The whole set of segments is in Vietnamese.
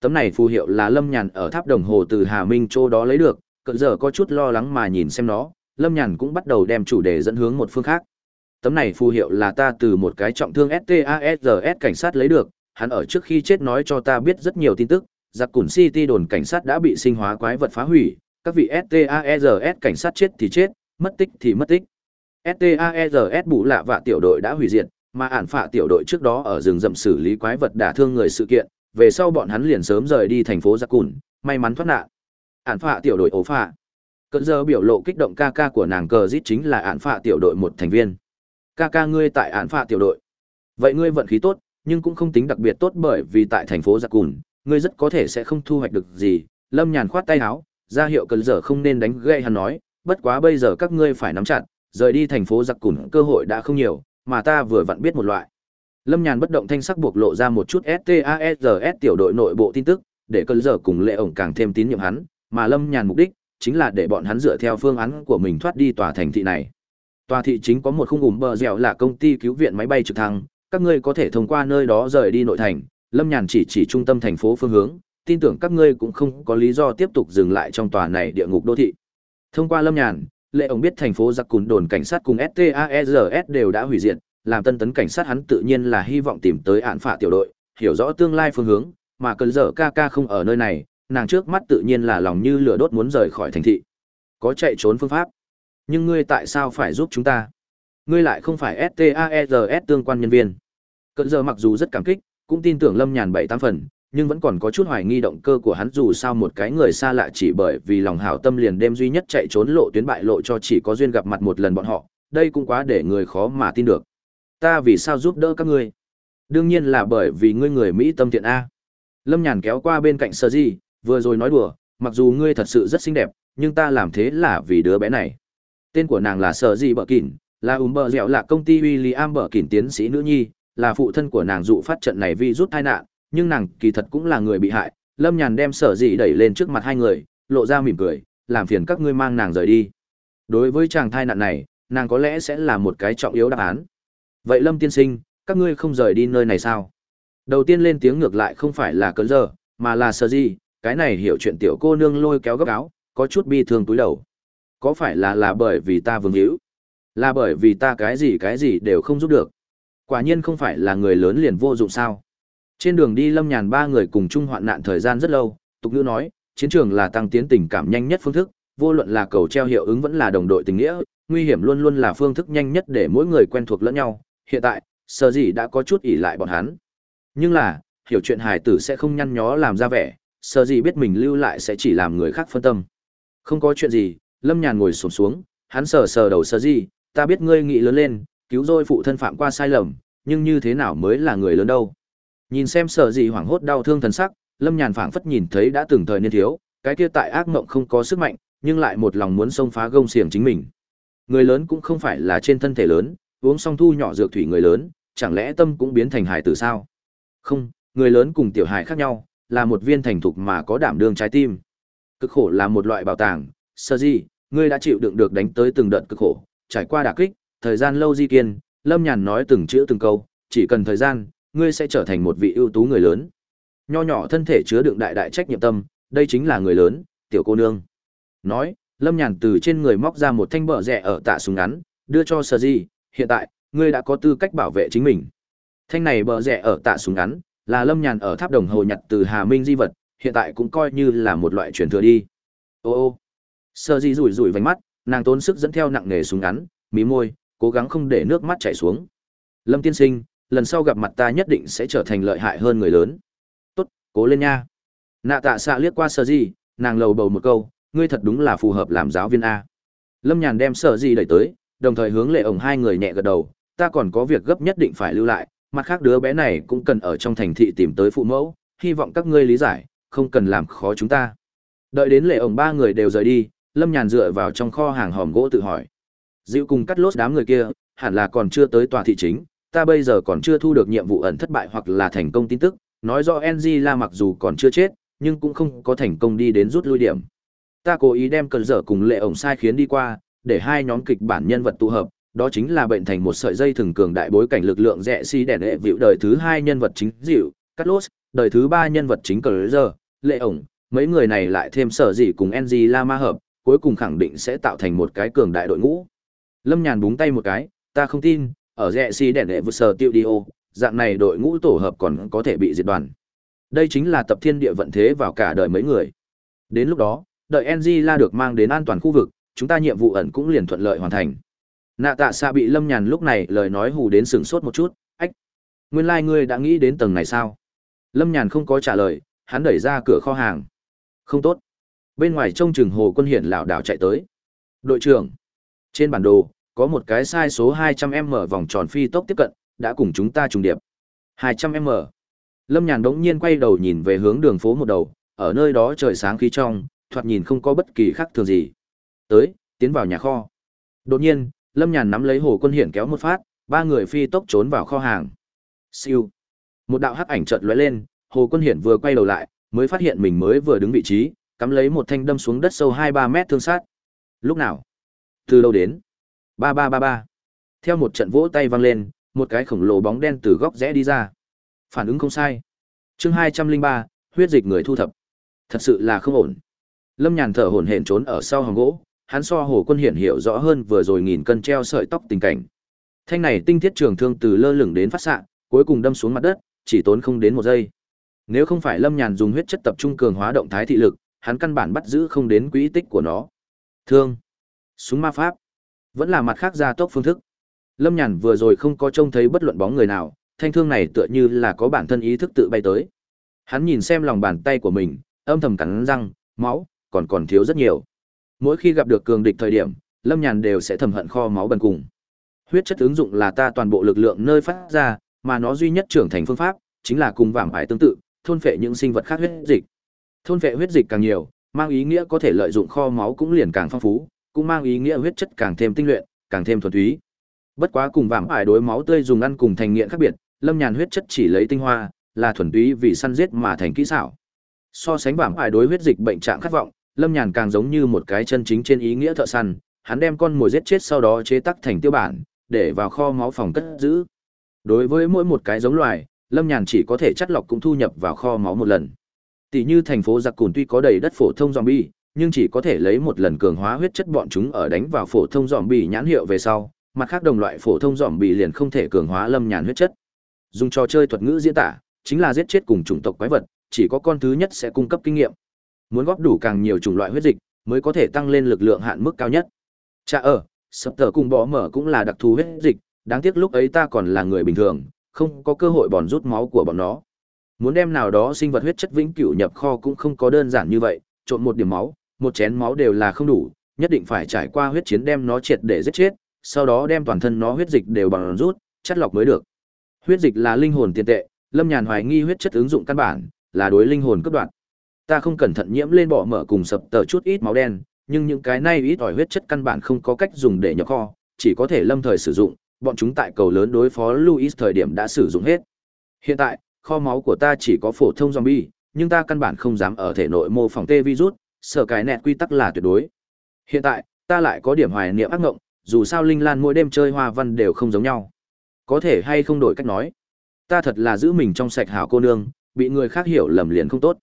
Tấm này phù hiệu là Lâm Nhàn ở tháp đồng hồ từ Hà Minh Châu đó lấy được, cận giờ có chút lo lắng mà nhìn xem nó, Lâm Nhàn cũng bắt đầu đem chủ đề dẫn hướng một phương khác. Tấm này phù hiệu là ta từ một cái trọng thương STASRS cảnh sát lấy được, hắn ở trước khi chết nói cho ta biết rất nhiều tin tức, giặc cùn City đồn cảnh sát đã bị sinh hóa quái vật phá hủy, các vị STASRS cảnh sát chết thì chết, mất tích thì mất tích. STASRS bù lạ và tiểu đội đã hủy diệt, mà ản phạ tiểu đội trước đó ở rừng rậm xử lý quái vật đả thương người sự kiện, về sau bọn hắn liền sớm rời đi thành phố giặc cùn, may mắn thoát nạn. ạn phạ tiểu đội ổ phạ. Cận giờ biểu lộ kích động ca ca của nàng cờ rít chính là ạn phạ tiểu đội một thành viên. Ca ca ngươi tại ạn phạ tiểu đội. Vậy ngươi vận khí tốt, nhưng cũng không tính đặc biệt tốt bởi vì tại thành phố giặc cùn, ngươi rất có thể sẽ không thu hoạch được gì. Lâm Nhàn khoát tay áo, ra hiệu cận giờ không nên đánh gây hắn nói, bất quá bây giờ các ngươi phải nắm chặt, rời đi thành phố giặc cùn cơ hội đã không nhiều, mà ta vừa vặn biết một loại. Lâm Nhàn bất động thanh sắc buộc lộ ra một chút STASRS tiểu đội nội bộ tin tức, để cơn giờ cùng lệ ổng càng thêm tín nhiệm hắn, mà Lâm Nhàn mục đích chính là để bọn hắn dựa theo phương án của mình thoát đi tòa thành thị này. Tòa thị chính có một khung ủng bờ dẻo là công ty cứu viện máy bay trực thăng, các ngươi có thể thông qua nơi đó rời đi nội thành. Lâm Nhàn chỉ chỉ trung tâm thành phố phương hướng, tin tưởng các ngươi cũng không có lý do tiếp tục dừng lại trong tòa này địa ngục đô thị. Thông qua Lâm Nhàn, lệ ổng biết thành phố giặc cùn đồn cảnh sát cùng STASRS đều đã hủy diệt, làm tân tấn cảnh sát hắn tự nhiên là hy vọng tìm tới án phạ tiểu đội, hiểu rõ tương lai phương hướng, mà cần giờ ca ca không ở nơi này, nàng trước mắt tự nhiên là lòng như lửa đốt muốn rời khỏi thành thị. Có chạy trốn phương pháp. Nhưng ngươi tại sao phải giúp chúng ta? Ngươi lại không phải STARS tương quan nhân viên. Cận giờ mặc dù rất cảm kích, cũng tin tưởng Lâm Nhàn bảy tám phần, nhưng vẫn còn có chút hoài nghi động cơ của hắn dù sao một cái người xa lạ chỉ bởi vì lòng hảo tâm liền đem duy nhất chạy trốn lộ tuyến bại lộ cho chỉ có duyên gặp mặt một lần bọn họ, đây cũng quá để người khó mà tin được. Ta vì sao giúp đỡ các ngươi? Đương nhiên là bởi vì ngươi người Mỹ tâm thiện A. Lâm Nhàn kéo qua bên cạnh Sơ Di, vừa rồi nói đùa, mặc dù ngươi thật sự rất xinh đẹp, nhưng ta làm thế là vì đứa bé này. Tên của nàng là Sơ Di Bờ kỉn là ùm bờ dẻo là công ty William Bờ Kỉn tiến sĩ nữ nhi, là phụ thân của nàng dụ phát trận này vì rút tai nạn, nhưng nàng kỳ thật cũng là người bị hại. Lâm Nhàn đem Sở Di đẩy lên trước mặt hai người, lộ ra mỉm cười, làm phiền các ngươi mang nàng rời đi. Đối với chàng thai nạn này, nàng có lẽ sẽ là một cái trọng yếu đáp án. Vậy Lâm tiên sinh, các ngươi không rời đi nơi này sao? Đầu tiên lên tiếng ngược lại không phải là cơn giờ, mà là sơ gì, cái này hiểu chuyện tiểu cô nương lôi kéo gấp áo, có chút bi thương túi đầu. Có phải là là bởi vì ta vương hữu? Là bởi vì ta cái gì cái gì đều không giúp được. Quả nhiên không phải là người lớn liền vô dụng sao. Trên đường đi lâm nhàn ba người cùng chung hoạn nạn thời gian rất lâu, tục ngữ nói, chiến trường là tăng tiến tình cảm nhanh nhất phương thức, vô luận là cầu treo hiệu ứng vẫn là đồng đội tình nghĩa, nguy hiểm luôn luôn là phương thức nhanh nhất để mỗi người quen thuộc lẫn nhau, hiện tại, sở dĩ đã có chút ỉ lại bọn hắn. Nhưng là, hiểu chuyện hài tử sẽ không nhăn nhó làm ra vẻ, sở dĩ biết mình lưu lại sẽ chỉ làm người khác phân tâm. Không có chuyện gì, Lâm Nhàn ngồi xổm xuống, hắn sờ sờ đầu sở dĩ ta biết ngươi nghĩ lớn lên, cứu rỗi phụ thân phạm qua sai lầm, nhưng như thế nào mới là người lớn đâu. Nhìn xem sở dĩ hoảng hốt đau thương thần sắc, Lâm Nhàn phảng phất nhìn thấy đã từng thời niên thiếu, cái kia tại ác mộng không có sức mạnh, nhưng lại một lòng muốn xông phá gông xiềng chính mình. Người lớn cũng không phải là trên thân thể lớn, uống xong thu nhỏ dược thủy người lớn, chẳng lẽ tâm cũng biến thành hải tử sao? Không, người lớn cùng tiểu hải khác nhau, là một viên thành thục mà có đảm đương trái tim. Cực khổ là một loại bảo tàng, sơ gì, ngươi đã chịu đựng được đánh tới từng đợt cực khổ, trải qua đả kích, thời gian lâu di kiên, Lâm Nhàn nói từng chữ từng câu, chỉ cần thời gian, ngươi sẽ trở thành một vị ưu tú người lớn. Nho nhỏ thân thể chứa đựng đại đại trách nhiệm tâm, đây chính là người lớn, tiểu cô nương. Nói, Lâm Nhàn từ trên người móc ra một thanh bờ rẻ ở tạ súng ngắn, đưa cho Sở Di, hiện tại, ngươi đã có tư cách bảo vệ chính mình. Thanh này bờ rẽ ở tạ súng ngắn, là Lâm Nhàn ở tháp đồng hồ nhặt từ Hà Minh di vật, hiện tại cũng coi như là một loại truyền thừa đi. Ô ô. sơ Di rủi rủi vánh mắt, nàng tốn sức dẫn theo nặng nghề súng ngắn, mí môi, cố gắng không để nước mắt chảy xuống. Lâm tiên sinh, lần sau gặp mặt ta nhất định sẽ trở thành lợi hại hơn người lớn. Tốt, cố lên nha. Nạ tạ xạ liếc qua sơ Di, nàng lầu bầu một câu, ngươi thật đúng là phù hợp làm giáo viên a lâm nhàn đem sơ di đẩy tới đồng thời hướng lệ ổng hai người nhẹ gật đầu ta còn có việc gấp nhất định phải lưu lại mặt khác đứa bé này cũng cần ở trong thành thị tìm tới phụ mẫu hy vọng các ngươi lý giải không cần làm khó chúng ta. Đợi đến lệ ổng ba người đều rời đi lâm nhàn dựa vào trong kho hàng hòm gỗ tự hỏi dịu cùng cắt lốt đám người kia hẳn là còn chưa tới tòa thị chính ta bây giờ còn chưa thu được nhiệm vụ ẩn thất bại hoặc là thành công tin tức nói do ng la mặc dù còn chưa chết nhưng cũng không có thành công đi đến rút lui điểm. Ta cố ý đem cần dở cùng lệ ổng sai khiến đi qua, để hai nhóm kịch bản nhân vật tụ hợp, đó chính là bệnh thành một sợi dây thường cường đại bối cảnh lực lượng rẻ si đèn hệ vịu đời thứ hai nhân vật chính dịu, Cắt lốt, đời thứ ba nhân vật chính cờ giờ, lệ ổng, mấy người này lại thêm sở gì cùng NG La Ma hợp, cuối cùng khẳng định sẽ tạo thành một cái cường đại đội ngũ. Lâm Nhàn búng tay một cái, ta không tin, ở rẽ si đèn hệ vượt sở tiêu đi ô, dạng này đội ngũ tổ hợp còn có thể bị diệt đoàn. Đây chính là tập thiên địa vận thế vào cả đời mấy người. Đến lúc đó, đợi NG La được mang đến an toàn khu vực, chúng ta nhiệm vụ ẩn cũng liền thuận lợi hoàn thành. Nạ tạ xạ bị Lâm Nhàn lúc này lời nói hù đến sửng sốt một chút, ách. Nguyên lai like ngươi đã nghĩ đến tầng này sao? Lâm Nhàn không có trả lời, hắn đẩy ra cửa kho hàng. Không tốt. Bên ngoài trông chừng hồ quân hiển lảo đảo chạy tới. Đội trưởng. Trên bản đồ, có một cái sai số 200m vòng tròn phi tốc tiếp cận, đã cùng chúng ta trùng điệp. 200m. Lâm Nhàn đống nhiên quay đầu nhìn về hướng đường phố một đầu, ở nơi đó trời sáng khí trong, thoạt nhìn không có bất kỳ khác thường gì. Tới, tiến vào nhà kho. Đột nhiên, Lâm Nhàn nắm lấy Hồ Quân Hiển kéo một phát, ba người phi tốc trốn vào kho hàng. Siêu. Một đạo hắc ảnh chợt lóe lên, Hồ Quân Hiển vừa quay đầu lại, mới phát hiện mình mới vừa đứng vị trí, cắm lấy một thanh đâm xuống đất sâu 2-3 mét thương sát. Lúc nào? Từ đâu đến? Ba ba ba ba. Theo một trận vỗ tay vang lên, một cái khổng lồ bóng đen từ góc rẽ đi ra. Phản ứng không sai. Chương 203, huyết dịch người thu thập. Thật sự là không ổn. Lâm Nhàn thở hổn hển trốn ở sau hàng gỗ, hắn so Hồ Quân Hiển hiểu rõ hơn vừa rồi nghìn cân treo sợi tóc tình cảnh. Thanh này tinh thiết trường thương từ lơ lửng đến phát xạ, cuối cùng đâm xuống mặt đất, chỉ tốn không đến một giây. Nếu không phải Lâm Nhàn dùng huyết chất tập trung cường hóa động thái thị lực, hắn căn bản bắt giữ không đến quỹ tích của nó. Thương, súng ma pháp, vẫn là mặt khác gia tốc phương thức. Lâm Nhàn vừa rồi không có trông thấy bất luận bóng người nào, thanh thương này tựa như là có bản thân ý thức tự bay tới. Hắn nhìn xem lòng bàn tay của mình, âm thầm cắn răng, máu còn còn thiếu rất nhiều. Mỗi khi gặp được cường địch thời điểm, Lâm Nhàn đều sẽ thầm hận kho máu bần cùng. Huyết chất ứng dụng là ta toàn bộ lực lượng nơi phát ra, mà nó duy nhất trưởng thành phương pháp chính là cùng vạm ải tương tự, thôn phệ những sinh vật khác huyết dịch. Thôn phệ huyết dịch càng nhiều, mang ý nghĩa có thể lợi dụng kho máu cũng liền càng phong phú, cũng mang ý nghĩa huyết chất càng thêm tinh luyện, càng thêm thuần túy. Bất quá cùng vạm ải đối máu tươi dùng ăn cùng thành nghiện khác biệt, Lâm Nhàn huyết chất chỉ lấy tinh hoa, là thuần túy vì săn giết mà thành kỹ xảo. So sánh vạm ải đối huyết dịch bệnh trạng khát vọng, Lâm Nhàn càng giống như một cái chân chính trên ý nghĩa thợ săn, hắn đem con mồi giết chết sau đó chế tác thành tiêu bản, để vào kho máu phòng cất giữ. Đối với mỗi một cái giống loài, Lâm Nhàn chỉ có thể chắt lọc cũng thu nhập vào kho máu một lần. Tỷ như thành phố Giặc Cùn tuy có đầy đất phổ thông zombie, nhưng chỉ có thể lấy một lần cường hóa huyết chất bọn chúng ở đánh vào phổ thông zombie nhãn hiệu về sau, mặt khác đồng loại phổ thông zombie liền không thể cường hóa Lâm Nhàn huyết chất. Dùng trò chơi thuật ngữ diễn tả, chính là giết chết cùng chủng tộc quái vật, chỉ có con thứ nhất sẽ cung cấp kinh nghiệm. Muốn góp đủ càng nhiều chủng loại huyết dịch, mới có thể tăng lên lực lượng hạn mức cao nhất. cha ở, sập tờ cùng bỏ mở cũng là đặc thù huyết dịch, đáng tiếc lúc ấy ta còn là người bình thường, không có cơ hội bòn rút máu của bọn nó. Muốn đem nào đó sinh vật huyết chất vĩnh cửu nhập kho cũng không có đơn giản như vậy, trộn một điểm máu, một chén máu đều là không đủ, nhất định phải trải qua huyết chiến đem nó triệt để giết chết, sau đó đem toàn thân nó huyết dịch đều bòn rút, chất lọc mới được. Huyết dịch là linh hồn tiền tệ, Lâm Nhàn hoài nghi huyết chất ứng dụng căn bản là đối linh hồn cấp đoạn. Ta không cẩn thận nhiễm lên bỏ mở cùng sập tờ chút ít máu đen, nhưng những cái này ít ỏi huyết chất căn bản không có cách dùng để nhập kho, chỉ có thể lâm thời sử dụng, bọn chúng tại cầu lớn đối phó Luis thời điểm đã sử dụng hết. Hiện tại, kho máu của ta chỉ có phổ thông zombie, nhưng ta căn bản không dám ở thể nội mô phỏng tê virus, sợ cái nẹt quy tắc là tuyệt đối. Hiện tại, ta lại có điểm hoài niệm ác ngộng, dù sao Linh Lan mỗi đêm chơi hoa văn đều không giống nhau. Có thể hay không đổi cách nói. Ta thật là giữ mình trong sạch hảo cô nương, bị người khác hiểu lầm liền không tốt.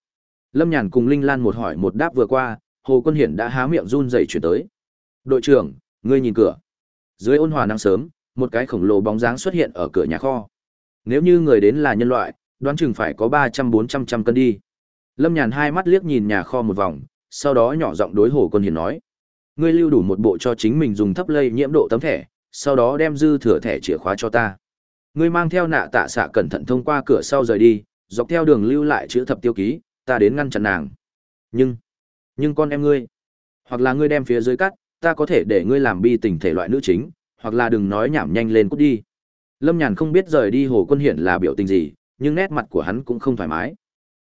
Lâm Nhàn cùng Linh Lan một hỏi một đáp vừa qua, Hồ Quân Hiển đã há miệng run rẩy chuyển tới. "Đội trưởng, ngươi nhìn cửa." Dưới ôn hòa nắng sớm, một cái khổng lồ bóng dáng xuất hiện ở cửa nhà kho. Nếu như người đến là nhân loại, đoán chừng phải có ba trăm bốn trăm trăm cân đi. Lâm Nhàn hai mắt liếc nhìn nhà kho một vòng, sau đó nhỏ giọng đối Hồ Quân Hiển nói: "Ngươi lưu đủ một bộ cho chính mình dùng thấp lây nhiễm độ tấm thẻ, sau đó đem dư thừa thẻ chìa khóa cho ta. Ngươi mang theo nạ tạ xạ cẩn thận thông qua cửa sau rời đi, dọc theo đường lưu lại chữ thập tiêu ký, ta đến ngăn chặn nàng. Nhưng, nhưng con em ngươi, hoặc là ngươi đem phía dưới cắt, ta có thể để ngươi làm bi tình thể loại nữ chính, hoặc là đừng nói nhảm nhanh lên cút đi. Lâm Nhàn không biết rời đi Hồ Quân Hiển là biểu tình gì, nhưng nét mặt của hắn cũng không thoải mái.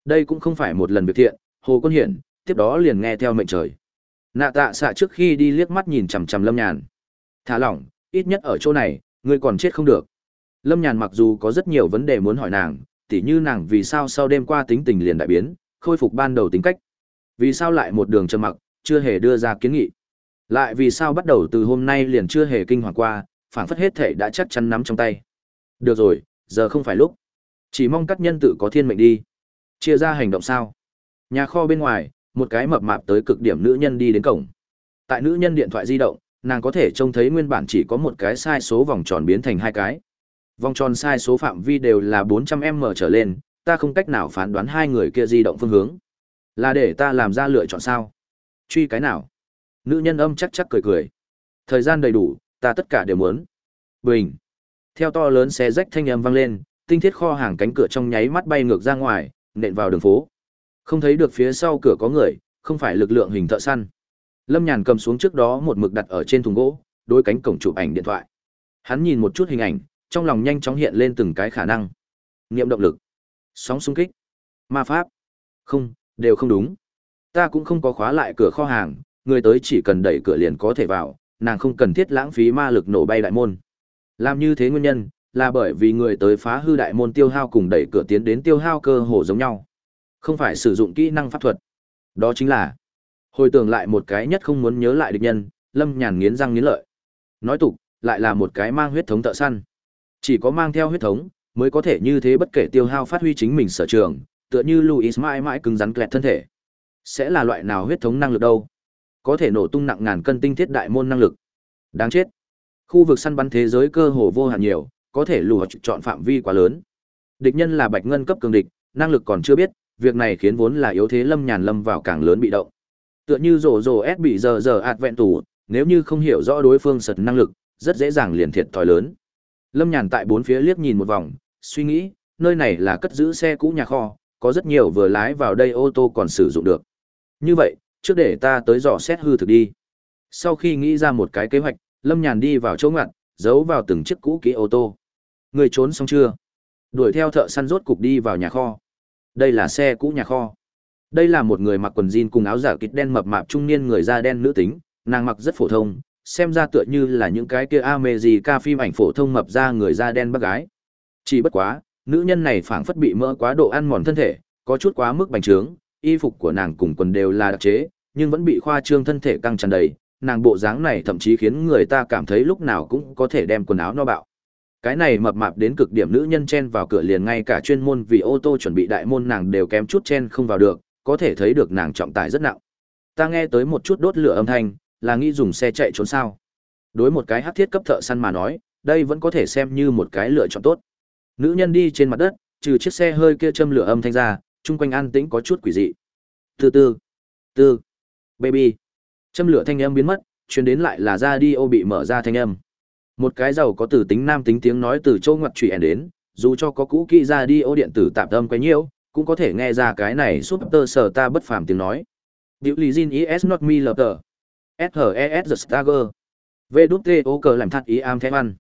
Đây cũng không phải một lần việc thiện, Hồ Quân Hiển, tiếp đó liền nghe theo mệnh trời. Nạ tạ xạ trước khi đi liếc mắt nhìn chằm chằm Lâm Nhàn. Thả lỏng, ít nhất ở chỗ này, ngươi còn chết không được. Lâm Nhàn mặc dù có rất nhiều vấn đề muốn hỏi nàng, tỉ như nàng vì sao sau đêm qua tính tình liền đại biến, khôi phục ban đầu tính cách. Vì sao lại một đường trầm mặc, chưa hề đưa ra kiến nghị. Lại vì sao bắt đầu từ hôm nay liền chưa hề kinh hoàng qua, phản phất hết thể đã chắc chắn nắm trong tay. Được rồi, giờ không phải lúc. Chỉ mong các nhân tự có thiên mệnh đi. Chia ra hành động sao? Nhà kho bên ngoài, một cái mập mạp tới cực điểm nữ nhân đi đến cổng. Tại nữ nhân điện thoại di động, nàng có thể trông thấy nguyên bản chỉ có một cái sai số vòng tròn biến thành hai cái. Vòng tròn sai số phạm vi đều là 400m trở lên, ta không cách nào phán đoán hai người kia di động phương hướng. Là để ta làm ra lựa chọn sao? Truy cái nào? Nữ nhân âm chắc chắc cười cười. Thời gian đầy đủ, ta tất cả đều muốn. Bình. Theo to lớn xé rách thanh âm vang lên, tinh thiết kho hàng cánh cửa trong nháy mắt bay ngược ra ngoài, nện vào đường phố. Không thấy được phía sau cửa có người, không phải lực lượng hình thợ săn. Lâm Nhàn cầm xuống trước đó một mực đặt ở trên thùng gỗ, đôi cánh cổng chụp ảnh điện thoại. Hắn nhìn một chút hình ảnh, trong lòng nhanh chóng hiện lên từng cái khả năng. Niệm động lực, sóng xung kích, ma pháp. Không, đều không đúng. Ta cũng không có khóa lại cửa kho hàng, người tới chỉ cần đẩy cửa liền có thể vào, nàng không cần thiết lãng phí ma lực nổ bay đại môn. Làm như thế nguyên nhân là bởi vì người tới phá hư đại môn tiêu hao cùng đẩy cửa tiến đến tiêu hao cơ hồ giống nhau. Không phải sử dụng kỹ năng pháp thuật. Đó chính là hồi tưởng lại một cái nhất không muốn nhớ lại địch nhân, Lâm Nhàn nghiến răng nghiến lợi. Nói tục, lại là một cái mang huyết thống tợ săn. Chỉ có mang theo huyết thống, mới có thể như thế bất kể tiêu hao phát huy chính mình sở trường, tựa như Louis mãi mãi cứng rắn kẹt thân thể. Sẽ là loại nào huyết thống năng lực đâu? Có thể nổ tung nặng ngàn cân tinh thiết đại môn năng lực. Đáng chết. Khu vực săn bắn thế giới cơ hồ vô hạn nhiều, có thể lùa chọn phạm vi quá lớn. Địch nhân là bạch ngân cấp cường địch, năng lực còn chưa biết, việc này khiến vốn là yếu thế Lâm Nhàn lâm vào càng lớn bị động. Tựa như rồ rồ S bị giờ giờ ạt vẹn tủ, nếu như không hiểu rõ đối phương sật năng lực, rất dễ dàng liền thiệt thòi lớn. Lâm Nhàn tại bốn phía liếc nhìn một vòng, suy nghĩ, nơi này là cất giữ xe cũ nhà kho, có rất nhiều vừa lái vào đây ô tô còn sử dụng được. Như vậy, trước để ta tới dò xét hư thực đi. Sau khi nghĩ ra một cái kế hoạch, Lâm Nhàn đi vào chỗ ngặt, giấu vào từng chiếc cũ kỹ ô tô. Người trốn xong chưa? Đuổi theo thợ săn rốt cục đi vào nhà kho. Đây là xe cũ nhà kho. Đây là một người mặc quần jean cùng áo giả kịt đen mập mạp trung niên người da đen nữ tính, nàng mặc rất phổ thông, xem ra tựa như là những cái kia America phim ảnh phổ thông mập ra người da đen bác gái. Chỉ bất quá, nữ nhân này phảng phất bị mỡ quá độ ăn mòn thân thể, có chút quá mức bành trướng, y phục của nàng cùng quần đều là đặc chế, nhưng vẫn bị khoa trương thân thể căng tràn đầy, nàng bộ dáng này thậm chí khiến người ta cảm thấy lúc nào cũng có thể đem quần áo no bạo. Cái này mập mạp đến cực điểm nữ nhân chen vào cửa liền ngay cả chuyên môn vì ô tô chuẩn bị đại môn nàng đều kém chút chen không vào được, có thể thấy được nàng trọng tài rất nặng. Ta nghe tới một chút đốt lửa âm thanh, là nghĩ dùng xe chạy trốn sao. Đối một cái hắc thiết cấp thợ săn mà nói, đây vẫn có thể xem như một cái lựa chọn tốt. Nữ nhân đi trên mặt đất, trừ chiếc xe hơi kia châm lửa âm thanh ra, chung quanh an tĩnh có chút quỷ dị. Từ từ, từ, baby. Châm lửa thanh âm biến mất, truyền đến lại là radio bị mở ra thanh âm. Một cái giàu có từ tính nam tính tiếng nói từ châu ngoặt trụy đến, dù cho có cũ kỹ radio điện tử tạm âm quấy nhiễu, cũng có thể nghe ra cái này super sở ta bất phàm tiếng nói. Biểu lý Jin is not me love S-H-E-S the Stagger. Cờ làm thật ý am thêm ăn.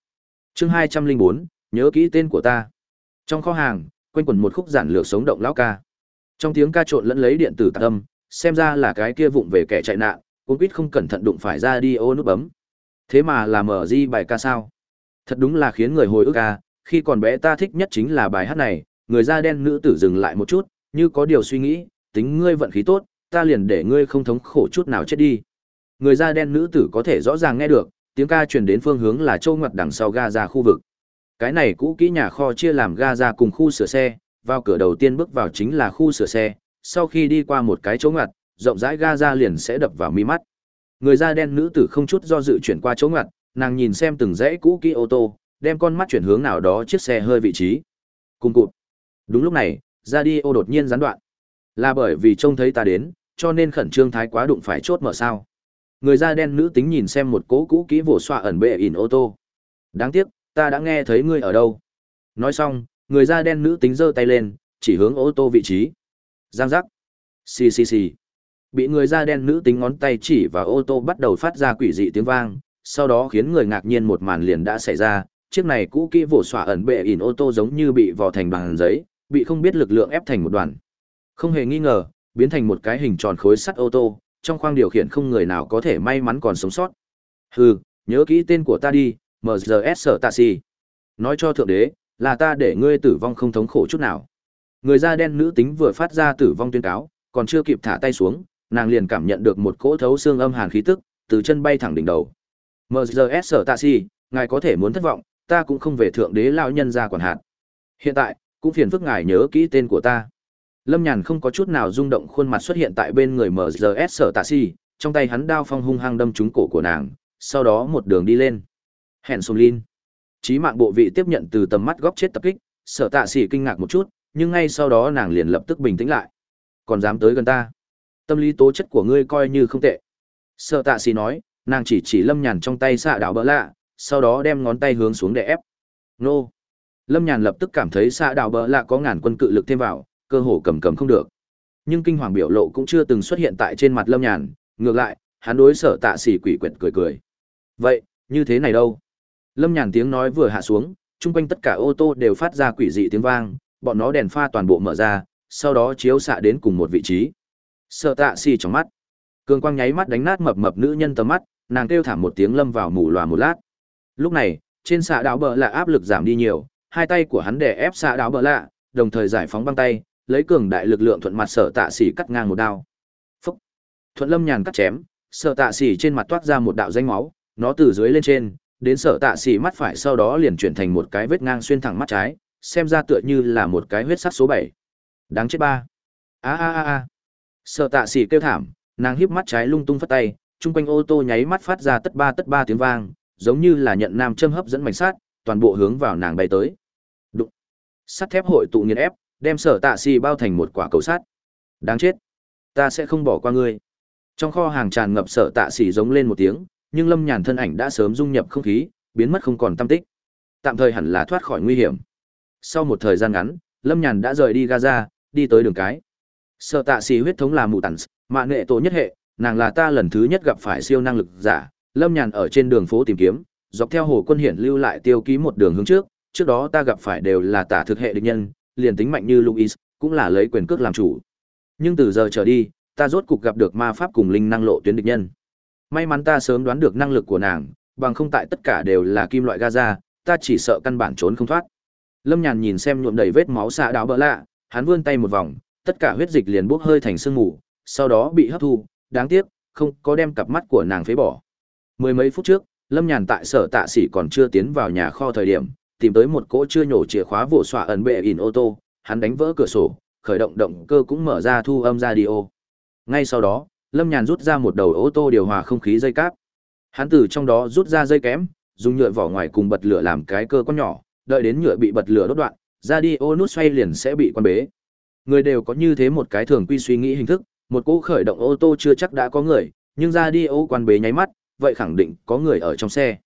Chương 204, nhớ kỹ tên của ta. Trong kho hàng, quanh quẩn một khúc giản lược sống động lão ca. Trong tiếng ca trộn lẫn lấy điện tử tạc âm, xem ra là cái kia vụng về kẻ chạy nạn, cũng biết không cẩn thận đụng phải ra đi ô nút bấm. Thế mà là mở di bài ca sao? Thật đúng là khiến người hồi ức ca, khi còn bé ta thích nhất chính là bài hát này, người da đen nữ tử dừng lại một chút, như có điều suy nghĩ, tính ngươi vận khí tốt, ta liền để ngươi không thống khổ chút nào chết đi. Người da đen nữ tử có thể rõ ràng nghe được, tiếng ca truyền đến phương hướng là châu ngoặt đằng sau ga ra khu vực. Cái này cũ kỹ nhà kho chia làm ga ra cùng khu sửa xe, vào cửa đầu tiên bước vào chính là khu sửa xe, sau khi đi qua một cái chỗ ngặt, rộng rãi ga ra liền sẽ đập vào mi mắt. Người da đen nữ tử không chút do dự chuyển qua chỗ ngặt, nàng nhìn xem từng dãy cũ kỹ ô tô, đem con mắt chuyển hướng nào đó chiếc xe hơi vị trí. Cùng cụt. Đúng lúc này, radio đột nhiên gián đoạn. Là bởi vì trông thấy ta đến, cho nên khẩn trương thái quá đụng phải chốt mở sao. Người da đen nữ tính nhìn xem một cố cũ kỹ vỗ xoa ẩn bệ ỉn ô tô. Đáng tiếc, ta đã nghe thấy ngươi ở đâu. Nói xong, người da đen nữ tính giơ tay lên, chỉ hướng ô tô vị trí. Giang giác. Xì xì xì. Bị người da đen nữ tính ngón tay chỉ và ô tô bắt đầu phát ra quỷ dị tiếng vang, sau đó khiến người ngạc nhiên một màn liền đã xảy ra. Chiếc này cũ kỹ vỗ xoa ẩn bệ ỉn ô tô giống như bị vò thành bằng giấy, bị không biết lực lượng ép thành một đoàn. Không hề nghi ngờ, biến thành một cái hình tròn khối sắt ô tô, trong khoang điều khiển không người nào có thể may mắn còn sống sót. Hừ, nhớ kỹ tên của ta đi, MGS Taxi. Nói cho thượng đế, là ta để ngươi tử vong không thống khổ chút nào. Người da đen nữ tính vừa phát ra tử vong tuyên cáo, còn chưa kịp thả tay xuống, nàng liền cảm nhận được một cỗ thấu xương âm hàn khí tức, từ chân bay thẳng đỉnh đầu. MGS Taxi, ngài có thể muốn thất vọng, ta cũng không về thượng đế lão nhân ra quản hạt. Hiện tại, cũng phiền phức ngài nhớ kỹ tên của ta lâm nhàn không có chút nào rung động khuôn mặt xuất hiện tại bên người mrs sở tạ si, trong tay hắn đao phong hung hăng đâm trúng cổ của nàng, sau đó một đường đi lên. Hẹn sùng lin trí mạng bộ vị tiếp nhận từ tầm mắt góc chết tập kích, sở tạ xỉ kinh ngạc một chút, nhưng ngay sau đó nàng liền lập tức bình tĩnh lại. Còn dám tới gần ta? Tâm lý tố chất của ngươi coi như không tệ. Sợ tạ xì nói, nàng chỉ chỉ lâm nhàn trong tay xạ đảo bỡ lạ, sau đó đem ngón tay hướng xuống để ép. Nô. Lâm nhàn lập tức cảm thấy xạ đảo bỡ lạ có ngàn quân cự lực thêm vào cơ hồ cầm cầm không được. Nhưng kinh hoàng biểu lộ cũng chưa từng xuất hiện tại trên mặt lâm nhàn, ngược lại, hắn đối sở tạ xỉ quỷ quyệt cười cười. Vậy, như thế này đâu? Lâm nhàn tiếng nói vừa hạ xuống, chung quanh tất cả ô tô đều phát ra quỷ dị tiếng vang, bọn nó đèn pha toàn bộ mở ra, sau đó chiếu xạ đến cùng một vị trí. Sợ tạ xì trong mắt. Cường quang nháy mắt đánh nát mập mập nữ nhân tầm mắt, nàng kêu thảm một tiếng lâm vào mù loà một lát. Lúc này, trên xạ đảo bờ lạ áp lực giảm đi nhiều, hai tay của hắn đè ép xạ đảo bờ lạ, đồng thời giải phóng băng tay lấy cường đại lực lượng thuận mặt sở tạ xỉ cắt ngang một đao. Phúc. Thuận lâm nhàn cắt chém, sở tạ xỉ trên mặt toát ra một đạo danh máu, nó từ dưới lên trên, đến sở tạ xỉ mắt phải sau đó liền chuyển thành một cái vết ngang xuyên thẳng mắt trái, xem ra tựa như là một cái huyết sắt số bảy. Đáng chết ba. A a a a. Sợ tạ xỉ kêu thảm, nàng híp mắt trái lung tung phất tay, chung quanh ô tô nháy mắt phát ra tất ba tất ba tiếng vang, giống như là nhận nam châm hấp dẫn mảnh sát toàn bộ hướng vào nàng bay tới. Đụng. Sắt thép hội tụ nghiền ép đem sở tạ xì bao thành một quả cầu sắt. Đáng chết. Ta sẽ không bỏ qua ngươi. Trong kho hàng tràn ngập sở tạ xì giống lên một tiếng, nhưng lâm nhàn thân ảnh đã sớm dung nhập không khí, biến mất không còn tâm tích. Tạm thời hẳn là thoát khỏi nguy hiểm. Sau một thời gian ngắn, lâm nhàn đã rời đi gaza, đi tới đường cái. Sợ tạ xì huyết thống là mù tản mạ nghệ tổ nhất hệ, nàng là ta lần thứ nhất gặp phải siêu năng lực giả. Lâm nhàn ở trên đường phố tìm kiếm, dọc theo hồ quân hiển lưu lại tiêu ký một đường hướng trước trước đó ta gặp phải đều là tả thực hệ địch nhân liền tính mạnh như luis cũng là lấy quyền cước làm chủ. Nhưng từ giờ trở đi, ta rốt cục gặp được ma pháp cùng linh năng lộ tuyến địch nhân. May mắn ta sớm đoán được năng lực của nàng, bằng không tại tất cả đều là kim loại gaza, ta chỉ sợ căn bản trốn không thoát. Lâm nhàn nhìn xem nhuộm đầy vết máu xạ đáo bỡ lạ, hắn vươn tay một vòng, tất cả huyết dịch liền bốc hơi thành sương mù, sau đó bị hấp thu, đáng tiếc, không có đem cặp mắt của nàng phế bỏ. Mười mấy phút trước, lâm nhàn tại sở tạ sĩ còn chưa tiến vào nhà kho thời điểm tìm tới một cỗ chưa nhổ chìa khóa vỗ xoa ẩn bệ ỉn ô tô hắn đánh vỡ cửa sổ khởi động động cơ cũng mở ra thu âm ra ngay sau đó lâm nhàn rút ra một đầu ô tô điều hòa không khí dây cáp hắn từ trong đó rút ra dây kém dùng nhựa vỏ ngoài cùng bật lửa làm cái cơ con nhỏ đợi đến nhựa bị bật lửa đốt đoạn, radio nút xoay liền sẽ bị quan bế. Người đều có như thế một cái thường quy suy nghĩ hình thức, một cỗ khởi động ô tô chưa chắc đã có người, nhưng radio quan bế nháy mắt, vậy khẳng định có người ở trong xe.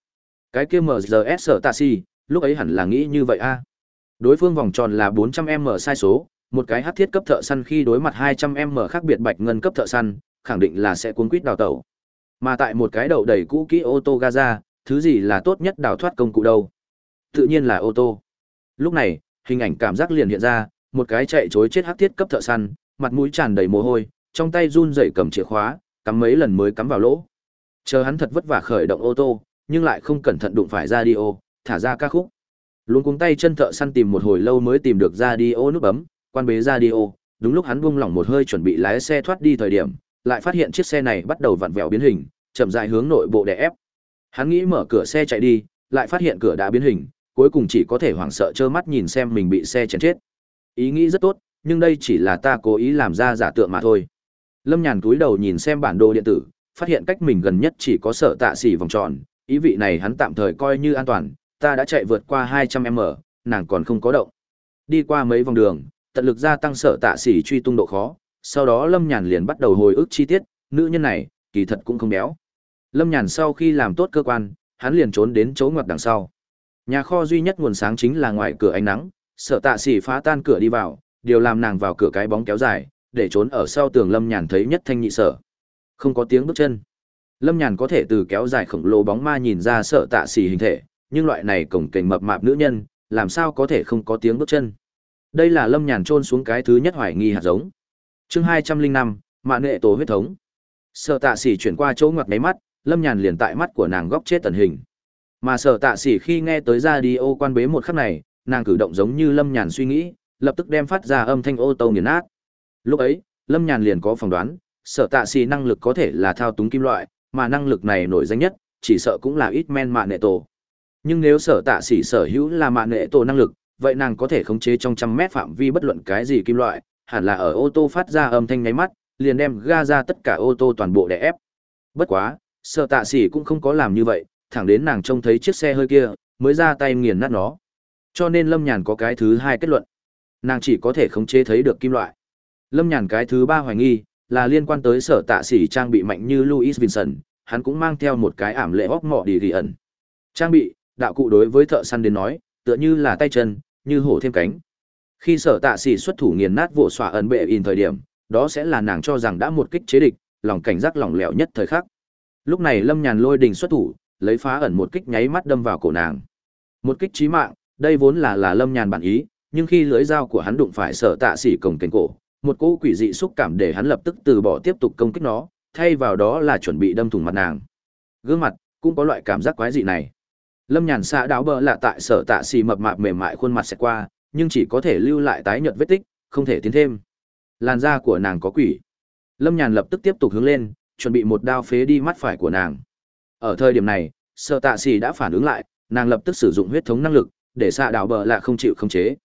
Cái kia MRS sở taxi, lúc ấy hẳn là nghĩ như vậy a. Đối phương vòng tròn là 400m sai số, một cái hắc thiết cấp thợ săn khi đối mặt 200m khác biệt bạch ngân cấp thợ săn, khẳng định là sẽ cuốn quýt đào tẩu. Mà tại một cái đầu đầy cũ kỹ ô tô Gaza, thứ gì là tốt nhất đào thoát công cụ đâu? tự nhiên là ô tô. Lúc này, hình ảnh cảm giác liền hiện ra, một cái chạy chối chết hắc thiết cấp thợ săn, mặt mũi tràn đầy mồ hôi, trong tay run rẩy cầm chìa khóa, cắm mấy lần mới cắm vào lỗ. Chờ hắn thật vất vả khởi động ô tô, nhưng lại không cẩn thận đụng phải radio, thả ra ca khúc. Luôn cuống tay chân thợ săn tìm một hồi lâu mới tìm được radio nút bấm, quan bế radio, đúng lúc hắn buông lỏng một hơi chuẩn bị lái xe thoát đi thời điểm, lại phát hiện chiếc xe này bắt đầu vặn vẹo biến hình, chậm rãi hướng nội bộ đè ép. Hắn nghĩ mở cửa xe chạy đi, lại phát hiện cửa đã biến hình, cuối cùng chỉ có thể hoảng sợ trơ mắt nhìn xem mình bị xe chèn chết. Ý nghĩ rất tốt, nhưng đây chỉ là ta cố ý làm ra giả tượng mà thôi. Lâm Nhàn túi đầu nhìn xem bản đồ điện tử, phát hiện cách mình gần nhất chỉ có sở tạ xỉ vòng tròn, ý vị này hắn tạm thời coi như an toàn, ta đã chạy vượt qua 200m, nàng còn không có động. Đi qua mấy vòng đường, tận lực gia tăng sở tạ sĩ truy tung độ khó, sau đó Lâm Nhàn liền bắt đầu hồi ức chi tiết, nữ nhân này, kỳ thật cũng không béo. Lâm Nhàn sau khi làm tốt cơ quan, hắn liền trốn đến chỗ ngoặt đằng sau. Nhà kho duy nhất nguồn sáng chính là ngoài cửa ánh nắng, sợ tạ sĩ phá tan cửa đi vào, điều làm nàng vào cửa cái bóng kéo dài, để trốn ở sau tường Lâm Nhàn thấy nhất thanh nhị sở. Không có tiếng bước chân. Lâm Nhàn có thể từ kéo dài khổng lồ bóng ma nhìn ra sợ tạ xỉ hình thể, nhưng loại này cổng kềnh mập mạp nữ nhân, làm sao có thể không có tiếng bước chân. Đây là Lâm Nhàn trôn xuống cái thứ nhất hoài nghi hạt giống. Chương hai trăm linh năm, mạn nghệ tổ huyết thống. sở tạ sỉ chuyển qua chỗ ngoặt máy mắt, Lâm Nhàn liền tại mắt của nàng góc chết tần hình. Mà sở tạ sỉ khi nghe tới ra đi ô quan bế một khắc này, nàng cử động giống như Lâm Nhàn suy nghĩ, lập tức đem phát ra âm thanh ô tô nghiền nát. Lúc ấy, Lâm Nhàn liền có phỏng đoán, sở tạ sỉ năng lực có thể là thao túng kim loại, mà năng lực này nổi danh nhất, chỉ sợ cũng là ít men mạ nệ tổ. Nhưng nếu sở tạ sỉ sở hữu là mạng nghệ tổ năng lực, vậy nàng có thể khống chế trong trăm mét phạm vi bất luận cái gì kim loại, hẳn là ở ô tô phát ra âm thanh nháy mắt, liền đem ga ra tất cả ô tô toàn bộ đè ép. Bất quá, sở tạ sĩ cũng không có làm như vậy, thẳng đến nàng trông thấy chiếc xe hơi kia, mới ra tay nghiền nát nó. Cho nên Lâm Nhàn có cái thứ hai kết luận. Nàng chỉ có thể khống chế thấy được kim loại. Lâm Nhàn cái thứ ba hoài nghi, là liên quan tới sở tạ sĩ trang bị mạnh như Louis Vinson, hắn cũng mang theo một cái ảm lệ hóc mọ đi ghi ẩn. Trang bị, đạo cụ đối với thợ săn đến nói, tựa như là tay chân, như hổ thêm cánh. Khi sở tạ xỉ xuất thủ nghiền nát vụ xỏa ẩn bệ in thời điểm, đó sẽ là nàng cho rằng đã một kích chế địch, lòng cảnh giác lỏng lẻo nhất thời khắc. Lúc này Lâm Nhàn lôi đình xuất thủ, lấy phá ẩn một kích nháy mắt đâm vào cổ nàng. Một kích chí mạng, đây vốn là là Lâm Nhàn bản ý, nhưng khi lưỡi dao của hắn đụng phải sở tạ xỉ cổng cánh cổ, một cỗ quỷ dị xúc cảm để hắn lập tức từ bỏ tiếp tục công kích nó, thay vào đó là chuẩn bị đâm thủng mặt nàng. Gương mặt cũng có loại cảm giác quái dị này. Lâm Nhàn xạ đáo bờ lạ tại sở tạ xì mập mạp mềm mại khuôn mặt sẽ qua, nhưng chỉ có thể lưu lại tái nhợt vết tích, không thể tiến thêm. Làn da của nàng có quỷ. Lâm Nhàn lập tức tiếp tục hướng lên, chuẩn bị một đao phế đi mắt phải của nàng. Ở thời điểm này, sở tạ xì đã phản ứng lại, nàng lập tức sử dụng huyết thống năng lực, để xạ đảo bờ lạ không chịu không chế.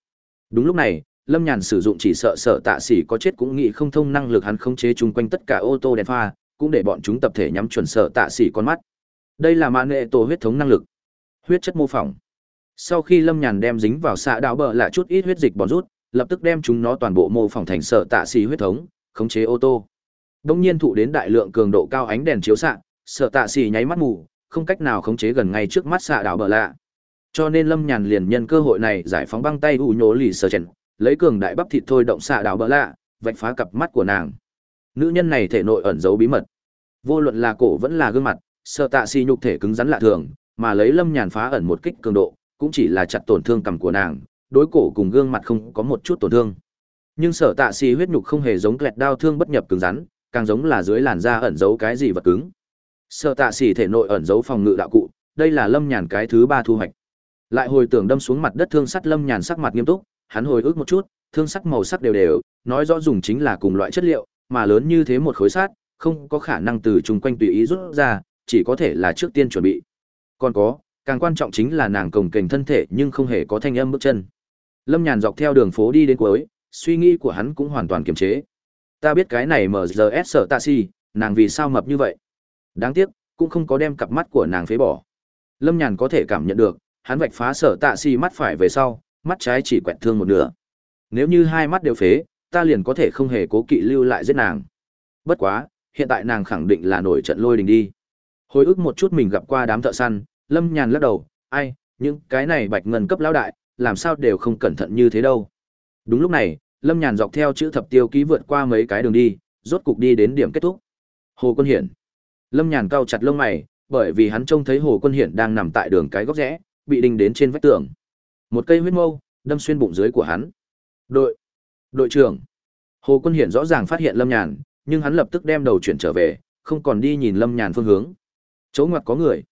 Đúng lúc này, Lâm Nhàn sử dụng chỉ sợ sở tạ xỉ có chết cũng nghĩ không thông năng lực hắn khống chế chung quanh tất cả ô tô đèn pha, cũng để bọn chúng tập thể nhắm chuẩn sở tạ xỉ con mắt. Đây là mã nghệ tổ huyết thống năng lực huyết chất mô phỏng. Sau khi lâm nhàn đem dính vào xạ đạo bờ là chút ít huyết dịch bòn rút, lập tức đem chúng nó toàn bộ mô phỏng thành sợ tạ xì huyết thống, khống chế ô tô. Đông nhiên thụ đến đại lượng cường độ cao ánh đèn chiếu xạ sợ tạ xì nháy mắt mù, không cách nào khống chế gần ngay trước mắt xạ đạo bờ lạ cho nên lâm nhàn liền nhân cơ hội này giải phóng băng tay ủ nhố lì sờ chèn lấy cường đại bắp thịt thôi động xạ đạo bờ lạ vạch phá cặp mắt của nàng. Nữ nhân này thể nội ẩn giấu bí mật. Vô luận là cổ vẫn là gương mặt sợ tạ xì nhục thể cứng rắn lạ thường mà lấy lâm nhàn phá ẩn một kích cường độ, cũng chỉ là chặt tổn thương cằm của nàng, đối cổ cùng gương mặt không có một chút tổn thương. Nhưng sở tạ xì huyết nhục không hề giống kẹt đao thương bất nhập cứng rắn, càng giống là dưới làn da ẩn giấu cái gì vật cứng. Sở tạ xì thể nội ẩn giấu phòng ngự đạo cụ, đây là lâm nhàn cái thứ ba thu hoạch. Lại hồi tưởng đâm xuống mặt đất thương sắt lâm nhàn sắc mặt nghiêm túc, hắn hồi ức một chút, thương sắc màu sắc đều đều, nói rõ dùng chính là cùng loại chất liệu, mà lớn như thế một khối sát không có khả năng từ chung quanh tùy ý rút ra, chỉ có thể là trước tiên chuẩn bị còn có, càng quan trọng chính là nàng cồng kềnh thân thể nhưng không hề có thanh âm bước chân. Lâm Nhàn dọc theo đường phố đi đến cuối, suy nghĩ của hắn cũng hoàn toàn kiềm chế. Ta biết cái này MRS sợ tạ si, nàng vì sao mập như vậy. Đáng tiếc, cũng không có đem cặp mắt của nàng phế bỏ. Lâm Nhàn có thể cảm nhận được, hắn vạch phá sở tạ si mắt phải về sau, mắt trái chỉ quẹt thương một nửa. Nếu như hai mắt đều phế, ta liền có thể không hề cố kỵ lưu lại giết nàng. Bất quá, hiện tại nàng khẳng định là nổi trận lôi đình đi. Hồi ức một chút mình gặp qua đám thợ săn, Lâm Nhàn lắc đầu, ai, những cái này bạch ngân cấp lão đại, làm sao đều không cẩn thận như thế đâu. Đúng lúc này, Lâm Nhàn dọc theo chữ thập tiêu ký vượt qua mấy cái đường đi, rốt cục đi đến điểm kết thúc. Hồ Quân Hiển. Lâm Nhàn cau chặt lông mày, bởi vì hắn trông thấy Hồ Quân Hiển đang nằm tại đường cái góc rẽ, bị đinh đến trên vách tường. Một cây huyết mâu đâm xuyên bụng dưới của hắn. "Đội, đội trưởng." Hồ Quân Hiển rõ ràng phát hiện Lâm Nhàn, nhưng hắn lập tức đem đầu chuyển trở về, không còn đi nhìn Lâm Nhàn phương hướng. Chỗ ngoặt có người.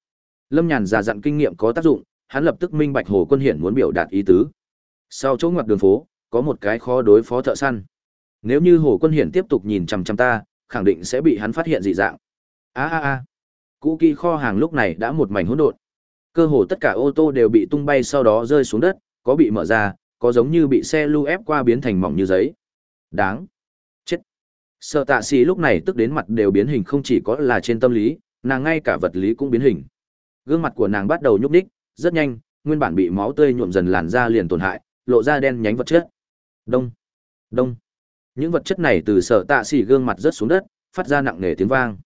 Lâm Nhàn già dặn kinh nghiệm có tác dụng, hắn lập tức minh bạch Hồ Quân Hiển muốn biểu đạt ý tứ. Sau chỗ ngoặt đường phố, có một cái khó đối phó thợ săn. Nếu như Hồ Quân Hiển tiếp tục nhìn chằm chằm ta, khẳng định sẽ bị hắn phát hiện dị dạng. A a a. Cũ kỹ kho hàng lúc này đã một mảnh hỗn độn. Cơ hồ tất cả ô tô đều bị tung bay sau đó rơi xuống đất, có bị mở ra, có giống như bị xe lưu ép qua biến thành mỏng như giấy. Đáng. Chết. Sợ tạ xì lúc này tức đến mặt đều biến hình không chỉ có là trên tâm lý, nàng ngay cả vật lý cũng biến hình. Gương mặt của nàng bắt đầu nhúc ních rất nhanh, nguyên bản bị máu tươi nhuộm dần làn da liền tổn hại, lộ ra đen nhánh vật chất. Đông đông. Những vật chất này từ sở tạ xỉ gương mặt rớt xuống đất, phát ra nặng nề tiếng vang.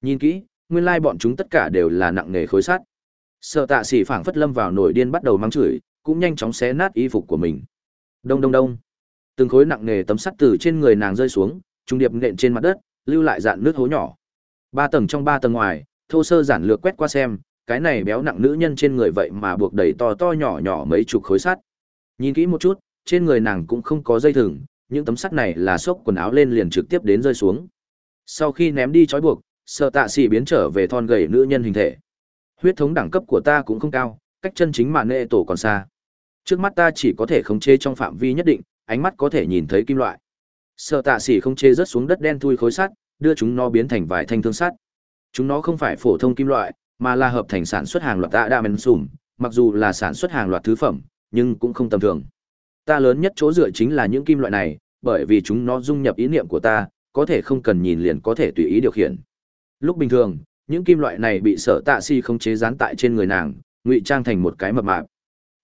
Nhìn kỹ, nguyên lai bọn chúng tất cả đều là nặng nề khối sắt. Sở tạ xỉ phảng phất lâm vào nổi điên bắt đầu mắng chửi, cũng nhanh chóng xé nát y phục của mình. Đông đông đông. Từng khối nặng nề tấm sắt từ trên người nàng rơi xuống, trung điệp nện trên mặt đất, lưu lại dạn nước hố nhỏ. Ba tầng trong ba tầng ngoài, thô sơ giản lược quét qua xem, cái này béo nặng nữ nhân trên người vậy mà buộc đầy to to nhỏ nhỏ mấy chục khối sắt. Nhìn kỹ một chút, trên người nàng cũng không có dây thừng, những tấm sắt này là xốc quần áo lên liền trực tiếp đến rơi xuống. Sau khi ném đi trói buộc, sợ tạ xỉ biến trở về thon gầy nữ nhân hình thể. Huyết thống đẳng cấp của ta cũng không cao, cách chân chính mạn nệ tổ còn xa. Trước mắt ta chỉ có thể khống chế trong phạm vi nhất định, ánh mắt có thể nhìn thấy kim loại. Sợ tạ xỉ không chế rớt xuống đất đen thui khối sắt, đưa chúng nó biến thành vài thanh thương sắt. Chúng nó không phải phổ thông kim loại, mà là hợp thành sản xuất hàng loạt tạ đa mặc dù là sản xuất hàng loạt thứ phẩm, nhưng cũng không tầm thường. Ta lớn nhất chỗ dựa chính là những kim loại này, bởi vì chúng nó dung nhập ý niệm của ta, có thể không cần nhìn liền có thể tùy ý điều khiển. Lúc bình thường, những kim loại này bị sở tạ si không chế dán tại trên người nàng, ngụy trang thành một cái mập mạp.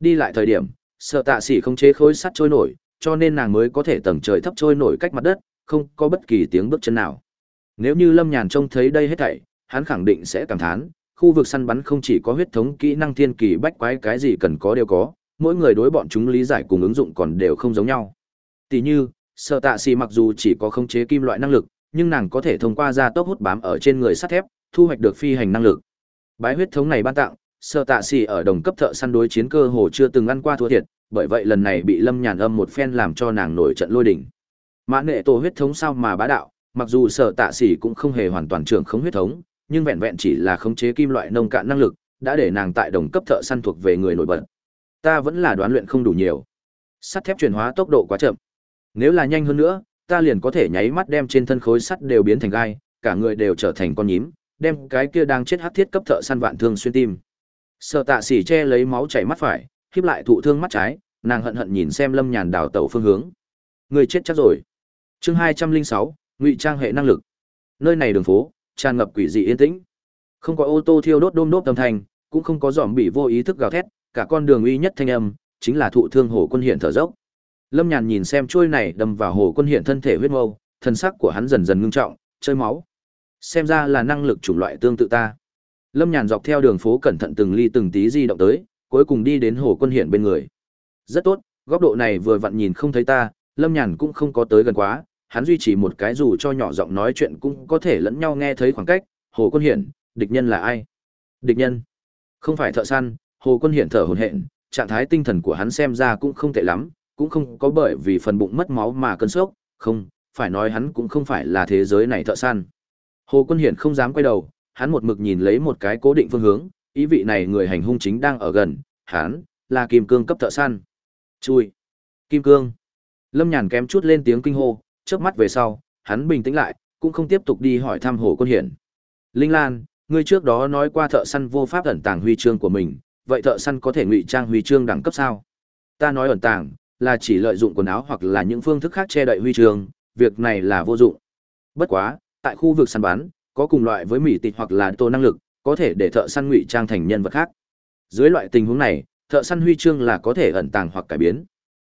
Đi lại thời điểm, sở tạ si không chế khối sắt trôi nổi, cho nên nàng mới có thể tầng trời thấp trôi nổi cách mặt đất, không có bất kỳ tiếng bước chân nào. Nếu như Lâm Nhàn trông thấy đây hết thảy, hắn khẳng định sẽ cảm thán, khu vực săn bắn không chỉ có huyết thống kỹ năng thiên kỳ bách quái cái gì cần có đều có, mỗi người đối bọn chúng lý giải cùng ứng dụng còn đều không giống nhau. Tỷ như, Sở Tạ Xỉ mặc dù chỉ có khống chế kim loại năng lực, nhưng nàng có thể thông qua gia tốc hút bám ở trên người sắt thép, thu hoạch được phi hành năng lực. Bái huyết thống này ban tặng, Sở Tạ Xỉ ở đồng cấp thợ săn đối chiến cơ hồ chưa từng ăn qua thua thiệt, bởi vậy lần này bị Lâm Nhàn âm một phen làm cho nàng nổi trận lôi đình. Mã Nệ Tổ huyết thống sao mà bá đạo, mặc dù Sở Tạ Sĩ cũng không hề hoàn toàn trưởng không huyết thống, nhưng vẹn vẹn chỉ là khống chế kim loại nông cạn năng lực, đã để nàng tại đồng cấp thợ săn thuộc về người nổi bật. Ta vẫn là đoán luyện không đủ nhiều. Sắt thép chuyển hóa tốc độ quá chậm. Nếu là nhanh hơn nữa, ta liền có thể nháy mắt đem trên thân khối sắt đều biến thành gai, cả người đều trở thành con nhím, đem cái kia đang chết hát thiết cấp thợ săn vạn thương xuyên tim. sợ Tạ xỉ che lấy máu chảy mắt phải, khiếp lại thụ thương mắt trái, nàng hận hận nhìn xem Lâm Nhàn đào tẩu phương hướng. Người chết chắc rồi. Chương hai trăm linh sáu, Ngụy trang hệ năng lực. Nơi này đường phố, tràn ngập quỷ dị yên tĩnh. Không có ô tô thiêu đốt đôm đốt âm thanh, cũng không có dòm bị vô ý thức gào thét, cả con đường uy nhất thanh âm, chính là thụ thương hồ quân hiện thở dốc. Lâm Nhàn nhìn xem trôi này đâm vào hồ quân hiện thân thể huyết mâu, thân sắc của hắn dần dần ngưng trọng, chơi máu. Xem ra là năng lực chủng loại tương tự ta. Lâm Nhàn dọc theo đường phố cẩn thận từng ly từng tí di động tới, cuối cùng đi đến hồ quân hiện bên người. Rất tốt, góc độ này vừa vặn nhìn không thấy ta, Lâm Nhàn cũng không có tới gần quá, hắn duy trì một cái dù cho nhỏ giọng nói chuyện cũng có thể lẫn nhau nghe thấy khoảng cách, Hồ Quân Hiển, địch nhân là ai? Địch nhân? Không phải thợ săn, Hồ Quân Hiển thở hổn hển, trạng thái tinh thần của hắn xem ra cũng không tệ lắm, cũng không có bởi vì phần bụng mất máu mà cơn sốc, không, phải nói hắn cũng không phải là thế giới này thợ săn. Hồ Quân Hiển không dám quay đầu, hắn một mực nhìn lấy một cái cố định phương hướng, ý vị này người hành hung chính đang ở gần, hắn là kim cương cấp thợ săn. Chui. Kim cương. Lâm Nhàn kém chút lên tiếng kinh hô, chớp mắt về sau, hắn bình tĩnh lại, cũng không tiếp tục đi hỏi thăm Hồ Quân Hiển. Linh Lan, ngươi trước đó nói qua thợ săn vô pháp ẩn tàng huy chương của mình, vậy thợ săn có thể ngụy trang huy chương đẳng cấp sao? Ta nói ẩn tàng, là chỉ lợi dụng quần áo hoặc là những phương thức khác che đậy huy chương, việc này là vô dụng. Bất quá, tại khu vực săn bắn, có cùng loại với mỹ tịt hoặc là tô năng lực, có thể để thợ săn ngụy trang thành nhân vật khác. Dưới loại tình huống này, thợ săn huy chương là có thể ẩn tàng hoặc cải biến.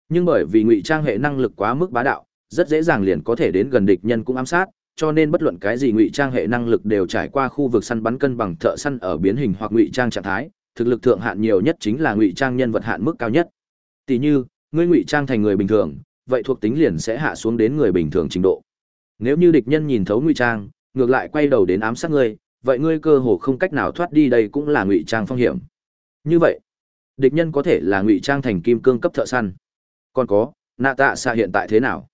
Nhưng bởi vì ngụy trang hệ năng lực quá mức bá đạo, rất dễ dàng liền có thể đến gần địch nhân cũng ám sát, cho nên bất luận cái gì ngụy trang hệ năng lực đều trải qua khu vực săn bắn cân bằng thợ săn ở biến hình hoặc ngụy trang trạng thái, thực lực thượng hạn nhiều nhất chính là ngụy trang nhân vật hạn mức cao nhất. Tỷ như, ngươi ngụy trang thành người bình thường, vậy thuộc tính liền sẽ hạ xuống đến người bình thường trình độ. Nếu như địch nhân nhìn thấu ngụy trang, ngược lại quay đầu đến ám sát ngươi, vậy ngươi cơ hồ không cách nào thoát đi đây cũng là ngụy trang phong hiểm. Như vậy, địch nhân có thể là ngụy trang thành kim cương cấp thợ săn. Còn có, nạ tạ xạ hiện tại thế nào?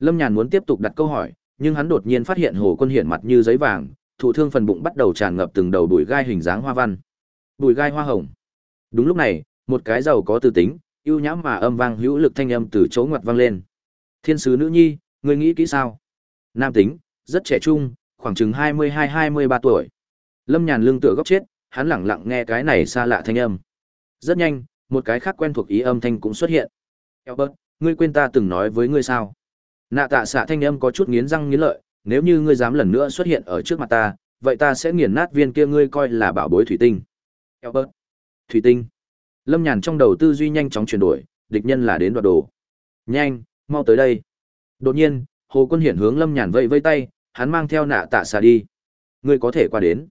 Lâm Nhàn muốn tiếp tục đặt câu hỏi, nhưng hắn đột nhiên phát hiện Hồ Quân Hiển mặt như giấy vàng, thụ thương phần bụng bắt đầu tràn ngập từng đầu bụi gai hình dáng hoa văn. Bụi gai hoa hồng. Đúng lúc này, một cái giàu có tư tính, ưu nhãm mà âm vang hữu lực thanh âm từ chỗ ngoặt vang lên. Thiên sứ nữ nhi, ngươi nghĩ kỹ sao? Nam tính, rất trẻ trung, khoảng chừng 22-23 tuổi. Lâm Nhàn lưng tựa góc chết, hắn lặng lặng nghe cái này xa lạ thanh âm. Rất nhanh, một cái khác quen thuộc ý âm thanh cũng xuất hiện. Albert, ngươi quên ta từng nói với ngươi sao? Nạ tạ xạ thanh âm có chút nghiến răng nghiến lợi, nếu như ngươi dám lần nữa xuất hiện ở trước mặt ta, vậy ta sẽ nghiền nát viên kia ngươi coi là bảo bối thủy tinh. Albert. thủy tinh. Lâm nhàn trong đầu tư duy nhanh chóng chuyển đổi, địch nhân là đến đoạt đồ. Nhanh, mau tới đây. Đột nhiên, hồ quân hiển hướng lâm nhàn vẫy vây tay, hắn mang theo nạ tạ xạ đi. Ngươi có thể qua đến.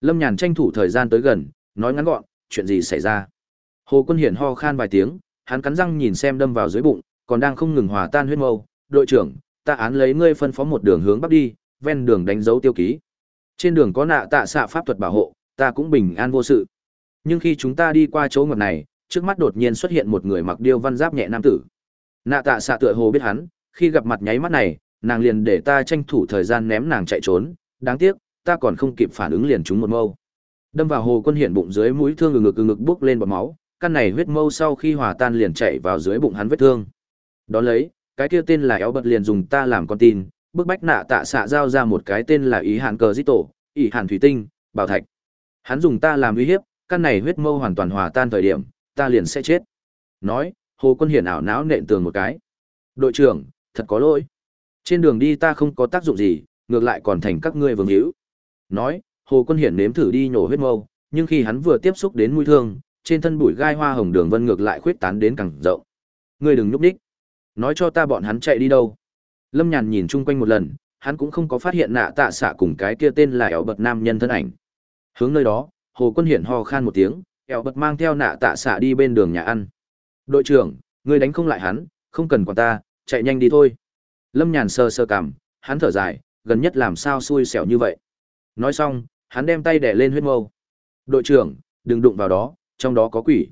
Lâm nhàn tranh thủ thời gian tới gần, nói ngắn gọn, chuyện gì xảy ra? Hồ quân hiển ho khan vài tiếng, hắn cắn răng nhìn xem đâm vào dưới bụng, còn đang không ngừng hòa tan huyết mâu đội trưởng, ta án lấy ngươi phân phó một đường hướng bắc đi, ven đường đánh dấu tiêu ký. Trên đường có nạ tạ xạ pháp thuật bảo hộ, ta cũng bình an vô sự. Nhưng khi chúng ta đi qua chỗ ngọt này, trước mắt đột nhiên xuất hiện một người mặc điêu văn giáp nhẹ nam tử. Nạ tạ xạ tựa hồ biết hắn, khi gặp mặt nháy mắt này, nàng liền để ta tranh thủ thời gian ném nàng chạy trốn, đáng tiếc, ta còn không kịp phản ứng liền trúng một mâu. Đâm vào hồ quân hiện bụng dưới mũi thương ngực ngực bốc lên bọt máu, căn này huyết mâu sau khi hòa tan liền chạy vào dưới bụng hắn vết thương. Đó lấy, cái kia tên là éo bật liền dùng ta làm con tin bức bách nạ tạ xạ giao ra một cái tên là ý hạn cờ di tổ ý hạn thủy tinh bảo thạch hắn dùng ta làm uy hiếp căn này huyết mâu hoàn toàn hòa tan thời điểm ta liền sẽ chết Nói, Hồ Quân Hiển ảo não nện tường một cái. Đội trưởng, thật có lỗi. Trên đường đi ta không có tác dụng gì, ngược lại còn thành các ngươi vương hữu. Nói, Hồ Quân Hiển nếm thử đi nhổ huyết mâu, nhưng khi hắn vừa tiếp xúc đến mũi thương, trên thân bụi gai hoa hồng đường vân ngược lại khuyết tán đến càng rộng. Ngươi đừng nhúc đích. Nói cho ta bọn hắn chạy đi đâu. Lâm Nhàn nhìn chung quanh một lần, hắn cũng không có phát hiện nạ tạ xạ cùng cái kia tên là éo bật nam nhân thân ảnh. Hướng nơi đó, Hồ Quân Hiển ho khan một tiếng, éo bật mang theo nạ tạ xạ đi bên đường nhà ăn. Đội trưởng, ngươi đánh không lại hắn, không cần quản ta, chạy nhanh đi thôi. Lâm Nhàn sơ sơ cảm, hắn thở dài, gần nhất làm sao xui xẻo như vậy. Nói xong, hắn đem tay đè lên huyết mâu. Đội trưởng, đừng đụng vào đó, trong đó có quỷ.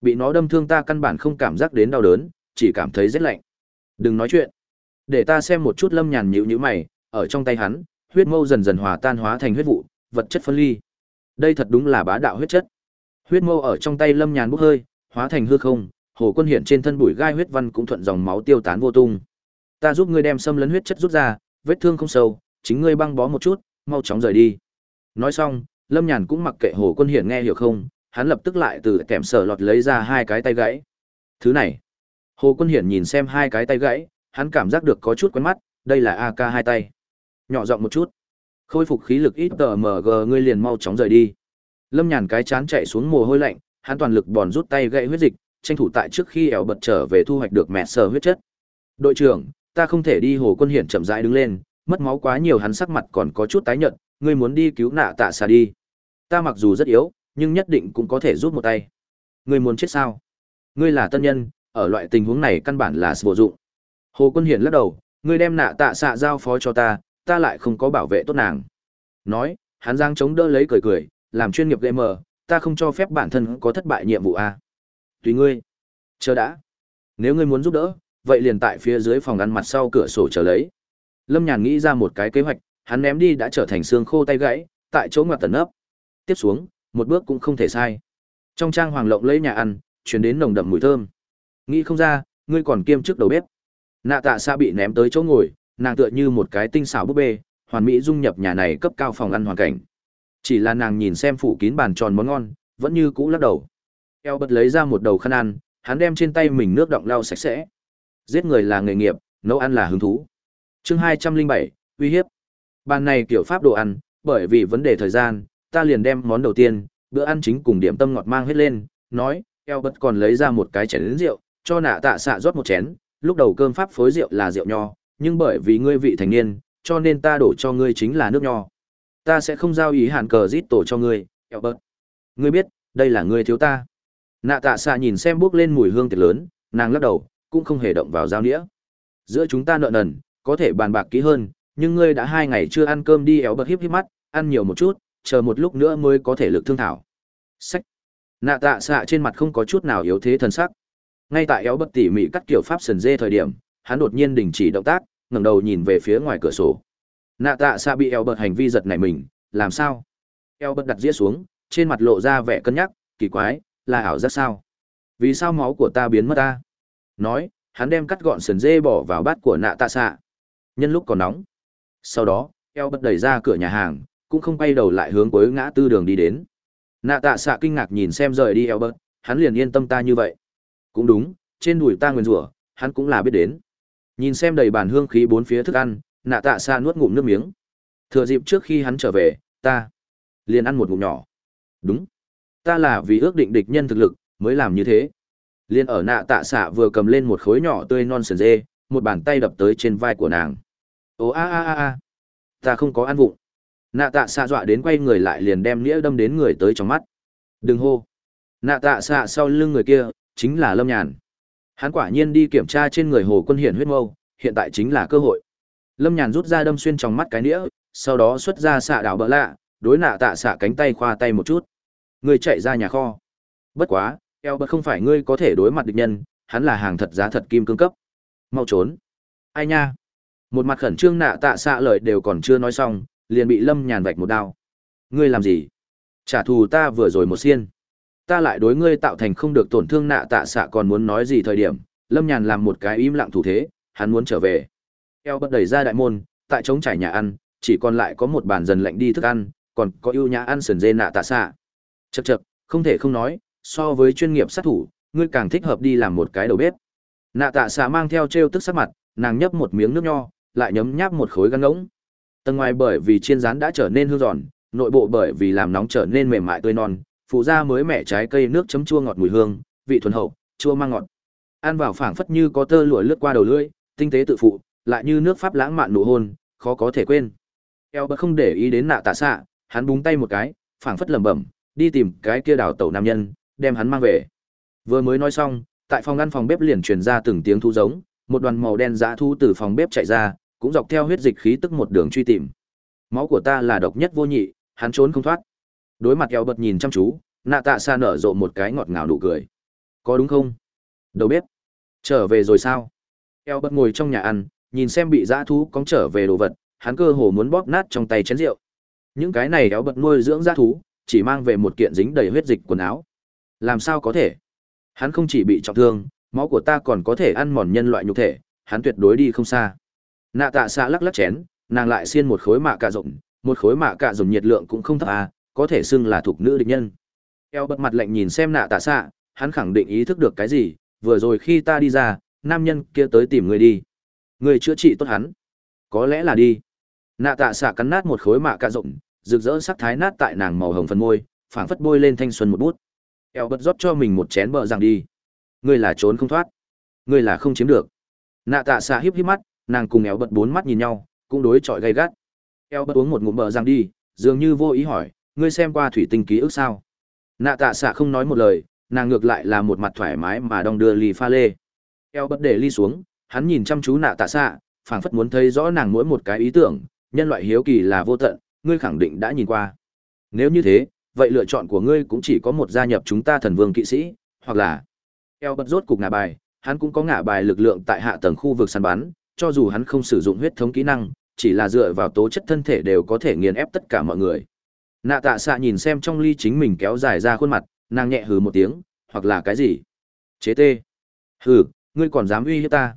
Bị nó đâm thương ta căn bản không cảm giác đến đau đớn, chỉ cảm thấy rất lạnh. Đừng nói chuyện. Để ta xem một chút lâm nhàn nhíu nhíu mày, ở trong tay hắn, huyết mâu dần dần hòa tan hóa thành huyết vụ, vật chất phân ly. Đây thật đúng là bá đạo huyết chất. Huyết mâu ở trong tay lâm nhàn bốc hơi, hóa thành hư không, hồ quân hiện trên thân bụi gai huyết văn cũng thuận dòng máu tiêu tán vô tung. Ta giúp ngươi đem xâm lấn huyết chất rút ra, vết thương không sâu, chính ngươi băng bó một chút, mau chóng rời đi. Nói xong, Lâm Nhàn cũng mặc kệ Hồ Quân Hiển nghe hiểu không, hắn lập tức lại từ kèm sở lọt lấy ra hai cái tay gãy. Thứ này, Hồ Quân Hiển nhìn xem hai cái tay gãy, hắn cảm giác được có chút quen mắt, đây là AK hai tay. Nhỏ giọng một chút. Khôi phục khí lực ít tờ MG ngươi liền mau chóng rời đi. Lâm Nhàn cái chán chạy xuống mồ hôi lạnh, hắn toàn lực bòn rút tay gãy huyết dịch, tranh thủ tại trước khi ẻo bật trở về thu hoạch được mẹ sở huyết chất. Đội trưởng, ta không thể đi Hồ Quân Hiển chậm rãi đứng lên, mất máu quá nhiều hắn sắc mặt còn có chút tái nhợt, ngươi muốn đi cứu nạ tạ xà đi. Ta mặc dù rất yếu, nhưng nhất định cũng có thể giúp một tay. Ngươi muốn chết sao? Ngươi là tân nhân, ở loại tình huống này căn bản là vô dụng. Hồ Quân Hiển lắc đầu, ngươi đem nạ tạ xạ giao phó cho ta, ta lại không có bảo vệ tốt nàng. Nói, hắn giang chống đỡ lấy cười cười, làm chuyên nghiệp gamer, ta không cho phép bản thân có thất bại nhiệm vụ a. Tùy ngươi. Chờ đã. Nếu ngươi muốn giúp đỡ, vậy liền tại phía dưới phòng ăn mặt sau cửa sổ chờ lấy. Lâm Nhàn nghĩ ra một cái kế hoạch, hắn ném đi đã trở thành xương khô tay gãy, tại chỗ ngoặt tần ấp. Tiếp xuống, một bước cũng không thể sai. Trong trang hoàng lộng lấy nhà ăn, chuyển đến nồng đậm mùi thơm. Nghĩ không ra, ngươi còn kiêm chức đầu bếp. Nạ tạ xa bị ném tới chỗ ngồi, nàng tựa như một cái tinh xảo búp bê, hoàn mỹ dung nhập nhà này cấp cao phòng ăn hoàn cảnh. Chỉ là nàng nhìn xem phủ kín bàn tròn món ngon, vẫn như cũ lắc đầu. Eo bật lấy ra một đầu khăn ăn, hắn đem trên tay mình nước động lau sạch sẽ. Giết người là nghề nghiệp, nấu ăn là hứng thú. Chương hai trăm linh bảy uy hiếp. Bàn này kiểu pháp đồ ăn, bởi vì vấn đề thời gian, ta liền đem món đầu tiên, bữa ăn chính cùng điểm tâm ngọt mang hết lên, nói, eo bật còn lấy ra một cái chén lớn rượu, cho nạ tạ xạ rót một chén, lúc đầu cơm pháp phối rượu là rượu nho, nhưng bởi vì ngươi vị thành niên, cho nên ta đổ cho ngươi chính là nước nho. Ta sẽ không giao ý hàn cờ rít tổ cho ngươi, eo. Ngươi biết, đây là ngươi thiếu ta. Nạ tạ xạ nhìn xem bước lên mùi hương tiệc lớn, nàng lắc đầu, cũng không hề động vào giao đĩa. Giữa chúng ta nợ nần, có thể bàn bạc kỹ hơn, nhưng ngươi đã hai ngày chưa ăn cơm đi éo bật hiếp hiếp mắt, ăn nhiều một chút, chờ một lúc nữa mới có thể lực thương thảo. Sách. Nạ tạ xạ trên mặt không có chút nào yếu thế thần sắc. Ngay tại éo bất tỉ mỉ cắt kiểu pháp sần dê thời điểm, hắn đột nhiên đình chỉ động tác, ngẩng đầu nhìn về phía ngoài cửa sổ. Nạ tạ xa bị éo bật hành vi giật nảy mình, làm sao? Éo bật đặt dĩa xuống, trên mặt lộ ra vẻ cân nhắc, kỳ quái, là ảo giác sao? Vì sao máu của ta biến mất ta? Nói, hắn đem cắt gọn sườn dê bỏ vào bát của nạ tạ xạ. Nhân lúc còn nóng. Sau đó, eo bật đẩy ra cửa nhà hàng, cũng không quay đầu lại hướng cuối ngã tư đường đi đến. Nạ tạ xạ kinh ngạc nhìn xem rời đi eo bật, hắn liền yên tâm ta như vậy. Cũng đúng, trên đùi ta nguyền rủa, hắn cũng là biết đến. Nhìn xem đầy bàn hương khí bốn phía thức ăn, nạ tạ xa nuốt ngụm nước miếng. Thừa dịp trước khi hắn trở về, ta liền ăn một ngụm nhỏ. Đúng, ta là vì ước định địch nhân thực lực mới làm như thế. Liên ở nạ tạ xạ vừa cầm lên một khối nhỏ tươi non sườn dê, một bàn tay đập tới trên vai của nàng. Ồ a a a a, ta không có ăn vụng. Nạ tạ xạ dọa đến quay người lại liền đem nghĩa đâm đến người tới trong mắt. Đừng hô. Nạ tạ xạ sau lưng người kia, chính là Lâm Nhàn. Hắn quả nhiên đi kiểm tra trên người hồ quân hiển huyết mâu, hiện tại chính là cơ hội. Lâm Nhàn rút ra đâm xuyên trong mắt cái nĩa, sau đó xuất ra xạ đảo bỡ lạ, đối nạ tạ xạ cánh tay khoa tay một chút. Người chạy ra nhà kho. Bất quá, eo bật không phải ngươi có thể đối mặt địch nhân, hắn là hàng thật giá thật kim cương cấp. Mau trốn. Ai nha. Một mặt khẩn trương nạ tạ xạ lời đều còn chưa nói xong, liền bị lâm nhàn vạch một đao. Ngươi làm gì? Trả thù ta vừa rồi một xiên. Ta lại đối ngươi tạo thành không được tổn thương nạ tạ xạ còn muốn nói gì thời điểm, lâm nhàn làm một cái im lặng thủ thế, hắn muốn trở về. Eo bật đẩy ra đại môn, tại trống trải nhà ăn, chỉ còn lại có một bàn dần lạnh đi thức ăn, còn có ưu nhã ăn sườn dê nạ tạ xạ. chật chật không thể không nói, so với chuyên nghiệp sát thủ, ngươi càng thích hợp đi làm một cái đầu bếp nạ tạ xạ mang theo t r e o tức sắc mặt nàng nhấp một miếng nước nho lại nhấm nháp một khối gắn ngỗng tầng ngoài bởi vì chiên rán đã trở nên hương giòn nội bộ bởi vì làm nóng trở nên mềm mại tươi non phụ ra mới mẻ trái cây nước chấm chua ngọt mùi hương, vị thuần hậu, chua mang ngọt. Ăn vào phảng phất như có tơ lụa lướt qua đầu lưỡi, tinh tế tự phụ, lại như nước pháp lãng mạn nụ hôn, khó có thể quên. Eo không để ý đến nạ tạ xạ, hắn búng tay một cái, phảng phất lẩm bẩm, đi tìm cái kia đào tẩu nam nhân, đem hắn mang về. Vừa mới nói xong, tại phòng ngăn phòng bếp liền truyền ra từng tiếng thu giống, một đoàn màu đen dã thu từ phòng bếp chạy ra, cũng dọc theo huyết dịch khí tức một đường truy tìm. Máu của ta là độc nhất vô nhị, hắn trốn không thoát đối mặt eo bật nhìn chăm chú, nạ tạ xa nở rộ một cái ngọt ngào nụ cười. Có đúng không? Đầu bếp. Trở về rồi sao? Eo bật ngồi trong nhà ăn, nhìn xem bị dã thú cóng trở về đồ vật, hắn cơ hồ muốn bóp nát trong tay chén rượu. Những cái này eo bật nuôi dưỡng dã thú, chỉ mang về một kiện dính đầy huyết dịch quần áo. Làm sao có thể? Hắn không chỉ bị trọng thương, máu của ta còn có thể ăn mòn nhân loại nhục thể, hắn tuyệt đối đi không xa. Nạ tạ xa lắc lắc chén, nàng lại xiên một khối mạ cạ rộng, một khối mạ cạ rộng nhiệt lượng cũng không thấp à có thể xưng là thuộc nữ địch nhân. Eo bật mặt lạnh nhìn xem nạ tạ xạ, hắn khẳng định ý thức được cái gì, vừa rồi khi ta đi ra, nam nhân kia tới tìm người đi. Người chữa trị tốt hắn. Có lẽ là đi. Nạ tạ xạ cắn nát một khối mạ cạ rộng, rực rỡ sắc thái nát tại nàng màu hồng phần môi, phảng phất bôi lên thanh xuân một bút. Eo bật rót cho mình một chén bờ rằng đi. Ngươi là trốn không thoát. Ngươi là không chiếm được. Nạ tạ xạ híp híp mắt, nàng cùng eo bật bốn mắt nhìn nhau, cũng đối chọi gay gắt. Eo bật uống một ngụm bờ rằng đi, dường như vô ý hỏi ngươi xem qua thủy tinh ký ức sao? Nạ tạ xạ không nói một lời, nàng ngược lại là một mặt thoải mái mà đong đưa ly pha lê. Eo bất để ly xuống, hắn nhìn chăm chú nạ tạ xạ phảng phất muốn thấy rõ nàng mỗi một cái ý tưởng, nhân loại hiếu kỳ là vô tận, ngươi khẳng định đã nhìn qua. Nếu như thế, vậy lựa chọn của ngươi cũng chỉ có một gia nhập chúng ta thần vương kỵ sĩ, hoặc là eo bật rốt cục ngả bài, hắn cũng có ngả bài lực lượng tại hạ tầng khu vực săn bắn, cho dù hắn không sử dụng huyết thống kỹ năng, chỉ là dựa vào tố chất thân thể đều có thể nghiền ép tất cả mọi người nạ tạ xạ nhìn xem trong ly chính mình kéo dài ra khuôn mặt, nàng nhẹ hừ một tiếng, hoặc là cái gì? Chế tê. Hừ, ngươi còn dám uy hiếp ta?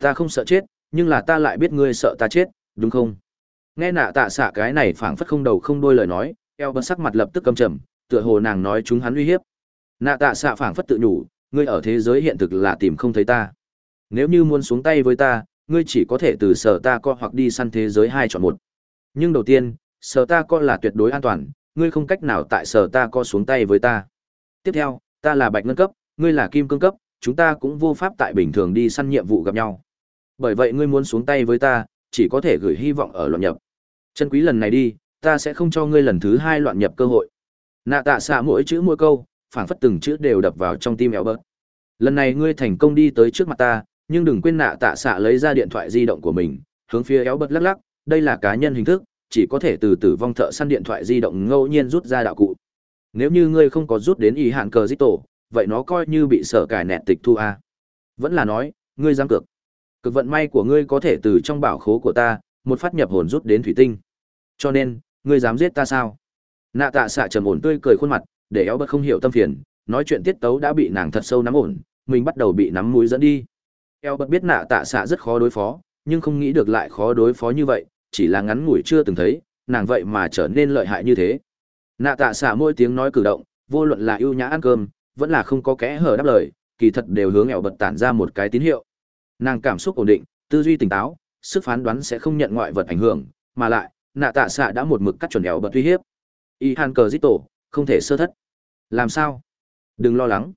Ta không sợ chết, nhưng là ta lại biết ngươi sợ ta chết, đúng không? Nghe nạ tạ xạ cái này phảng phất không đầu không đôi lời nói, eo bật sắc mặt lập tức cầm trầm, tựa hồ nàng nói chúng hắn uy hiếp. Nạ tạ xạ phảng phất tự nhủ, ngươi ở thế giới hiện thực là tìm không thấy ta. Nếu như muốn xuống tay với ta, ngươi chỉ có thể từ sở ta co hoặc đi săn thế giới hai chọn một. Nhưng đầu tiên sở ta co là tuyệt đối an toàn, ngươi không cách nào tại sở ta co xuống tay với ta. Tiếp theo, ta là bạch ngân cấp, ngươi là kim cương cấp, chúng ta cũng vô pháp tại bình thường đi săn nhiệm vụ gặp nhau. Bởi vậy ngươi muốn xuống tay với ta, chỉ có thể gửi hy vọng ở loạn nhập. Chân quý lần này đi, ta sẽ không cho ngươi lần thứ hai loạn nhập cơ hội. Nạ tạ xạ mỗi chữ mỗi câu, phảng phất từng chữ đều đập vào trong tim éo bớt lần này ngươi thành công đi tới trước mặt ta, nhưng đừng quên nạ tạ xạ lấy ra điện thoại di động của mình, hướng phía éo bớt lắc lắc, đây là cá nhân hình thức chỉ có thể từ tử vong thợ săn điện thoại di động ngẫu nhiên rút ra đạo cụ. Nếu như ngươi không có rút đến ý hạn cờ dít tổ vậy nó coi như bị sở cải nẹt tịch thu a. Vẫn là nói, ngươi dám cược. Cực vận may của ngươi có thể từ trong bảo khố của ta, một phát nhập hồn rút đến thủy tinh. Cho nên, ngươi dám giết ta sao? Nạ tạ xạ trầm ổn tươi cười khuôn mặt, để eo bật không hiểu tâm phiền, nói chuyện tiết tấu đã bị nàng thật sâu nắm ổn, mình bắt đầu bị nắm mũi dẫn đi. Eo bật biết nạ tạ xạ rất khó đối phó, nhưng không nghĩ được lại khó đối phó như vậy chỉ là ngắn ngủi chưa từng thấy, nàng vậy mà trở nên lợi hại như thế. Nạ tạ xả mỗi tiếng nói cử động, vô luận là ưu nhã ăn cơm, vẫn là không có kẽ hở đáp lời, kỳ thật đều hướng ẻo bật tản ra một cái tín hiệu. Nàng cảm xúc ổn định, tư duy tỉnh táo, sức phán đoán sẽ không nhận ngoại vật ảnh hưởng, mà lại, nạ tạ xạ đã một mực cắt chuẩn ẻo bật uy hiếp. Y han cờ dít tổ không thể sơ thất. Làm sao? Đừng lo lắng.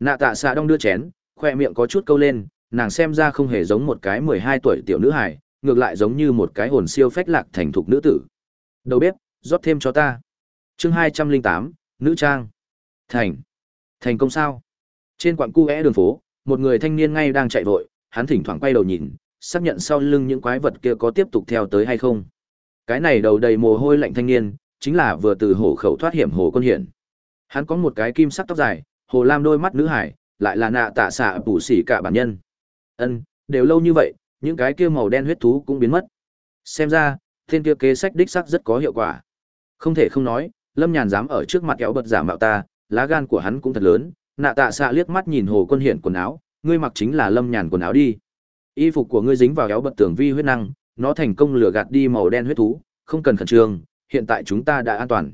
Nạ tạ xạ đong đưa chén, khoe miệng có chút câu lên, nàng xem ra không hề giống một cái mười hai tuổi tiểu nữ hài ngược lại giống như một cái hồn siêu phách lạc thành thục nữ tử. Đầu bếp, rót thêm cho ta. Chương hai trăm linh tám, nữ trang. Thành. Thành công sao? Trên quặng cu é đường phố, một người thanh niên ngay đang chạy vội, hắn thỉnh thoảng quay đầu nhìn, xác nhận sau lưng những quái vật kia có tiếp tục theo tới hay không. Cái này đầu đầy mồ hôi lạnh thanh niên, chính là vừa từ hổ khẩu thoát hiểm hồ quân hiển. Hắn có một cái kim sắc tóc dài, hồ lam đôi mắt nữ hải, lại là nạ tạ xạ bù xỉ cả bản nhân. Ân, đều lâu như vậy những cái kia màu đen huyết thú cũng biến mất. Xem ra thiên kia kế sách đích sắc rất có hiệu quả. Không thể không nói, lâm nhàn dám ở trước mặt kéo bật giả mạo ta, lá gan của hắn cũng thật lớn. Nạ tạ xạ liếc mắt nhìn hồ quân hiển quần áo, ngươi mặc chính là lâm nhàn quần áo đi. Y phục của ngươi dính vào kéo bật tường vi huyết năng, nó thành công lừa gạt đi màu đen huyết thú, không cần khẩn trương, hiện tại chúng ta đã an toàn.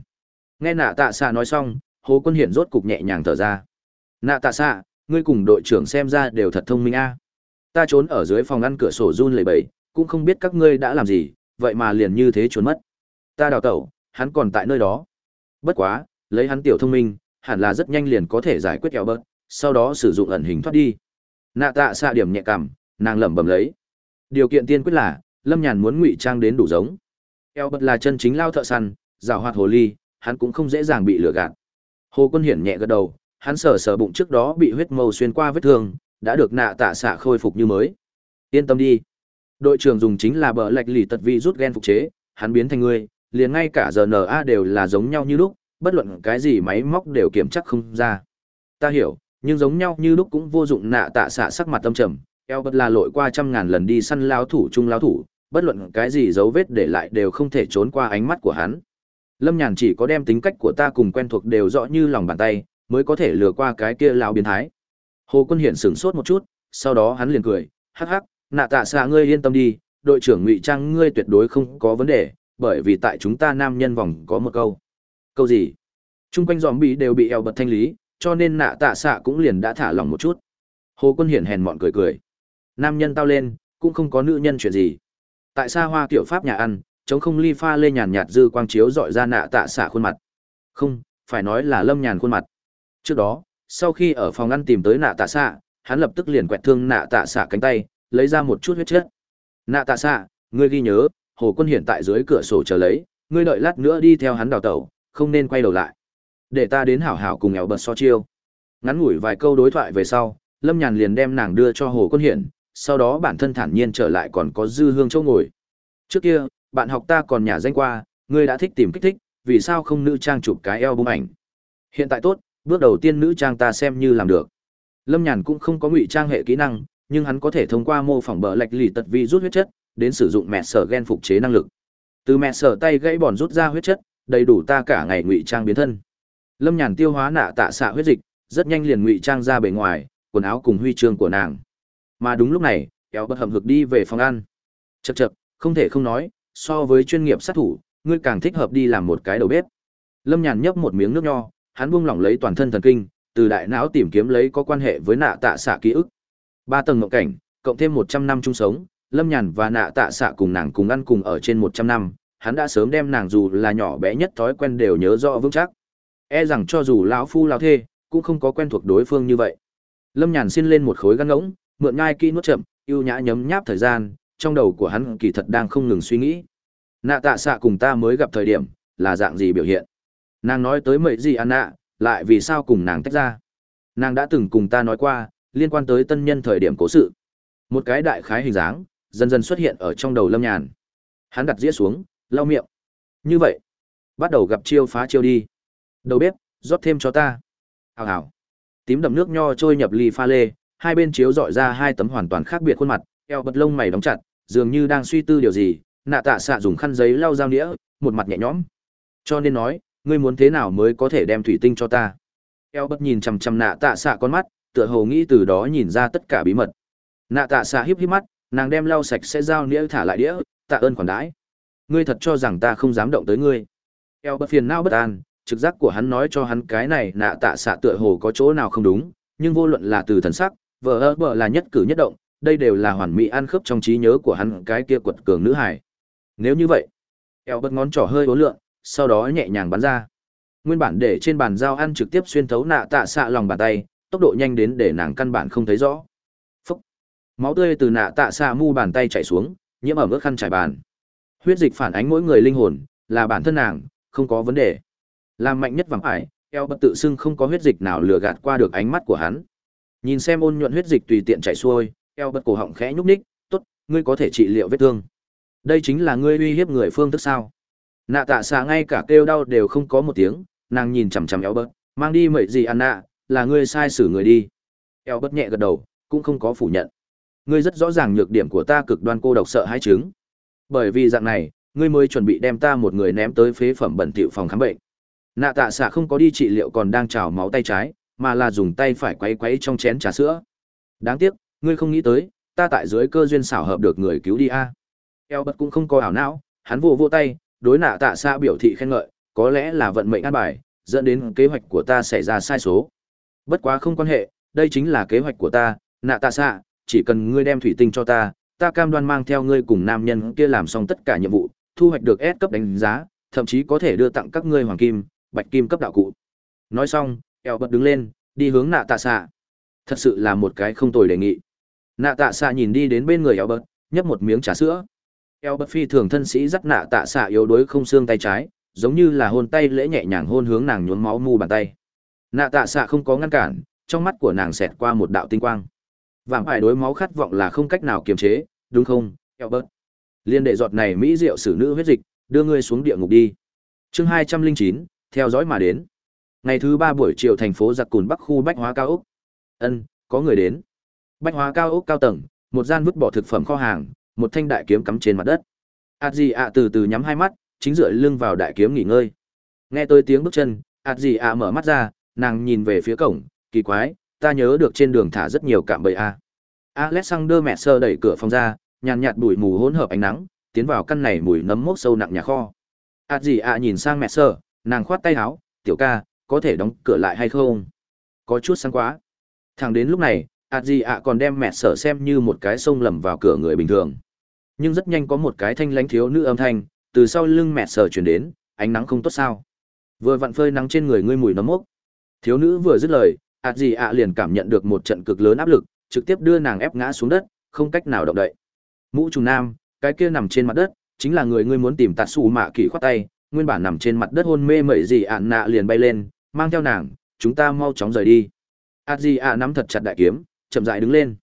Nghe nạ tạ xạ nói xong, hồ quân hiển rốt cục nhẹ nhàng thở ra. Nạ tạ xạ ngươi cùng đội trưởng xem ra đều thật thông minh a ta trốn ở dưới phòng ngăn cửa sổ run lẩy bẩy, cũng không biết các ngươi đã làm gì, vậy mà liền như thế trốn mất. Ta đào tẩu, hắn còn tại nơi đó. Bất quá, lấy hắn tiểu thông minh, hẳn là rất nhanh liền có thể giải quyết eo bớt sau đó sử dụng ẩn hình thoát đi. Nạ tạ xạ điểm nhẹ cảm, nàng lẩm bẩm lấy. Điều kiện tiên quyết là, lâm nhàn muốn ngụy trang đến đủ giống. Eo bớt là chân chính lao thợ săn rào hoạt hồ ly, hắn cũng không dễ dàng bị lừa gạt. Hồ quân hiển nhẹ gật đầu, hắn sờ sờ bụng trước đó bị huyết mâu xuyên qua vết thương đã được nạ tạ xạ khôi phục như mới. Yên tâm đi. Đội trưởng dùng chính là bờ lạch lì tật vi rút gen phục chế, hắn biến thành ngươi liền ngay cả rna đều là giống nhau như lúc, bất luận cái gì máy móc đều kiểm chắc không ra. Ta hiểu, nhưng giống nhau như lúc cũng vô dụng, nạ tạ xạ sắc mặt tâm trầm eo bật là lội qua trăm ngàn lần đi săn lao thủ chung lao thủ, bất luận cái gì dấu vết để lại đều không thể trốn qua ánh mắt của hắn. Lâm nhàn chỉ có đem tính cách của ta cùng quen thuộc đều rõ như lòng bàn tay, mới có thể lừa qua cái kia lao biến thái hồ quân hiển sửng sốt một chút, sau đó hắn liền cười, hắc hắc, nạ tạ xạ ngươi yên tâm đi, đội trưởng ngụy trang ngươi tuyệt đối không có vấn đề, bởi vì tại chúng ta nam nhân vòng có một câu. Câu gì? Trung quanh dòm bị đều bị eo bật thanh lý, cho nên nạ tạ xạ cũng liền đã thả lòng một chút. Hồ quân hiển hèn mọn cười cười. Nam nhân tao lên, cũng không có nữ nhân chuyện gì. Tại xa hoa kiểu pháp nhà ăn chống không ly pha lê nhàn nhạt dư quang chiếu dọi ra nạ tạ xạ khuôn mặt. Không, phải nói là lâm nhàn khuôn mặt. Trước đó sau khi ở phòng ăn tìm tới nạ tạ xạ, hắn lập tức liền quẹt thương nạ tạ xạ cánh tay, lấy ra một chút huyết chất. Nạ tạ xạ, ngươi ghi nhớ, hồ quân hiện tại dưới cửa sổ chờ lấy, ngươi đợi lát nữa đi theo hắn đào tẩu, không nên quay đầu lại. Để ta đến hảo hảo cùng nghèo bật so chiêu. Ngắn ngủi vài câu đối thoại về sau, lâm nhàn liền đem nàng đưa cho hồ quân hiển sau đó bản thân thản nhiên trở lại còn có dư hương châu ngồi. Trước kia, bạn học ta còn nhà danh qua, ngươi đã thích tìm kích thích, vì sao không nữ trang chụp cái eo bung ảnh? Hiện tại tốt bước đầu tiên nữ trang ta xem như làm được. Lâm nhàn cũng không có ngụy trang hệ kỹ năng, nhưng hắn có thể thông qua mô phỏng bờ lạch lì tật vi rút huyết chất, đến sử dụng mẹ sở gen phục chế năng lực. Từ mẹ sở tay gãy bòn rút ra huyết chất, đầy đủ ta cả ngày ngụy trang biến thân. Lâm nhàn tiêu hóa nạ tạ xạ huyết dịch, rất nhanh liền ngụy trang ra bề ngoài, quần áo cùng huy chương của nàng. Mà đúng lúc này, kéo bất hầm hực đi về phòng ăn. Chật chật không thể không nói, so với chuyên nghiệp sát thủ, ngươi càng thích hợp đi làm một cái đầu bếp. Lâm nhàn nhấp một miếng nước nho hắn buông lỏng lấy toàn thân thần kinh, từ đại não tìm kiếm lấy có quan hệ với nạ tạ xạ ký ức. Ba tầng ngộng cảnh, cộng thêm một trăm năm chung sống, lâm nhàn và nạ tạ xạ cùng nàng cùng ăn cùng ở trên một trăm năm, hắn đã sớm đem nàng dù là nhỏ bé nhất thói quen đều nhớ rõ vững chắc. E rằng cho dù lão phu lão thê, cũng không có quen thuộc đối phương như vậy. Lâm nhàn xin lên một khối gắn ngỗng, mượn ngai kỹ nuốt chậm, ưu nhã nhấm nháp thời gian, trong đầu của hắn kỳ thật đang không ngừng suy nghĩ. Nạ tạ xạ cùng ta mới gặp thời điểm, là dạng gì biểu hiện? Nàng nói tới mậy gì ăn nạ lại vì sao cùng nàng tách ra? Nàng đã từng cùng ta nói qua, liên quan tới tân nhân thời điểm cố sự. Một cái đại khái hình dáng, dần dần xuất hiện ở trong đầu lâm nhàn. Hắn đặt dĩa xuống, lau miệng. Như vậy, bắt đầu gặp chiêu phá chiêu đi. Đầu bếp, rót thêm cho ta. Hào hào. Tím đậm nước nho trôi nhập ly pha lê, hai bên chiếu dọi ra hai tấm hoàn toàn khác biệt khuôn mặt, eo bật lông mày đóng chặt, dường như đang suy tư điều gì, nạ tạ xạ dùng khăn giấy lau dao đĩa một mặt nhẹ nhõm. Cho nên nói ngươi muốn thế nào mới có thể đem thủy tinh cho ta? Eo bất nhìn chằm chằm nạ tạ xạ con mắt, tựa hồ nghĩ từ đó nhìn ra tất cả bí mật. Nạ tạ xạ híp híp mắt, nàng đem lau sạch sẽ dao nĩa thả lại đĩa, tạ ơn khoản đãi. Ngươi thật cho rằng ta không dám động tới ngươi? Eo bất phiền não bất an, trực giác của hắn nói cho hắn cái này nạ tạ xạ tựa hồ có chỗ nào không đúng, nhưng vô luận là từ thần sắc vợ ơ vợ là nhất cử nhất động, đây đều là hoàn mỹ ăn khớp trong trí nhớ của hắn cái kia quật cường nữ hải nếu như vậy, eo bất ngón trỏ hơi ố lượng sau đó nhẹ nhàng bắn ra. Nguyên bản để trên bàn dao ăn trực tiếp xuyên thấu nạ tạ xạ lòng bàn tay, tốc độ nhanh đến để nàng căn bản không thấy rõ. Phúc. máu tươi từ nạ tạ xạ mu bàn tay chảy xuống, nhiễm ở mức khăn trải bàn. Huyết dịch phản ánh mỗi người linh hồn, là bản thân nàng, không có vấn đề. Làm mạnh nhất vắng ải, eo bất tự xưng không có huyết dịch nào lừa gạt qua được ánh mắt của hắn. Nhìn xem ôn nhuận huyết dịch tùy tiện chảy xuôi, eo bất cổ họng khẽ nhúc ních tốt, ngươi có thể trị liệu vết thương. Đây chính là ngươi uy hiếp người phương thức sao? Nạ tạ xạ ngay cả kêu đau đều không có một tiếng, nàng nhìn chằm chằm eo bớt mang đi mậy gì ăn nạ, là ngươi sai xử người đi. Eo bớt nhẹ gật đầu, cũng không có phủ nhận. Ngươi rất rõ ràng nhược điểm của ta cực đoan cô độc sợ hai chứng. Bởi vì dạng này, ngươi mới chuẩn bị đem ta một người ném tới phế phẩm bẩn thỉu phòng khám bệnh. Nạ tạ xạ không có đi trị liệu còn đang trào máu tay trái, mà là dùng tay phải quấy quấy trong chén trà sữa. Đáng tiếc, ngươi không nghĩ tới, ta tại dưới cơ duyên xảo hợp được người cứu đi a. Eo bật cũng không có ảo não, hắn vô vô tay đối nạ tạ xạ biểu thị khen ngợi, có lẽ là vận mệnh an bài, dẫn đến kế hoạch của ta xảy ra sai số. Bất quá không quan hệ, đây chính là kế hoạch của ta, nạ tạ xạ, chỉ cần ngươi đem thủy tinh cho ta ta cam đoan mang theo ngươi cùng nam nhân kia làm xong tất cả nhiệm vụ, thu hoạch được S cấp đánh giá, thậm chí có thể đưa tặng các ngươi hoàng kim, bạch kim cấp đạo cụ. Nói xong eo bật đứng lên, đi hướng nạ tạ xạ. Thật sự là một cái không tồi đề nghị. Nạ tạ xạ nhìn đi đến bên người eo bật nhấp một miếng trà sữa eo bất phi thường thân sĩ dắt nạ tạ xạ yếu đuối không xương tay trái, giống như là hôn tay lễ nhẹ nhàng hôn hướng nàng nhuốm máu mu bàn tay. Nạ tạ xạ không có ngăn cản, trong mắt của nàng xẹt qua một đạo tinh quang. Vàng phải đối máu khát vọng là không cách nào kiềm chế, đúng không, eo bớt liên đệ giọt này mỹ diệu xử nữ huyết dịch, đưa ngươi xuống địa ngục đi. Chương hai trăm linh chín, theo dõi mà đến. Ngày thứ ba buổi chiều thành phố giặc cùn bắc khu bách hóa cao ốc ân, có người đến. Bách hóa cao ốc cao tầng, một gian vứt bỏ thực phẩm kho hàng một thanh đại kiếm cắm trên mặt đất. Ạt gì ạ từ từ nhắm hai mắt, chính dựa lưng vào đại kiếm nghỉ ngơi. Nghe tôi tiếng bước chân ạt gì ạ mở mắt ra, nàng nhìn về phía cổng, kỳ quái, ta nhớ được trên đường thả rất nhiều cạm bẫy a. Alexander mẹ sơ đẩy cửa phòng ra, nhàn nhạt bụi mù hỗn hợp ánh nắng, tiến vào căn này mùi nấm mốc sâu nặng nhà kho. Ạt gì ạ nhìn sang mẹ sơ nàng khoát tay áo, tiểu ca, có thể đóng cửa lại hay không? Có chút sáng quá. Thằng đến lúc này ạt gì ạ còn đem mẹ sở xem như một cái sông lầm vào cửa người bình thường nhưng rất nhanh có một cái thanh lãnh thiếu nữ âm thanh, từ sau lưng mẹ sở chuyển đến, ánh nắng không tốt sao? Vừa vặn phơi nắng trên người ngươi mùi nấm mốc. Thiếu nữ vừa dứt lời, ạt gì ạ liền cảm nhận được một trận cực lớn áp lực, trực tiếp đưa nàng ép ngã xuống đất, không cách nào động đậy. Mũ trùng nam, cái kia nằm trên mặt đất, chính là người ngươi muốn tìm tạt xù mạ kỳ khoát tay, nguyên bản nằm trên mặt đất hôn mê mẩy gì ạn nạ liền bay lên, mang theo nàng, chúng ta mau chóng rời đi. Ạt gì ạ nắm thật chặt đại kiếm, chậm dại đứng lên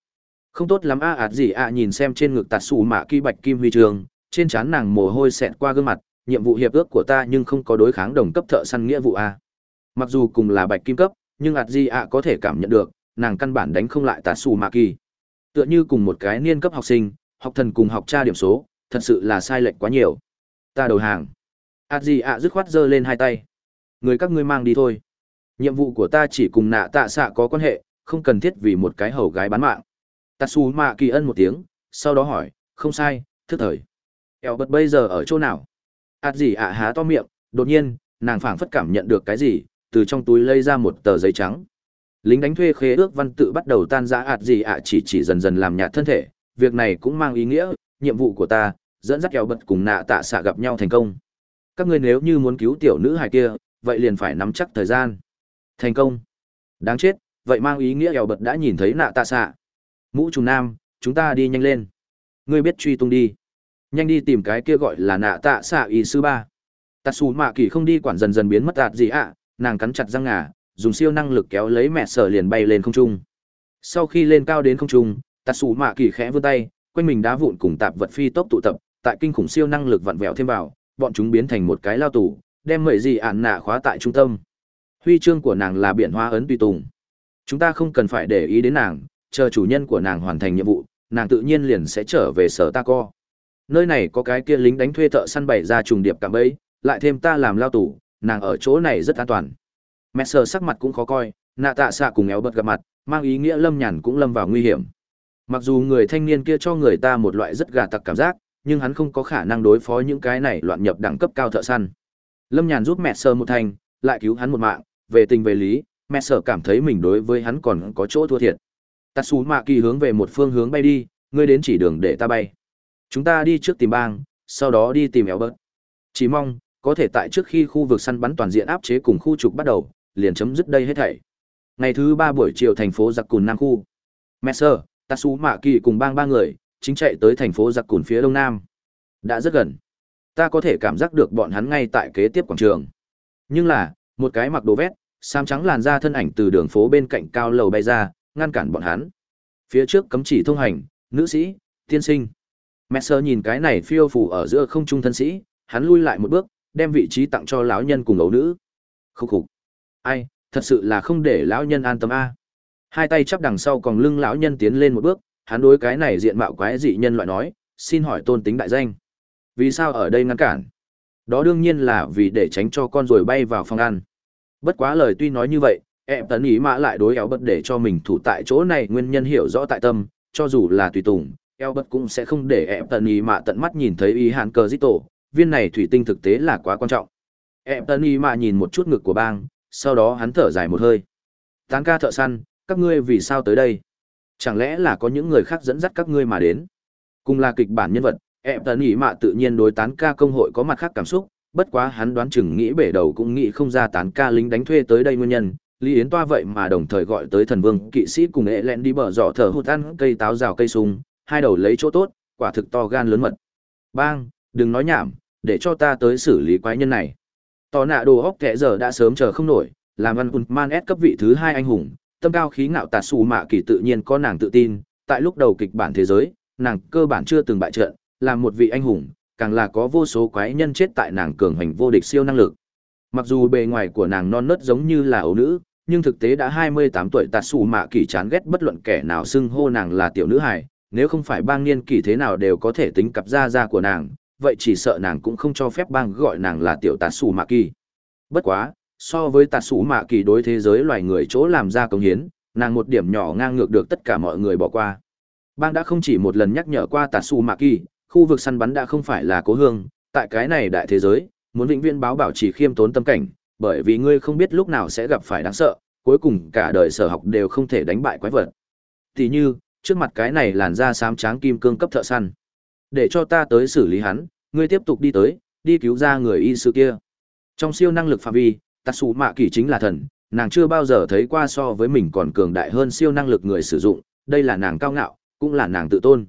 không tốt lắm. A, ạt gì? Ạ nhìn xem trên ngực tạt xù mạ kỳ bạch kim huy trường, trên trán nàng mồ hôi xẹt qua gương mặt, nhiệm vụ hiệp ước của ta nhưng không có đối kháng đồng cấp thợ săn nghĩa vụ a. Mặc dù cùng là bạch kim cấp, nhưng ạt gì ạ có thể cảm nhận được, nàng căn bản đánh không lại tạt xù mạ kỳ tựa như cùng một cái niên cấp học sinh, học thần cùng học tra điểm số, thật sự là sai lệch quá nhiều. Ta đầu hàng. Ạt gì ạ dứt khoát giơ lên hai tay. Người các ngươi mang đi thôi. Nhiệm vụ của ta chỉ cùng nạ tạ xạ có quan hệ, không cần thiết vì một cái hầu gái bán mạng tatsu mạ kỳ ân một tiếng sau đó hỏi không sai thức thời. Eo bật bây giờ ở chỗ nào? Át gì ạ há to miệng đột nhiên nàng phảng phất cảm nhận được cái gì từ trong túi lấy ra một tờ giấy trắng. Lính đánh thuê khế ước văn tự bắt đầu tan rã, ạt gì ạ chỉ chỉ dần dần làm nhạt thân thể việc này cũng mang ý nghĩa nhiệm vụ của ta dẫn dắt eo bật cùng nạ tạ xạ gặp nhau thành công. Các ngươi nếu như muốn cứu tiểu nữ hài kia vậy liền phải nắm chắc thời gian. Thành công. Đáng chết vậy mang ý nghĩa eo bật đã nhìn thấy nạ tạ xạ mũ trùng nam chúng ta đi nhanh lên. Ngươi biết truy tung đi. Nhanh đi tìm cái kia gọi là nạ tạ xạ y sư ba. Tạ xù mạ kỳ không đi quản dần dần biến mất tạt gì ạ nàng cắn chặt răng ngà dùng siêu năng lực kéo lấy mẹ sở liền bay lên không trung. Sau khi lên cao đến không trung tạ xù mạ kỳ khẽ vươn tay quanh mình đá vụn cùng tạp vật phi tốc tụ tập tại kinh khủng siêu năng lực vặn vẹo thêm vào bọn chúng biến thành một cái lao tủ, đem mẩy gì ạn nạ khóa tại trung tâm. Huy chương của nàng là biển hoa ấn tùy tùng. Chúng ta không cần phải để ý đến nàng chờ chủ nhân của nàng hoàn thành nhiệm vụ, nàng tự nhiên liền sẽ trở về sở ta co. Nơi này có cái kia lính đánh thuê thợ săn bày ra trùng điệp cả bẫy, lại thêm ta làm lao tù, nàng ở chỗ này rất an toàn. Mẹ sờ sắc mặt cũng khó coi, nạ tạ xạ cùng éo bật gặp mặt, mang ý nghĩa lâm nhàn cũng lâm vào nguy hiểm. Mặc dù người thanh niên kia cho người ta một loại rất gà tặc cảm giác, nhưng hắn không có khả năng đối phó những cái này loạn nhập đẳng cấp cao thợ săn. Lâm nhàn giúp mẹ sờ một thành lại cứu hắn một mạng, về tình về lý, mẹ sở cảm thấy mình đối với hắn còn có chỗ thua thiệt tạt xù mạ kỳ hướng về một phương hướng bay đi ngươi đến chỉ đường để ta bay. Chúng ta đi trước tìm bang sau đó đi tìm Elbert. chỉ mong có thể tại trước khi khu vực săn bắn toàn diện áp chế cùng khu trục bắt đầu liền chấm dứt đây hết thảy. Ngày thứ ba buổi chiều thành phố giặc cùn nam khu. Messer tatsu mạ kỳ cùng bang ba người chính chạy tới thành phố giặc cùn phía đông nam. Đã rất gần. Ta có thể cảm giác được bọn hắn ngay tại kế tiếp quảng trường. Nhưng là một cái mặc đồ vest, sam trắng làn ra thân ảnh từ đường phố bên cạnh cao lầu bay ra ngăn cản bọn hắn. Phía trước cấm chỉ thông hành, nữ sĩ, tiên sinh. Messer nhìn cái này phiêu phù ở giữa không trung thân sĩ, hắn lui lại một bước, đem vị trí tặng cho lão nhân cùng ấu nữ. Khúc khục. Ai, thật sự là không để lão nhân an tâm a. Hai tay chắp đằng sau còn lưng lão nhân tiến lên một bước, hắn đối cái này diện mạo quái dị nhân loại nói, xin hỏi tôn tính đại danh. Vì sao ở đây ngăn cản? Đó đương nhiên là vì để tránh cho con ruồi bay vào phòng ăn. Bất quá lời tuy nói như vậy em tấn ý mã lại đối eo bật để cho mình thủ tại chỗ này nguyên nhân hiểu rõ tại tâm cho dù là tùy tùng eo bật cũng sẽ không để em tấn ý mã tận mắt nhìn thấy ý hàn cờ dít tổ viên này thủy tinh thực tế là quá quan trọng em tấn ý mã nhìn một chút ngực của bang sau đó hắn thở dài một hơi tán ca thợ săn các ngươi vì sao tới đây? Chẳng lẽ là có những người khác dẫn dắt các ngươi mà đến? Cùng là kịch bản nhân vật, em tấn ý mạ tự nhiên đối tán ca công hội có mặt khác cảm xúc, bất quá hắn đoán chừng nghĩ bể đầu cũng nghĩ không ra tán ca lính đánh thuê tới đây nguyên nhân. Lý Yến toa vậy mà đồng thời gọi tới thần vương kỵ sĩ cùng ệ lẹn đi bờ dọ thở hụt ăn cây táo rào cây sung, hai đầu lấy chỗ tốt, quả thực to gan lớn mật. Bang, đừng nói nhảm, để cho ta tới xử lý quái nhân này. Tò nạ đồ hóc kẻ giờ đã sớm chờ không nổi, làm văn man S cấp vị thứ hai anh hùng, tâm cao khí ngạo tạt xù mạ kỳ tự nhiên có nàng tự tin, tại lúc đầu kịch bản thế giới, nàng cơ bản chưa từng bại trận, làm một vị anh hùng, càng là có vô số quái nhân chết tại nàng cường hành vô địch siêu năng lực. Mặc dù bề ngoài của nàng non nớt giống như là ấu nữ, nhưng thực tế đã 28 tuổi tạt xù mạ kỳ chán ghét bất luận kẻ nào xưng hô nàng là tiểu nữ hài, nếu không phải bang niên kỳ thế nào đều có thể tính cặp da da của nàng, vậy chỉ sợ nàng cũng không cho phép bang gọi nàng là tiểu tạt xù mạ kỳ. Bất quá, so với tạt xù mạ kỳ đối thế giới loài người chỗ làm ra công hiến, nàng một điểm nhỏ ngang ngược được tất cả mọi người bỏ qua. Bang đã không chỉ một lần nhắc nhở qua tạt xù mạ kỳ, khu vực săn bắn đã không phải là cố hương, tại cái này đại thế giới, muốn vĩnh viễn báo bảo trì khiêm tốn tâm cảnh, bởi vì ngươi không biết lúc nào sẽ gặp phải đáng sợ, cuối cùng cả đời sở học đều không thể đánh bại quái vật. Tỷ như, trước mặt cái này làn da xám trắng kim cương cấp thợ săn. Để cho ta tới xử lý hắn, ngươi tiếp tục đi tới, đi cứu ra người y sư kia. Trong siêu năng lực phạm vi, Tatsu Mạ Kỳ chính là thần, nàng chưa bao giờ thấy qua so với mình còn cường đại hơn siêu năng lực người sử dụng, đây là nàng cao ngạo, cũng là nàng tự tôn.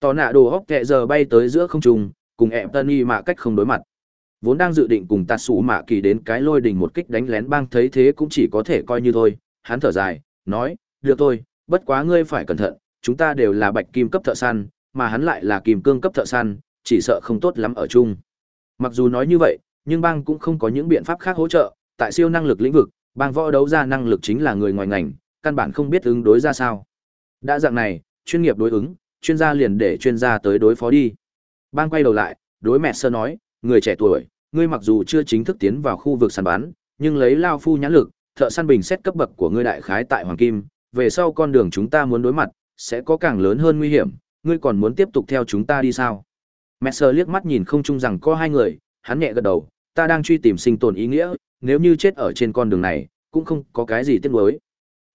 Tò nạ đồ hốc kẹ giờ bay tới giữa không trung, cùng ẹp tân y mạ cách không đối mặt. Vốn đang dự định cùng Tatsu Mạ Kỳ đến cái lôi đình một kích đánh lén bang thấy thế cũng chỉ có thể coi như thôi, hắn thở dài, nói, được thôi, bất quá ngươi phải cẩn thận, chúng ta đều là bạch kim cấp thợ săn, mà hắn lại là kim cương cấp thợ săn, chỉ sợ không tốt lắm ở chung. Mặc dù nói như vậy, nhưng bang cũng không có những biện pháp khác hỗ trợ, tại siêu năng lực lĩnh vực, bang võ đấu ra năng lực chính là người ngoài ngành, căn bản không biết ứng đối ra sao. Đã dạng này, chuyên nghiệp đối ứng, chuyên gia liền để chuyên gia tới đối phó đi. Bang quay đầu lại, đối mẹ sơ nói, người trẻ tuổi, ngươi mặc dù chưa chính thức tiến vào khu vực săn bắn, nhưng lấy lao phu nhãn lực, thợ săn bình xét cấp bậc của ngươi đại khái tại Hoàng Kim, về sau con đường chúng ta muốn đối mặt, sẽ có càng lớn hơn nguy hiểm, ngươi còn muốn tiếp tục theo chúng ta đi sao? Messer liếc mắt nhìn không chung rằng có hai người, hắn nhẹ gật đầu, ta đang truy tìm sinh tồn ý nghĩa, nếu như chết ở trên con đường này, cũng không có cái gì tiếc nuối.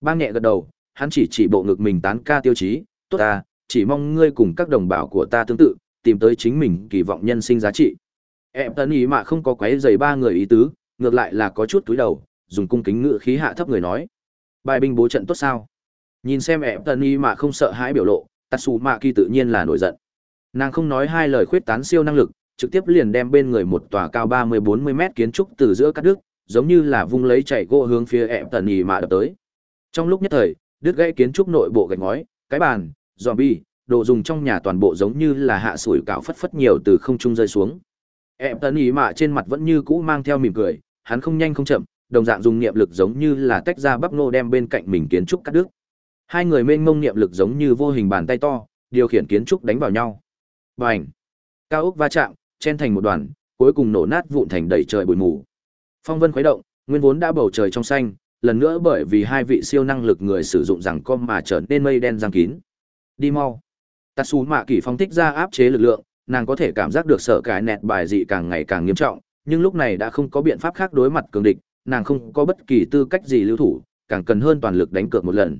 Bang nhẹ gật đầu, hắn chỉ chỉ bộ ngực mình tán ca tiêu chí, tốt ta, chỉ mong ngươi cùng các đồng bào của ta tương tự, tìm tới chính mình kỳ vọng nhân sinh giá trị. Em tân ý mạ không có quấy dày ba người ý tứ, ngược lại là có chút túi đầu, dùng cung kính ngự khí hạ thấp người nói. Bài binh bố trận tốt sao? Nhìn xem em tân ý mạ không sợ hãi biểu lộ, Tatsu Mạ Kỳ tự nhiên là nổi giận. Nàng không nói hai lời khuyết tán siêu năng lực, trực tiếp liền đem bên người một tòa cao 30-40 mét kiến trúc từ giữa cắt đứt, giống như là vung lấy chạy gỗ hướng phía em tần ý mạ đập tới. Trong lúc nhất thời, đứt gãy kiến trúc nội bộ gạch ngói, cái bàn, zombie, đồ dùng trong nhà toàn bộ giống như là hạ sủi cảo phất phất nhiều từ không trung rơi xuống. Em tần ý mạ trên mặt vẫn như cũ mang theo mỉm cười, hắn không nhanh không chậm, đồng dạng dùng niệm lực giống như là tách ra bắp nô đem bên cạnh mình kiến trúc cắt đứt. Hai người mênh mông niệm lực giống như vô hình bàn tay to, điều khiển kiến trúc đánh vào nhau. Bành! Cao ốc va chạm, chen thành một đoàn, cuối cùng nổ nát vụn thành đầy trời bụi mù. Phong vân khuấy động, nguyên vốn đã bầu trời trong xanh, lần nữa bởi vì hai vị siêu năng lực người sử dụng rằng com mà trở nên mây đen giang kín. Đi mau. Tatsu Mạ kỷ phong thích ra áp chế lực lượng, nàng có thể cảm giác được sợ cái nẹt bài dị càng ngày càng nghiêm trọng, nhưng lúc này đã không có biện pháp khác đối mặt cường địch, nàng không có bất kỳ tư cách gì lưu thủ, càng cần hơn toàn lực đánh cược một lần.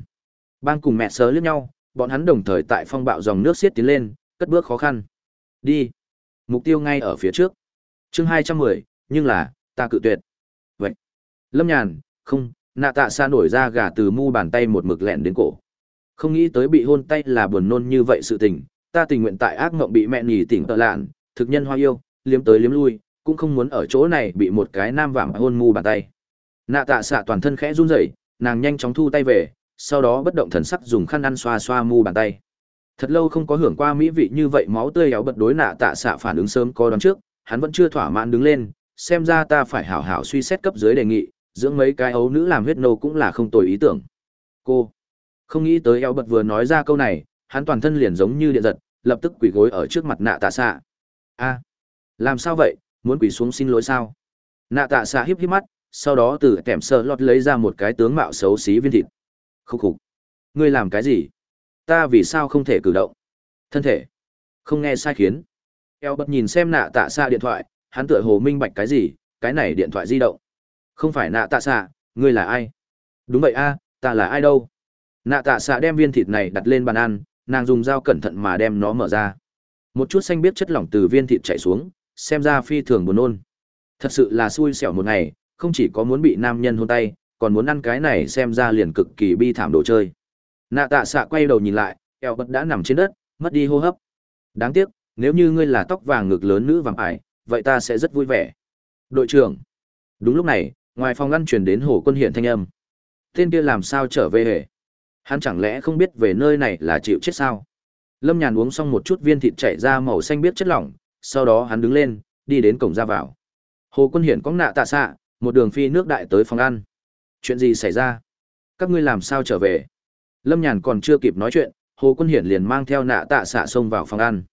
Bang cùng mẹ sớ liếc nhau, bọn hắn đồng thời tại phong bạo dòng nước xiết tiến lên, cất bước khó khăn. Đi. Mục tiêu ngay ở phía trước. Chương hai trăm mười, nhưng là, ta cự tuyệt. Vậy. Lâm Nhàn, không, nạ tạ xa nổi ra gà từ mu bàn tay một mực lẹn đến cổ. Không nghĩ tới bị hôn tay là buồn nôn như vậy sự tình, ta tình nguyện tại ác mộng bị mẹ nhỉ tỉnh tợ lạn, thực nhân hoa yêu, liếm tới liếm lui, cũng không muốn ở chỗ này bị một cái nam vạm hôn mu bàn tay. Nạ tạ xạ toàn thân khẽ run rẩy, nàng nhanh chóng thu tay về, sau đó bất động thần sắc dùng khăn ăn xoa xoa mu bàn tay. Thật lâu không có hưởng qua mỹ vị như vậy máu tươi éo bật đối nạ tạ xạ phản ứng sớm có đón trước, hắn vẫn chưa thỏa mãn đứng lên, xem ra ta phải hảo hảo suy xét cấp dưới đề nghị, dưỡng mấy cái ấu nữ làm huyết nô cũng là không tồi ý tưởng. Cô, không nghĩ tới éo bật vừa nói ra câu này, hắn toàn thân liền giống như điện giật, lập tức quỳ gối ở trước mặt nạ tạ xạ. A, làm sao vậy, muốn quỳ xuống xin lỗi sao? Nạ tạ xạ híp híp mắt, sau đó từ kèm sơ lọt lấy ra một cái tướng mạo xấu xí viên thịt. Khúc khục. Ngươi làm cái gì? Ta vì sao không thể cử động? Thân thể. Không nghe sai khiến. Eo bật nhìn xem nạ tạ xạ điện thoại, hắn tựa hồ minh bạch cái gì, cái này điện thoại di động. Không phải nạ tạ xạ ngươi là ai? Đúng vậy a, ta là ai đâu? nạ tạ xạ đem viên thịt này đặt lên bàn ăn nàng dùng dao cẩn thận mà đem nó mở ra. Một chút xanh biết chất lỏng từ viên thịt chảy xuống, xem ra phi thường buồn nôn. Thật sự là xui xẻo một ngày, không chỉ có muốn bị nam nhân hôn tay, còn muốn ăn cái này xem ra liền cực kỳ bi thảm đồ chơi. Nạ tạ xạ quay đầu nhìn lại, eo bật đã nằm trên đất, mất đi hô hấp. Đáng tiếc, nếu như ngươi là tóc vàng ngực lớn nữ vàng ải, vậy ta sẽ rất vui vẻ. Đội trưởng. Đúng lúc này, ngoài phòng ngăn truyền đến hồ quân hiện thanh âm. Tên kia làm sao trở về hề? Hắn chẳng lẽ không biết về nơi này là chịu chết sao? Lâm nhàn uống xong một chút viên thịt chảy ra màu xanh biết chất lỏng, sau đó hắn đứng lên, đi đến cổng ra vào. Hồ quân hiển cóng nạ tạ xạ, một đường phi nước đại tới phòng ăn. Chuyện gì xảy ra? Các ngươi làm sao trở về? Lâm nhàn còn chưa kịp nói chuyện, hồ quân hiển liền mang theo nạ tạ xạ xông vào phòng ăn.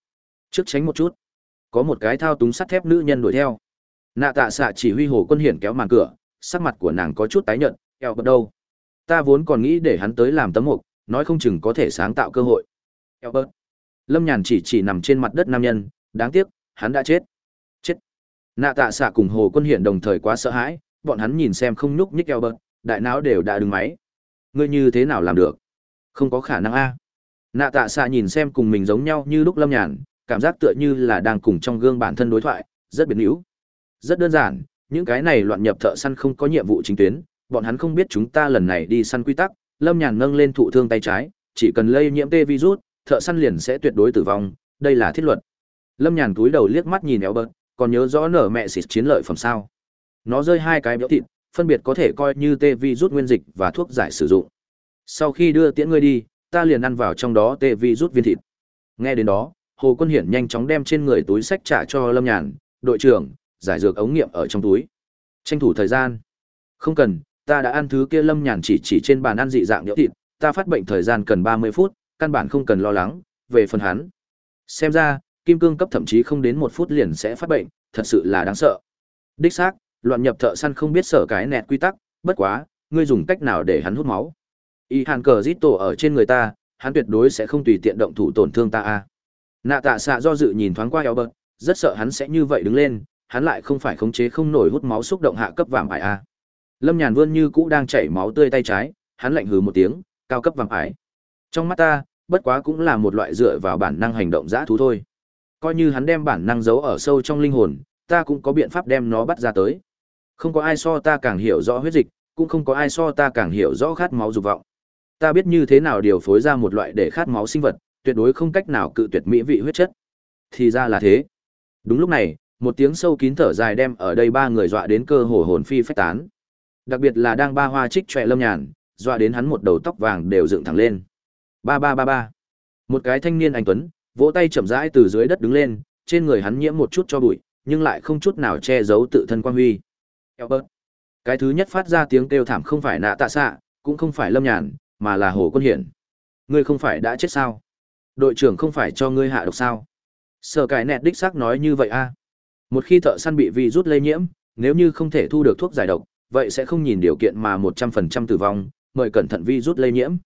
Trước tránh một chút, có một cái thao túng sắt thép nữ nhân đuổi theo. Nạ tạ xạ chỉ huy hồ quân hiển kéo màn cửa, sắc mặt của nàng có chút tái nhợt, eo bật đâu ta vốn còn nghĩ để hắn tới làm tấm mục nói không chừng có thể sáng tạo cơ hội. Albert. lâm nhàn chỉ chỉ nằm trên mặt đất nam nhân đáng tiếc hắn đã chết. Chết. Nạ tạ xạ cùng hồ quân hiển đồng thời quá sợ hãi bọn hắn nhìn xem không nhúc nhích Albert, đại não đều đã đứng máy. Ngươi như thế nào làm được? Không có khả năng a. Nạ tạ xạ nhìn xem cùng mình giống nhau như lúc lâm nhàn cảm giác tựa như là đang cùng trong gương bản thân đối thoại rất biến hữu. Rất đơn giản những cái này loạn nhập thợ săn không có nhiệm vụ chính tuyến bọn hắn không biết chúng ta lần này đi săn quy tắc, lâm nhàn nâng lên thụ thương tay trái, chỉ cần lây nhiễm tê virus, thợ săn liền sẽ tuyệt đối tử vong, đây là thiết luật. Lâm nhàn túi đầu liếc mắt nhìn éo bớt còn nhớ rõ nở mẹ xịt chiến lợi phẩm sao? Nó rơi hai cái béo thịt, phân biệt có thể coi như tê virus nguyên dịch và thuốc giải sử dụng. Sau khi đưa tiễn ngươi đi, ta liền ăn vào trong đó tê virus viên thịt. Nghe đến đó, hồ quân hiển nhanh chóng đem trên người túi sách trả cho lâm nhàn, đội trưởng, giải dược ống nghiệm ở trong túi. Tranh thủ thời gian. Không cần ta đã ăn thứ kia lâm nhàn chỉ chỉ trên bàn ăn dị dạng nhỡ thịt, ta phát bệnh thời gian cần ba mươi phút, căn bản không cần lo lắng, về phần hắn. Xem ra, kim cương cấp thậm chí không đến một phút liền sẽ phát bệnh, thật sự là đáng sợ. Đích xác, loạn nhập thợ săn không biết sở cái nẹt quy tắc, bất quá, ngươi dùng cách nào để hắn hút máu? Y hàn cờ rít tổ ở trên người ta, hắn tuyệt đối sẽ không tùy tiện động thủ tổn thương ta a. Nạ tạ xạ do dự nhìn thoáng qua eo bật rất sợ hắn sẽ như vậy đứng lên, hắn lại không phải khống chế không nổi hút máu xúc động hạ cấp vàng ải a lâm nhàn vươn như cũ đang chảy máu tươi tay trái, hắn lạnh hừ một tiếng, cao cấp vàng ải. Trong mắt ta, bất quá cũng là một loại dựa vào bản năng hành động dã thú thôi. Coi như hắn đem bản năng giấu ở sâu trong linh hồn, ta cũng có biện pháp đem nó bắt ra tới. Không có ai so ta càng hiểu rõ huyết dịch, cũng không có ai so ta càng hiểu rõ khát máu dục vọng. Ta biết như thế nào điều phối ra một loại để khát máu sinh vật, tuyệt đối không cách nào cự tuyệt mỹ vị huyết chất. Thì ra là thế. Đúng lúc này, một tiếng sâu kín thở dài đem ở đây ba người dọa đến cơ hồ hồn phi phách tán đặc biệt là đang ba hoa trích trọe lâm nhàn, dọa đến hắn một đầu tóc vàng đều dựng thẳng lên. Ba ba ba ba. Một cái thanh niên anh tuấn, vỗ tay chậm rãi từ dưới đất đứng lên, trên người hắn nhiễm một chút cho bụi, nhưng lại không chút nào che giấu tự thân quan huy. Albert. cái thứ nhất phát ra tiếng kêu thảm không phải nạ tạ xạ, cũng không phải lâm nhàn, mà là hồ quân hiển. Ngươi không phải đã chết sao? Đội trưởng không phải cho ngươi hạ độc sao? Sợ cải nẹt đích xác nói như vậy a. Một khi thợ săn bị virus lây nhiễm, nếu như không thể thu được thuốc giải độc vậy sẽ không nhìn điều kiện mà một trăm phần trăm tử vong, mời cẩn thận vi rút lây nhiễm.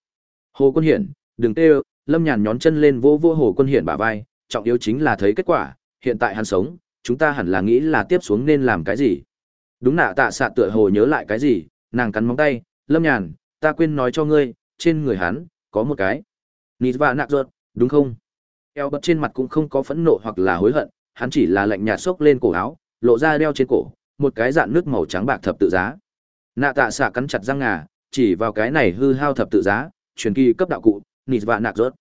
Hồ quân hiển, đừng tê lâm nhàn nhón chân lên vô vô hồ quân hiển bả vai, trọng yếu chính là thấy kết quả, hiện tại hắn sống, chúng ta hẳn là nghĩ là tiếp xuống nên làm cái gì. Đúng nạ tạ xạ tựa hồ nhớ lại cái gì, nàng cắn móng tay, lâm nhàn, ta quên nói cho ngươi, trên người hắn có một cái. Nít và nạc ruột đúng không? Eo bật trên mặt cũng không có phẫn nộ hoặc là hối hận, hắn chỉ là lạnh nhạt xốc lên cổ áo, lộ ra đeo trên cổ một cái dạn nước màu trắng bạc thập tự giá. Nạ tạ xạ cắn chặt răng ngà, chỉ vào cái này hư hao thập tự giá, truyền kỳ cấp đạo cụ, nịt và nạc rớt.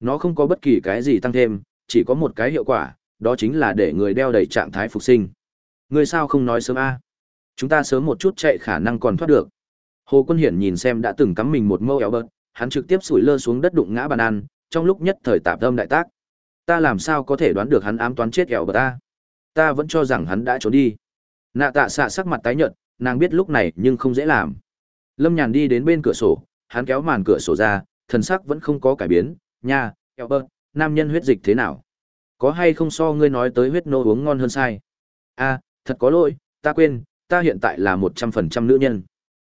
Nó không có bất kỳ cái gì tăng thêm, chỉ có một cái hiệu quả, đó chính là để người đeo đầy trạng thái phục sinh. Người sao không nói sớm a? Chúng ta sớm một chút chạy khả năng còn thoát được. Hồ quân hiển nhìn xem đã từng cắm mình một mâu éo bớt, hắn trực tiếp sủi lơ xuống đất đụng ngã bàn ăn, trong lúc nhất thời tạp tâm đại tác. Ta làm sao có thể đoán được hắn ám toán chết éo bớt ta? Ta vẫn cho rằng hắn đã trốn đi nạ tạ xạ sắc mặt tái nhợt, nàng biết lúc này nhưng không dễ làm. Lâm nhàn đi đến bên cửa sổ, hắn kéo màn cửa sổ ra, thần sắc vẫn không có cải biến. Nha eo bơ nam nhân huyết dịch thế nào? Có hay không so ngươi nói tới huyết nô uống ngon hơn sai? A thật có lỗi, ta quên, ta hiện tại là một trăm phần trăm nữ nhân.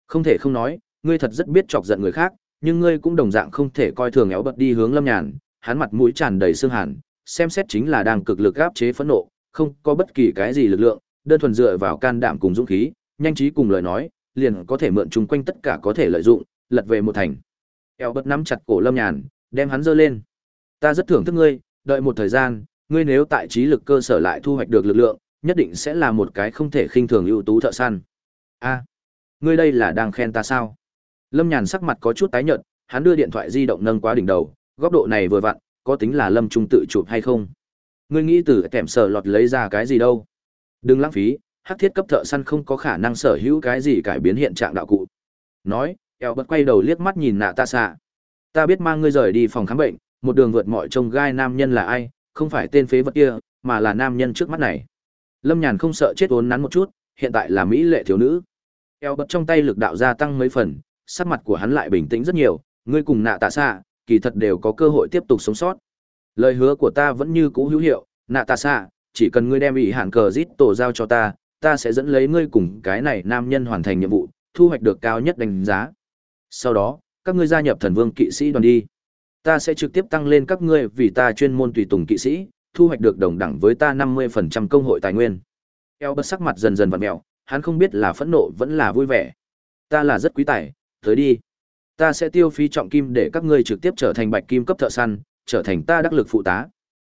Không thể không nói, ngươi thật rất biết chọc giận người khác, nhưng ngươi cũng đồng dạng không thể coi thường éo bật đi hướng lâm nhàn. Hắn mặt mũi tràn đầy xương hàn, xem xét chính là đang cực lực áp chế phẫn nộ, không có bất kỳ cái gì lực lượng đơn thuần dựa vào can đảm cùng dũng khí, nhanh trí cùng lời nói, liền có thể mượn chung quanh tất cả có thể lợi dụng, lật về một thành. eo bất nắm chặt cổ lâm nhàn đem hắn giơ lên. Ta rất thưởng thức ngươi đợi một thời gian ngươi nếu tại trí lực cơ sở lại thu hoạch được lực lượng nhất định sẽ là một cái không thể khinh thường ưu tú thợ săn. A ngươi đây là đang khen ta sao? Lâm nhàn sắc mặt có chút tái nhợt hắn đưa điện thoại di động nâng quá đỉnh đầu góc độ này vừa vặn có tính là lâm trung tự chụp hay không? Ngươi nghĩ từ kèm sở lọt lấy ra cái gì đâu? Đừng lãng phí hắc thiết cấp thợ săn không có khả năng sở hữu cái gì cải biến hiện trạng đạo cụ. Nói, eo bật quay đầu liếc mắt nhìn nạ ta xạ. Ta biết mang ngươi rời đi phòng khám bệnh, một đường vượt mọi trông gai nam nhân là ai, không phải tên phế vật kia, mà là nam nhân trước mắt này. Lâm nhàn không sợ chết ốn nắn một chút, hiện tại là mỹ lệ thiếu nữ. Eo bật trong tay lực đạo gia tăng mấy phần, sắc mặt của hắn lại bình tĩnh rất nhiều, ngươi cùng nạ tạ xạ, kỳ thật đều có cơ hội tiếp tục sống sót. Lời hứa của ta vẫn như cũ hữu hiệu, nạ tạ xạ chỉ cần ngươi đem ỷ hạn cờ rít tổ giao cho ta ta sẽ dẫn lấy ngươi cùng cái này nam nhân hoàn thành nhiệm vụ, thu hoạch được cao nhất đánh giá. Sau đó, các ngươi gia nhập thần vương kỵ sĩ đoàn đi. Ta sẽ trực tiếp tăng lên các ngươi vì ta chuyên môn tùy tùng kỵ sĩ, thu hoạch được đồng đẳng với ta năm mươi phần trăm công hội tài nguyên. Eo bất sắc mặt dần dần vặn mẹo, hắn không biết là phẫn nộ vẫn là vui vẻ. Ta là rất quý tài, tới đi. Ta sẽ tiêu phí trọng kim để các ngươi trực tiếp trở thành bạch kim cấp thợ săn, trở thành ta đắc lực phụ tá.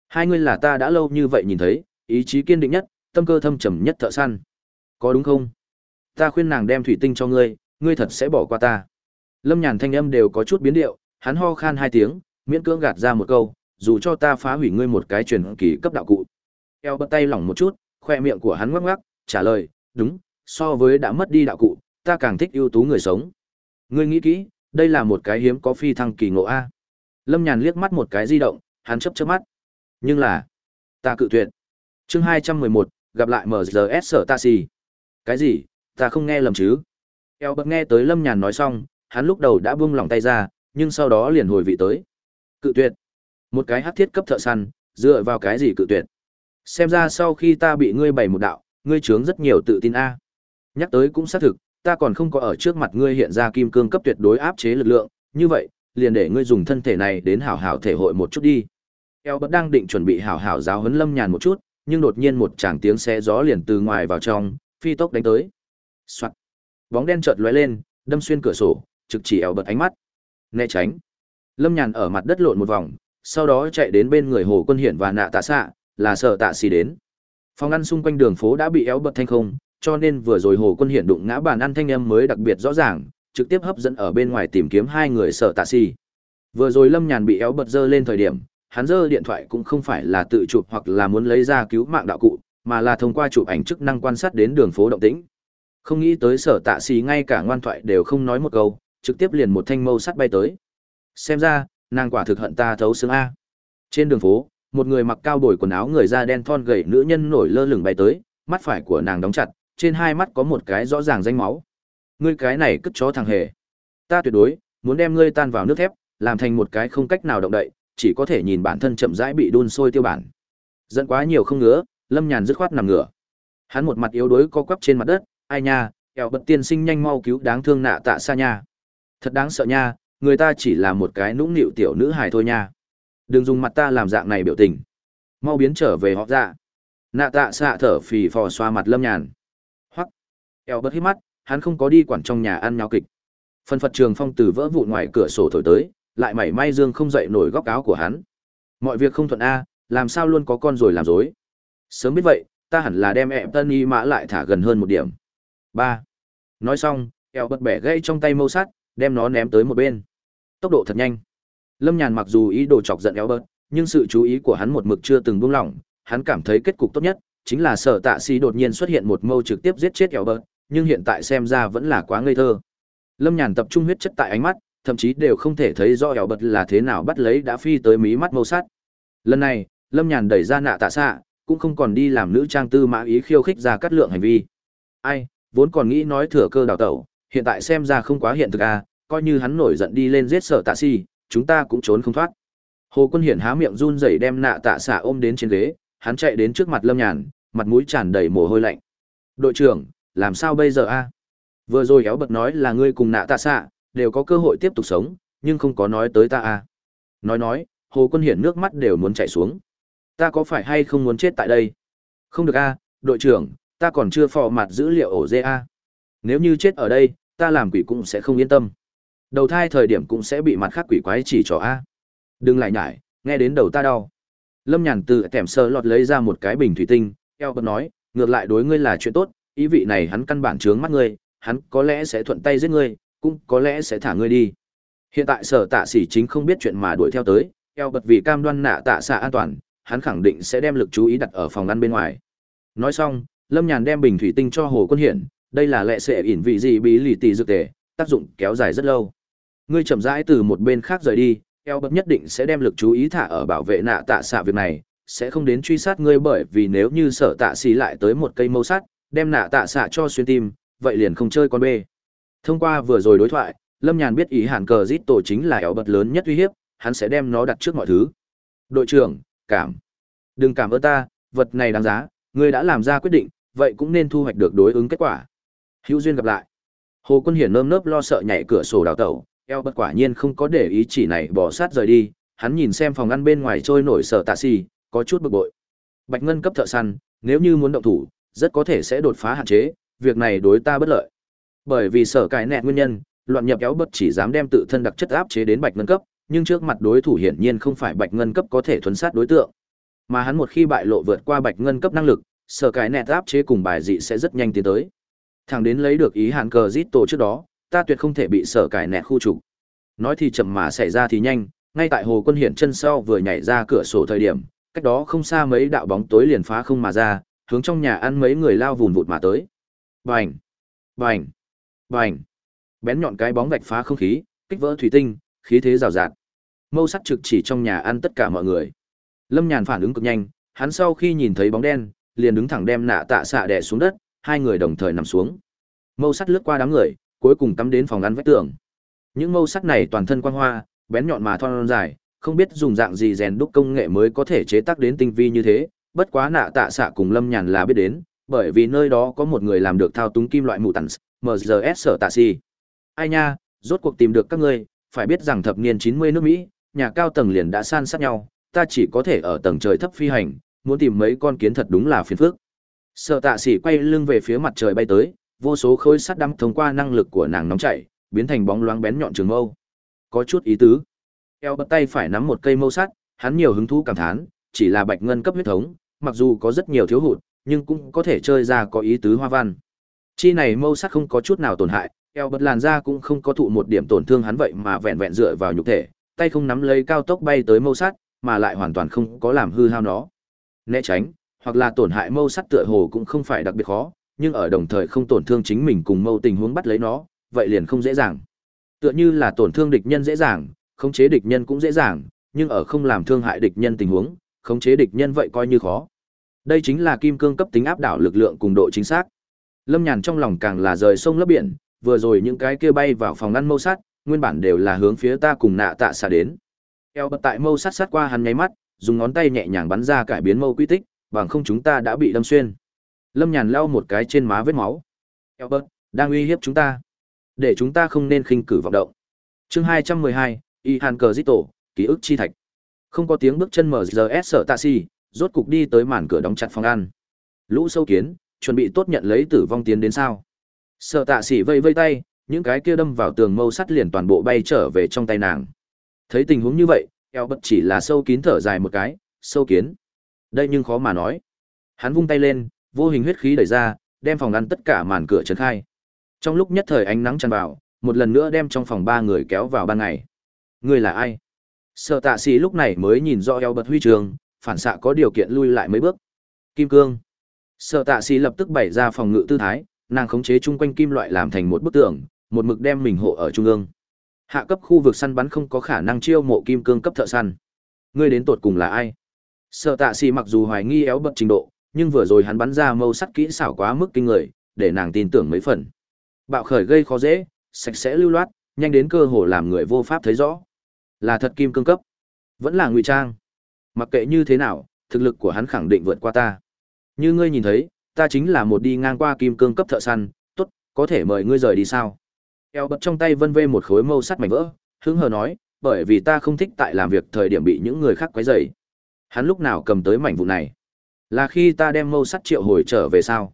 Hai ngươi là ta đã lâu như vậy nhìn thấy ý chí kiên định nhất, tâm cơ thâm trầm nhất thợ săn. Có đúng không? Ta khuyên nàng đem thủy tinh cho ngươi ngươi thật sẽ bỏ qua ta. Lâm nhàn thanh âm đều có chút biến điệu, hắn ho khan hai tiếng, miễn cưỡng gạt ra một câu, dù cho ta phá hủy ngươi một cái truyền kỳ cấp đạo cụ. Eo bật tay lỏng một chút, khoe miệng của hắn ngoắc ngoắc, trả lời, đúng, so với đã mất đi đạo cụ, ta càng thích ưu tú người sống. Ngươi nghĩ kỹ, đây là một cái hiếm có phi thăng kỳ ngộ a. Lâm nhàn liếc mắt một cái di động, hắn chấp chấp mắt. Nhưng là, ta cự tuyệt chương hai trăm mười một, gặp lại mrs sở ta cái gì? Ta không nghe lầm chứ? Eo bật nghe tới lâm nhàn nói xong, hắn lúc đầu đã buông lỏng tay ra, nhưng sau đó liền hồi vị tới. Cự tuyệt. Một cái hắc thiết cấp thợ săn, dựa vào cái gì cự tuyệt? Xem ra sau khi ta bị ngươi bày một đạo, ngươi chướng rất nhiều tự tin a. Nhắc tới cũng xác thực, ta còn không có ở trước mặt ngươi hiện ra kim cương cấp tuyệt đối áp chế lực lượng, như vậy, liền để ngươi dùng thân thể này đến hảo hảo thể hội một chút đi. Eo bật đang định chuẩn bị hảo hảo giáo huấn lâm nhàn một chút nhưng đột nhiên một tràng tiếng xe gió liền từ ngoài vào trong, phi tốc đánh tới. Soạt. bóng đen chợt lóe lên, đâm xuyên cửa sổ, trực chỉ eo bật ánh mắt. Né tránh. Lâm nhàn ở mặt đất lộn một vòng, sau đó chạy đến bên người hồ quân hiển và nạ tạ xạ là sợ tạ xì đến. Phòng ăn xung quanh đường phố đã bị éo bật thanh không, cho nên vừa rồi hồ quân hiển đụng ngã bàn ăn thanh âm mới đặc biệt rõ ràng, trực tiếp hấp dẫn ở bên ngoài tìm kiếm hai người sợ tạ xì vừa rồi lâm nhàn bị éo bật dơ lên thời điểm hắn dơ điện thoại cũng không phải là tự chụp hoặc là muốn lấy ra cứu mạng đạo cụ, mà là thông qua chụp ảnh chức năng quan sát đến đường phố động tĩnh. Không nghĩ tới sở tạ xì ngay cả ngoan thoại đều không nói một câu, trực tiếp liền một thanh mâu sắt bay tới. Xem ra, nàng quả thực hận ta thấu xương a. Trên đường phố, một người mặc cao bồi quần áo người da đen thon gầy nữ nhân nổi lơ lửng bay tới, mắt phải của nàng đóng chặt, trên hai mắt có một cái rõ ràng danh máu. Ngươi cái này cất chó thằng hề. Ta tuyệt đối, muốn đem ngươi tan vào nước thép, làm thành một cái không cách nào động đậy chỉ có thể nhìn bản thân chậm rãi bị đun sôi tiêu bản. Dẫn quá nhiều không ngứa, lâm nhàn dứt khoát nằm ngửa. Hắn một mặt yếu đuối co quắp trên mặt đất, ai nha eo bật tiên sinh nhanh mau cứu đáng thương nạ tạ xa nha. Thật đáng sợ nha, người ta chỉ là một cái nũng nịu tiểu nữ hài thôi nha. Đừng dùng mặt ta làm dạng này biểu tình. Mau biến trở về họ dạ. Nạ tạ xạ thở phì phò xoa mặt lâm nhàn. Hoắc. Eo bật hít mắt, hắn không có đi quản trong nhà ăn nhau kịch. Phần phật trường phong từ vỡ vụn ngoài cửa sổ thổi tới lại mảy may dương không dậy nổi góc áo của hắn. Mọi việc không thuận a, làm sao luôn có con rồi làm dối? Sớm biết vậy, ta hẳn là đem ẹp tân y mã lại thả gần hơn một điểm. Ba. Nói xong eo bật bẻ gãy trong tay mâu sắt đem nó ném tới một bên. Tốc độ thật nhanh. Lâm nhàn mặc dù ý đồ chọc giận eo bớt, nhưng sự chú ý của hắn một mực chưa từng buông lỏng. Hắn cảm thấy kết cục tốt nhất chính là sở tạ Si đột nhiên xuất hiện một mâu trực tiếp giết chết eo bớt, nhưng hiện tại xem ra vẫn là quá ngây thơ. Lâm nhàn tập trung huyết chất tại ánh mắt thậm chí đều không thể thấy do eo bật là thế nào bắt lấy đã phi tới mí mắt mâu sắt lần này, lâm nhàn đẩy ra nạ tạ xạ, cũng không còn đi làm nữ trang tư mã ý khiêu khích ra cắt lượng hành vi. Ai, vốn còn nghĩ nói thừa cơ đào tẩu, hiện tại xem ra không quá hiện thực à coi như hắn nổi giận đi lên giết sợ tạ si chúng ta cũng trốn không thoát. Hồ quân hiển há miệng run rẩy đem nạ tạ xạ ôm đến trên ghế, hắn chạy đến trước mặt lâm nhàn, mặt mũi tràn đầy mồ hôi lạnh. Đội trưởng, làm sao bây giờ a? Vừa rồi éo bật nói là ngươi cùng nạ tạ xạ đều có cơ hội tiếp tục sống nhưng không có nói tới ta à? nói nói hồ quân hiển nước mắt đều muốn chảy xuống ta có phải hay không muốn chết tại đây không được a đội trưởng ta còn chưa phò mặt dữ liệu ổ dê a nếu như chết ở đây ta làm quỷ cũng sẽ không yên tâm Đầu thai thời điểm cũng sẽ bị mặt khác quỷ quái chỉ trỏ A. Đừng lại nhải, nghe đến đầu ta đau. Lâm Nhàn từ tèm sơ lọt lấy ra một cái bình thủy tinh, eo bật nói, ngược lại đối ngươi là chuyện tốt, ý vị này hắn căn bản chướng mắt ngươi, hắn có lẽ sẽ thuận tay giết ngươi, cũng có lẽ sẽ thả ngươi đi. Hiện tại sở tạ sĩ chính không biết chuyện mà đuổi theo tới, eo bật vì cam đoan nạ tạ xạ an toàn, hắn khẳng định sẽ đem lực chú ý đặt ở phòng ăn bên ngoài. Nói xong, Lâm Nhàn đem bình thủy tinh cho Hồ Quân Hiển, đây là lệ sẽ ỉn vị gì bí lì tỷ dược tề, tác dụng kéo dài rất lâu. Ngươi chậm rãi từ một bên khác rời đi, eo bật nhất định sẽ đem lực chú ý thả ở bảo vệ nạ tạ xạ việc này, sẽ không đến truy sát ngươi bởi vì nếu như sở tạ xì lại tới một cây mâu sắt, đem nạ tạ xạ cho xuyên tim, vậy liền không chơi con bê. Thông qua vừa rồi đối thoại, Lâm Nhàn biết ý hàn cờ giết tổ chính là eo bật lớn nhất uy hiếp, hắn sẽ đem nó đặt trước mọi thứ. Đội trưởng, cảm. Đừng cảm ơn ta, vật này đáng giá, ngươi đã làm ra quyết định, vậy cũng nên thu hoạch được đối ứng kết quả. Hữu duyên gặp lại. Hồ Quân Hiển nơm nớp lo sợ nhảy cửa sổ đào tẩu, eo bất quả nhiên không có để ý chỉ này bỏ sát rời đi, hắn nhìn xem phòng ăn bên ngoài trôi nổi sở tạ xì, có chút bực bội. Bạch Ngân cấp thợ săn, nếu như muốn động thủ, rất có thể sẽ đột phá hạn chế, việc này đối ta bất lợi. Bởi vì sở cải nẹt nguyên nhân, loạn nhập kéo bất chỉ dám đem tự thân đặc chất áp chế đến Bạch Ngân cấp, nhưng trước mặt đối thủ hiển nhiên không phải Bạch Ngân cấp có thể thuấn sát đối tượng. Mà hắn một khi bại lộ vượt qua Bạch Ngân cấp năng lực, sở cải nẹt áp chế cùng bài dị sẽ rất nhanh tiến tới. Thằng đến lấy được ý hạn cờ giết tổ trước đó, ta tuyệt không thể bị sở cải nẹt khu trục. Nói thì chậm mà xảy ra thì nhanh, ngay tại Hồ Quân Hiển chân sau vừa nhảy ra cửa sổ thời điểm, cách đó không xa mấy đạo bóng tối liền phá không mà ra, hướng trong nhà ăn mấy người lao vùn vụt mà tới. Bành, bành, bành. Bén nhọn cái bóng vạch phá không khí, kích vỡ thủy tinh, khí thế rào rạt. Mâu sắt trực chỉ trong nhà ăn tất cả mọi người. Lâm Nhàn phản ứng cực nhanh, hắn sau khi nhìn thấy bóng đen, liền đứng thẳng đem nạ tạ xạ đè xuống đất, hai người đồng thời nằm xuống. Mâu sắt lướt qua đám người, cuối cùng tắm đến phòng ăn vách tường. Những mâu sắt này toàn thân quang hoa, bén nhọn mà thon dài, không biết dùng dạng gì rèn đúc công nghệ mới có thể chế tác đến tinh vi như thế, bất quá nạ tạ xạ cùng Lâm Nhàn là biết đến, bởi vì nơi đó có một người làm được thao túng kim loại mù tặng, mrs sở tạ si. Ai nha, rốt cuộc tìm được các ngươi, phải biết rằng thập niên 90 nước Mỹ, nhà cao tầng liền đã san sát nhau, ta chỉ có thể ở tầng trời thấp phi hành, muốn tìm mấy con kiến thật đúng là phiền phức. Sở tạ sĩ quay lưng về phía mặt trời bay tới, vô số khối sắt đâm thông qua năng lực của nàng nóng chảy, biến thành bóng loáng bén nhọn trường mâu. Có chút ý tứ. Eo bắt tay phải nắm một cây mâu sắt, hắn nhiều hứng thú cảm thán, chỉ là bạch ngân cấp huyết thống, mặc dù có rất nhiều thiếu hụt, nhưng cũng có thể chơi ra có ý tứ hoa văn. Chi này mâu sắt không có chút nào tổn hại, eo bật làn da cũng không có thụ một điểm tổn thương hắn vậy mà vẹn vẹn dựa vào nhục thể, tay không nắm lấy cao tốc bay tới mâu sắt, mà lại hoàn toàn không có làm hư hao nó. Né tránh, hoặc là tổn hại mâu sắt tựa hồ cũng không phải đặc biệt khó, nhưng ở đồng thời không tổn thương chính mình cùng mâu tình huống bắt lấy nó, vậy liền không dễ dàng. Tựa như là tổn thương địch nhân dễ dàng, khống chế địch nhân cũng dễ dàng, nhưng ở không làm thương hại địch nhân tình huống, khống chế địch nhân vậy coi như khó. Đây chính là kim cương cấp tính áp đảo lực lượng cùng độ chính xác. Lâm Nhàn trong lòng càng là rời sông lấp biển, vừa rồi những cái kia bay vào phòng ngăn mâu sát, nguyên bản đều là hướng phía ta cùng nạ tạ xạ đến. Eo bật tại mâu sát sát qua hắn nháy mắt, dùng ngón tay nhẹ nhàng bắn ra cải biến mâu quy tích, bằng không chúng ta đã bị đâm xuyên. Lâm Nhàn lau một cái trên má vết máu. Eo bật, đang uy hiếp chúng ta. Để chúng ta không nên khinh cử vọng động. Chương hai trăm mười hai, Y Hàn Cờ Dít Tổ, ký ức chi thạch. Không có tiếng bước chân MGS sợ tạ si, rốt cục đi tới màn cửa đóng chặt phòng ăn. Lũ sâu kiến, chuẩn bị tốt nhận lấy tử vong tiến đến sao? Sợ tạ sĩ vây vây tay, những cái kia đâm vào tường mâu sắt liền toàn bộ bay trở về trong tay nàng. Thấy tình huống như vậy, eo bật chỉ là sâu kín thở dài một cái, sâu kiến. Đây nhưng khó mà nói. Hắn vung tay lên, vô hình huyết khí đẩy ra, đem phòng ăn tất cả màn cửa trấn khai. Trong lúc nhất thời ánh nắng tràn vào, một lần nữa đem trong phòng ba người kéo vào ban ngày. Người là ai? Sợ tạ sĩ lúc này mới nhìn rõ eo bật huy trường, phản xạ có điều kiện lui lại mấy bước. Kim cương. Sợ tạ sĩ lập tức bày ra phòng ngự tư thái, nàng khống chế chung quanh kim loại làm thành một bức tường, một mực đem mình hộ ở trung ương. Hạ cấp khu vực săn bắn không có khả năng chiêu mộ kim cương cấp thợ săn. Ngươi đến tột cùng là ai? Sợ tạ sĩ mặc dù hoài nghi éo bật trình độ, nhưng vừa rồi hắn bắn ra mâu sắt kỹ xảo quá mức kinh người, để nàng tin tưởng mấy phần. Bạo khởi gây khó dễ, sạch sẽ lưu loát, nhanh đến cơ hồ làm người vô pháp thấy rõ. Là thật kim cương cấp, vẫn là ngụy trang. Mặc kệ như thế nào, thực lực của hắn khẳng định vượt qua ta. Như ngươi nhìn thấy, ta chính là một đi ngang qua kim cương cấp thợ săn, tốt, có thể mời ngươi rời đi sao? Eo bật trong tay vân vê một khối mâu sắt mảnh vỡ, hứng hờ nói, bởi vì ta không thích tại làm việc thời điểm bị những người khác quấy rầy. Hắn lúc nào cầm tới mảnh vụ này? Là khi ta đem mâu sắt triệu hồi trở về sao?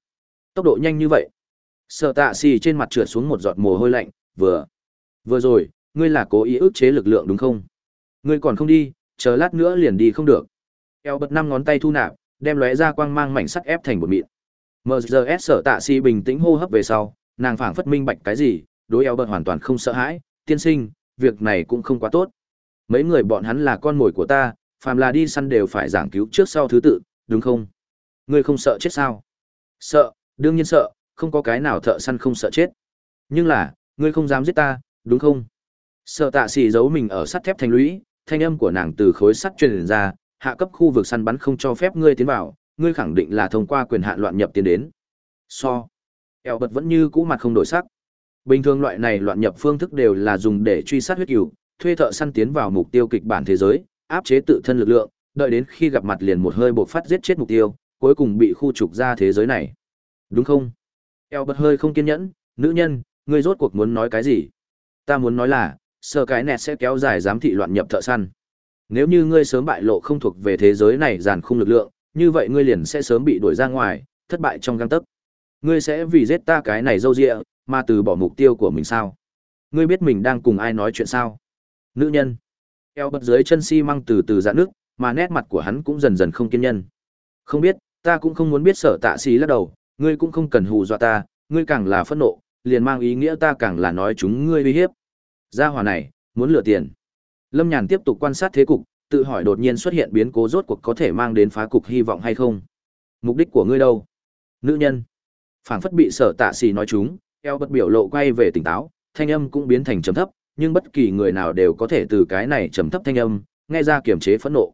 Tốc độ nhanh như vậy. Sợ tạ xì trên mặt trượt xuống một giọt mồ hôi lạnh, vừa. Vừa rồi, ngươi là cố ý ức chế lực lượng đúng không? Ngươi còn không đi, chờ lát nữa liền đi không được. Eo bật năm ngón tay thu nạp, đem lóe ra quang mang mảnh sắt ép thành một mịn. MGS sở tạ si bình tĩnh hô hấp về sau, nàng phảng phất minh bạch cái gì, đối eo bật hoàn toàn không sợ hãi, tiên sinh, việc này cũng không quá tốt. Mấy người bọn hắn là con mồi của ta, phàm là đi săn đều phải giảng cứu trước sau thứ tự, đúng không? Ngươi không sợ chết sao? Sợ, đương nhiên sợ, không có cái nào thợ săn không sợ chết. Nhưng là, ngươi không dám giết ta, đúng không? Sợ tạ xì giấu mình ở sắt thép thành lũy, thanh âm của nàng từ khối sắt truyền ra, hạ cấp khu vực săn bắn không cho phép ngươi tiến vào, ngươi khẳng định là thông qua quyền hạn loạn nhập tiến đến. So. Eo bật vẫn như cũ mặt không đổi sắc. Bình thường loại này loạn nhập phương thức đều là dùng để truy sát huyết cửu, thuê thợ săn tiến vào mục tiêu kịch bản thế giới, áp chế tự thân lực lượng, đợi đến khi gặp mặt liền một hơi bộc phát giết chết mục tiêu, cuối cùng bị khu trục ra thế giới này. Đúng không? Eo bật hơi không kiên nhẫn, nữ nhân, ngươi rốt cuộc muốn nói cái gì? Ta muốn nói là, sở cái nẹt sẽ kéo dài giám thị loạn nhập thợ săn. Nếu như ngươi sớm bại lộ không thuộc về thế giới này giàn khung lực lượng, như vậy ngươi liền sẽ sớm bị đuổi ra ngoài, thất bại trong găng tấc. Ngươi sẽ vì giết ta cái này dâu dịa, mà từ bỏ mục tiêu của mình sao? Ngươi biết mình đang cùng ai nói chuyện sao? Nữ nhân. Eo bật dưới chân si mang từ từ dạn nước, mà nét mặt của hắn cũng dần dần không kiên nhân. Không biết, ta cũng không muốn biết sở tạ xí lắc đầu, ngươi cũng không cần hù dọa ta, ngươi càng là phẫn nộ, liền mang ý nghĩa ta càng là nói chúng ngươi uy hiếp. Gia hỏa này, muốn lừa tiền. Lâm Nhàn tiếp tục quan sát thế cục, tự hỏi đột nhiên xuất hiện biến cố rốt cuộc có thể mang đến phá cục hy vọng hay không. Mục đích của ngươi đâu? Nữ nhân. Phảng phất bị sở tạ xì nói chúng, eo bất biểu lộ quay về tỉnh táo, thanh âm cũng biến thành trầm thấp, nhưng bất kỳ người nào đều có thể từ cái này trầm thấp thanh âm, nghe ra kiềm chế phẫn nộ.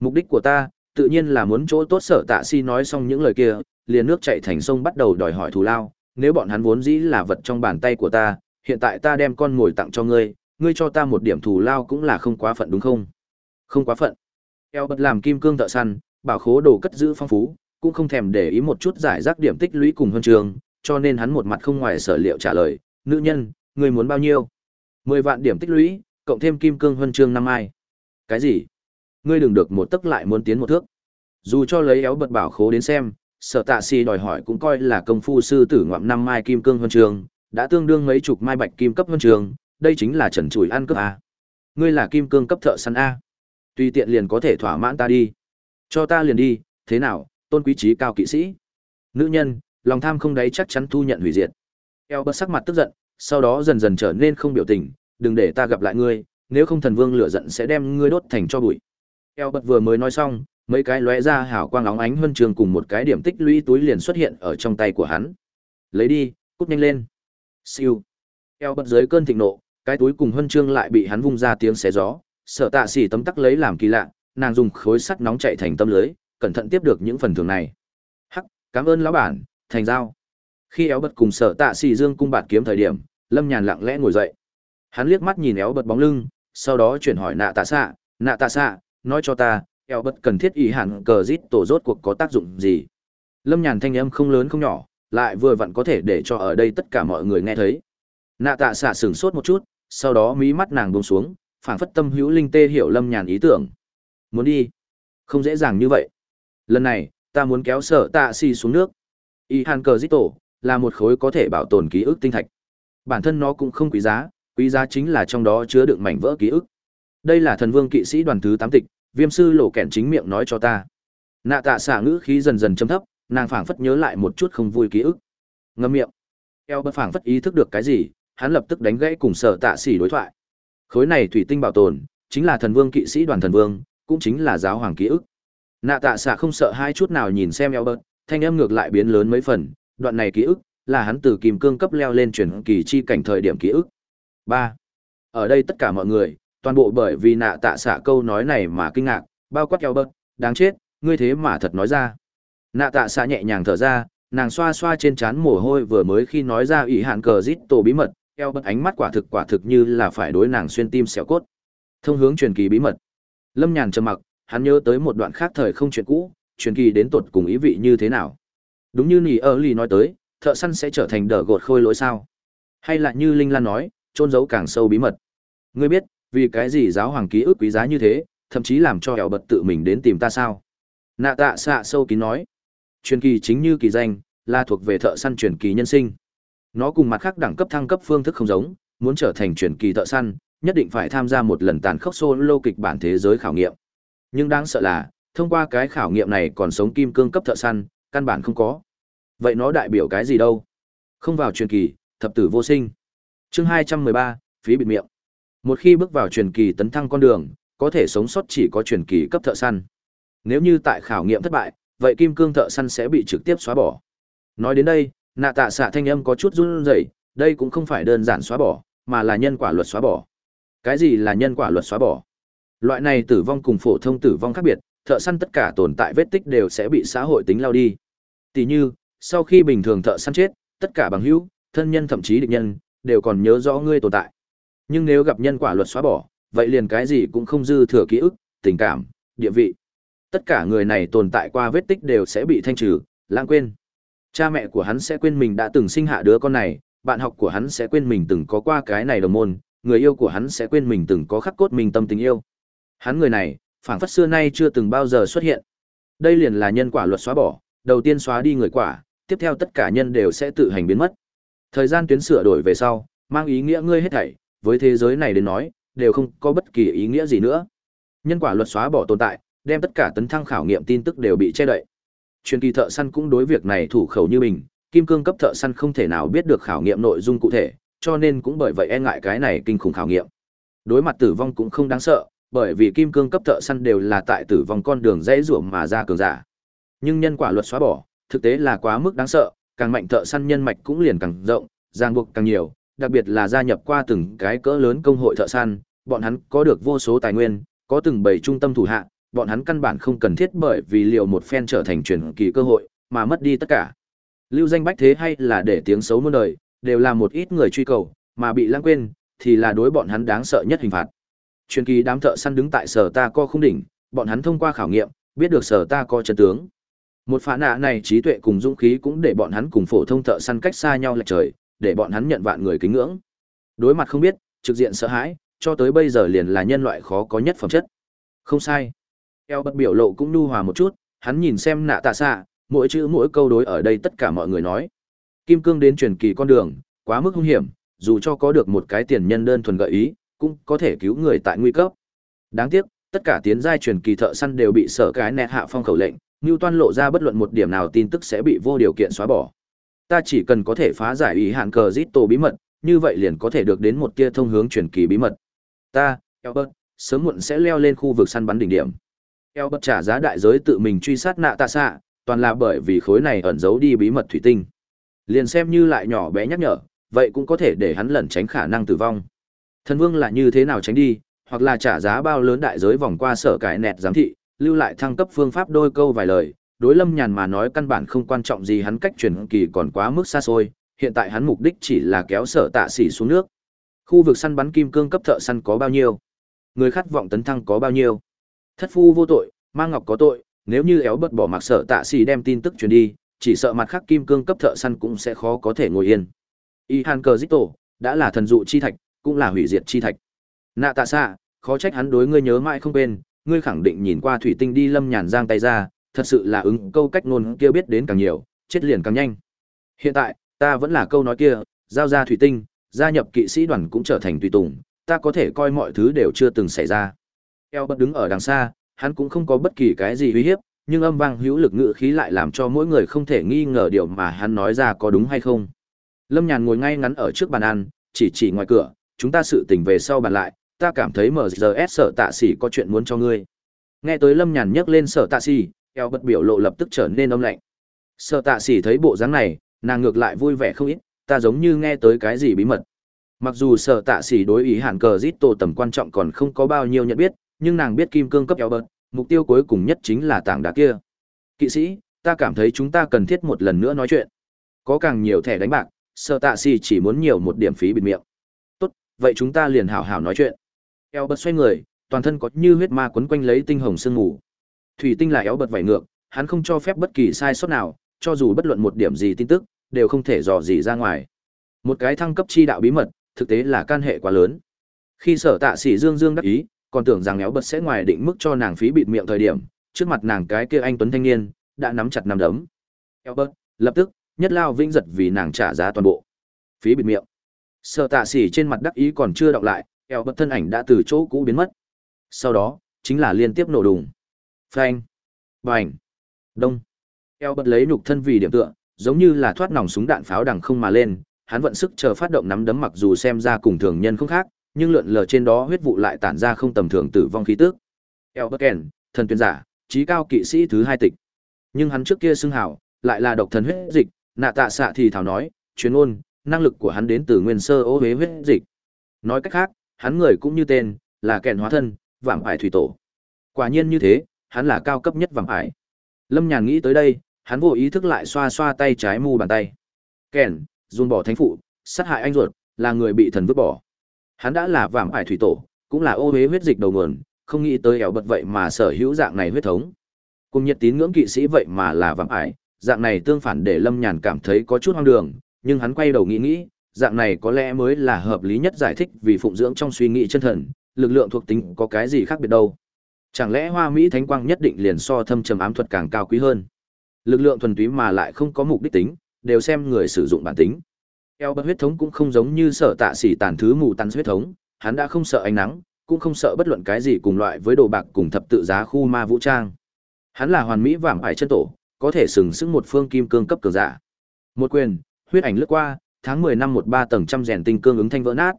Mục đích của ta, tự nhiên là muốn chỗ tốt sở tạ si nói xong những lời kia, liền nước chảy thành sông bắt đầu đòi hỏi thù lao, nếu bọn hắn vốn dĩ là vật trong bàn tay của ta, hiện tại ta đem con ngồi tặng cho ngươi, ngươi cho ta một điểm thù lao cũng là không quá phận đúng không? Không quá phận. Eo bật làm kim cương thợ săn, bảo khố đồ cất giữ phong phú, cũng không thèm để ý một chút giải rác điểm tích lũy cùng huân trường, cho nên hắn một mặt không ngoài sở liệu trả lời, nữ nhân, ngươi muốn bao nhiêu? Mười vạn điểm tích lũy, cộng thêm kim cương huân chương năm ai. Cái gì? Ngươi đừng được một tấc lại muốn tiến một thước. Dù cho lấy éo bật bảo khố đến xem, sở tạ si đòi hỏi cũng coi là công phu sư tử ngoạm năm mai kim cương huân trường, đã tương đương mấy chục mai bạch kim cấp huân trường, đây chính là trần chùi ăn cướp a. Ngươi là kim cương cấp thợ săn a. Tùy tiện liền có thể thỏa mãn ta đi. Cho ta liền đi, thế nào, tôn quý trí cao kỵ sĩ. Nữ nhân, lòng tham không đáy chắc chắn thu nhận hủy diệt. Eo bật sắc mặt tức giận, sau đó dần dần trở nên không biểu tình, đừng để ta gặp lại ngươi, nếu không thần vương lửa giận sẽ đem ngươi đốt thành cho bụi. Eo bật vừa mới nói xong, mấy cái lóe ra hào quang óng ánh huân trường cùng một cái điểm tích lũy túi liền xuất hiện ở trong tay của hắn. Lấy đi, cút nhanh lên. Siêu. Eo bật dưới cơn thịnh nộ, cái túi cùng huân chương lại bị hắn vung ra tiếng xé gió, sợ tạ xỉ tấm tắc lấy làm kỳ lạ, nàng dùng khối sắt nóng chạy thành tâm lưới, cẩn thận tiếp được những phần thưởng này. Hắc, cảm ơn lão bản, thành giao. Khi éo bật cùng sợ tạ xỉ dương cung bạt kiếm thời điểm, Lâm Nhàn lặng lẽ ngồi dậy. Hắn liếc mắt nhìn éo bật bóng lưng, sau đó chuyển hỏi nạ tạ xạ, nạ tạ xạ, nói cho ta, eo bật cần thiết ý hẳn cờ rít tổ rốt cuộc có tác dụng gì. Lâm Nhàn thanh âm không lớn không nhỏ, lại vừa vặn có thể để cho ở đây tất cả mọi người nghe thấy. Nạ tạ xạ sửng sốt một chút, sau đó mí mắt nàng buông xuống, phảng phất tâm hữu linh tê hiểu Lâm Nhàn ý tưởng. Muốn đi? Không dễ dàng như vậy. Lần này, ta muốn kéo sở tạ si xuống nước. Y hàn cờ dít tổ, là một khối có thể bảo tồn ký ức tinh thạch. Bản thân nó cũng không quý giá, quý giá chính là trong đó chứa đựng mảnh vỡ ký ức. Đây là thần vương kỵ sĩ đoàn thứ tám tịch, viêm sư lộ kẻn chính miệng nói cho ta. Nạ tạ xả ngữ khí dần dần chấm thấp, nàng phảng phất nhớ lại một chút không vui ký ức. Ngâm miệng. Eo bất phảng phất ý thức được cái gì, hắn lập tức đánh gãy cùng sở tạ xỉ đối thoại. Khối này thủy tinh bảo tồn, chính là thần vương kỵ sĩ đoàn thần vương, cũng chính là giáo hoàng ký ức. Nạ tạ xạ không sợ hai chút nào nhìn xem Albert, thanh âm ngược lại biến lớn mấy phần, đoạn này ký ức là hắn từ kim cương cấp leo lên chuyển kỳ chi cảnh thời điểm ký ức. Ba. Ở đây tất cả mọi người, toàn bộ bởi vì nạ tạ xạ câu nói này mà kinh ngạc, bao quát Albert, đáng chết, ngươi thế mà thật nói ra. Nạ tạ xạ nhẹ nhàng thở ra, nàng xoa xoa trên trán mồ hôi vừa mới khi nói ra ủy hạn cờ rít tổ bí mật, eo bật ánh mắt quả thực quả thực như là phải đối nàng xuyên tim xẻo cốt. Thông hướng truyền kỳ bí mật. Lâm Nhàn trầm mặc, hắn nhớ tới một đoạn khác thời không chuyện cũ, truyền kỳ đến tột cùng ý vị như thế nào. Đúng như Nỉ Ơ Ly nói tới, thợ săn sẽ trở thành đỡ gột khôi lỗi sao? Hay là như Linh Lan nói, trôn giấu càng sâu bí mật. Ngươi biết, vì cái gì giáo hoàng ký ức quý giá như thế, thậm chí làm cho eo bật tự mình đến tìm ta sao? Nạ tạ xạ sâu kín nói. Truyền kỳ chính như kỳ danh, là thuộc về thợ săn truyền kỳ nhân sinh. Nó cùng mặt khác đẳng cấp thăng cấp phương thức không giống, muốn trở thành truyền kỳ thợ săn, nhất định phải tham gia một lần tàn khốc solo kịch bản thế giới khảo nghiệm. Nhưng đáng sợ là, thông qua cái khảo nghiệm này còn sống kim cương cấp thợ săn, căn bản không có. Vậy nó đại biểu cái gì đâu? Không vào truyền kỳ, thập tử vô sinh. Chương 213, phí bịt miệng. Một khi bước vào truyền kỳ tấn thăng con đường, có thể sống sót chỉ có truyền kỳ cấp thợ săn. Nếu như tại khảo nghiệm thất bại, vậy kim cương thợ săn sẽ bị trực tiếp xóa bỏ. Nói đến đây, nạ tạ xạ thanh âm có chút run rẩy, đây cũng không phải đơn giản xóa bỏ, mà là nhân quả luật xóa bỏ. Cái gì là nhân quả luật xóa bỏ? Loại này tử vong cùng phổ thông tử vong khác biệt, thợ săn tất cả tồn tại vết tích đều sẽ bị xã hội tính lao đi. Tỷ như, sau khi bình thường thợ săn chết, tất cả bằng hữu, thân nhân thậm chí địch nhân đều còn nhớ rõ ngươi tồn tại. Nhưng nếu gặp nhân quả luật xóa bỏ, vậy liền cái gì cũng không dư thừa ký ức, tình cảm, địa vị. Tất cả người này tồn tại qua vết tích đều sẽ bị thanh trừ, lãng quên. Cha mẹ của hắn sẽ quên mình đã từng sinh hạ đứa con này, bạn học của hắn sẽ quên mình từng có qua cái này đồng môn, người yêu của hắn sẽ quên mình từng có khắc cốt mình tâm tình yêu. Hắn người này, phảng phất xưa nay chưa từng bao giờ xuất hiện. Đây liền là nhân quả luật xóa bỏ, đầu tiên xóa đi người quả, tiếp theo tất cả nhân đều sẽ tự hành biến mất. Thời gian tuyến sửa đổi về sau, mang ý nghĩa ngươi hết thảy, với thế giới này đến nói, đều không có bất kỳ ý nghĩa gì nữa. Nhân quả luật xóa bỏ tồn tại, đem tất cả tấn thăng khảo nghiệm tin tức đều bị che đậy. Truyền kỳ thợ săn cũng đối việc này thủ khẩu như mình, kim cương cấp thợ săn không thể nào biết được khảo nghiệm nội dung cụ thể, cho nên cũng bởi vậy e ngại cái này kinh khủng khảo nghiệm. Đối mặt tử vong cũng không đáng sợ, bởi vì kim cương cấp thợ săn đều là tại tử vong con đường dễ rủa mà ra cường giả. Nhưng nhân quả luật xóa bỏ, thực tế là quá mức đáng sợ, càng mạnh thợ săn nhân mạch cũng liền càng rộng, ràng buộc càng nhiều, đặc biệt là gia nhập qua từng cái cỡ lớn công hội thợ săn, bọn hắn có được vô số tài nguyên, có từng bảy trung tâm thủ hạ, bọn hắn căn bản không cần thiết bởi vì liệu một phen trở thành truyền kỳ cơ hội, mà mất đi tất cả. Lưu danh bách thế hay là để tiếng xấu muôn đời, đều là một ít người truy cầu, mà bị lãng quên, thì là đối bọn hắn đáng sợ nhất hình phạt. Truyền kỳ đám thợ săn đứng tại sở ta co không đỉnh, bọn hắn thông qua khảo nghiệm, biết được sở ta co chân tướng. Một phản nạ này trí tuệ cùng dũng khí cũng để bọn hắn cùng phổ thông thợ săn cách xa nhau lệch trời, để bọn hắn nhận vạn người kính ngưỡng. Đối mặt không biết, trực diện sợ hãi, cho tới bây giờ liền là nhân loại khó có nhất phẩm chất. Không sai. Eo bật biểu lộ cũng nhu hòa một chút, hắn nhìn xem nạ tạ xạ, mỗi chữ mỗi câu đối ở đây tất cả mọi người nói. Kim cương đến truyền kỳ con đường, quá mức hung hiểm, dù cho có được một cái tiền nhân đơn thuần gợi ý, cũng có thể cứu người tại nguy cấp. Đáng tiếc, tất cả tiến giai truyền kỳ thợ săn đều bị sở cái nẹt hạ phong khẩu lệnh, Toan lộ ra bất luận một điểm nào tin tức sẽ bị vô điều kiện xóa bỏ. Ta chỉ cần có thể phá giải ý hạn cờ Zito bí mật, như vậy liền có thể được đến một tia thông hướng truyền kỳ bí mật. Ta, Albert, sớm muộn sẽ leo lên khu vực săn bắn đỉnh điểm eo bất trả giá đại giới tự mình truy sát nạ tạ xạ, toàn là bởi vì khối này ẩn giấu đi bí mật thủy tinh. Liền xem như lại nhỏ bé nhắc nhở, vậy cũng có thể để hắn lẩn tránh khả năng tử vong. Thần vương là như thế nào tránh đi, hoặc là trả giá bao lớn đại giới vòng qua sở cải nẹt giám thị, lưu lại thăng cấp phương pháp đôi câu vài lời, đối Lâm Nhàn mà nói căn bản không quan trọng gì hắn cách truyền kỳ còn quá mức xa xôi, hiện tại hắn mục đích chỉ là kéo sở tạ xỉ xuống nước. Khu vực săn bắn kim cương cấp thợ săn có bao nhiêu? Người khát vọng tấn thăng có bao nhiêu? Thất phu vô tội, mang ngọc có tội, nếu như éo bật bỏ mặc sợ tạ xì đem tin tức truyền đi, chỉ sợ mặt khác kim cương cấp thợ săn cũng sẽ khó có thể ngồi yên. Y Hàn Cờ Dito đã là thần dụ chi thạch, cũng là hủy diệt chi thạch. Nạ tạ xạ, khó trách hắn đối ngươi nhớ mãi không quên, ngươi khẳng định nhìn qua thủy tinh đi lâm nhàn giang tay ra, thật sự là ứng câu cách ngôn kia biết đến càng nhiều, chết liền càng nhanh. Hiện tại, ta vẫn là câu nói kia, giao ra thủy tinh, gia nhập kỵ sĩ đoàn cũng trở thành tùy tùng, ta có thể coi mọi thứ đều chưa từng xảy ra. Eo bất đứng ở đằng xa, hắn cũng không có bất kỳ cái gì uy hiếp, nhưng âm vang hữu lực ngữ khí lại làm cho mỗi người không thể nghi ngờ điều mà hắn nói ra có đúng hay không. Lâm Nhàn ngồi ngay ngắn ở trước bàn ăn, chỉ chỉ ngoài cửa, chúng ta sự tình về sau bàn lại, ta cảm thấy MGS sợ tạ sĩ có chuyện muốn cho ngươi. Nghe tới Lâm Nhàn nhắc lên sợ tạ sĩ, eo bật biểu lộ lập tức trở nên âm lạnh. Sợ tạ sĩ thấy bộ dáng này, nàng ngược lại vui vẻ không ít, ta giống như nghe tới cái gì bí mật. Mặc dù sợ tạ sĩ đối ý hẳn cờ giết tổ tầm quan trọng còn không có bao nhiêu nhận biết, nhưng nàng biết kim cương cấp eo bớt mục tiêu cuối cùng nhất chính là tảng đá kia. Kỵ sĩ, ta cảm thấy chúng ta cần thiết một lần nữa nói chuyện. Có càng nhiều thẻ đánh bạc, sợ tạ sĩ chỉ muốn nhiều một điểm phí bịt miệng. Tốt, vậy chúng ta liền hảo hảo nói chuyện. Eo bớt xoay người, toàn thân có như huyết ma quấn quanh lấy tinh hồng sương ngủ. Thủy tinh là eo bật vải ngược, hắn không cho phép bất kỳ sai sót nào, cho dù bất luận một điểm gì tin tức, đều không thể dò gì ra ngoài. Một cái thăng cấp chi đạo bí mật, thực tế là can hệ quá lớn. Khi sở tạ sĩ dương dương đắc ý, còn tưởng rằng éo bật sẽ ngoài định mức cho nàng phí bịt miệng thời điểm, trước mặt nàng cái kia anh tuấn thanh niên, đã nắm chặt nắm đấm. Éo bật, lập tức, nhất lao vinh giật vì nàng trả giá toàn bộ. Phí bịt miệng. sợ tạ xỉ trên mặt đắc ý còn chưa đọc lại, éo bật thân ảnh đã từ chỗ cũ biến mất sau đó chính là liên tiếp nổ đùng phanh bành đông eo bật lấy nhục thân vì điểm tựa giống như là thoát nòng súng đạn pháo đằng không mà lên hắn vận sức chờ phát động nắm đấm mặc dù xem ra cùng thường nhân không khác nhưng lượn lờ trên đó huyết vụ lại tản ra không tầm thường tử vong khí tức. Elberken thần tuyên giả, trí cao kỵ sĩ thứ hai tịch. Nhưng hắn trước kia xưng hào, lại là độc thần huyết dịch, nạ tạ xạ thì thảo nói chuyên ôn năng lực của hắn đến từ nguyên sơ ô huế huyết dịch. Nói cách khác, hắn người cũng như tên, là kèn hóa thân vảm ải thủy tổ. Quả nhiên như thế, hắn là cao cấp nhất vảm ải. Lâm nhàn nghĩ tới đây, hắn vô ý thức lại xoa xoa tay trái mu bàn tay. Kèn run bỏ thánh phụ, sát hại anh ruột, là người bị thần vứt bỏ hắn đã là vảm ải thủy tổ, cũng là ô huế huyết dịch đầu nguồn, không nghĩ tới ẻo bật vậy mà sở hữu dạng này huyết thống. Cùng nhiệt tín ngưỡng kỵ sĩ vậy mà là vạm ải, dạng này tương phản để lâm nhàn cảm thấy có chút hoang đường, nhưng hắn quay đầu nghĩ nghĩ, dạng này có lẽ mới là hợp lý nhất giải thích vì phụng dưỡng trong suy nghĩ chân thần, lực lượng thuộc tính có cái gì khác biệt đâu. Chẳng lẽ hoa mỹ thánh quang nhất định liền so thâm trầm ám thuật càng cao quý hơn? Lực lượng thuần túy mà lại không có mục đích tính, đều xem người sử dụng bản tính eo bật huyết thống cũng không giống như sở tạ xỉ tàn thứ mù tắn huyết thống hắn đã không sợ ánh nắng cũng không sợ bất luận cái gì cùng loại với đồ bạc cùng thập tự giá khu ma vũ trang Hắn là hoàn mỹ vảm ải chân tổ, có thể sừng sững một phương kim cương cấp cường giả. Một quyền, huyết ảnh lướt qua, tháng 10 năm một ba tầng trăm rèn tinh cương ứng thanh vỡ nát.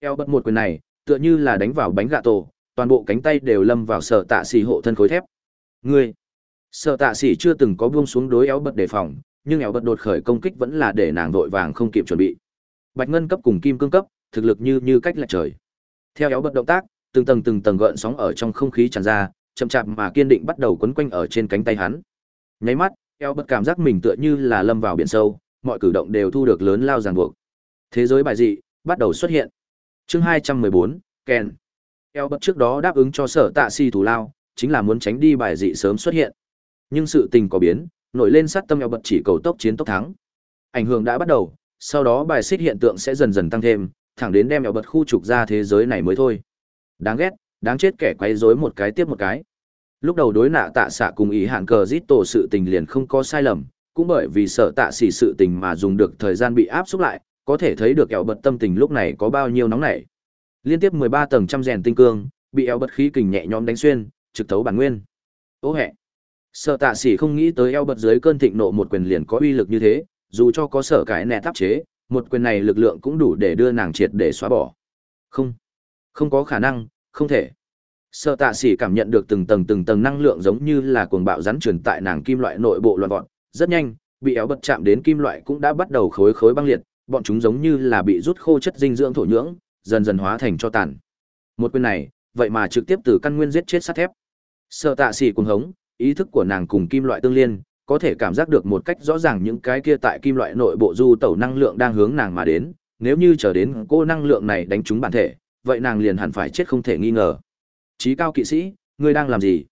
Eo bật một quyền này, tựa như là đánh vào bánh gạ tổ, toàn bộ cánh tay đều lâm vào sở tạ xỉ hộ thân khối thép. Ngươi, sở tạ xỉ chưa từng có buông xuống đối éo bật đề phòng, nhưng éo bật đột khởi công kích vẫn là để nàng vội vàng không kịp chuẩn bị. Bạch ngân cấp cùng kim cương cấp, thực lực như như cách lạch trời. Theo éo bật động tác, từng tầng từng tầng gợn sóng ở trong không khí tràn ra, chậm chạp mà kiên định bắt đầu quấn quanh ở trên cánh tay hắn. Nháy mắt, eo bật cảm giác mình tựa như là lâm vào biển sâu, mọi cử động đều thu được lớn lao ràng buộc. Thế giới bài dị bắt đầu xuất hiện. Chương 214, Ken. Eo bất trước đó đáp ứng cho sở tạ si thủ lao, chính là muốn tránh đi bài dị sớm xuất hiện. Nhưng sự tình có biến, nổi lên sát tâm eo bật chỉ cầu tốc chiến tốc thắng. Ảnh hưởng đã bắt đầu, sau đó bài xích hiện tượng sẽ dần dần tăng thêm, thẳng đến đem eo bật khu trục ra thế giới này mới thôi. Đáng ghét, đáng chết kẻ quấy rối một cái tiếp một cái lúc đầu đối nạ tạ xạ cùng ý hạn cờ giết tổ sự tình liền không có sai lầm cũng bởi vì sợ tạ xỉ sự tình mà dùng được thời gian bị áp xúc lại có thể thấy được eo bật tâm tình lúc này có bao nhiêu nóng nảy liên tiếp mười ba tầng trăm rèn tinh cương bị eo bật khí kình nhẹ nhõm đánh xuyên trực thấu bản nguyên ô hẹ sợ tạ Sĩ không nghĩ tới eo bật dưới cơn thịnh nộ một quyền liền có uy lực như thế, dù cho có sở cái nẻ tháp chế, một quyền này lực lượng cũng đủ để đưa nàng triệt để xóa bỏ. Không. Không có khả năng, không thể. Sợ tạ Sĩ cảm nhận được từng tầng từng tầng năng lượng giống như là cuồng bạo rắn truyền tại nàng kim loại nội bộ loạn vọt. Rất nhanh, bị éo bật chạm đến kim loại cũng đã bắt đầu khối khối băng liệt, bọn chúng giống như là bị rút khô chất dinh dưỡng thổ nhưỡng, dần dần hóa thành cho tàn. Một quyền này, vậy mà trực tiếp từ căn nguyên giết chết sắt thép. Sợ tạ Sĩ cuồng hống ý thức của nàng cùng kim loại tương liên có thể cảm giác được một cách rõ ràng những cái kia tại kim loại nội bộ du tẩu năng lượng đang hướng nàng mà đến nếu như chờ đến cô năng lượng này đánh trúng bản thể vậy nàng liền hẳn phải chết không thể nghi ngờ. Chí cao kỵ sĩ, ngươi đang làm gì?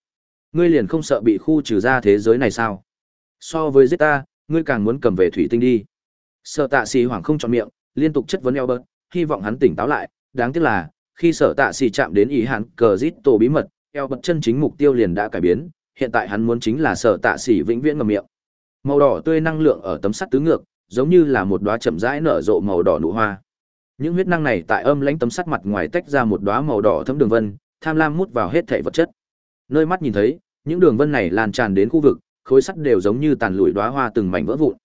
Ngươi liền không sợ bị khu trừ ra thế giới này sao? So với giết ta, ngươi càng muốn cầm về thủy tinh đi. Sở tạ sĩ hoảng không chọn miệng, liên tục chất vấn Elbert, hy vọng hắn tỉnh táo lại, đáng tiếc là, khi sở tạ sĩ chạm đến ý hắn cờ giết tổ bí mật, Elbert chân chính mục tiêu liền đã cải biến, hiện tại hắn muốn chính là sở tạ sỉ vĩnh viễn ngậm miệng. Màu đỏ tươi năng lượng ở tấm sắt tứ ngược, giống như là một đóa chậm rãi nở rộ màu đỏ nụ hoa. Những huyết năng này tại âm lãnh tấm sắt mặt ngoài tách ra một đóa màu đỏ thấm đường vân, tham lam mút vào hết thể vật chất. Nơi mắt nhìn thấy, những đường vân này lan tràn đến khu vực, khối sắt đều giống như tàn lụi đóa hoa từng mảnh vỡ vụn.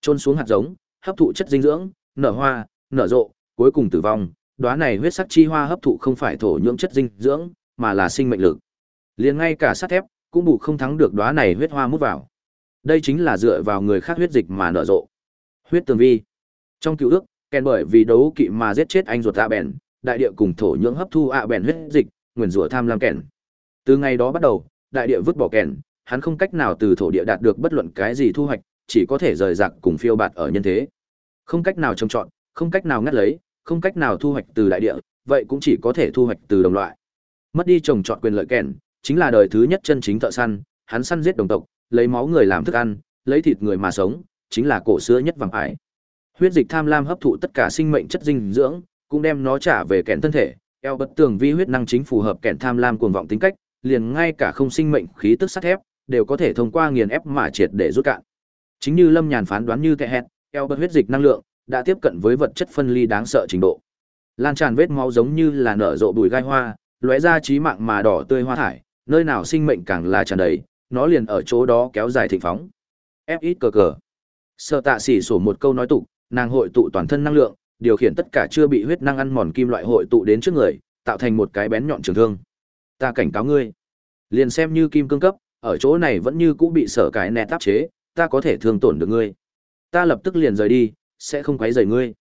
Trôn xuống hạt giống, hấp thụ chất dinh dưỡng, nở hoa, nở rộ, cuối cùng tử vong. Đóa này huyết sắc chi hoa hấp thụ không phải thổ nhưỡng chất dinh dưỡng, mà là sinh mệnh lực. Liền ngay cả sắt thép cũng bù không thắng được đóa này huyết hoa mút vào. Đây chính là dựa vào người khác huyết dịch mà nở rộ. Huyết tường vi. Trong cựu ước, kèn bởi vì đấu kỵ mà giết chết anh ruột ạ bèn đại địa cùng thổ nhưỡng hấp thu ạ bèn huyết dịch nguyền rủa tham lam kèn từ ngày đó bắt đầu đại địa vứt bỏ kèn hắn không cách nào từ thổ địa đạt được bất luận cái gì thu hoạch chỉ có thể rời rạc cùng phiêu bạt ở nhân thế không cách nào trồng trọt không cách nào ngắt lấy không cách nào thu hoạch từ đại địa vậy cũng chỉ có thể thu hoạch từ đồng loại mất đi trồng trọt quyền lợi kèn chính là đời thứ nhất chân chính thợ săn, hắn săn giết đồng tộc, lấy máu người làm thức ăn, lấy thịt người mà sống, chính là cổ xưa nhất vàng ải. Huyết dịch tham lam hấp thụ tất cả sinh mệnh chất dinh dưỡng, cũng đem nó trả về kẹn thân thể. Eo bất tường vi huyết năng chính phù hợp kẹn tham lam cuồng vọng tính cách, liền ngay cả không sinh mệnh khí tức sắt thép, đều có thể thông qua nghiền ép mà triệt để rút cạn. Chính như lâm nhàn phán đoán như tệ hẹn eo bất huyết dịch năng lượng đã tiếp cận với vật chất phân ly đáng sợ trình độ. Lan tràn vết máu giống như là nở rộ bụi gai hoa, lóe ra trí mạng mà đỏ tươi hoa thải nơi nào sinh mệnh càng là tràn đầy, nó liền ở chỗ đó kéo dài thịnh phóng. Ép ít cờ cờ Sở tạ Sĩ sổ một câu nói tục nàng hội tụ toàn thân năng lượng, điều khiển tất cả chưa bị huyết năng ăn mòn kim loại hội tụ đến trước người, tạo thành một cái bén nhọn trường thương. Ta cảnh cáo ngươi, liền xem như kim cương cấp, ở chỗ này vẫn như cũ bị sở cái nẹt áp chế, ta có thể thương tổn được ngươi. Ta lập tức liền rời đi, sẽ không quấy rầy ngươi.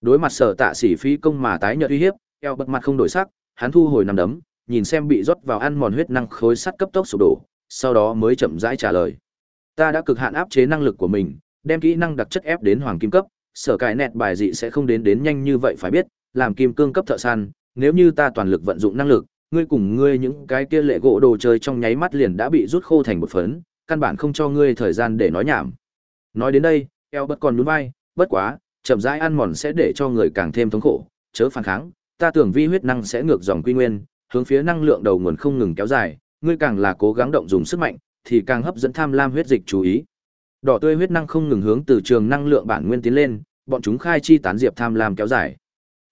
Đối mặt sở tạ sĩ phí công mà tái nhợt uy hiếp, eo bật mặt không đổi sắc, hắn thu hồi nằm đấm nhìn xem bị rót vào ăn mòn huyết năng khối sắt cấp tốc sụp đổ, sau đó mới chậm rãi trả lời. Ta đã cực hạn áp chế năng lực của mình, đem kỹ năng đặc chất ép đến hoàng kim cấp, sở cải nẹt bài dị sẽ không đến đến nhanh như vậy phải biết, làm kim cương cấp thợ săn, nếu như ta toàn lực vận dụng năng lực, ngươi cùng ngươi những cái kia lệ gỗ đồ chơi trong nháy mắt liền đã bị rút khô thành một phấn, căn bản không cho ngươi thời gian để nói nhảm. Nói đến đây eo bất còn nhún vai, bất quá, chậm rãi ăn mòn sẽ để cho người càng thêm thống khổ, chớ phản kháng, ta tưởng vi huyết năng sẽ ngược dòng quy nguyên hướng phía năng lượng đầu nguồn không ngừng kéo dài, ngươi càng là cố gắng động dùng sức mạnh, thì càng hấp dẫn tham lam huyết dịch chú ý. Đỏ tươi huyết năng không ngừng hướng từ trường năng lượng bản nguyên tiến lên, bọn chúng khai chi tán diệp tham lam kéo dài.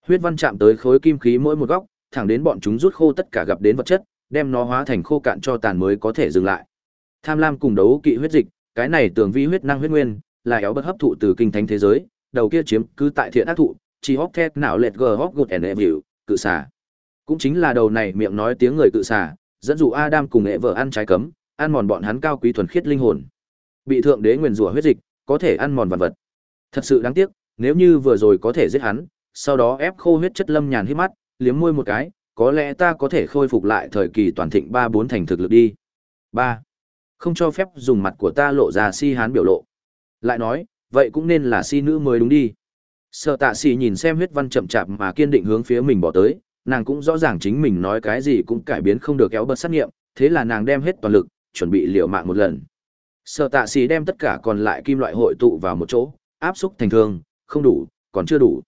Huyết văn chạm tới khối kim khí mỗi một góc, thẳng đến bọn chúng rút khô tất cả gặp đến vật chất, đem nó hóa thành khô cạn cho tàn mới có thể dừng lại. Tham lam cùng đấu kỵ huyết dịch, cái này tường vi huyết năng huyết nguyên, là éo bất hấp thụ từ kinh thánh thế giới, đầu kia chiếm cứ tại thiện ác thụ chỉ hóc thét não lệch gờ hóc gột ẻn cự xả cũng chính là đầu này miệng nói tiếng người cự xả dẫn dụ adam cùng nghệ vợ ăn trái cấm, ăn mòn bọn hắn cao quý thuần khiết linh hồn. Bị thượng đế nguyền rủa huyết dịch, có thể ăn mòn vật vật. Thật sự đáng tiếc, nếu như vừa rồi có thể giết hắn, sau đó ép khô huyết chất lâm nhàn hít mắt, liếm môi một cái, có lẽ ta có thể khôi phục lại thời kỳ toàn thịnh ba bốn thành thực lực đi. Ba. Không cho phép dùng mặt của ta lộ ra si hán biểu lộ. Lại nói, vậy cũng nên là si nữ mới đúng đi. Sợ tạ xì nhìn xem huyết văn chậm chạp mà kiên định hướng phía mình bỏ tới nàng cũng rõ ràng chính mình nói cái gì cũng cải biến không được kéo bớt xét nghiệm, thế là nàng đem hết toàn lực, chuẩn bị liều mạng một lần. Sợ tạ xì đem tất cả còn lại kim loại hội tụ vào một chỗ, áp xúc thành thương, không đủ, còn chưa đủ.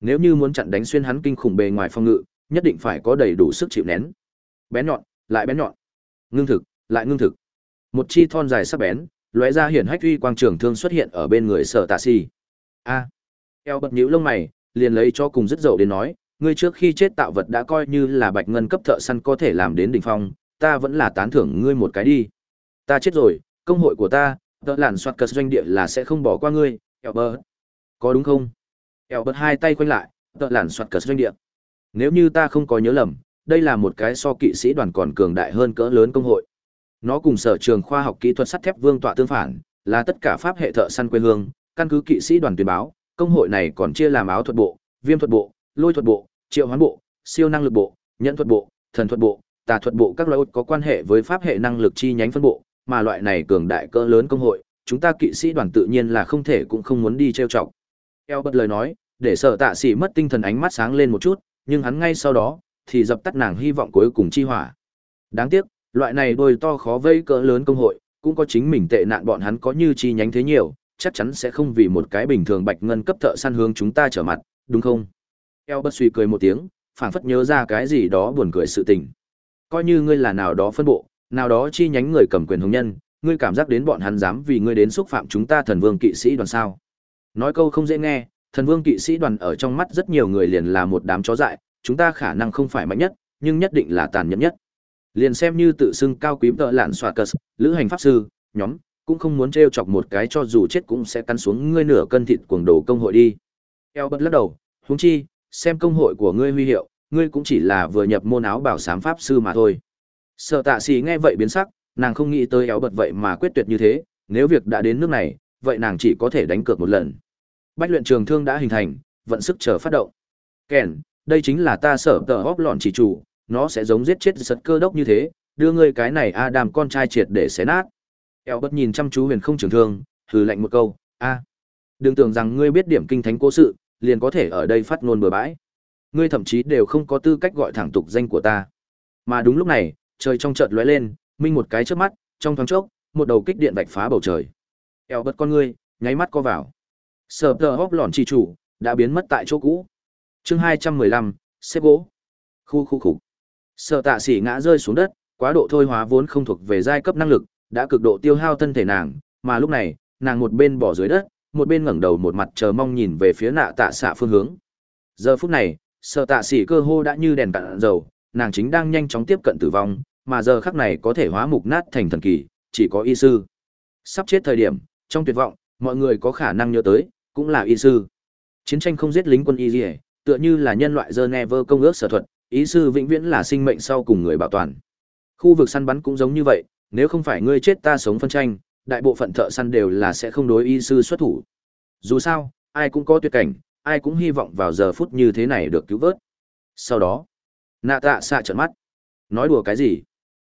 Nếu như muốn chặn đánh xuyên hắn kinh khủng bề ngoài phong ngự, nhất định phải có đầy đủ sức chịu nén. Bén nhọn, lại bén nhọn. Ngưng thực, lại ngưng thực. Một chi thon dài sắc bén, lóe ra hiển hách uy quang trường thương xuất hiện ở bên người sở tạ xì a. Eo bật nhíu lông mày, liền lấy cho cùng rất dậu đến nói ngươi trước khi chết tạo vật đã coi như là bạch ngân cấp thợ săn có thể làm đến đỉnh phong, ta vẫn là tán thưởng ngươi một cái đi. Ta chết rồi, công hội của ta, tợ làn soạt cờ doanh địa là sẽ không bỏ qua ngươi eo bơ có đúng không? Eo bật hai tay quanh lại, tợ làn soạt cờ doanh địa. Nếu như ta không có nhớ lầm, đây là một cái so kỵ sĩ đoàn còn cường đại hơn cỡ lớn công hội. Nó cùng sở trường khoa học kỹ thuật sắt thép vương tọa tương phản, là tất cả pháp hệ thợ săn quê hương, căn cứ kỵ sĩ đoàn tuyên báo, công hội này còn chia làm áo thuật bộ, viêm thuật bộ lôi thuật bộ, triệu hoán bộ, siêu năng lực bộ nhận thuật bộ, thần thuật bộ, tà thuật bộ các loại có quan hệ với pháp hệ năng lực chi nhánh phân bộ, mà loại này cường đại cỡ lớn công hội, chúng ta kỵ sĩ đoàn tự nhiên là không thể cũng không muốn đi trêu chọc. Eo bật lời nói, để sợ tạ sĩ mất tinh thần ánh mắt sáng lên một chút, nhưng hắn ngay sau đó, thì dập tắt nàng hy vọng cuối cùng chi hỏa. Đáng tiếc, loại này đôi to khó vây cỡ lớn công hội, cũng có chính mình tệ nạn bọn hắn có như chi nhánh thế nhiều, chắc chắn sẽ không vì một cái bình thường bạch ngân cấp thợ săn hướng chúng ta trở mặt, đúng không? Eo bất suy cười một tiếng, phảng phất nhớ ra cái gì đó buồn cười sự tình. Coi như ngươi là nào đó phân bộ, nào đó chi nhánh người cầm quyền hồng nhân, ngươi cảm giác đến bọn hắn dám vì ngươi đến xúc phạm chúng ta thần vương kỵ sĩ đoàn sao? Nói câu không dễ nghe, thần vương kỵ sĩ đoàn ở trong mắt rất nhiều người liền là một đám chó dại, chúng ta khả năng không phải mạnh nhất, nhưng nhất định là tàn nhẫn nhất. Liền xem như tự xưng cao quý tợ lạn xoa cờ, lữ hành pháp sư, nhóm, cũng không muốn t chọc một cái cho dù chết cũng sẽ cắn xuống ngươi nửa cân thịt cuồng đồ công hội đi. Eo bất lắc đầu, huống chi xem công hội của ngươi huy hiệu, ngươi cũng chỉ là vừa nhập môn áo bảo sám pháp sư mà thôi. Sợ tạ xì nghe vậy biến sắc, nàng không nghĩ tới éo bật vậy mà quyết tuyệt như thế, nếu việc đã đến nước này, vậy nàng chỉ có thể đánh cược một lần. Bách luyện trường thương đã hình thành, vận sức chờ phát động. Kèn, đây chính là ta sở tờ hóp lọn chỉ chủ, nó sẽ giống giết chết giật cơ đốc như thế, đưa ngươi cái này adam con trai triệt để xé nát. Eo bật nhìn chăm chú huyền không trường thương, hừ lạnh một câu, a, đừng tưởng rằng ngươi biết điểm kinh thánh cố sự liền có thể ở đây phát ngôn bừa bãi. Ngươi thậm chí đều không có tư cách gọi thẳng tục danh của ta. Mà đúng lúc này, trời trong chợt lóe lên, minh một cái trước mắt, trong thoáng chốc, một đầu kích điện vạch phá bầu trời. Eo bất con ngươi, nháy mắt co vào. Sở tờ hốc lòn chi chủ, đã biến mất tại chỗ cũ. Chương hai trăm mười lăm, xếp gỗ. Khu khu khủng. Sở tạ xỉ ngã rơi xuống đất, quá độ thôi hóa vốn không thuộc về giai cấp năng lực, đã cực độ tiêu hao thân thể nàng, mà lúc này, nàng một bên bỏ dưới đất một bên ngẩng đầu một mặt chờ mong nhìn về phía nạ tạ xạ phương hướng giờ phút này Sở tạ xỉ cơ hô đã như đèn cạn dầu, nàng chính đang nhanh chóng tiếp cận tử vong, mà giờ khắc này có thể hóa mục nát thành thần kỳ, chỉ có y sư. Sắp chết thời điểm, trong tuyệt vọng, mọi người có khả năng nhớ tới, cũng là y sư. Chiến tranh không giết lính quân y dỉa tựa như là nhân loại Geneva công ước sở thuật, ý sư vĩnh viễn là sinh mệnh sau cùng người bảo toàn. Khu vực săn bắn cũng giống như vậy, nếu không phải ngươi chết ta sống phân tranh, đại bộ phận thợ săn đều là sẽ không đối y sư xuất thủ. Dù sao, ai cũng có tuyệt cảnh, ai cũng hy vọng vào giờ phút như thế này được cứu vớt. Sau đó, nạ tạ xạ trợn mắt. Nói đùa cái gì?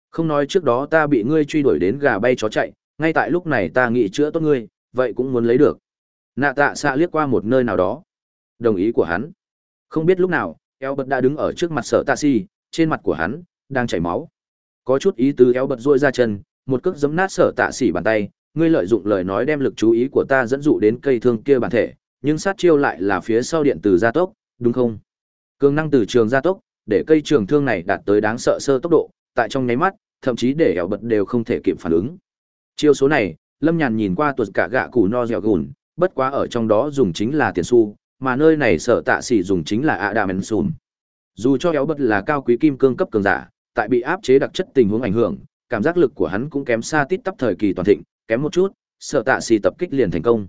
Không nói trước đó ta bị ngươi truy đuổi đến gà bay chó chạy, ngay tại lúc này ta nghĩ chữa tốt ngươi, vậy cũng muốn lấy được. Nạ tạ xạ liếc qua một nơi nào đó. Đồng ý của hắn. Không biết lúc nào, eo bật đã đứng ở trước mặt sở tạ si, trên mặt của hắn, đang chảy máu. Có chút ý tứ eo bật ruôi ra chân, một cước giấm nát sở tạ xỉ bàn tay, ngươi lợi dụng lời nói đem lực chú ý của ta dẫn dụ đến cây thương kia bản thể, nhưng sát chiêu lại là phía sau điện từ gia tốc, đúng không? Cường năng từ trường gia tốc, để cây trường thương này đạt tới đáng sợ sơ tốc độ, tại trong nháy mắt, thậm chí để eo bật đều không thể kịp phản ứng. Chiêu số này, Lâm Nhàn nhìn qua tuột cả gạ củ no dẻo gùn, bất quá ở trong đó dùng chính là tiền xu, mà nơi này sở tạ xỉ dùng chính là Adam Sùn. Dù cho éo bật là cao quý kim cương cấp cường giả, tại bị áp chế đặc chất tình huống ảnh hưởng, cảm giác lực của hắn cũng kém xa tít tắp thời kỳ toàn thịnh, kém một chút, Sợ tạ xì tập kích liền thành công.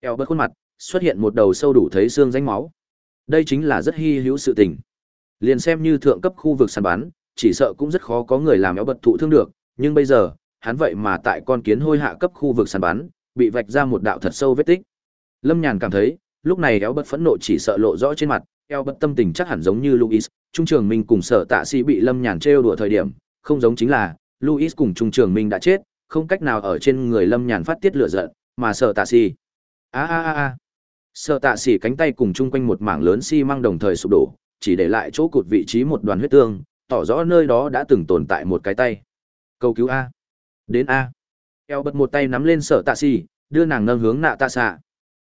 Éo bớt khuôn mặt, xuất hiện một đầu sâu đủ thấy xương rãnh máu. Đây chính là rất hy hữu sự tình. Liền xem như thượng cấp khu vực săn bắn, chỉ sợ cũng rất khó có người làm éo bật thụ thương được, nhưng bây giờ, hắn vậy mà tại con kiến hôi hạ cấp khu vực săn bắn, bị vạch ra một đạo thật sâu vết tích. Lâm Nhàn cảm thấy, lúc này éo bật phẫn nộ chỉ sợ lộ rõ trên mặt, eo bật tâm tình chắc hẳn giống như Luis, Trung trường mình cùng sở tạ sĩ bị Lâm Nhàn trêu đùa thời điểm, không giống chính là, Luis cùng Trung trường Minh đã chết, không cách nào ở trên người Lâm Nhàn phát tiết lửa giận, mà sợ tạ sĩ. A a a a. Sở tạ sĩ cánh tay cùng chung quanh một mảng lớn xi măng đồng thời sụp đổ, chỉ để lại chỗ cụt vị trí một đoàn huyết tương, tỏ rõ nơi đó đã từng tồn tại một cái tay. Cầu cứu A. Đến A. Eo bật một tay nắm lên sở tạ sĩ, đưa nàng nâng hướng nạ tạ xạ.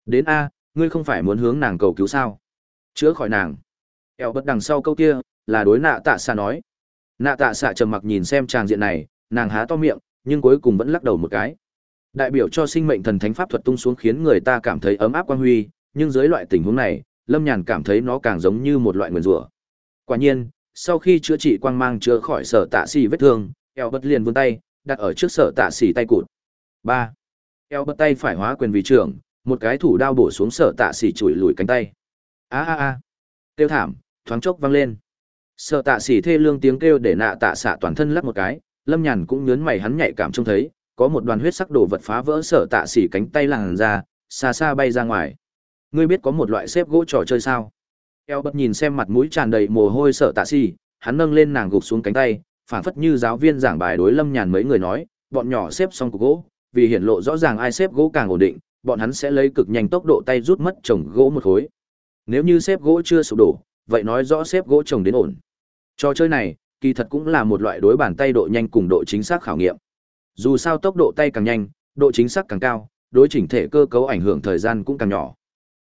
Đến A, ngươi không phải muốn hướng nàng cầu cứu sao? Chữa khỏi nàng. Eo bật đằng sau câu kia, là đối nạ tạ xạ nói. Nạ tạ xạ trầm mặc nhìn xem tràng diện này, nàng há to miệng, nhưng cuối cùng vẫn lắc đầu một cái. Đại biểu cho sinh mệnh thần thánh pháp thuật tung xuống khiến người ta cảm thấy ấm áp quan huy, nhưng dưới loại tình huống này, Lâm Nhàn cảm thấy nó càng giống như một loại nguyền rủa. Quả nhiên, sau khi chữa trị quang mang chữa khỏi sở tạ xỉ vết thương, eo bật liền vươn tay, đặt ở trước sở tạ xỉ tay cụt. ba Eo bật tay phải hóa quyền vì trưởng, một cái thủ đao bổ xuống sở tạ xỉ chùi lùi cánh tay a a a kêu thảm thoáng chốc vang lên sợ tạ xỉ thê lương tiếng kêu để nạ tạ xạ toàn thân lắc một cái lâm nhàn cũng nhớn mày hắn nhạy cảm trông thấy có một đoàn huyết sắc đồ vật phá vỡ sở tạ xỉ cánh tay làn ra xa xa bay ra ngoài. Ngươi biết có một loại xếp gỗ trò chơi sao? Eo bật nhìn xem mặt mũi tràn đầy mồ hôi sợ tạ xỉ hắn nâng lên nàng gục xuống cánh tay phảng phất như giáo viên giảng bài đối lâm nhàn mấy người nói bọn nhỏ xếp xong cục gỗ vì hiện lộ rõ ràng ai xếp gỗ càng ổn định bọn hắn sẽ lấy cực nhanh tốc độ tay rút mất trồng gỗ một khối. Nếu như xếp gỗ chưa sụp đổ, vậy nói rõ xếp gỗ trồng đến ổn. Trò chơi này, kỳ thật cũng là một loại đối bàn tay độ nhanh cùng độ chính xác khảo nghiệm. Dù sao tốc độ tay càng nhanh, độ chính xác càng cao, đối chỉnh thể cơ cấu ảnh hưởng thời gian cũng càng nhỏ.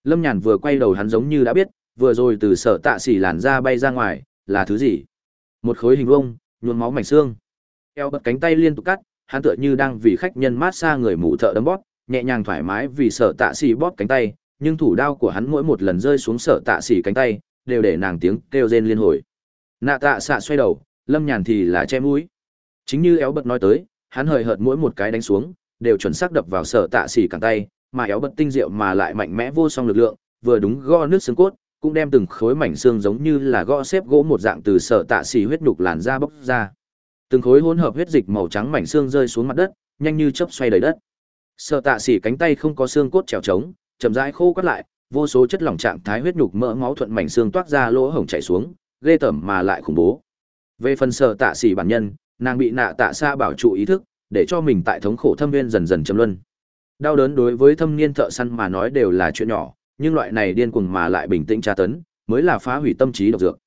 Lâm Nhàn vừa quay đầu hắn giống như đã biết, vừa rồi từ sở tạ xỉ làn ra bay ra ngoài, là thứ gì? Một khối hình vuông, nhuốm máu mảnh xương. Eo bật cánh tay liên tục cắt, hắn tựa như đang vì khách nhân mát xa người mù thợ đấm bóp, nhẹ nhàng thoải mái vì sở tạ xỉ bóp cánh tay, nhưng thủ đao của hắn mỗi một lần rơi xuống sở tạ xỉ cánh tay đều để nàng tiếng kêu rên liên hồi nạ tạ xạ xoay đầu lâm nhàn thì là che mũi. Chính như éo bật nói tới hắn hời hợt mỗi một cái đánh xuống đều chuẩn xác đập vào sở tạ xỉ cẳng tay mà éo bật tinh diệu mà lại mạnh mẽ vô song lực lượng vừa đúng gõ nước xương cốt cũng đem từng khối mảnh xương giống như là gõ xếp gỗ một dạng từ sở tạ xỉ huyết nhục làn da bốc ra. Từng khối hỗn hợp huyết dịch màu trắng mảnh xương rơi xuống mặt đất nhanh như chớp xoay đầy đất. Sở tạ xỉ cánh tay không có xương cốt trèo trống chậm rãi khô quắt lại, vô số chất lỏng trạng thái huyết nhục mỡ máu thuận mảnh xương toát ra lỗ hổng chảy xuống, ghê tởm mà lại khủng bố. Về phần sở tạ sĩ bản nhân, nàng bị nạ tạ xa bảo trụ ý thức, để cho mình tại thống khổ thâm viên dần dần châm luân. Đau đớn đối với thâm niên thợ săn mà nói đều là chuyện nhỏ, nhưng loại này điên cuồng mà lại bình tĩnh tra tấn, mới là phá hủy tâm trí độc dược.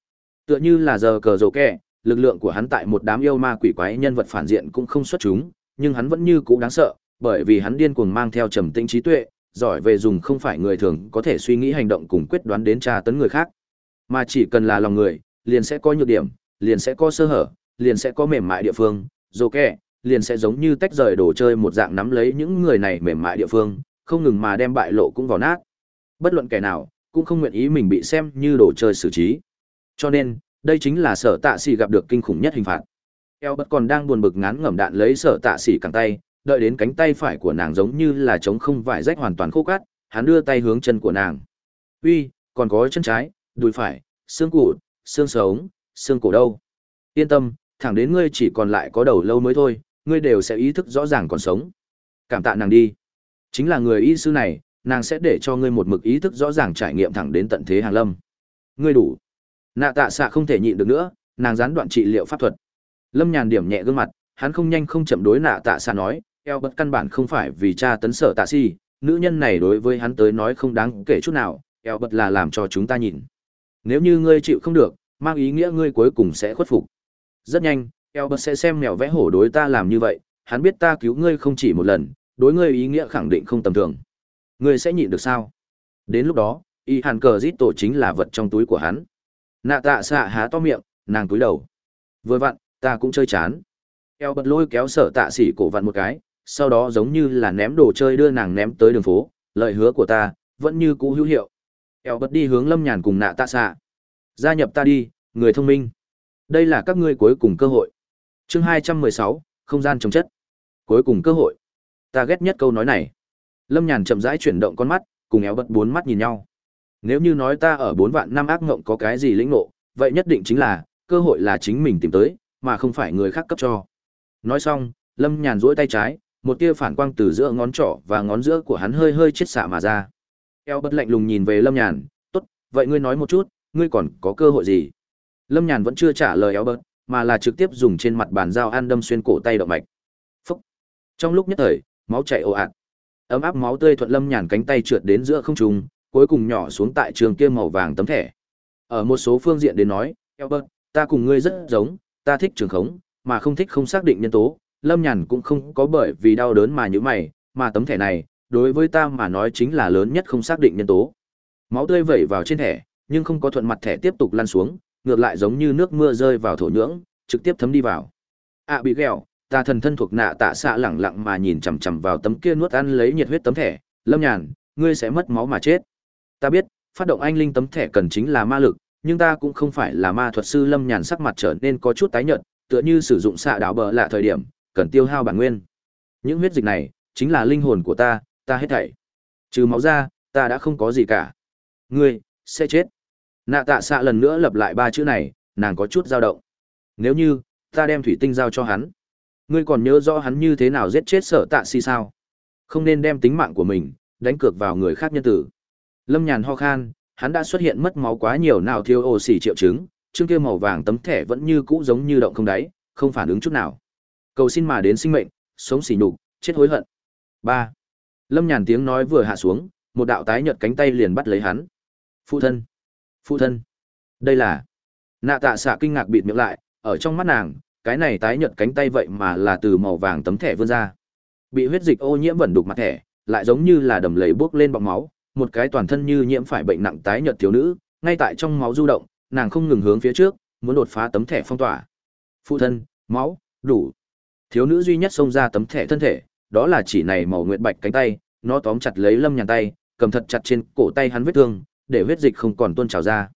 Tựa như là giờ cờ rồ kẹ, lực lượng của hắn tại một đám yêu ma quỷ quái nhân vật phản diện cũng không xuất chúng, nhưng hắn vẫn như cũ đáng sợ, bởi vì hắn điên cuồng mang theo trầm tĩnh trí tuệ, giỏi về dùng không phải người thường có thể suy nghĩ hành động cùng quyết đoán đến tra tấn người khác mà chỉ cần là lòng người liền sẽ có nhược điểm liền sẽ có sơ hở liền sẽ có mềm mại địa phương dù kẻ, liền sẽ giống như tách rời đồ chơi một dạng nắm lấy những người này mềm mại địa phương không ngừng mà đem bại lộ cũng vào nát bất luận kẻ nào cũng không nguyện ý mình bị xem như đồ chơi xử trí Cho nên, đây chính là sở tạ sĩ gặp được kinh khủng nhất hình phạt. Eo bất còn đang buồn bực ngán ngẩm đạn lấy sở tạ sĩ cẳng tay, đợi đến cánh tay phải của nàng giống như là trống không vải rách hoàn toàn khô cát, hắn đưa tay hướng chân của nàng. Uy, còn có chân trái, đùi phải, xương cụt, xương sống, xương cổ đâu? Yên tâm, thẳng đến ngươi chỉ còn lại có đầu lâu mới thôi, ngươi đều sẽ ý thức rõ ràng còn sống. Cảm tạ nàng đi. Chính là người y sư này, nàng sẽ để cho ngươi một mực ý thức rõ ràng trải nghiệm thẳng đến tận thế hàng lâm. Ngươi đủ. Nạ tạ xạ không thể nhịn được nữa, nàng gián đoạn trị liệu pháp thuật. Lâm Nhàn điểm nhẹ gương mặt, hắn không nhanh không chậm đối nạ tạ xạ nói, eo bất căn bản không phải vì cha tấn sở tạ si, nữ nhân này đối với hắn tới nói không đáng kể chút nào, eo bật là làm cho chúng ta nhìn. Nếu như ngươi chịu không được, mang ý nghĩa ngươi cuối cùng sẽ khuất phục. Rất nhanh, Elbert sẽ xem mèo vẽ hổ đối ta làm như vậy, hắn biết ta cứu ngươi không chỉ một lần, đối ngươi ý nghĩa khẳng định không tầm thường. Ngươi sẽ nhịn được sao? Đến lúc đó, y hàn cờ giết tổ chính là vật trong túi của hắn. Nạ tạ xạ há to miệng, nàng túi đầu. Vừa vặn, ta cũng chơi chán. Elbert lôi kéo sở tạ xỉ cổ vặn một cái, sau đó giống như là ném đồ chơi đưa nàng ném tới đường phố, lời hứa của ta, vẫn như cũ hữu hiệu. Eo bật đi hướng lâm nhàn cùng nạ tạ xạ. Gia nhập ta đi, người thông minh. Đây là các ngươi cuối cùng cơ hội. chương hai trăm mười sáu, không gian chống chất. Cuối cùng cơ hội. Ta ghét nhất câu nói này. Lâm nhàn chậm rãi chuyển động con mắt, cùng éo bật bốn mắt nhìn nhau. Nếu như nói ta ở bốn vạn năm ác ngộng có cái gì lĩnh ngộ, vậy nhất định chính là, cơ hội là chính mình tìm tới, mà không phải người khác cấp cho. Nói xong, Lâm nhàn duỗi tay trái, một tia phản quang từ giữa ngón trỏ và ngón giữa của hắn hơi hơi chết xạ mà ra. Eo bất lạnh lùng nhìn về Lâm Nhàn, tốt, vậy ngươi nói một chút, ngươi còn có cơ hội gì? Lâm Nhàn vẫn chưa trả lời Eo bất, mà là trực tiếp dùng trên mặt bàn dao ăn đâm xuyên cổ tay động mạch. Phúc! Trong lúc nhất thời, máu chảy ồ ạt. Ấm áp máu tươi thuận Lâm Nhàn cánh tay trượt đến giữa không trung, cuối cùng nhỏ xuống tại trường kia màu vàng tấm thẻ. Ở một số phương diện đến nói, Eo bất, ta cùng ngươi rất giống, ta thích trường khống, mà không thích không xác định nhân tố, Lâm Nhàn cũng không có bởi vì đau đớn mà nhữ mày, mà tấm thẻ này, đối với ta mà nói chính là lớn nhất không xác định nhân tố. Máu tươi vẩy vào trên thẻ, nhưng không có thuận mặt thẻ tiếp tục lăn xuống, ngược lại giống như nước mưa rơi vào thổ nhưỡng, trực tiếp thấm đi vào. À bị ghẹo, ta thần thân thuộc nạ tạ xạ lẳng lặng mà nhìn chằm chằm vào tấm kia nuốt ăn lấy nhiệt huyết tấm thẻ, Lâm Nhàn, ngươi sẽ mất máu mà chết. Ta biết, phát động anh linh tấm thẻ cần chính là ma lực, nhưng ta cũng không phải là ma thuật sư Lâm Nhàn sắc mặt trở nên có chút tái nhợt, tựa như sử dụng xạ đảo bờ lạ thời điểm, cần tiêu hao bản nguyên. Những huyết dịch này chính là linh hồn của ta, ta hết thảy. Trừ máu ra, ta đã không có gì cả. Ngươi sẽ chết. Nạ Tạ Xạ lần nữa lặp lại ba chữ này, nàng có chút dao động. Nếu như ta đem thủy tinh giao cho hắn, ngươi còn nhớ rõ hắn như thế nào giết chết Sở Tạ Si sao? Không nên đem tính mạng của mình đánh cược vào người khác nhân tử. Lâm Nhàn ho khan, hắn đã xuất hiện mất máu quá nhiều nào thiếu xỉ triệu chứng, chương kia màu vàng tấm thẻ vẫn như cũ giống như động không đáy, không phản ứng chút nào. Cầu xin mà đến sinh mệnh, sống xỉ nhục, chết hối hận. ba Lâm Nhàn tiếng nói vừa hạ xuống, một đạo tái nhợt cánh tay liền bắt lấy hắn. Phụ thân, phụ thân, đây là. Nạ Tạ Xạ kinh ngạc bịt miệng lại, ở trong mắt nàng, cái này tái nhợt cánh tay vậy mà là từ màu vàng tấm thẻ vươn ra. Bị huyết dịch ô nhiễm vẩn đục mặt thẻ, lại giống như là đầm lầy buốc lên bọng máu, một cái toàn thân như nhiễm phải bệnh nặng tái nhợt thiếu nữ, ngay tại trong máu du động, nàng không ngừng hướng phía trước, muốn đột phá tấm thẻ phong tỏa. Phụ thân, máu, đủ thiếu nữ duy nhất xông ra tấm thẻ thân thể đó là chỉ này màu nguyệt bạch cánh tay nó tóm chặt lấy lâm nhàn tay cầm thật chặt trên cổ tay hắn vết thương để huyết dịch không còn tuôn trào ra.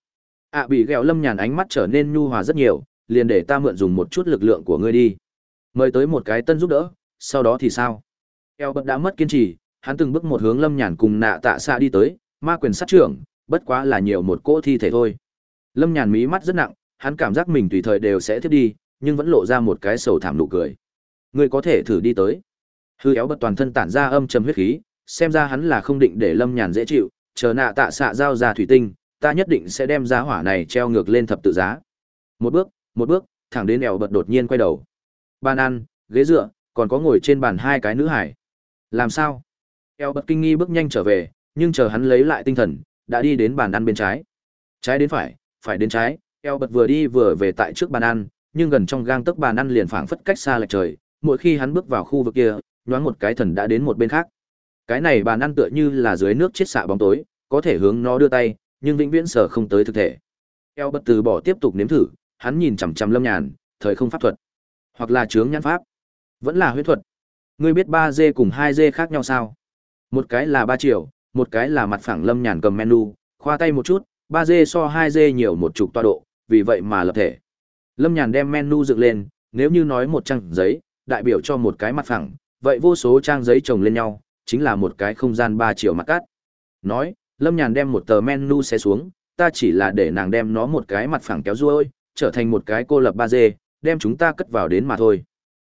Ạ bị ghẹo lâm nhàn ánh mắt trở nên nhu hòa rất nhiều liền để ta mượn dùng một chút lực lượng của ngươi đi. Mời tới một cái tân giúp đỡ sau đó thì sao? Eo bật đã mất kiên trì hắn từng bước một hướng lâm nhàn cùng nạ tạ xa đi tới ma quyền sát trưởng bất quá là nhiều một cỗ thi thể thôi. Lâm nhàn mí mắt rất nặng hắn cảm giác mình tùy thời đều sẽ thiết đi nhưng vẫn lộ ra một cái sầu thảm nụ cười. Ngươi có thể thử đi tới. Hư éo bật toàn thân tản ra âm trầm huyết khí, xem ra hắn là không định để Lâm Nhàn dễ chịu, chờ nạ tạ xạ giao ra thủy tinh, ta nhất định sẽ đem giá hỏa này treo ngược lên thập tự giá. Một bước, một bước, thẳng đến eo bật đột nhiên quay đầu. Bàn ăn, ghế dựa, còn có ngồi trên bàn hai cái nữ hải. Làm sao? eo bật kinh nghi bước nhanh trở về, nhưng chờ hắn lấy lại tinh thần, đã đi đến bàn ăn bên trái. Trái đến phải, phải đến trái, eo bật vừa đi vừa về tại trước bàn ăn, nhưng gần trong gang tấc bàn ăn liền phảng phất cách xa lệch trời, mỗi khi hắn bước vào khu vực kia, nhoáng một cái thần đã đến một bên khác. Cái này bàn ăn tựa như là dưới nước chiết xạ bóng tối, có thể hướng nó đưa tay, nhưng vĩnh viễn sở không tới thực thể. Eo bất từ bỏ tiếp tục nếm thử, hắn nhìn chằm chằm Lâm Nhàn, thời không pháp thuật, hoặc là chướng nhãn pháp, vẫn là huyết thuật. Ngươi biết ba dê cùng hai dê khác nhau sao? Một cái là ba triệu, một cái là mặt phẳng Lâm Nhàn cầm menu, khoa tay một chút, ba dê so hai dê nhiều một chục toa độ, vì vậy mà lập thể. Lâm Nhàn đem menu dựng lên, nếu như nói một trang giấy, đại biểu cho một cái mặt phẳng, vậy vô số trang giấy chồng lên nhau, chính là một cái không gian ba chiều mặt cắt. Nói, Lâm Nhàn đem một tờ menu xe xuống, ta chỉ là để nàng đem nó một cái mặt phẳng kéo ruôi, trở thành một cái cô lập ba d đem chúng ta cất vào đến mà thôi.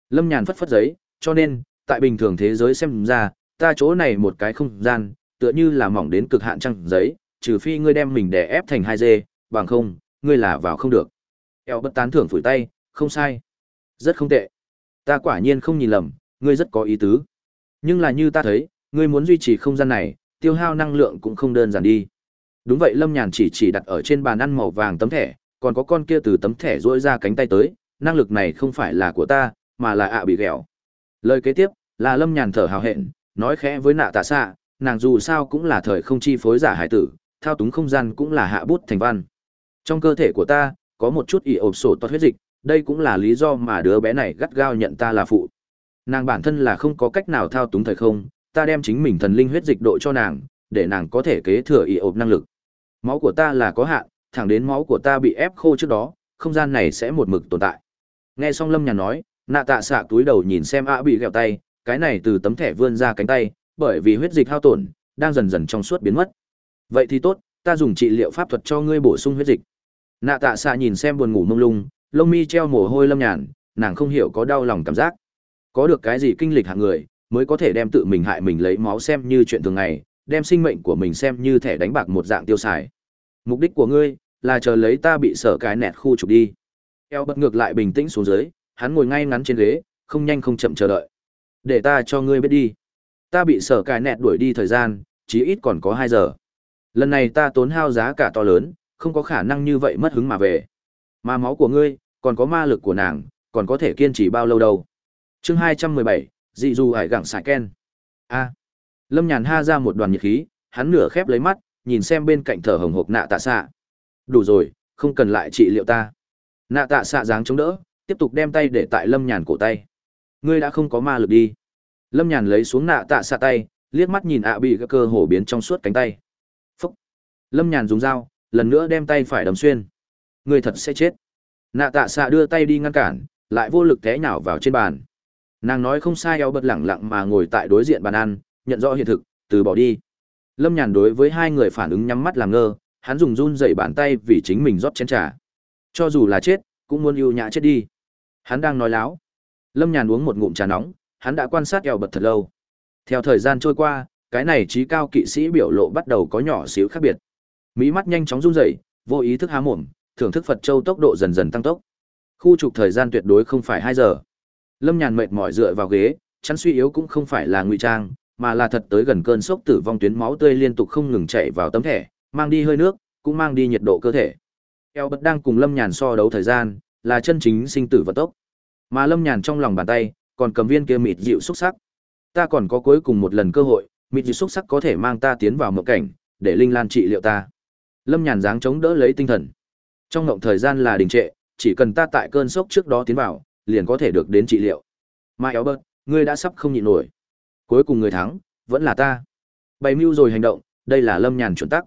Lâm Nhàn phất phất giấy, cho nên, tại bình thường thế giới xem ra, ta chỗ này một cái không gian, tựa như là mỏng đến cực hạn trăng giấy, trừ phi ngươi đem mình đè ép thành 2D, bằng không, ngươi là vào không được. Eo bất tán thưởng phủi tay, không sai. Rất không tệ. Ta quả nhiên không nhìn lầm, ngươi rất có ý tứ. Nhưng là như ta thấy, ngươi muốn duy trì không gian này, tiêu hao năng lượng cũng không đơn giản đi. Đúng vậy Lâm Nhàn chỉ chỉ đặt ở trên bàn ăn màu vàng tấm thẻ, còn có con kia từ tấm thẻ rỗi ra cánh tay tới, năng lực này không phải là của ta, mà là ạ bị ghẹo. Lời kế tiếp, là Lâm Nhàn thở hào hẹn, nói khẽ với nạ tạ xạ, nàng dù sao cũng là thời không chi phối giả hải tử, thao túng không gian cũng là hạ bút thành văn. Trong cơ thể của ta, có một chút ỉ ộp sổ toát huyết dịch, đây cũng là lý do mà đứa bé này gắt gao nhận ta là phụ. Nàng bản thân là không có cách nào thao túng thời không, ta đem chính mình thần linh huyết dịch độ cho nàng, để nàng có thể kế thừa y ộp năng lực. Máu của ta là có hạn, thẳng đến máu của ta bị ép khô trước đó, không gian này sẽ một mực tồn tại. Nghe xong Lâm nhàn nói, nạ tạ xạ túi đầu nhìn xem ạ bị gẹo tay, cái này từ tấm thẻ vươn ra cánh tay, bởi vì huyết dịch hao tổn, đang dần dần trong suốt biến mất. Vậy thì tốt, ta dùng trị liệu pháp thuật cho ngươi bổ sung huyết dịch. Nạ tạ xạ nhìn xem buồn ngủ mông lung, lông mi treo mồ hôi lâm nhàn, nàng không hiểu có đau lòng cảm giác. Có được cái gì kinh lịch hạng người, mới có thể đem tự mình hại mình lấy máu xem như chuyện thường ngày, đem sinh mệnh của mình xem như thẻ đánh bạc một dạng tiêu xài. Mục đích của ngươi là chờ lấy ta bị sở cái nẹt khu trục đi. Eo bật ngược lại bình tĩnh xuống dưới, hắn ngồi ngay ngắn trên ghế, không nhanh không chậm chờ đợi. Để ta cho ngươi biết đi. Ta bị sở cái nẹt đuổi đi thời gian, chí ít còn có hai giờ. Lần này ta tốn hao giá cả to lớn, không có khả năng như vậy mất hứng mà về. Mà máu của ngươi, còn có ma lực của nàng, còn có thể kiên trì bao lâu đâu. Chương 217, dị du hải gặng xài ken. A. Lâm Nhàn ha ra một đoàn nhiệt khí, hắn nửa khép lấy mắt, nhìn xem bên cạnh thở hồng hộc nạ tạ xạ. Đủ rồi, không cần lại trị liệu ta. Nạ tạ xạ dáng chống đỡ, tiếp tục đem tay để tại Lâm Nhàn cổ tay. Ngươi đã không có ma lực đi. Lâm Nhàn lấy xuống nạ tạ xạ tay, liếc mắt nhìn ạ bị các cơ hổ biến trong suốt cánh tay. Phúc. Lâm Nhàn dùng dao, lần nữa đem tay phải đâm xuyên. Ngươi thật sẽ chết. Nạ tạ xạ đưa tay đi ngăn cản, lại vô lực té nhào vào trên bàn. Nàng nói không sai eo bật lẳng lặng mà ngồi tại đối diện bàn ăn, nhận rõ hiện thực, từ bỏ đi. Lâm Nhàn đối với hai người phản ứng nhắm mắt làm ngơ, hắn dùng run dậy bàn tay vì chính mình rót chén trà. Cho dù là chết, cũng muốn ưu nhã chết đi. Hắn đang nói láo. Lâm Nhàn uống một ngụm trà nóng, hắn đã quan sát eo bật thật lâu. Theo thời gian trôi qua, cái này trí cao kỵ sĩ biểu lộ bắt đầu có nhỏ xíu khác biệt. Mí mắt nhanh chóng run rẩy, vô ý thức há mồm, thưởng thức Phật Châu tốc độ dần dần tăng tốc. Khu trục thời gian tuyệt đối không phải hai giờ. Lâm Nhàn mệt mỏi dựa vào ghế, chắn suy yếu cũng không phải là ngụy trang, mà là thật tới gần cơn sốc tử vong tuyến máu tươi liên tục không ngừng chảy vào tấm thẻ, mang đi hơi nước, cũng mang đi nhiệt độ cơ thể. Eo bật đang cùng Lâm Nhàn so đấu thời gian, là chân chính sinh tử vật tốc. Mà Lâm Nhàn trong lòng bàn tay, còn cầm viên kia mịt dịu xúc sắc. Ta còn có cuối cùng một lần cơ hội, mịt dịu xúc sắc có thể mang ta tiến vào mộng cảnh, để Linh Lan trị liệu ta. Lâm Nhàn dáng chống đỡ lấy tinh thần. Trong ngộng thời gian là đình trệ, chỉ cần ta tại cơn sốc trước đó tiến vào, liền có thể được đến trị liệu. Mà Albert, ngươi đã sắp không nhịn nổi. Cuối cùng người thắng, vẫn là ta. Bày mưu rồi hành động, đây là Lâm Nhàn chuẩn tắc.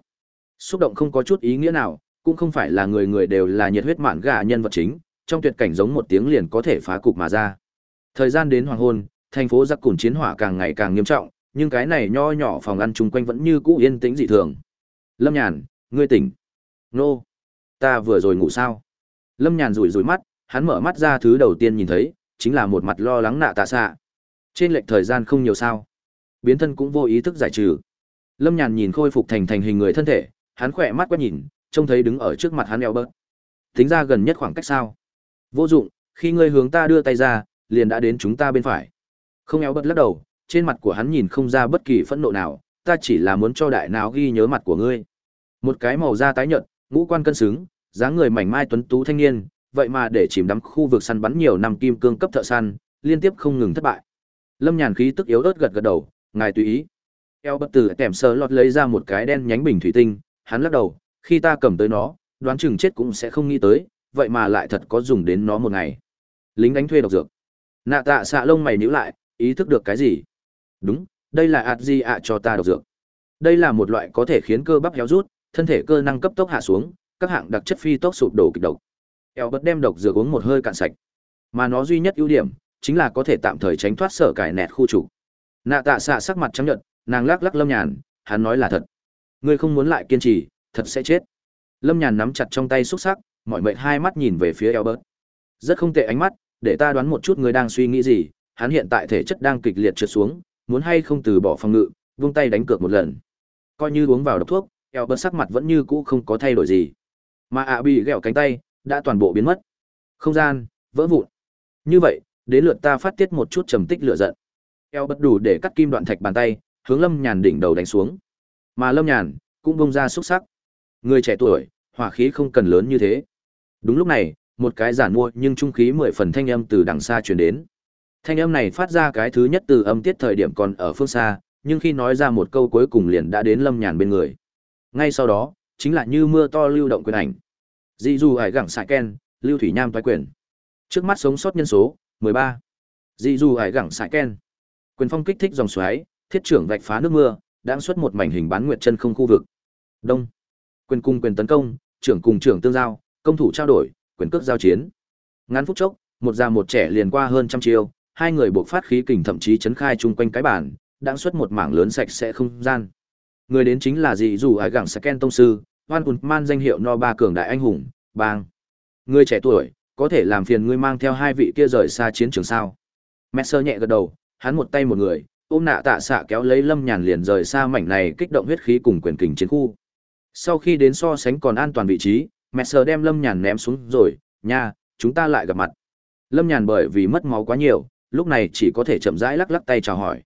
Xúc động không có chút ý nghĩa nào, cũng không phải là người người đều là nhiệt huyết mạn gà nhân vật chính, trong tuyệt cảnh giống một tiếng liền có thể phá cục mà ra. Thời gian đến hoàng hôn, thành phố giặc cùn chiến hỏa càng ngày càng nghiêm trọng, nhưng cái này nho nhỏ phòng ăn chung quanh vẫn như cũ yên tĩnh dị thường. Lâm Nhàn, ngươi tỉnh. Nô, ta vừa rồi ngủ sao? Lâm Nhàn rủi rủi mắt, hắn mở mắt ra thứ đầu tiên nhìn thấy, chính là một mặt lo lắng nạ tạ xạ. Trên lệch thời gian không nhiều sao. Biến thân cũng vô ý thức giải trừ. Lâm Nhàn nhìn khôi phục thành thành hình người thân thể, hắn khỏe mắt quét nhìn, trông thấy đứng ở trước mặt hắn eo bớt. Tính ra gần nhất khoảng cách sao? Vô dụng, khi ngươi hướng ta đưa tay ra, liền đã đến chúng ta bên phải. Không eo bớt lắc đầu, trên mặt của hắn nhìn không ra bất kỳ phẫn nộ nào, ta chỉ là muốn cho đại não ghi nhớ mặt của ngươi. Một cái màu da tái nhợt, ngũ quan cân xứng, dáng người mảnh mai tuấn tú thanh niên, vậy mà để chìm đắm khu vực săn bắn nhiều năm kim cương cấp thợ săn, liên tiếp không ngừng thất bại. Lâm Nhàn khí tức yếu ớt gật gật đầu, ngài tùy ý. Eo bất tử tèm sơ lọt lấy ra một cái đen nhánh bình thủy tinh, hắn lắc đầu, khi ta cầm tới nó, đoán chừng chết cũng sẽ không nghĩ tới, vậy mà lại thật có dùng đến nó một ngày. Lính đánh thuê độc dược. Nạ tạ xạ lông mày nhíu lại, ý thức được cái gì? Đúng, đây là ạt gì ạ cho ta độc dược. Đây là một loại có thể khiến cơ bắp héo rút, thân thể cơ năng cấp tốc hạ xuống, các hạng đặc chất phi tốc sụp đổ kịch độc. Eo bật đem độc dược uống một hơi cạn sạch. Mà nó duy nhất ưu điểm chính là có thể tạm thời tránh thoát sở cải nẹt khu trục. Nạ tạ xạ sắc mặt trắng nhợt, nàng lắc lắc Lâm Nhàn, hắn nói là thật. Ngươi không muốn lại kiên trì, thật sẽ chết. Lâm Nhàn nắm chặt trong tay xúc sắc, mọi mệnh hai mắt nhìn về phía Elbert. Rất không tệ ánh mắt, để ta đoán một chút ngươi đang suy nghĩ gì, hắn hiện tại thể chất đang kịch liệt trượt xuống, muốn hay không từ bỏ phòng ngự, vung tay đánh cược một lần. Coi như uống vào độc thuốc, Elbert sắc mặt vẫn như cũ không có thay đổi gì. Mà ạ bị gẹo cánh tay, đã toàn bộ biến mất. Không gian, vỡ vụn. Như vậy, đến lượt ta phát tiết một chút trầm tích lửa giận. Elbert đủ để cắt kim đoạn thạch bàn tay, hướng Lâm Nhàn đỉnh đầu đánh xuống. Mà Lâm Nhàn cũng bung ra xúc sắc. Người trẻ tuổi, hỏa khí không cần lớn như thế. Đúng lúc này, một cái giản mua nhưng trung khí mười phần thanh âm từ đằng xa truyền đến. Thanh âm này phát ra cái thứ nhất từ âm tiết thời điểm còn ở phương xa, nhưng khi nói ra một câu cuối cùng liền đã đến Lâm Nhàn bên người. Ngay sau đó, chính là như mưa to lưu động quyền ảnh. Dị dù ải gẳng xài ken, lưu thủy nham toái quyền. Trước mắt sống sót nhân số, 13. Dị dù ải gẳng xài ken. Quyền phong kích thích dòng xoáy, thiết trưởng vạch phá nước mưa, đang xuất một mảnh hình bán nguyệt chân không khu vực. Đông. Quyền cung quyền tấn công, trưởng cùng trưởng tương giao, công thủ trao đổi, quyền cước giao chiến. Ngắn phút chốc, một già một trẻ liền qua hơn trăm chiêu, hai người buộc phát khí kình thậm chí chấn khai chung quanh cái bản, đang xuất một mảng lớn sạch sẽ không gian. Người đến chính là dị dù ải gẳng Sken tông sư, Hoan cùn Man danh hiệu no ba cường đại anh hùng, bang. Người trẻ tuổi, có thể làm phiền ngươi mang theo hai vị kia rời xa chiến trường sao? Messer nhẹ gật đầu, hắn một tay một người, ôm nạ tạ xạ kéo lấy lâm nhàn liền rời xa mảnh này kích động huyết khí cùng quyền kình chiến khu. Sau khi đến so sánh còn an toàn vị trí, Messer đem lâm nhàn ném xuống rồi, nha, chúng ta lại gặp mặt. Lâm nhàn bởi vì mất máu quá nhiều, lúc này chỉ có thể chậm rãi lắc lắc tay chào hỏi.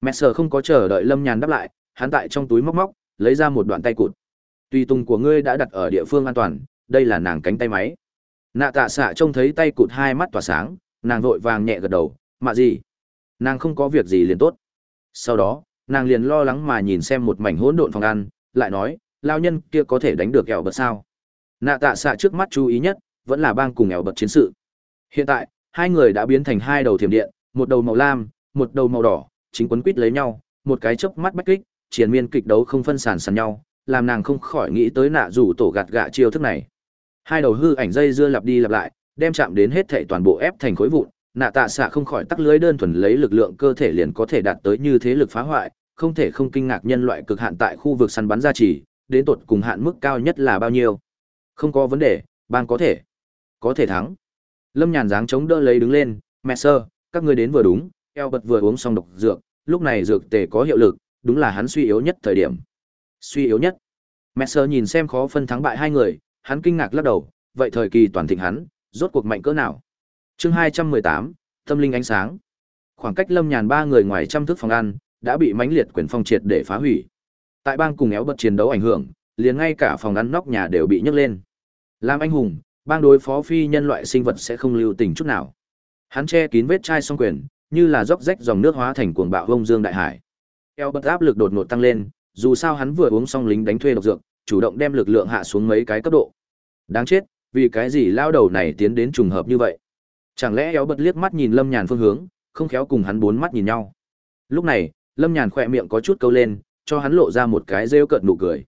Messer không có chờ đợi lâm nhàn đáp lại, hắn tại trong túi móc móc, lấy ra một đoạn tay cụt. Tùy tùng của ngươi đã đặt ở địa phương an toàn, đây là nàng cánh tay máy. Nạ tạ xạ trông thấy tay cụt hai mắt tỏa sáng, nàng vội vàng nhẹ gật đầu, mạ gì? Nàng không có việc gì liền tốt. Sau đó, nàng liền lo lắng mà nhìn xem một mảnh hỗn độn phòng ăn, lại nói, lao nhân kia có thể đánh được kẹo bật sao? Nạ tạ xạ trước mắt chú ý nhất, vẫn là bang cùng nghèo bật chiến sự. Hiện tại, hai người đã biến thành hai đầu thiểm điện, một đầu màu lam, một đầu màu đỏ, chính quấn quýt lấy nhau, một cái chớp mắt bách kích, triển miên kịch đấu không phân sản sàn nhau, làm nàng không khỏi nghĩ tới nạ rủ tổ gạt gạ chiêu thức này. Hai đầu hư ảnh dây dưa lặp đi lặp lại, đem chạm đến hết thảy toàn bộ ép thành khối vụn, nạ tạ xạ không khỏi tắc lưới đơn thuần lấy lực lượng cơ thể liền có thể đạt tới như thế lực phá hoại, không thể không kinh ngạc nhân loại cực hạn tại khu vực săn bắn gia trì, đến tột cùng hạn mức cao nhất là bao nhiêu. Không có vấn đề, bang có thể, có thể thắng. Lâm Nhàn dáng chống đỡ lấy đứng lên, mẹ sơ, các ngươi đến vừa đúng, eo bật vừa uống xong độc dược, lúc này dược tề có hiệu lực, đúng là hắn suy yếu nhất thời điểm. Suy yếu nhất. Messer nhìn xem khó phân thắng bại hai người, hắn kinh ngạc lắc đầu, vậy thời kỳ toàn thịnh hắn, rốt cuộc mạnh cỡ nào? Chương 218, Tâm linh ánh sáng. Khoảng cách Lâm Nhàn ba người ngoài trăm thước phòng ăn, đã bị mãnh liệt quyền phong triệt để phá hủy. Tại bang cùng éo bật chiến đấu ảnh hưởng, liền ngay cả phòng ăn nóc nhà đều bị nhấc lên. Làm anh hùng, bang đối phó phi nhân loại sinh vật sẽ không lưu tình chút nào. Hắn che kín vết chai song quyền, như là róc rách dòng nước hóa thành cuồng bạo vông dương đại hải. Eo bật áp lực đột ngột tăng lên, dù sao hắn vừa uống xong lính đánh thuê độc dược, chủ động đem lực lượng hạ xuống mấy cái cấp độ. Đáng chết, vì cái gì lao đầu này tiến đến trùng hợp như vậy? Chẳng lẽ Eo bật liếc mắt nhìn Lâm Nhàn phương hướng, không khéo cùng hắn bốn mắt nhìn nhau. Lúc này, Lâm Nhàn khỏe miệng có chút câu lên, cho hắn lộ ra một cái rêu cợt nụ cười.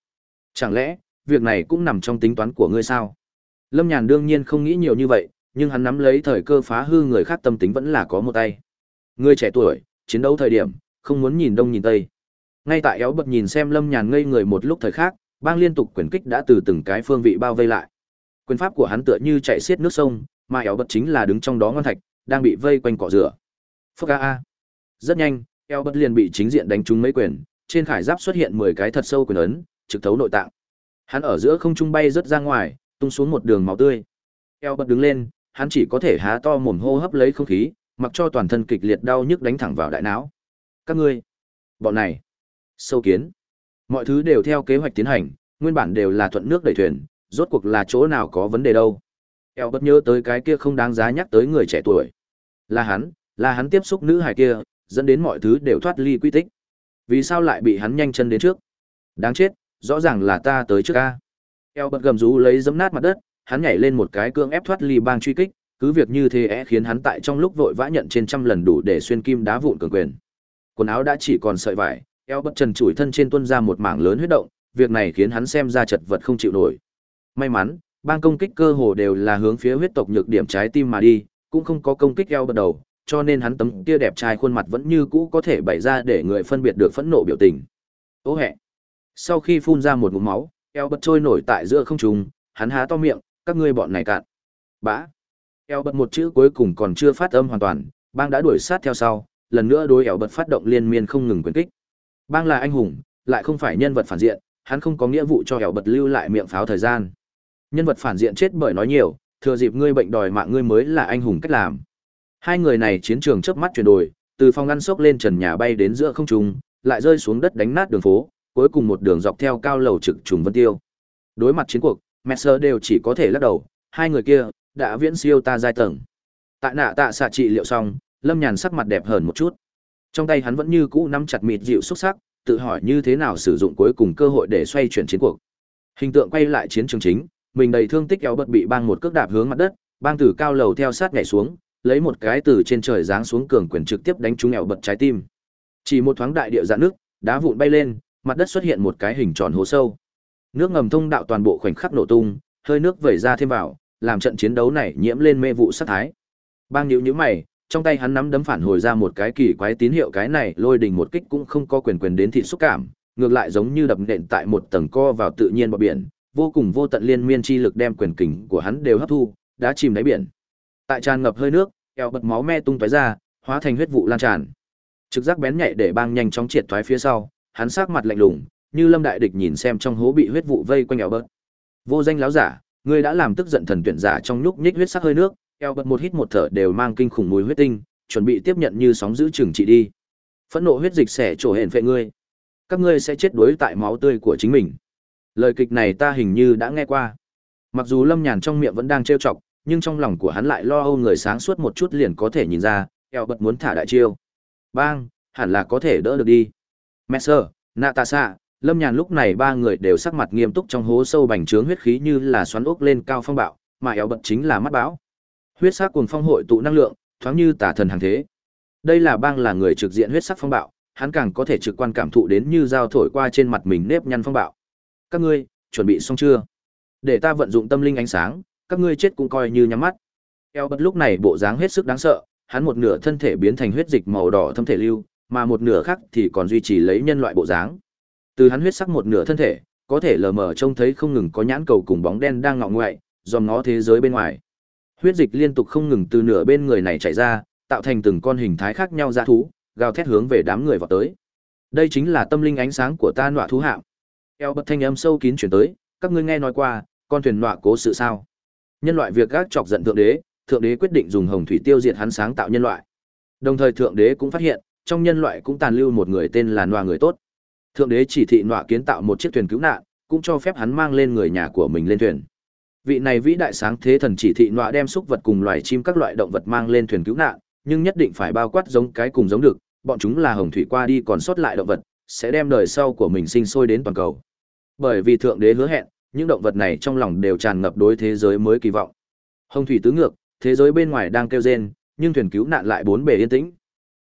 Chẳng lẽ, việc này cũng nằm trong tính toán của ngươi sao? Lâm Nhàn đương nhiên không nghĩ nhiều như vậy, nhưng hắn nắm lấy thời cơ phá hư người khác tâm tính vẫn là có một tay. Ngươi trẻ tuổi, chiến đấu thời điểm, không muốn nhìn đông nhìn tây. Ngay tại éo bật nhìn xem Lâm Nhàn ngây người một lúc thời khác, bang liên tục quyền kích đã từ từng cái phương vị bao vây lại. Quyền pháp của hắn tựa như chạy xiết nước sông, mà éo bật chính là đứng trong đó ngon thạch, đang bị vây quanh cỏ rửa. Phốc a a. Rất nhanh, éo bật liền bị chính diện đánh trúng mấy quyền, trên khải giáp xuất hiện mười cái thật sâu quyền ấn, trực thấu nội tạng. Hắn ở giữa không trung bay rất ra ngoài, tung xuống một đường máu tươi. Eo bật đứng lên, hắn chỉ có thể há to mồm hô hấp lấy không khí, mặc cho toàn thân kịch liệt đau nhức đánh thẳng vào đại não. Các ngươi, bọn này, sâu kiến. Mọi thứ đều theo kế hoạch tiến hành, nguyên bản đều là thuận nước đẩy thuyền, rốt cuộc là chỗ nào có vấn đề đâu. Eo bất nhớ tới cái kia không đáng giá nhắc tới người trẻ tuổi. Là hắn, là hắn tiếp xúc nữ hài kia, dẫn đến mọi thứ đều thoát ly quy tích. Vì sao lại bị hắn nhanh chân đến trước? Đáng chết, rõ ràng là ta tới trước a. Eo bật gầm rú lấy giấm nát mặt đất, hắn nhảy lên một cái cương ép thoát ly bang truy kích, cứ việc như thế é khiến hắn tại trong lúc vội vã nhận trên trăm lần đủ để xuyên kim đá vụn cường quyền. Quần áo đã chỉ còn sợi vải, eo bất trần chủi thân trên tuôn ra một mảng lớn huyết động, việc này khiến hắn xem ra chật vật không chịu nổi. May mắn, bang công kích cơ hồ đều là hướng phía huyết tộc nhược điểm trái tim mà đi, cũng không có công kích eo bắt đầu, cho nên hắn tấm kia đẹp trai khuôn mặt vẫn như cũ có thể bày ra để người phân biệt được phẫn nộ biểu tình. Ố hẹ. Sau khi phun ra một ngụm máu, eo bật trôi nổi tại giữa không trung, hắn há to miệng, các ngươi bọn này cạn. Bã. Eo bật một chữ cuối cùng còn chưa phát âm hoàn toàn, bang đã đuổi sát theo sau, lần nữa đối eo bật phát động liên miên không ngừng quyền kích. Bang là anh hùng, lại không phải nhân vật phản diện, hắn không có nghĩa vụ cho hẻo bật lưu lại miệng pháo thời gian. Nhân vật phản diện chết bởi nói nhiều, thừa dịp ngươi bệnh đòi mạng ngươi mới là anh hùng cách làm. Hai người này chiến trường chớp mắt chuyển đổi, từ phòng ngăn sốc lên trần nhà bay đến giữa không trung, lại rơi xuống đất đánh nát đường phố, cuối cùng một đường dọc theo cao lầu trực trùng vân tiêu. Đối mặt chiến cuộc, Messer đều chỉ có thể lắc đầu, hai người kia đã viễn siêu ta giai tầng. Tại nạ tạ xạ trị liệu xong, Lâm Nhàn sắc mặt đẹp hơn một chút. Trong tay hắn vẫn như cũ nắm chặt mịt dịu xúc sắc, tự hỏi như thế nào sử dụng cuối cùng cơ hội để xoay chuyển chiến cuộc. Hình tượng quay lại chiến trường chính, mình đầy thương tích kéo bật bị bang một cước đạp hướng mặt đất, bang từ cao lầu theo sát nhảy xuống, lấy một cái từ trên trời giáng xuống cường quyền trực tiếp đánh trúng eo bật trái tim. Chỉ một thoáng đại địa dạn nước, đá vụn bay lên, mặt đất xuất hiện một cái hình tròn hố sâu. Nước ngầm thông đạo toàn bộ khoảnh khắc nổ tung, hơi nước vẩy ra thêm vào, làm trận chiến đấu này nhiễm lên mê vụ sát thái. Bang nhíu nhíu mày, trong tay hắn nắm đấm phản hồi ra một cái kỳ quái tín hiệu cái này lôi đình một kích cũng không có quyền quyền đến thị xúc cảm, ngược lại giống như đập nện tại một tầng co vào tự nhiên bờ biển, vô cùng vô tận liên miên chi lực đem quyền kình của hắn đều hấp thu, đã chìm đáy biển. Tại tràn ngập hơi nước, eo bật máu me tung tóe ra, hóa thành huyết vụ lan tràn. Trực giác bén nhạy để bang nhanh chóng triệt thoái phía sau, hắn sắc mặt lạnh lùng, như lâm đại địch nhìn xem trong hố bị huyết vụ vây quanh eo bớt. Vô danh láo giả, ngươi đã làm tức giận thần tuyển giả trong nhúc nhích huyết sắc hơi nước, eo bật một hít một thở đều mang kinh khủng mùi huyết tinh, chuẩn bị tiếp nhận như sóng giữ trừng trị đi. Phẫn nộ huyết dịch sẽ trổ hển phệ ngươi. Các ngươi sẽ chết đuối tại máu tươi của chính mình. Lời kịch này ta hình như đã nghe qua. Mặc dù Lâm Nhàn trong miệng vẫn đang trêu chọc, nhưng trong lòng của hắn lại lo âu người sáng suốt một chút liền có thể nhìn ra, eo bật muốn thả đại chiêu. Bang, hẳn là có thể đỡ được đi. Messer, Natasha, Lâm Nhàn lúc này ba người đều sắc mặt nghiêm túc trong hố sâu bành trướng huyết khí như là xoắn ốc lên cao phong bạo, mà eo bật chính là mắt bão. Huyết sắc cuồng phong hội tụ năng lượng, thoáng như tả thần hàng thế. Đây là bang là người trực diện huyết sắc phong bạo, hắn càng có thể trực quan cảm thụ đến như dao thổi qua trên mặt mình nếp nhăn phong bạo. Các ngươi, chuẩn bị xong chưa? Để ta vận dụng tâm linh ánh sáng, các ngươi chết cũng coi như nhắm mắt. Eo bất lúc này bộ dáng hết sức đáng sợ, hắn một nửa thân thể biến thành huyết dịch màu đỏ thâm thể lưu, mà một nửa khác thì còn duy trì lấy nhân loại bộ dáng. Từ hắn huyết sắc một nửa thân thể, có thể lờ mờ trông thấy không ngừng có nhãn cầu cùng bóng đen đang ngọ ngoại, dòm ngó thế giới bên ngoài. Huyết dịch liên tục không ngừng từ nửa bên người này chảy ra, tạo thành từng con hình thái khác nhau dã thú, gào thét hướng về đám người vào tới. Đây chính là tâm linh ánh sáng của ta nọa thú hạm. Eo bật thanh âm sâu kín chuyển tới, các ngươi nghe nói qua, con thuyền nọa cố sự sao? Nhân loại việc gác chọc giận thượng đế, thượng đế quyết định dùng hồng thủy tiêu diệt hắn sáng tạo nhân loại. Đồng thời thượng đế cũng phát hiện, trong nhân loại cũng tàn lưu một người tên là nọa người tốt. Thượng đế chỉ thị nọa kiến tạo một chiếc thuyền cứu nạn, cũng cho phép hắn mang lên người nhà của mình lên thuyền. Vị này vĩ đại sáng thế thần chỉ thị nọa đem xúc vật cùng loài chim các loại động vật mang lên thuyền cứu nạn, nhưng nhất định phải bao quát giống cái cùng giống được, bọn chúng là hồng thủy qua đi còn sót lại động vật, sẽ đem đời sau của mình sinh sôi đến toàn cầu. Bởi vì thượng đế hứa hẹn, những động vật này trong lòng đều tràn ngập đối thế giới mới kỳ vọng. Hồng thủy tứ ngược, thế giới bên ngoài đang kêu rên, nhưng thuyền cứu nạn lại bốn bề yên tĩnh.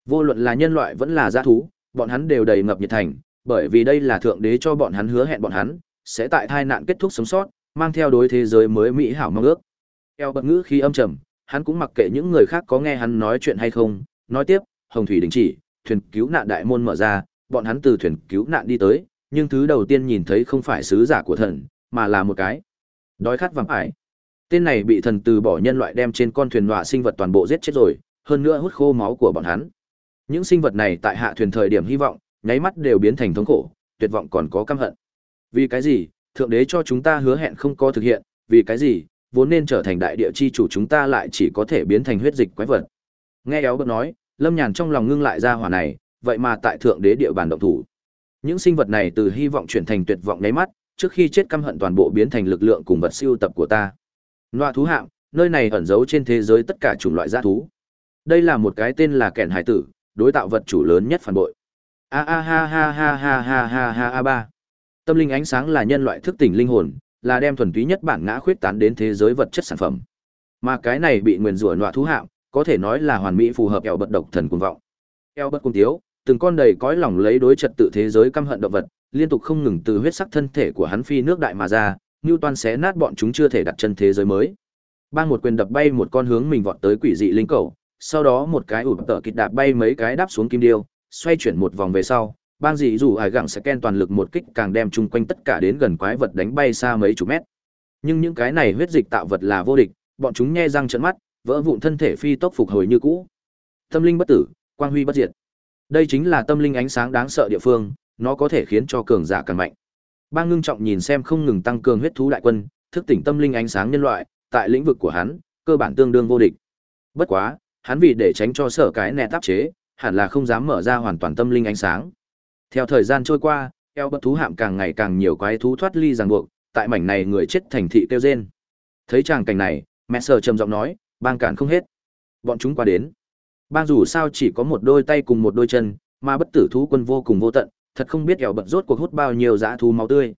Vô luận là nhân loại vẫn là dã thú, bọn hắn đều đầy ngập nhiệt thành, bởi vì đây là thượng đế cho bọn hắn hứa hẹn bọn hắn sẽ tại tai nạn kết thúc sống sót, mang theo đối thế giới mới mỹ hảo mong ước. Eo bật ngữ khi âm trầm, hắn cũng mặc kệ những người khác có nghe hắn nói chuyện hay không, nói tiếp, hồng thủy đình chỉ, thuyền cứu nạn đại môn mở ra, bọn hắn từ thuyền cứu nạn đi tới, nhưng thứ đầu tiên nhìn thấy không phải sứ giả của thần, mà là một cái đói khát vàng ải. Tên này bị thần từ bỏ nhân loại đem trên con thuyền nọa sinh vật toàn bộ giết chết rồi, hơn nữa hút khô máu của bọn hắn. Những sinh vật này tại hạ thuyền thời điểm hy vọng, nháy mắt đều biến thành thống khổ, tuyệt vọng còn có căm hận. Vì cái gì? Thượng đế cho chúng ta hứa hẹn không có thực hiện, vì cái gì? Vốn nên trở thành đại địa chi chủ chúng ta lại chỉ có thể biến thành huyết dịch quái vật. Nghe éo bật nói, Lâm Nhàn trong lòng ngưng lại ra hỏa này, vậy mà tại thượng đế địa bàn động thủ. Những sinh vật này từ hy vọng chuyển thành tuyệt vọng nháy mắt, trước khi chết căm hận toàn bộ biến thành lực lượng cùng vật siêu tập của ta. Loa thú hạng, nơi này ẩn giấu trên thế giới tất cả chủng loại dã thú. Đây là một cái tên là kẻn hải tử, đối tạo vật chủ lớn nhất phản bội. A a ha ha ha ha ha ha ha a ba. Tâm linh ánh sáng là nhân loại thức tỉnh linh hồn, là đem thuần túy nhất bản ngã khuyết tán đến thế giới vật chất sản phẩm. Mà cái này bị nguyền rủa nọa thú hạng, có thể nói là hoàn mỹ phù hợp eo bật độc thần cuồng vọng. Eo bật cung tiếu, từng con đầy cõi lòng lấy đối trật tự thế giới căm hận động vật, liên tục không ngừng từ huyết sắc thân thể của hắn phi nước đại mà ra, như toan xé nát bọn chúng chưa thể đặt chân thế giới mới bang một quyền đập bay một con hướng mình vọt tới quỷ dị linh cầu sau đó một cái ụp tợ kịt đạp bay mấy cái đáp xuống kim điêu xoay chuyển một vòng về sau bang dị dù ải gẳng sẽ ken toàn lực một kích càng đem chung quanh tất cả đến gần quái vật đánh bay xa mấy chục mét. Nhưng những cái này huyết dịch tạo vật là vô địch, bọn chúng nhe răng trận mắt, vỡ vụn thân thể phi tốc phục hồi như cũ. Tâm linh bất tử, quang huy bất diệt. Đây chính là tâm linh ánh sáng đáng sợ địa phương, nó có thể khiến cho cường giả càng mạnh. Bang ngưng trọng nhìn xem không ngừng tăng cường huyết thú đại quân, thức tỉnh tâm linh ánh sáng nhân loại, tại lĩnh vực của hắn, cơ bản tương đương vô địch. Bất quá, hắn vì để tránh cho sở cái nẹ tác chế, hẳn là không dám mở ra hoàn toàn tâm linh ánh sáng theo thời gian trôi qua, eo bất thú hạm càng ngày càng nhiều quái thú thoát ly ràng buộc, tại mảnh này người chết thành thị kêu rên. Thấy tràng cảnh này, mẹ sờ trầm giọng nói, bang cản không hết. Bọn chúng qua đến. Bang dù sao chỉ có một đôi tay cùng một đôi chân, mà bất tử thú quân vô cùng vô tận, thật không biết eo bật rốt cuộc hút bao nhiêu dã thú máu tươi.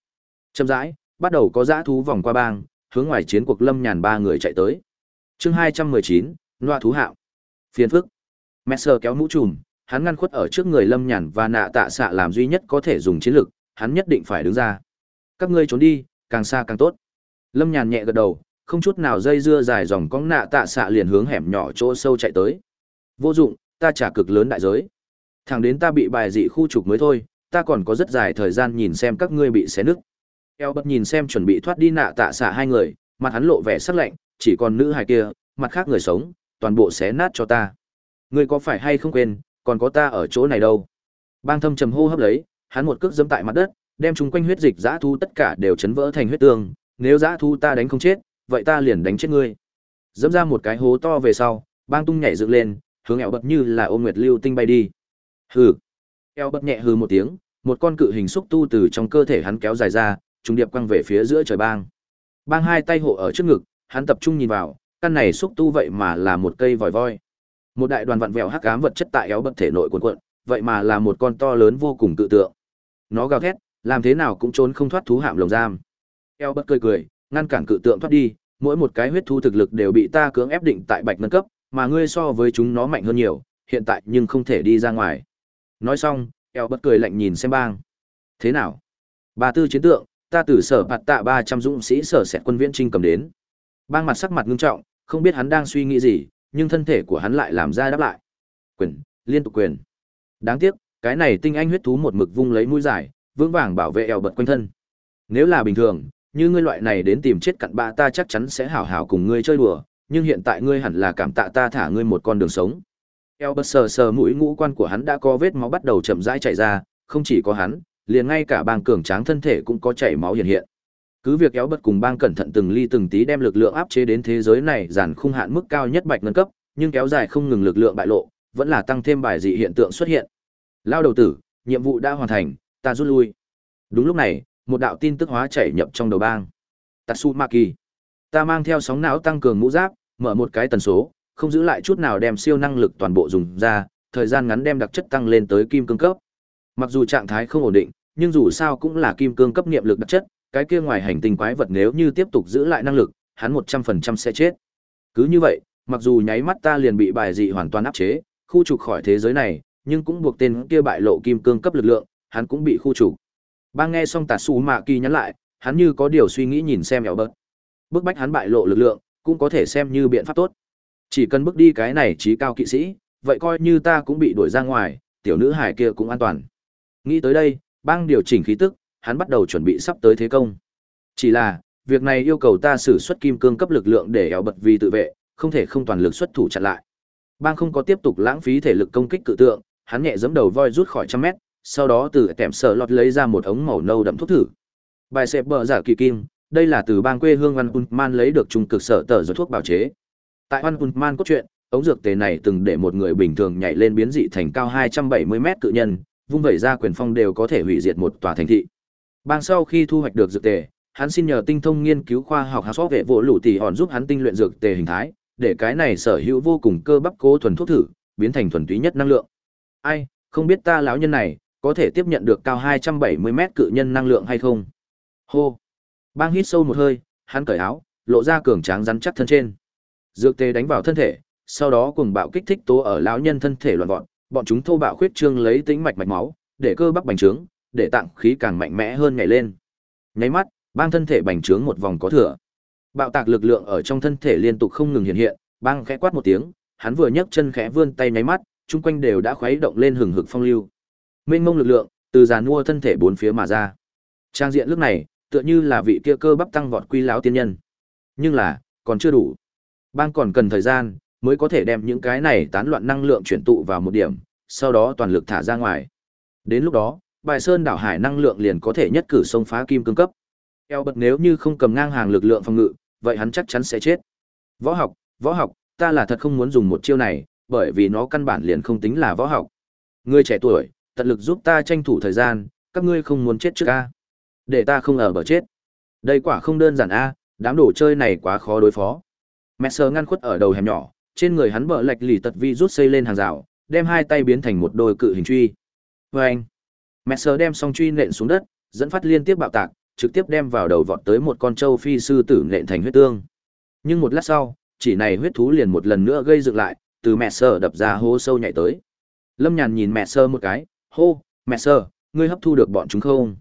Chậm rãi, bắt đầu có dã thú vòng qua bang, hướng ngoài chiến cuộc lâm nhàn ba người chạy tới. Chương hai trăm mười chín, loa thú hạo phiền phức. Messer kéo mũ trùm hắn ngăn khuất ở trước người lâm nhàn và nạ tạ xạ làm duy nhất có thể dùng chiến lược hắn nhất định phải đứng ra. Các ngươi trốn đi, càng xa càng tốt. Lâm nhàn nhẹ gật đầu, không chút nào dây dưa dài dòng cong nạ tạ xạ liền hướng hẻm nhỏ chỗ sâu chạy tới. Vô dụng, ta trả cực lớn đại giới. Thẳng đến ta bị bài dị khu trục mới thôi, ta còn có rất dài thời gian nhìn xem các ngươi bị xé nứt. Eo bật nhìn xem chuẩn bị thoát đi nạ tạ xạ hai người, mặt hắn lộ vẻ sắc lạnh, chỉ còn nữ hài kia, mặt khác người sống, toàn bộ xé nát cho ta. Ngươi có phải hay không quên còn có ta ở chỗ này đâu bang thâm trầm hô hấp lấy hắn một cước dẫm tại mặt đất đem chúng quanh huyết dịch dã thu tất cả đều chấn vỡ thành huyết tương nếu dã thu ta đánh không chết vậy ta liền đánh chết ngươi dẫm ra một cái hố to về sau bang tung nhảy dựng lên hướng eo bật như là ôm nguyệt lưu tinh bay đi hừ eo bật nhẹ hừ một tiếng một con cự hình xúc tu từ trong cơ thể hắn kéo dài ra trùng điệp quăng về phía giữa trời bang. Bang hai tay hộ ở trước ngực, hắn tập trung nhìn vào, căn này xúc tu vậy mà là một cây vòi voi. Một đại đoàn vặn vẹo hắc ám vật chất tại éo bật thể nội cuộn cuộn, vậy mà là một con to lớn vô cùng tự tượng. Nó gào thét, làm thế nào cũng trốn không thoát thú hạm lồng giam. Eo bật cười cười, ngăn cản cự tượng thoát đi, mỗi một cái huyết thu thực lực đều bị ta cưỡng ép định tại bạch nâng cấp, mà ngươi so với chúng nó mạnh hơn nhiều, hiện tại nhưng không thể đi ra ngoài. Nói xong, eo bật cười lạnh nhìn xem bang. Thế nào? Ba tư chiến tượng, ta từ sở bạt tạ ba trăm dũng sĩ sở sẹt quân viễn trinh cầm đến bang mặt sắc mặt ngưng trọng không biết hắn đang suy nghĩ gì nhưng thân thể của hắn lại làm ra đáp lại. Quyền, liên tục quyền. Đáng tiếc, cái này tinh anh huyết thú một mực vung lấy mũi dài, vững vàng bảo vệ eo bật quanh thân. Nếu là bình thường, như ngươi loại này đến tìm chết cặn bạ ta chắc chắn sẽ hảo hảo cùng ngươi chơi đùa, nhưng hiện tại ngươi hẳn là cảm tạ ta thả ngươi một con đường sống. Eo bật sờ sờ mũi ngũ quan của hắn đã có vết máu bắt đầu chậm rãi chạy ra, không chỉ có hắn, liền ngay cả bàng cường tráng thân thể cũng có chảy máu hiện hiện. Cứ việc kéo bật cùng bang cẩn thận từng ly từng tí đem lực lượng áp chế đến thế giới này giản khung hạn mức cao nhất bạch ngân cấp, nhưng kéo dài không ngừng lực lượng bại lộ, vẫn là tăng thêm bài dị hiện tượng xuất hiện. Lao đầu tử, nhiệm vụ đã hoàn thành, ta rút lui. Đúng lúc này, một đạo tin tức hóa chảy nhập trong đầu bang. Tatsumaki, ta mang theo sóng não tăng cường mũ giáp, mở một cái tần số, không giữ lại chút nào đem siêu năng lực toàn bộ dùng ra, thời gian ngắn đem đặc chất tăng lên tới kim cương cấp. Mặc dù trạng thái không ổn định, nhưng dù sao cũng là kim cương cấp niệm lực đặc chất, cái kia ngoài hành tinh quái vật nếu như tiếp tục giữ lại năng lực, hắn 100% sẽ chết. Cứ như vậy, mặc dù nháy mắt ta liền bị bài dị hoàn toàn áp chế, khu trục khỏi thế giới này, nhưng cũng buộc tên kia bại lộ kim cương cấp lực lượng, hắn cũng bị khu trục. Ba nghe xong tả Sú Mạ Kỳ nhắn lại, hắn như có điều suy nghĩ nhìn xem ẻo bớt. Bước bách hắn bại lộ lực lượng, cũng có thể xem như biện pháp tốt. Chỉ cần bước đi cái này trí cao kỵ sĩ, vậy coi như ta cũng bị đuổi ra ngoài, tiểu nữ hải kia cũng an toàn. Nghĩ tới đây, bang điều chỉnh khí tức, hắn bắt đầu chuẩn bị sắp tới thế công. Chỉ là, việc này yêu cầu ta sử xuất kim cương cấp lực lượng để eo bật vì tự vệ, không thể không toàn lực xuất thủ chặn lại. Bang không có tiếp tục lãng phí thể lực công kích cự tượng, hắn nhẹ giẫm đầu voi rút khỏi trăm mét, sau đó từ kèm sở lọt lấy ra một ống màu nâu đậm thuốc thử. Bài xếp bờ giả kỳ kim, đây là từ bang quê hương Văn Man lấy được trung cực sở tờ rồi thuốc bào chế. Tại Văn Man cốt truyện, ống dược tề này từng để một người bình thường nhảy lên biến dị thành cao 270 mét cự nhân, vung vẩy ra quyền phong đều có thể hủy diệt một tòa thành thị. Bang sau khi thu hoạch được dược tề, hắn xin nhờ tinh thông nghiên cứu khoa học hạt sóc vệ vụ lũ tỷ hòn giúp hắn tinh luyện dược tề hình thái, để cái này sở hữu vô cùng cơ bắp cố thuần thuốc thử, biến thành thuần túy nhất năng lượng. Ai, không biết ta lão nhân này có thể tiếp nhận được cao 270 mét cự nhân năng lượng hay không? Hô. Bang hít sâu một hơi, hắn cởi áo, lộ ra cường tráng rắn chắc thân trên. Dược tề đánh vào thân thể, sau đó cùng bạo kích thích tố ở lão nhân thân thể loạn vọt, bọn chúng thô bạo khuyết trương lấy tính mạch mạch máu, để cơ bắp bành trướng, để tạng khí càng mạnh mẽ hơn nhảy lên. Nháy mắt, Bang thân thể bành trướng một vòng có thừa. Bạo tạc lực lượng ở trong thân thể liên tục không ngừng hiện hiện, bang khẽ quát một tiếng, hắn vừa nhấc chân khẽ vươn tay nháy mắt, chung quanh đều đã khuấy động lên hừng hực phong lưu. Mênh mông lực lượng từ giàn mua thân thể bốn phía mà ra. Trang diện lúc này, tựa như là vị kia cơ bắp tăng vọt quy lão tiên nhân. Nhưng là, còn chưa đủ. Bang còn cần thời gian mới có thể đem những cái này tán loạn năng lượng chuyển tụ vào một điểm, sau đó toàn lực thả ra ngoài. Đến lúc đó, bài sơn đảo hải năng lượng liền có thể nhất cử xông phá kim cương cấp. Eo bật nếu như không cầm ngang hàng lực lượng phòng ngự, vậy hắn chắc chắn sẽ chết. Võ học, võ học, ta là thật không muốn dùng một chiêu này, bởi vì nó căn bản liền không tính là võ học. Ngươi trẻ tuổi, tận lực giúp ta tranh thủ thời gian, các ngươi không muốn chết trước a. Để ta không ở bờ chết. Đây quả không đơn giản a, đám đồ chơi này quá khó đối phó. Messer ngăn khuất ở đầu hẻm nhỏ, trên người hắn bợ lệch lì tật vi rút xây lên hàng rào, đem hai tay biến thành một đôi cự hình truy. Vâng anh, Messer đem song truy nện xuống đất, dẫn phát liên tiếp bạo tạc, trực tiếp đem vào đầu vọt tới một con trâu phi sư tử nện thành huyết tương. Nhưng một lát sau, chỉ này huyết thú liền một lần nữa gây dựng lại, từ Messer đập ra hố sâu nhảy tới. Lâm Nhàn nhìn Messer một cái, hô, Messer, ngươi hấp thu được bọn chúng không?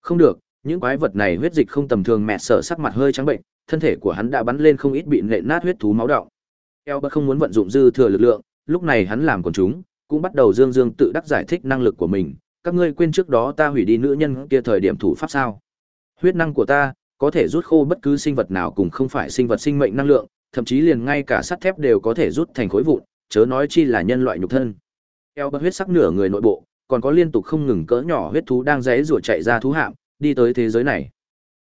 Không được, những quái vật này huyết dịch không tầm thường Messer sắc mặt hơi trắng bệnh, thân thể của hắn đã bắn lên không ít bị nện nát huyết thú máu đọng. Elbert không muốn vận dụng dư thừa lực lượng, lúc này hắn làm con chúng, cũng bắt đầu dương dương tự đắc giải thích năng lực của mình, các ngươi quên trước đó ta hủy đi nữ nhân kia thời điểm thủ pháp sao? Huyết năng của ta có thể rút khô bất cứ sinh vật nào cùng không phải sinh vật sinh mệnh năng lượng, thậm chí liền ngay cả sắt thép đều có thể rút thành khối vụn, chớ nói chi là nhân loại nhục thân. Elbert huyết sắc nửa người nội bộ, còn có liên tục không ngừng cỡ nhỏ huyết thú đang rẽ rủa chạy ra thú hạm, đi tới thế giới này.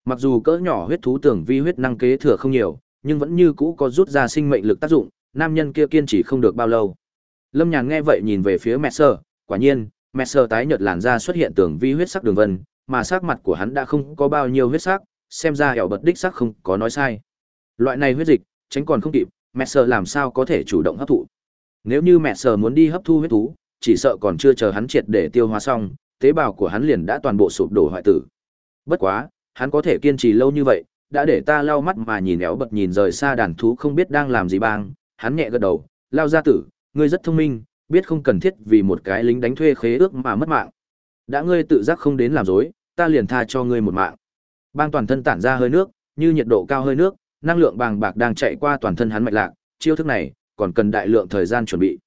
Mặc dù cỡ nhỏ huyết thú tưởng vi huyết năng kế thừa không nhiều, nhưng vẫn như cũ có rút ra sinh mệnh lực tác dụng, nam nhân kia kiên trì không được bao lâu. Lâm Nhàn nghe vậy nhìn về phía mẹ sở, quả nhiên, Messer tái nhợt làn da xuất hiện tường vi huyết sắc đường vân, mà sắc mặt của hắn đã không có bao nhiêu huyết sắc, xem ra hẻo bật đích sắc không có nói sai. Loại này huyết dịch, tránh còn không kịp, Messer làm sao có thể chủ động hấp thụ. Nếu như Messer muốn đi hấp thu huyết thú, chỉ sợ còn chưa chờ hắn triệt để tiêu hóa xong, tế bào của hắn liền đã toàn bộ sụp đổ hoại tử. Bất quá, hắn có thể kiên trì lâu như vậy, đã để ta lau mắt mà nhìn éo bật nhìn rời xa đàn thú không biết đang làm gì bang, hắn nhẹ gật đầu, lao ra tử, ngươi rất thông minh, biết không cần thiết vì một cái lính đánh thuê khế ước mà mất mạng. Đã ngươi tự giác không đến làm dối, ta liền tha cho ngươi một mạng. Bang toàn thân tản ra hơi nước, như nhiệt độ cao hơi nước, năng lượng bàng bạc đang chạy qua toàn thân hắn mạch lạc, chiêu thức này còn cần đại lượng thời gian chuẩn bị.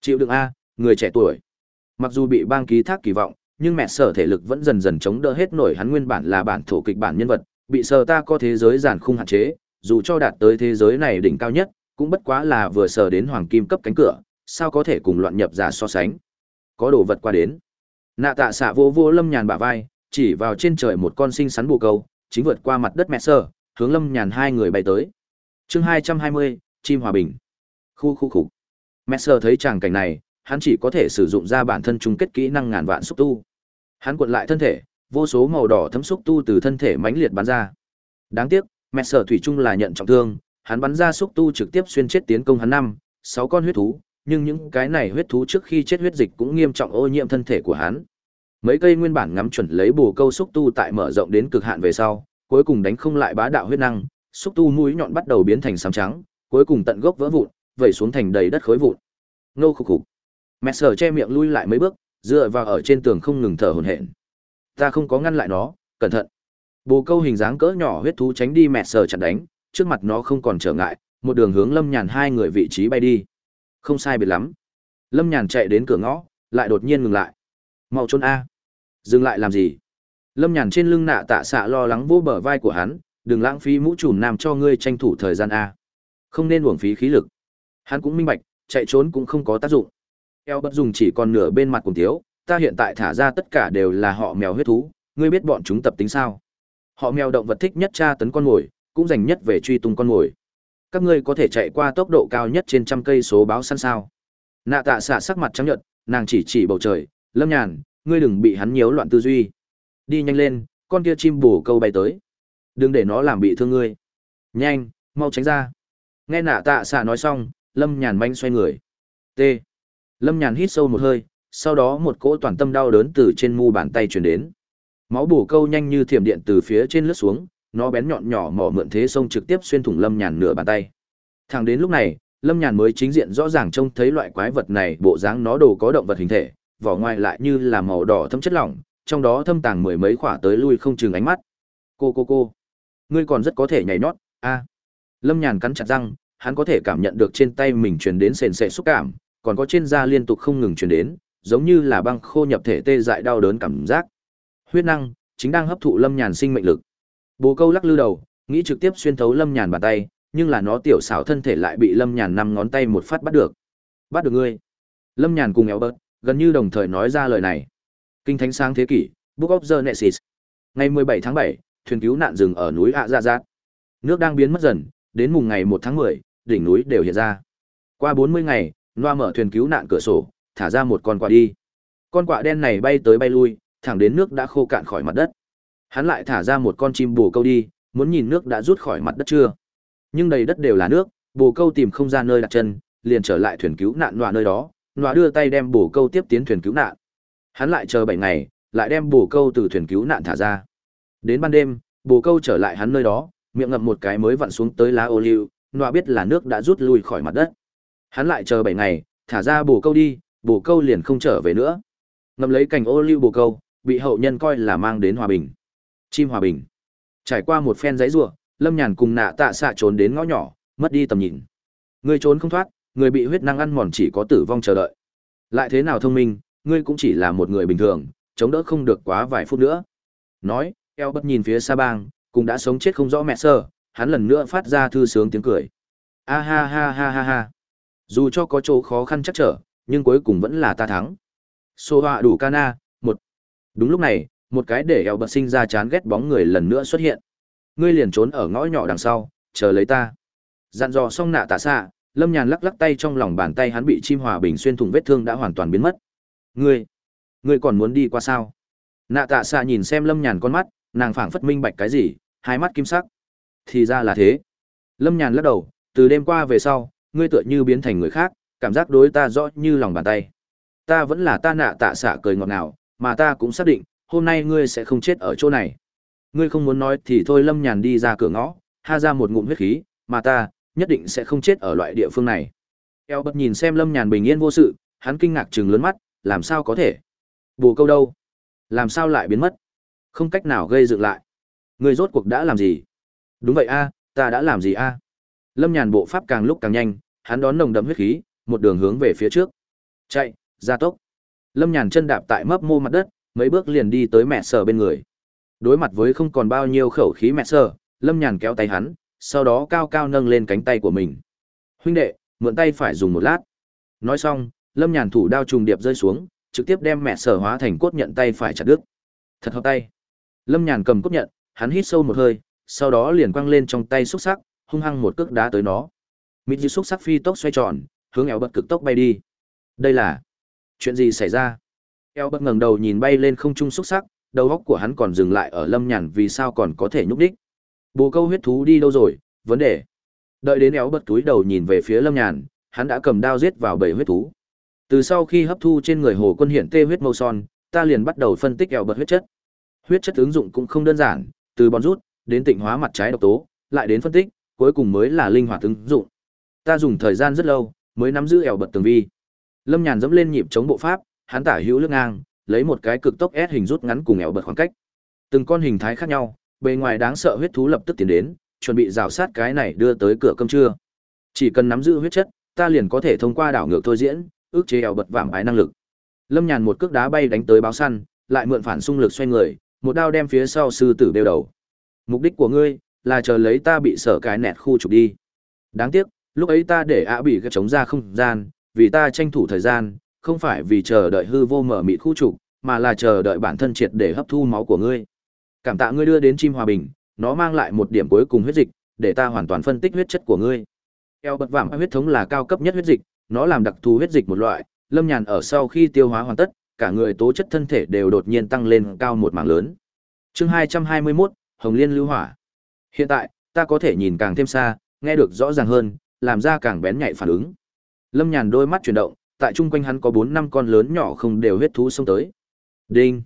Chịu đựng a, người trẻ tuổi. Mặc dù bị bang ký thác kỳ vọng, nhưng mẹ sở thể lực vẫn dần dần chống đỡ hết nổi hắn nguyên bản là bản thổ kịch bản nhân vật, bị sở ta có thế giới giản khung hạn chế, dù cho đạt tới thế giới này đỉnh cao nhất, cũng bất quá là vừa sở đến hoàng kim cấp cánh cửa, sao có thể cùng loạn nhập giả so sánh. Có đồ vật qua đến. Nạ tạ xạ vô vô lâm nhàn bả vai, chỉ vào trên trời một con sinh sắn bồ câu, chính vượt qua mặt đất mẹ sơ hướng lâm nhàn hai người bay tới. chương hai trăm hai mươi chim hòa bình. Khu khu khục. Mẹ sơ thấy tràng cảnh này, hắn chỉ có thể sử dụng ra bản thân chung kết kỹ năng ngàn vạn xúc tu. Hắn cuộn lại thân thể, vô số màu đỏ thấm xúc tu từ thân thể mãnh liệt bắn ra. Đáng tiếc, mẹ sở thủy chung là nhận trọng thương, hắn bắn ra xúc tu trực tiếp xuyên chết tiến công hắn năm, sáu con huyết thú, nhưng những cái này huyết thú trước khi chết huyết dịch cũng nghiêm trọng ô nhiễm thân thể của hắn. Mấy cây nguyên bản ngắm chuẩn lấy bù câu xúc tu tại mở rộng đến cực hạn về sau, cuối cùng đánh không lại bá đạo huyết năng, xúc tu mũi nhọn bắt đầu biến thành xám trắng, cuối cùng tận gốc vỡ vụn, vẩy xuống thành đầy đất khối vụn. Nô khục khục. Mẹ sở che miệng lui lại mấy bước, dựa vào ở trên tường không ngừng thở hổn hển. Ta không có ngăn lại nó, cẩn thận. Bồ câu hình dáng cỡ nhỏ huyết thú tránh đi mẹ sở chặn đánh, trước mặt nó không còn trở ngại, một đường hướng Lâm Nhàn hai người vị trí bay đi. Không sai biệt lắm. Lâm Nhàn chạy đến cửa ngõ, lại đột nhiên ngừng lại. Mau trốn a. Dừng lại làm gì? Lâm Nhàn trên lưng nạ tạ xạ lo lắng vô bờ vai của hắn, đừng lãng phí mũ trùm nam cho ngươi tranh thủ thời gian a. Không nên uổng phí khí lực. Hắn cũng minh bạch, chạy trốn cũng không có tác dụng. Eo bất dùng chỉ còn nửa bên mặt cùng thiếu, ta hiện tại thả ra tất cả đều là họ mèo huyết thú, ngươi biết bọn chúng tập tính sao? Họ mèo động vật thích nhất tra tấn con mồi, cũng dành nhất về truy tung con mồi. Các ngươi có thể chạy qua tốc độ cao nhất trên trăm cây số báo săn sao? Nạ tạ xạ sắc mặt trắng nhợt, nàng chỉ chỉ bầu trời, lâm nhàn, ngươi đừng bị hắn nhiễu loạn tư duy. Đi nhanh lên, con kia chim bổ câu bay tới. Đừng để nó làm bị thương ngươi. Nhanh, mau tránh ra. Nghe nạ tạ xạ nói xong, lâm nhàn manh xoay người. T. Lâm Nhàn hít sâu một hơi, sau đó một cỗ toàn tâm đau đớn từ trên mu bàn tay truyền đến. Máu bổ câu nhanh như thiểm điện từ phía trên lướt xuống, nó bén nhọn nhỏ mỏ mượn thế sông trực tiếp xuyên thủng Lâm Nhàn nửa bàn tay. Thẳng đến lúc này, Lâm Nhàn mới chính diện rõ ràng trông thấy loại quái vật này bộ dáng nó đồ có động vật hình thể, vỏ ngoài lại như là màu đỏ thâm chất lỏng, trong đó thâm tàng mười mấy khỏa tới lui không chừng ánh mắt. Cô cô cô, ngươi còn rất có thể nhảy nhót, a. Lâm Nhàn cắn chặt răng, hắn có thể cảm nhận được trên tay mình truyền đến sền sệt xúc cảm, còn có trên da liên tục không ngừng truyền đến, giống như là băng khô nhập thể tê dại đau đớn cảm giác. Huyết năng chính đang hấp thụ Lâm Nhàn sinh mệnh lực. Bồ Câu lắc lư đầu, nghĩ trực tiếp xuyên thấu Lâm Nhàn bàn tay, nhưng là nó tiểu xảo thân thể lại bị Lâm Nhàn năm ngón tay một phát bắt được. Bắt được ngươi. Lâm Nhàn cùng éo bớt, gần như đồng thời nói ra lời này. Kinh thánh sáng thế kỷ, Book of the Genesis. Ngày 17 tháng 7, thuyền cứu nạn dừng ở núi ạ dạ dạ nước đang biến mất dần đến mùng ngày 1 tháng 10, đỉnh núi đều hiện ra qua 40 ngày loa mở thuyền cứu nạn cửa sổ thả ra một con quạ đi con quạ đen này bay tới bay lui thẳng đến nước đã khô cạn khỏi mặt đất hắn lại thả ra một con chim bồ câu đi muốn nhìn nước đã rút khỏi mặt đất chưa nhưng đầy đất đều là nước bồ câu tìm không ra nơi đặt chân liền trở lại thuyền cứu nạn nọa nơi đó nọa đưa tay đem bồ câu tiếp tiến thuyền cứu nạn hắn lại chờ bảy ngày lại đem bồ câu từ thuyền cứu nạn thả ra Đến ban đêm, bồ câu trở lại hắn nơi đó, miệng ngậm một cái mới vặn xuống tới lá ô liu, nọa biết là nước đã rút lui khỏi mặt đất. Hắn lại chờ bảy ngày, thả ra bồ câu đi, bồ câu liền không trở về nữa. Ngậm lấy cành ô liu bồ câu, bị hậu nhân coi là mang đến hòa bình. Chim hòa bình. Trải qua một phen giấy rủa, Lâm Nhàn cùng nạ tạ xạ trốn đến ngõ nhỏ, mất đi tầm nhìn. Người trốn không thoát, người bị huyết năng ăn mòn chỉ có tử vong chờ đợi. Lại thế nào thông minh, ngươi cũng chỉ là một người bình thường, chống đỡ không được quá vài phút nữa. Nói, eo bất nhìn phía xa bang cũng đã sống chết không rõ mẹ sơ hắn lần nữa phát ra thư sướng tiếng cười a ha ha ha ha ha dù cho có chỗ khó khăn chắc trở nhưng cuối cùng vẫn là ta thắng xô họa đủ cana một đúng lúc này một cái để eo bật sinh ra chán ghét bóng người lần nữa xuất hiện. Ngươi liền trốn ở ngõ nhỏ đằng sau, chờ lấy ta. Dặn dò xong nạ tạ xạ, lâm nhàn lắc lắc tay trong lòng bàn tay hắn bị chim hòa bình xuyên thủng vết thương đã hoàn toàn biến mất. Ngươi ngươi còn muốn đi qua sao? Nạ tạ xạ nhìn xem lâm nhàn con mắt, nàng phảng phất minh bạch cái gì, hai mắt kim sắc. Thì ra là thế. Lâm nhàn lắc đầu, từ đêm qua về sau, ngươi tựa như biến thành người khác, cảm giác đối ta rõ như lòng bàn tay. Ta vẫn là ta nạ tạ xạ cười ngọt ngào, mà ta cũng xác định hôm nay ngươi sẽ không chết ở chỗ này ngươi không muốn nói thì thôi lâm nhàn đi ra cửa ngõ ha ra một ngụm huyết khí mà ta nhất định sẽ không chết ở loại địa phương này eo bật nhìn xem lâm nhàn bình yên vô sự hắn kinh ngạc chừng lớn mắt làm sao có thể bồ câu đâu làm sao lại biến mất không cách nào gây dựng lại. Ngươi rốt cuộc đã làm gì? Đúng vậy a, ta đã làm gì a? Lâm Nhàn bộ pháp càng lúc càng nhanh, hắn đón nồng đậm huyết khí, một đường hướng về phía trước. Chạy, gia tốc. Lâm Nhàn chân đạp tại mấp mô mặt đất, mấy bước liền đi tới mẹ sở bên người. Đối mặt với không còn bao nhiêu khẩu khí mẹ sở, Lâm Nhàn kéo tay hắn, sau đó cao cao nâng lên cánh tay của mình. Huynh đệ, mượn tay phải dùng một lát. Nói xong, Lâm Nhàn thủ đao trùng điệp rơi xuống, trực tiếp đem mẹ sở hóa thành cốt nhận tay phải chặt đứt. Thật hợp tay. Lâm Nhàn cầm cốt nhận, hắn hít sâu một hơi, sau đó liền quăng lên trong tay xúc sắc, hung hăng một cước đá tới nó. Mịt dư xúc sắc phi tốc xoay tròn, hướng eo bật cực tốc bay đi. Đây là chuyện gì xảy ra? Eo bật ngẩng đầu nhìn bay lên không trung xúc sắc, đầu óc của hắn còn dừng lại ở Lâm Nhàn vì sao còn có thể nhúc đích. Bồ câu huyết thú đi đâu rồi? Vấn đề. Đợi đến eo bật túi đầu nhìn về phía Lâm Nhàn, hắn đã cầm đao giết vào bầy huyết thú. Từ sau khi hấp thu trên người hồ quân hiện tê huyết mâu son, ta liền bắt đầu phân tích eo bật huyết chất. Huyết chất ứng dụng cũng không đơn giản, từ bòn rút đến tịnh hóa mặt trái độc tố, lại đến phân tích, cuối cùng mới là linh hoạt ứng dụng. Ta dùng thời gian rất lâu mới nắm giữ Eo bật tường vi. Lâm Nhàn dẫm lên nhịp chống bộ pháp, hắn tả hữu lướt ngang, lấy một cái cực tốc S hình rút ngắn cùng nghèo bật khoảng cách. Từng con hình thái khác nhau, bề ngoài đáng sợ huyết thú lập tức tiến đến, chuẩn bị rào sát cái này đưa tới cửa cơm trưa. Chỉ cần nắm giữ huyết chất, ta liền có thể thông qua đảo ngược thôi diễn, ước chế eo bật vạm ái năng lực. Lâm Nhàn một cước đá bay đánh tới báo săn, lại mượn phản xung lực xoay người, một đao đem phía sau sư tử đeo đầu. Mục đích của ngươi là chờ lấy ta bị sở cái nẹt khu trục đi. Đáng tiếc, lúc ấy ta để ạ bị cái chống ra không gian, vì ta tranh thủ thời gian, không phải vì chờ đợi hư vô mở mịt khu trục, mà là chờ đợi bản thân triệt để hấp thu máu của ngươi. Cảm tạ ngươi đưa đến chim hòa bình, nó mang lại một điểm cuối cùng huyết dịch, để ta hoàn toàn phân tích huyết chất của ngươi. Eo bật vàng huyết thống là cao cấp nhất huyết dịch, nó làm đặc thù huyết dịch một loại, Lâm Nhàn ở sau khi tiêu hóa hoàn tất, cả người tố chất thân thể đều đột nhiên tăng lên cao một mảng lớn. Chương 221, Hồng Liên lưu hỏa. Hiện tại, ta có thể nhìn càng thêm xa, nghe được rõ ràng hơn, làm ra càng bén nhạy phản ứng. Lâm Nhàn đôi mắt chuyển động, tại chung quanh hắn có bốn năm con lớn nhỏ không đều huyết thú xông tới. Đinh.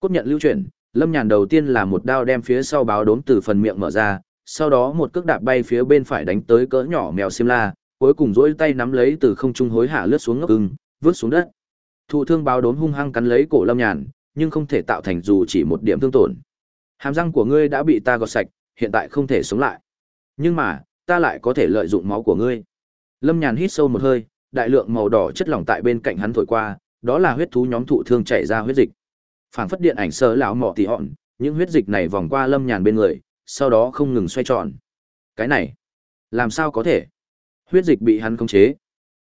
Cốt nhận lưu chuyển, Lâm Nhàn đầu tiên là một đao đem phía sau báo đốm từ phần miệng mở ra, sau đó một cước đạp bay phía bên phải đánh tới cỡ nhỏ mèo Simla, cuối cùng duỗi tay nắm lấy từ không trung hối hạ lướt xuống ngốc ưng, vứt xuống đất. Thụ thương báo đốm hung hăng cắn lấy cổ Lâm Nhàn, nhưng không thể tạo thành dù chỉ một điểm thương tổn. Hàm răng của ngươi đã bị ta gọt sạch, hiện tại không thể sống lại. Nhưng mà, ta lại có thể lợi dụng máu của ngươi. Lâm Nhàn hít sâu một hơi, đại lượng màu đỏ chất lỏng tại bên cạnh hắn thổi qua, đó là huyết thú nhóm thụ thương chảy ra huyết dịch. Phảng phất điện ảnh sơ lão mọ tỉ hòn, những huyết dịch này vòng qua Lâm Nhàn bên người, sau đó không ngừng xoay tròn. Cái này, làm sao có thể? Huyết dịch bị hắn khống chế.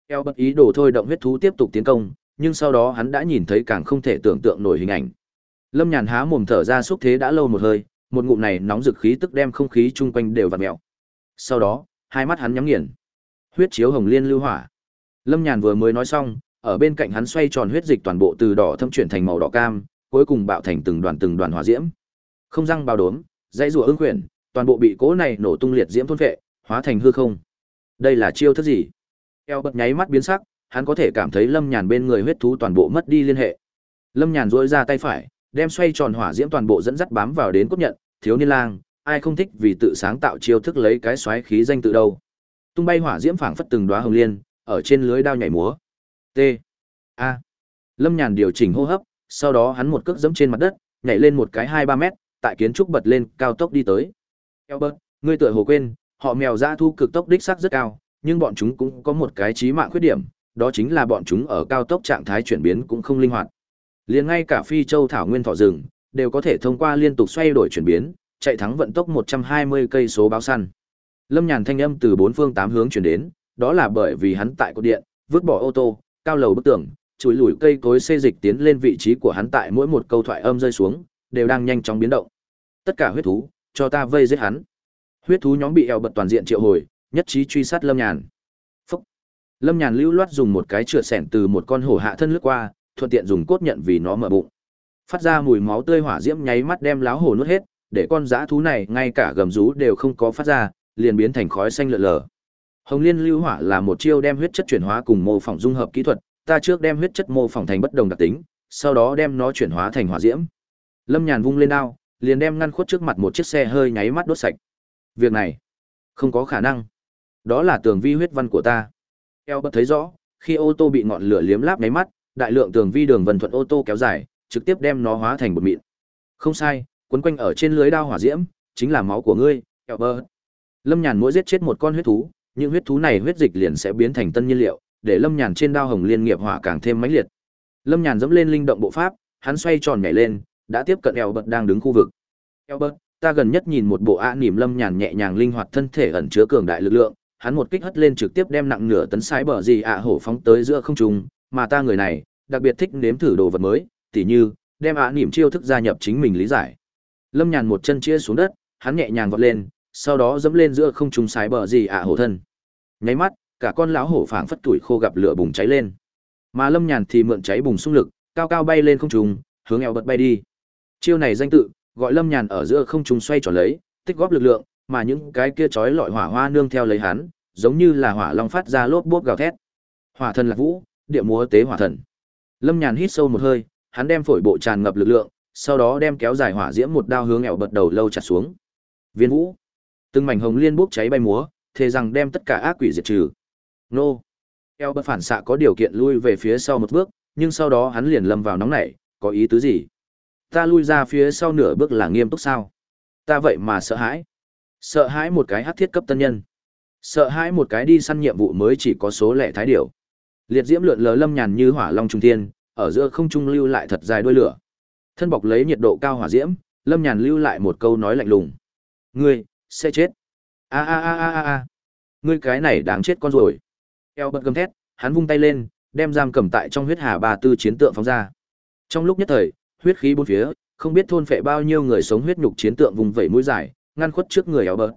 Theo bất ý đồ thôi động huyết thú tiếp tục tiến công, nhưng sau đó hắn đã nhìn thấy càng không thể tưởng tượng nổi hình ảnh. Lâm Nhàn há mồm thở ra xúc thế đã lâu một hơi, một ngụm này nóng dực khí tức đem không khí chung quanh đều vặn mèo. Sau đó, hai mắt hắn nhắm nghiền. Huyết chiếu hồng liên lưu hỏa. Lâm Nhàn vừa mới nói xong, ở bên cạnh hắn xoay tròn huyết dịch toàn bộ từ đỏ thâm chuyển thành màu đỏ cam, cuối cùng bạo thành từng đoàn từng đoàn hỏa diễm. Không răng bao đốm, dãy rùa ương quyển, toàn bộ bị cố này nổ tung liệt diễm thôn phệ, hóa thành hư không. Đây là chiêu thức gì? Eo bật nháy mắt biến sắc, hắn có thể cảm thấy Lâm Nhàn bên người huyết thú toàn bộ mất đi liên hệ. Lâm Nhàn duỗi ra tay phải, đem xoay tròn hỏa diễm toàn bộ dẫn dắt bám vào đến cốt nhận, thiếu niên lang, ai không thích vì tự sáng tạo chiêu thức lấy cái xoáy khí danh tự đâu. Tung bay hỏa diễm phảng phất từng đóa hồng liên, ở trên lưới đao nhảy múa. T. A. Lâm Nhàn điều chỉnh hô hấp, sau đó hắn một cước giẫm trên mặt đất, nhảy lên một cái hai ba mét, tại kiến trúc bật lên, cao tốc đi tới. Albert, ngươi tựa hồ quên, họ mèo dã thu cực tốc đích xác rất cao, nhưng bọn chúng cũng có một cái chí mạng khuyết điểm, đó chính là bọn chúng ở cao tốc trạng thái chuyển biến cũng không linh hoạt. Liền ngay cả phi châu thảo nguyên thọ rừng đều có thể thông qua liên tục xoay đổi chuyển biến, chạy thắng vận tốc 120 cây số báo săn. Lâm Nhàn thanh âm từ bốn phương tám hướng truyền đến, đó là bởi vì hắn tại cột điện, vứt bỏ ô tô, cao lầu bức tường, chùi lùi cây cối xê dịch tiến lên vị trí của hắn tại mỗi một câu thoại âm rơi xuống, đều đang nhanh chóng biến động. Tất cả huyết thú, cho ta vây giết hắn. Huyết thú nhóm bị eo bật toàn diện triệu hồi, nhất trí truy sát Lâm Nhàn. Phúc. Lâm Nhàn lưu loát dùng một cái chữa sẻn từ một con hổ hạ thân lướt qua, thuận tiện dùng cốt nhận vì nó mở bụng. Phát ra mùi máu tươi hỏa diễm nháy mắt đem láo hổ nuốt hết, để con dã thú này ngay cả gầm rú đều không có phát ra, liền biến thành khói xanh lờ lờ. Hồng Liên lưu hỏa là một chiêu đem huyết chất chuyển hóa cùng mô phỏng dung hợp kỹ thuật, ta trước đem huyết chất mô phỏng thành bất đồng đặc tính, sau đó đem nó chuyển hóa thành hỏa diễm. Lâm Nhàn vung lên đao, liền đem ngăn khuất trước mặt một chiếc xe hơi nháy mắt đốt sạch. Việc này, không có khả năng. Đó là tường vi huyết văn của ta. Eo bất thấy rõ, khi ô tô bị ngọn lửa liếm láp nháy mắt, đại lượng tường vi đường vân thuận ô tô kéo dài, trực tiếp đem nó hóa thành bột mịn. Không sai, quấn quanh ở trên lưới đao hỏa diễm, chính là máu của ngươi, Albert. Lâm Nhàn mỗi giết chết một con huyết thú, những huyết thú này huyết dịch liền sẽ biến thành tân nhiên liệu, để Lâm Nhàn trên đao hồng liên nghiệp hỏa càng thêm mãnh liệt. Lâm Nhàn dẫm lên linh động bộ pháp, hắn xoay tròn nhảy lên, đã tiếp cận Elbert đang đứng khu vực. Elbert, ta gần nhất nhìn một bộ ạ niệm Lâm Nhàn nhẹ nhàng linh hoạt thân thể ẩn chứa cường đại lực lượng, hắn một kích hất lên trực tiếp đem nặng nửa tấn sái bờ gì ạ hổ phóng tới giữa không trung, mà ta người này, đặc biệt thích nếm thử đồ vật mới, tỉ như đem ạ niệm chiêu thức gia nhập chính mình lý giải. Lâm Nhàn một chân chia xuống đất, hắn nhẹ nhàng vọt lên, sau đó dẫm lên giữa không trung sái bờ gì ạ hổ thân. Nháy mắt, cả con lão hổ phảng phất tuổi khô gặp lửa bùng cháy lên. Mà Lâm Nhàn thì mượn cháy bùng xung lực, cao cao bay lên không trung, hướng eo bật bay đi. Chiêu này danh tự, gọi Lâm Nhàn ở giữa không trung xoay tròn lấy, tích góp lực lượng, mà những cái kia chói lọi hỏa hoa nương theo lấy hắn, giống như là hỏa long phát ra lốp bốp gào thét. Hỏa thần lạc vũ, địa múa tế hỏa thần. Lâm Nhàn hít sâu một hơi, hắn đem phổi bộ tràn ngập lực lượng, sau đó đem kéo dài hỏa diễm một đao hướng eo bật đầu lâu chặt xuống. Viên vũ, từng mảnh hồng liên bốc cháy bay múa, thề rằng đem tất cả ác quỷ diệt trừ. Nô. Eo bất phản xạ có điều kiện lui về phía sau một bước, nhưng sau đó hắn liền lâm vào nóng nảy, có ý tứ gì? Ta lui ra phía sau nửa bước là nghiêm túc sao? Ta vậy mà sợ hãi. Sợ hãi một cái hắc thiết cấp tân nhân. Sợ hãi một cái đi săn nhiệm vụ mới chỉ có số lẻ thái điểu. Liệt diễm lượn lờ lâm nhàn như hỏa long trung thiên, ở giữa không trung lưu lại thật dài đuôi lửa. Thân bọc lấy nhiệt độ cao hỏa diễm, lâm nhàn lưu lại một câu nói lạnh lùng. Ngươi, sẽ chết. A a a a a a. Ngươi cái này đáng chết con rồi. Eo bật gầm thét, hắn vung tay lên, đem giam cầm tại trong huyết hà ba tư chiến tượng phóng ra. Trong lúc nhất thời, huyết khí bốn phía, không biết thôn phệ bao nhiêu người sống huyết nhục chiến tượng vùng vẩy mũi dài, ngăn khuất trước người eo bật.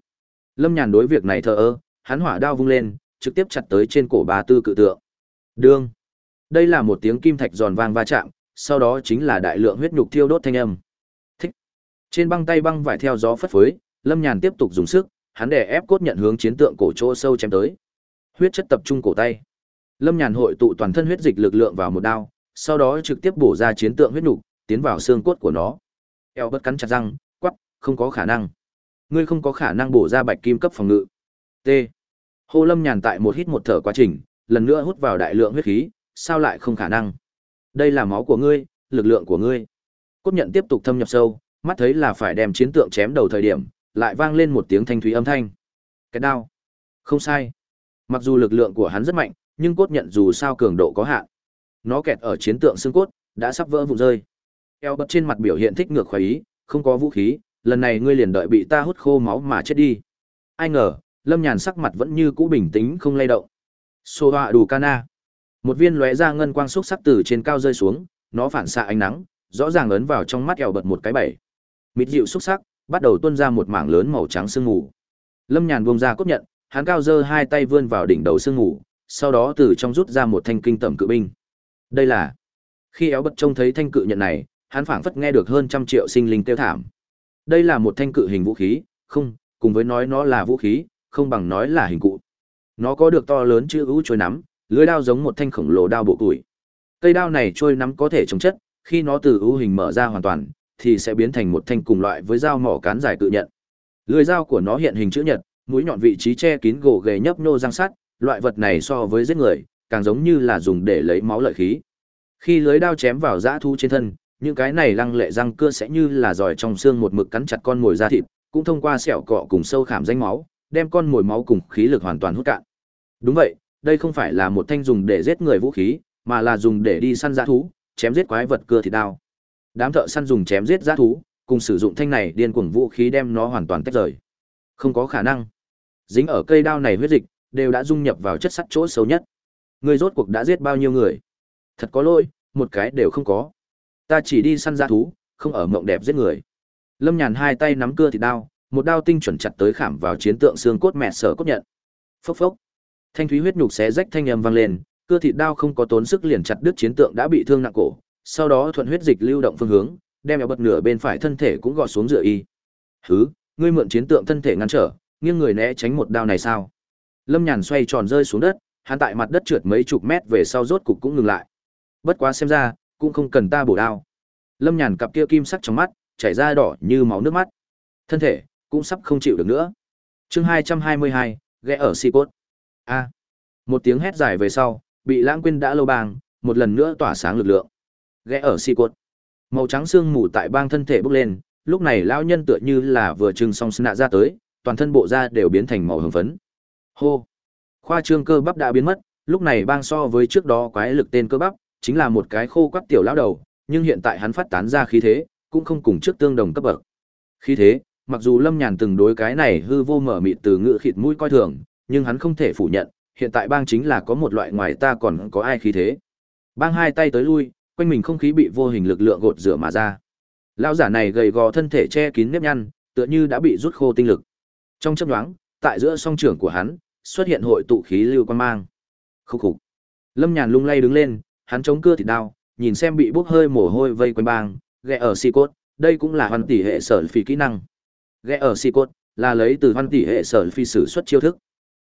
Lâm Nhàn đối việc này thờ ơ, hắn hỏa đao vung lên, trực tiếp chặt tới trên cổ ba tư cự tượng. Đương. Đây là một tiếng kim thạch giòn vang va chạm, sau đó chính là đại lượng huyết nhục thiêu đốt thanh âm. Thích. Trên băng tay băng vải theo gió phất phới, Lâm Nhàn tiếp tục dùng sức, hắn đè ép cốt nhận hướng chiến tượng cổ chỗ sâu chém tới. Huyết chất tập trung cổ tay. Lâm Nhàn hội tụ toàn thân huyết dịch lực lượng vào một đao, sau đó trực tiếp bổ ra chiến tượng huyết nục, tiến vào xương cốt của nó. Eo bất cắn chặt răng, quắc, không có khả năng. Ngươi không có khả năng bổ ra bạch kim cấp phòng ngự. T. Hồ Lâm Nhàn tại một hít một thở quá trình, lần nữa hút vào đại lượng huyết khí, sao lại không khả năng? Đây là máu của ngươi, lực lượng của ngươi. Cốt nhận tiếp tục thâm nhập sâu, mắt thấy là phải đem chiến tượng chém đầu thời điểm, lại vang lên một tiếng thanh thúy âm thanh. Cái đao. Không sai. Mặc dù lực lượng của hắn rất mạnh, nhưng cốt nhận dù sao cường độ có hạn. Nó kẹt ở chiến tượng xương cốt, đã sắp vỡ vụn rơi. Eo bật trên mặt biểu hiện thích ngược khoái ý, không có vũ khí, lần này ngươi liền đợi bị ta hút khô máu mà chết đi. Ai ngờ, Lâm Nhàn sắc mặt vẫn như cũ bình tĩnh không lay động. Sô họa đủ cana. Một viên lóe ra ngân quang xúc sắc từ trên cao rơi xuống, nó phản xạ ánh nắng, rõ ràng ấn vào trong mắt eo bật một cái bảy. Mịt dịu xúc sắc, bắt đầu tuôn ra một mảng lớn màu trắng sương mù. Lâm Nhàn buông ra cốt nhận, hắn cao giơ hai tay vươn vào đỉnh đầu sương mù, sau đó từ trong rút ra một thanh kinh tẩm cự binh. Đây là khi éo bất trông thấy thanh cự nhận này, hắn phảng phất nghe được hơn trăm triệu sinh linh tiêu thảm. Đây là một thanh cự hình vũ khí, không, cùng với nói nó là vũ khí, không bằng nói là hình cụ. Nó có được to lớn chữ vũ trôi nắm, lưỡi đao giống một thanh khổng lồ đao bộ tuổi. Cây đao này trôi nắm có thể chống chất, khi nó từ ưu hình mở ra hoàn toàn, thì sẽ biến thành một thanh cùng loại với dao mỏ cán dài tự nhận. Lưỡi dao của nó hiện hình chữ nhật, mũi nhọn vị trí che kín gỗ ghề nhấp nhô răng sắt, loại vật này so với giết người, càng giống như là dùng để lấy máu lợi khí. Khi lưới đao chém vào dã thú trên thân, những cái này lăng lệ răng cưa sẽ như là giỏi trong xương một mực cắn chặt con mồi da thịt, cũng thông qua sẹo cọ cùng sâu khảm danh máu, đem con mồi máu cùng khí lực hoàn toàn hút cạn. Đúng vậy, đây không phải là một thanh dùng để giết người vũ khí, mà là dùng để đi săn dã thú, chém giết quái vật cưa thịt đao. Đám thợ săn dùng chém giết dã thú, cùng sử dụng thanh này điên cuồng vũ khí đem nó hoàn toàn tách rời. Không có khả năng. Dính ở cây đao này huyết dịch, đều đã dung nhập vào chất sắt chỗ xấu nhất. Người rốt cuộc đã giết bao nhiêu người? Thật có lỗi, một cái đều không có. Ta chỉ đi săn dã thú, không ở mộng đẹp giết người. Lâm Nhàn hai tay nắm cưa thịt đao, một đao tinh chuẩn chặt tới khảm vào chiến tượng xương cốt mẹ sở cốt nhận. Phốc phốc. Thanh thúy huyết nhục xé rách thanh âm vang lên, cưa thịt đao không có tốn sức liền chặt đứt chiến tượng đã bị thương nặng cổ, sau đó thuận huyết dịch lưu động phương hướng, đem eo bật nửa bên phải thân thể cũng gọt xuống dựa y. Hứ, ngươi mượn chiến tượng thân thể ngăn trở, nghiêng người né tránh một đao này sao? Lâm Nhàn xoay tròn rơi xuống đất, hắn tại mặt đất trượt mấy chục mét về sau rốt cục cũng ngừng lại. Bất quá xem ra, cũng không cần ta bổ đao. Lâm Nhàn cặp kia kim sắc trong mắt, chảy ra đỏ như máu nước mắt. Thân thể cũng sắp không chịu được nữa. Chương hai hai mươi hai, ghé ở si cốt. A. Một tiếng hét dài về sau, bị lãng quên đã lâu bang, một lần nữa tỏa sáng lực lượng. Ghé ở si cốt. Màu trắng xương mù tại bang thân thể bốc lên, lúc này lão nhân tựa như là vừa trưng xong sna ra tới, toàn thân bộ da đều biến thành màu hồng phấn. Hô. Khoa trương cơ bắp đã biến mất, lúc này bang so với trước đó quái lực tên cơ bắp, chính là một cái khô quắc tiểu lão đầu, nhưng hiện tại hắn phát tán ra khí thế, cũng không cùng trước tương đồng cấp bậc. Khí thế, mặc dù Lâm Nhàn từng đối cái này hư vô mở mịt từ ngữ khịt mũi coi thường, nhưng hắn không thể phủ nhận, hiện tại bang chính là có một loại ngoài ta còn có ai khí thế. Bang hai tay tới lui, quanh mình không khí bị vô hình lực lượng gột rửa mà ra. Lão giả này gầy gò thân thể che kín nếp nhăn, tựa như đã bị rút khô tinh lực. Trong chớp nhoáng, tại giữa song trưởng của hắn, xuất hiện hội tụ khí lưu quan mang. Khúc khục. Lâm Nhàn lung lay đứng lên, hắn chống cưa thịt đao, nhìn xem bị bốc hơi mồ hôi vây quanh bang, ghé ở xì cốt, đây cũng là hoàn tỷ hệ sở phi kỹ năng. Ghé ở xì cốt là lấy từ hoàn tỷ hệ sở phi sử xuất chiêu thức.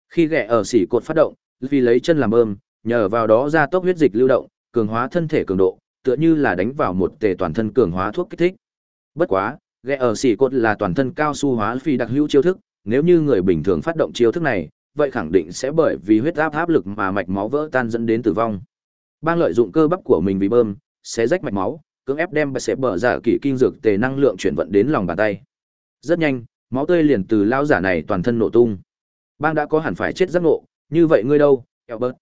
Khi ghé ở xỉ cốt phát động, vì lấy chân làm bơm nhờ vào đó ra tốc huyết dịch lưu động, cường hóa thân thể cường độ, tựa như là đánh vào một tề toàn thân cường hóa thuốc kích thích. Bất quá, ghé ở xỉ cột là toàn thân cao su hóa phi đặc hữu chiêu thức, nếu như người bình thường phát động chiêu thức này, vậy khẳng định sẽ bởi vì huyết áp áp lực mà mạch máu vỡ tan dẫn đến tử vong. Bang lợi dụng cơ bắp của mình vì bơm, sẽ rách mạch máu, cưỡng ép đem sẽ bở giả kỳ kinh dược tề năng lượng chuyển vận đến lòng bàn tay. Rất nhanh, máu tươi liền từ lao giả này toàn thân nổ tung. Bang đã có hẳn phải chết giấc ngộ, như vậy ngươi đâu, Albert?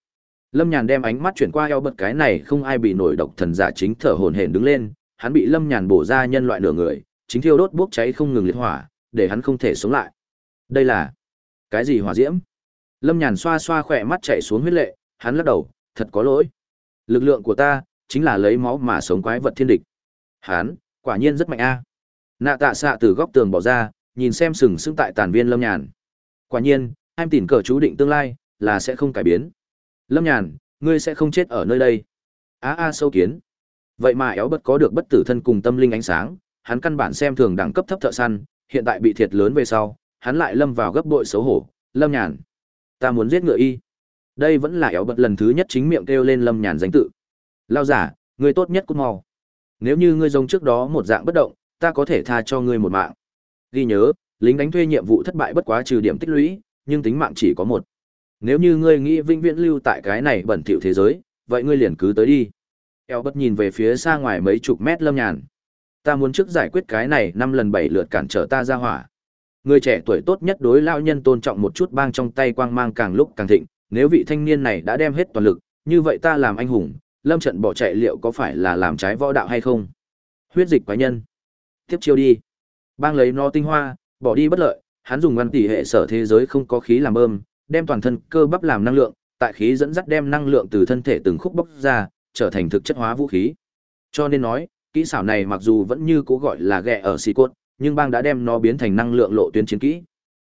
Lâm Nhàn đem ánh mắt chuyển qua Albert cái này không ai bị nổi độc thần giả chính thở hổn hển đứng lên, hắn bị Lâm Nhàn bổ ra nhân loại nửa người, chính thiêu đốt bốc cháy không ngừng liệt hỏa, để hắn không thể sống lại. Đây là cái gì hỏa diễm? Lâm Nhàn xoa xoa khỏe mắt chạy xuống huyết lệ, hắn lắc đầu, thật có lỗi. Lực lượng của ta chính là lấy máu mà sống quái vật thiên địch. Hắn, quả nhiên rất mạnh a. Nạ Tạ xạ từ góc tường bỏ ra, nhìn xem sừng sững tại tàn viên Lâm Nhàn. Quả nhiên, em tìm cờ chú định tương lai là sẽ không cải biến lâm nhàn, ngươi sẽ không chết ở nơi đây. Á a, sâu kiến. Vậy mà éo bất có được bất tử thân cùng tâm linh ánh sáng, hắn căn bản xem thường đẳng cấp thấp thợ săn, hiện tại bị thiệt lớn về sau, hắn lại lâm vào gấp bội xấu hổ. Lâm nhàn, ta muốn giết ngựa y. Đây vẫn là éo bật lần thứ nhất chính miệng kêu lên lâm nhàn danh tự. Lao giả, ngươi tốt nhất cút mau. Nếu như ngươi giống trước đó một dạng bất động, ta có thể tha cho ngươi một mạng. Ghi nhớ, lính đánh thuê nhiệm vụ thất bại bất quá trừ điểm tích lũy, nhưng tính mạng chỉ có một. Nếu như ngươi nghĩ vĩnh viễn lưu tại cái này bẩn thỉu thế giới, vậy ngươi liền cứ tới đi. Eo bất nhìn về phía xa ngoài mấy chục mét lâm nhàn. Ta muốn trước giải quyết cái này năm lần bảy lượt cản trở ta ra hỏa. Người trẻ tuổi tốt nhất đối lao nhân tôn trọng một chút bang trong tay quang mang càng lúc càng thịnh, nếu vị thanh niên này đã đem hết toàn lực, như vậy ta làm anh hùng, lâm trận bỏ chạy liệu có phải là làm trái võ đạo hay không? Huyết dịch quái nhân. Tiếp chiêu đi. Bang lấy nó tinh hoa, bỏ đi bất lợi, hắn dùng ngăn tỷ hệ sở thế giới không có khí làm bơm, đem toàn thân cơ bắp làm năng lượng, tại khí dẫn dắt đem năng lượng từ thân thể từng khúc bóc ra, trở thành thực chất hóa vũ khí. Cho nên nói, kỹ xảo này mặc dù vẫn như cố gọi là ghẹ ở xì cốt, nhưng bang đã đem nó biến thành năng lượng lộ tuyến chiến kỹ.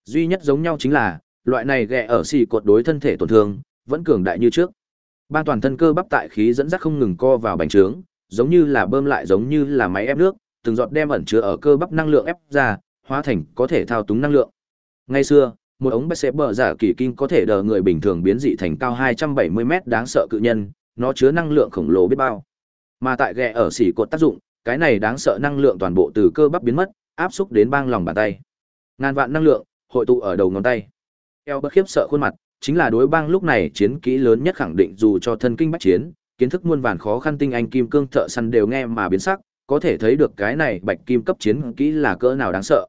Duy nhất giống nhau chính là, loại này ghẹ ở xì cột đối thân thể tổn thương, vẫn cường đại như trước. Bang toàn thân cơ bắp tại khí dẫn dắt không ngừng co vào bành trướng, giống như là bơm lại giống như là máy ép nước, từng giọt đem ẩn chứa ở cơ bắp năng lượng ép ra, hóa thành có thể thao túng năng lượng. Ngày xưa, một ống bê xếp bờ giả kỳ kim có thể đờ người bình thường biến dị thành cao 270 mét đáng sợ cự nhân, nó chứa năng lượng khổng lồ biết bao. Mà tại ghẹ ở xỉ cột tác dụng, cái này đáng sợ năng lượng toàn bộ từ cơ bắp biến mất, áp xúc đến bang lòng bàn tay. Ngàn vạn năng lượng hội tụ ở đầu ngón tay. Eo bất khiếp sợ khuôn mặt, chính là đối bang lúc này chiến kỹ lớn nhất khẳng định dù cho thân kinh bách chiến, kiến thức muôn vàn khó khăn tinh anh kim cương thợ săn đều nghe mà biến sắc, có thể thấy được cái này bạch kim cấp chiến kỹ là cỡ nào đáng sợ.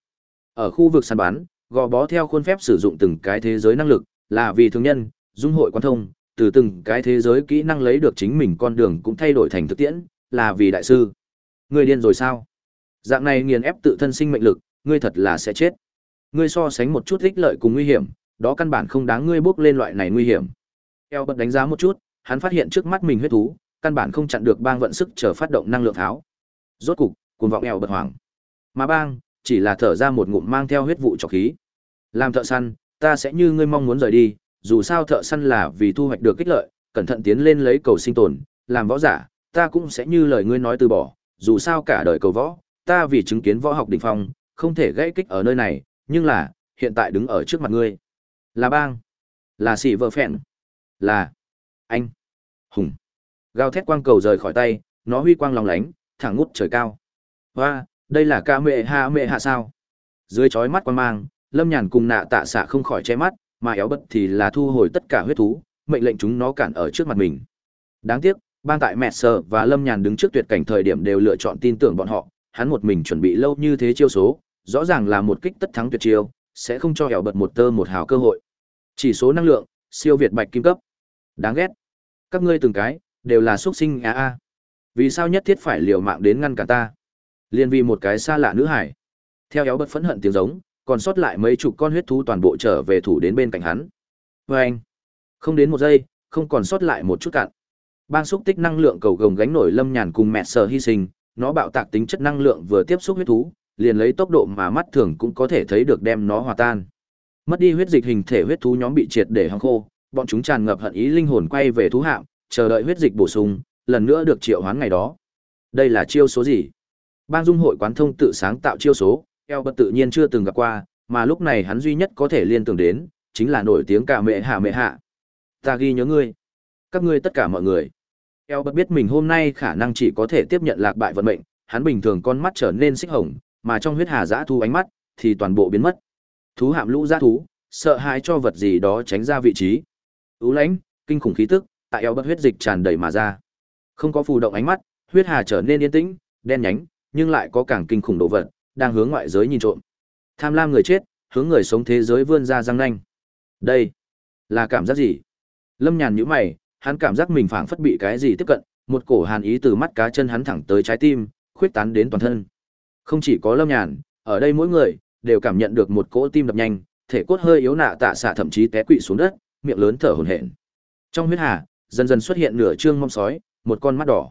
Ở khu vực săn bắn, gò bó theo khuôn phép sử dụng từng cái thế giới năng lực, là vì thường nhân, dung hội quan thông, từ từng cái thế giới kỹ năng lấy được chính mình con đường cũng thay đổi thành thực tiễn, là vì đại sư. Người điên rồi sao? Dạng này nghiền ép tự thân sinh mệnh lực, ngươi thật là sẽ chết. Ngươi so sánh một chút ích lợi cùng nguy hiểm, đó căn bản không đáng ngươi bước lên loại này nguy hiểm. Eo bật đánh giá một chút, hắn phát hiện trước mắt mình huyết thú, căn bản không chặn được bang vận sức chờ phát động năng lượng tháo. Rốt cục, cuồng vọng eo bật hoảng. Mà bang, chỉ là thở ra một ngụm mang theo huyết vụ trọc khí. Làm thợ săn, ta sẽ như ngươi mong muốn rời đi, dù sao thợ săn là vì thu hoạch được kích lợi, cẩn thận tiến lên lấy cầu sinh tồn, làm võ giả, ta cũng sẽ như lời ngươi nói từ bỏ, dù sao cả đời cầu võ, ta vì chứng kiến võ học đỉnh phong, không thể gãy kích ở nơi này, nhưng là, hiện tại đứng ở trước mặt ngươi. Là bang, là sĩ vợ phèn, là anh, hùng. Gào thét quang cầu rời khỏi tay, nó huy quang lòng lánh, thẳng ngút trời cao. Hoa, đây là ca mẹ hạ mẹ hạ sao? Dưới chói mắt quan mang, Lâm Nhàn cùng nạ tạ xạ không khỏi che mắt, mà éo bất thì là thu hồi tất cả huyết thú, mệnh lệnh chúng nó cản ở trước mặt mình. Đáng tiếc, bang tại mẹ sờ và Lâm Nhàn đứng trước tuyệt cảnh thời điểm đều lựa chọn tin tưởng bọn họ, hắn một mình chuẩn bị lâu như thế chiêu số, rõ ràng là một kích tất thắng tuyệt chiêu, sẽ không cho éo bật một tơ một hào cơ hội. Chỉ số năng lượng, siêu việt bạch kim cấp. Đáng ghét. Các ngươi từng cái đều là xuất sinh a a. Vì sao nhất thiết phải liều mạng đến ngăn cả ta? Liên vì một cái xa lạ nữ hải. Theo éo bật phẫn hận tiếng giống, còn sót lại mấy chục con huyết thú toàn bộ trở về thủ đến bên cạnh hắn. vê anh, không đến một giây, không còn sót lại một chút cạn. Bang xúc tích năng lượng cầu gồng gánh nổi lâm nhàn cùng mẹ sờ hy sinh, nó bạo tạc tính chất năng lượng vừa tiếp xúc huyết thú, liền lấy tốc độ mà mắt thường cũng có thể thấy được đem nó hòa tan. Mất đi huyết dịch hình thể huyết thú nhóm bị triệt để hăng khô, bọn chúng tràn ngập hận ý linh hồn quay về thú hạm, chờ đợi huyết dịch bổ sung, lần nữa được triệu hoán ngày đó. Đây là chiêu số gì? Bang Dung hội quán thông tự sáng tạo chiêu số, eo bất tự nhiên chưa từng gặp qua, mà lúc này hắn duy nhất có thể liên tưởng đến, chính là nổi tiếng cả mẹ hạ mẹ hạ. Ta ghi nhớ ngươi. Các ngươi tất cả mọi người. Eo bất biết mình hôm nay khả năng chỉ có thể tiếp nhận lạc bại vận mệnh, hắn bình thường con mắt trở nên xích hồng, mà trong huyết hà dã thu ánh mắt, thì toàn bộ biến mất. Thú hạm lũ dã thú, sợ hãi cho vật gì đó tránh ra vị trí. Ú lãnh, kinh khủng khí tức, tại eo bất huyết dịch tràn đầy mà ra. Không có phù động ánh mắt, huyết hà trở nên yên tĩnh, đen nhánh, nhưng lại có càng kinh khủng đồ vật, đang hướng ngoại giới nhìn trộm. Tham lam người chết, hướng người sống thế giới vươn ra răng nanh. Đây, là cảm giác gì? Lâm Nhàn nhíu mày, hắn cảm giác mình phảng phất bị cái gì tiếp cận, một cổ hàn ý từ mắt cá chân hắn thẳng tới trái tim, khuyết tán đến toàn thân. Không chỉ có Lâm Nhàn, ở đây mỗi người đều cảm nhận được một cỗ tim đập nhanh, thể cốt hơi yếu nạ tạ xạ thậm chí té quỵ xuống đất, miệng lớn thở hổn hển. Trong huyết hà, dần dần xuất hiện nửa trương mông sói, một con mắt đỏ.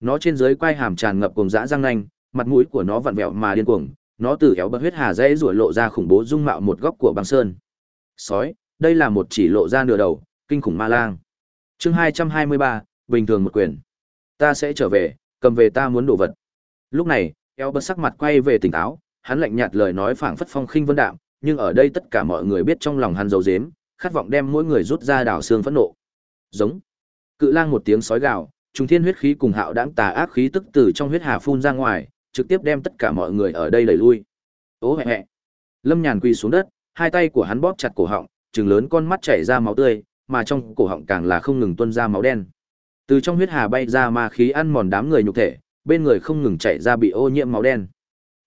Nó trên dưới quai hàm tràn ngập cùng dã răng nanh, mặt mũi của nó vặn vẹo mà điên cuồng, nó từ éo bật huyết hà dãy rủa lộ ra khủng bố dung mạo một góc của băng sơn. Sói, đây là một chỉ lộ ra nửa đầu, kinh khủng ma lang. Chương hai hai mươi ba, bình thường một quyền. Ta sẽ trở về, cầm về ta muốn đồ vật. Lúc này, éo bật sắc mặt quay về tỉnh táo, hắn lạnh nhạt lời nói phảng phất phong khinh vân đạm, nhưng ở đây tất cả mọi người biết trong lòng hắn dầu dếm, khát vọng đem mỗi người rút ra đảo xương phẫn nộ. Giống. Cự lang một tiếng sói gào, trùng thiên huyết khí cùng hạo đãng tà ác khí tức từ trong huyết hà phun ra ngoài, trực tiếp đem tất cả mọi người ở đây đẩy lui. Ố hẹ hẹ. Lâm Nhàn quỳ xuống đất, hai tay của hắn bóp chặt cổ họng, trừng lớn con mắt chảy ra máu tươi, mà trong cổ họng càng là không ngừng tuôn ra máu đen. Từ trong huyết hà bay ra ma khí ăn mòn đám người nhục thể, bên người không ngừng chảy ra bị ô nhiễm máu đen.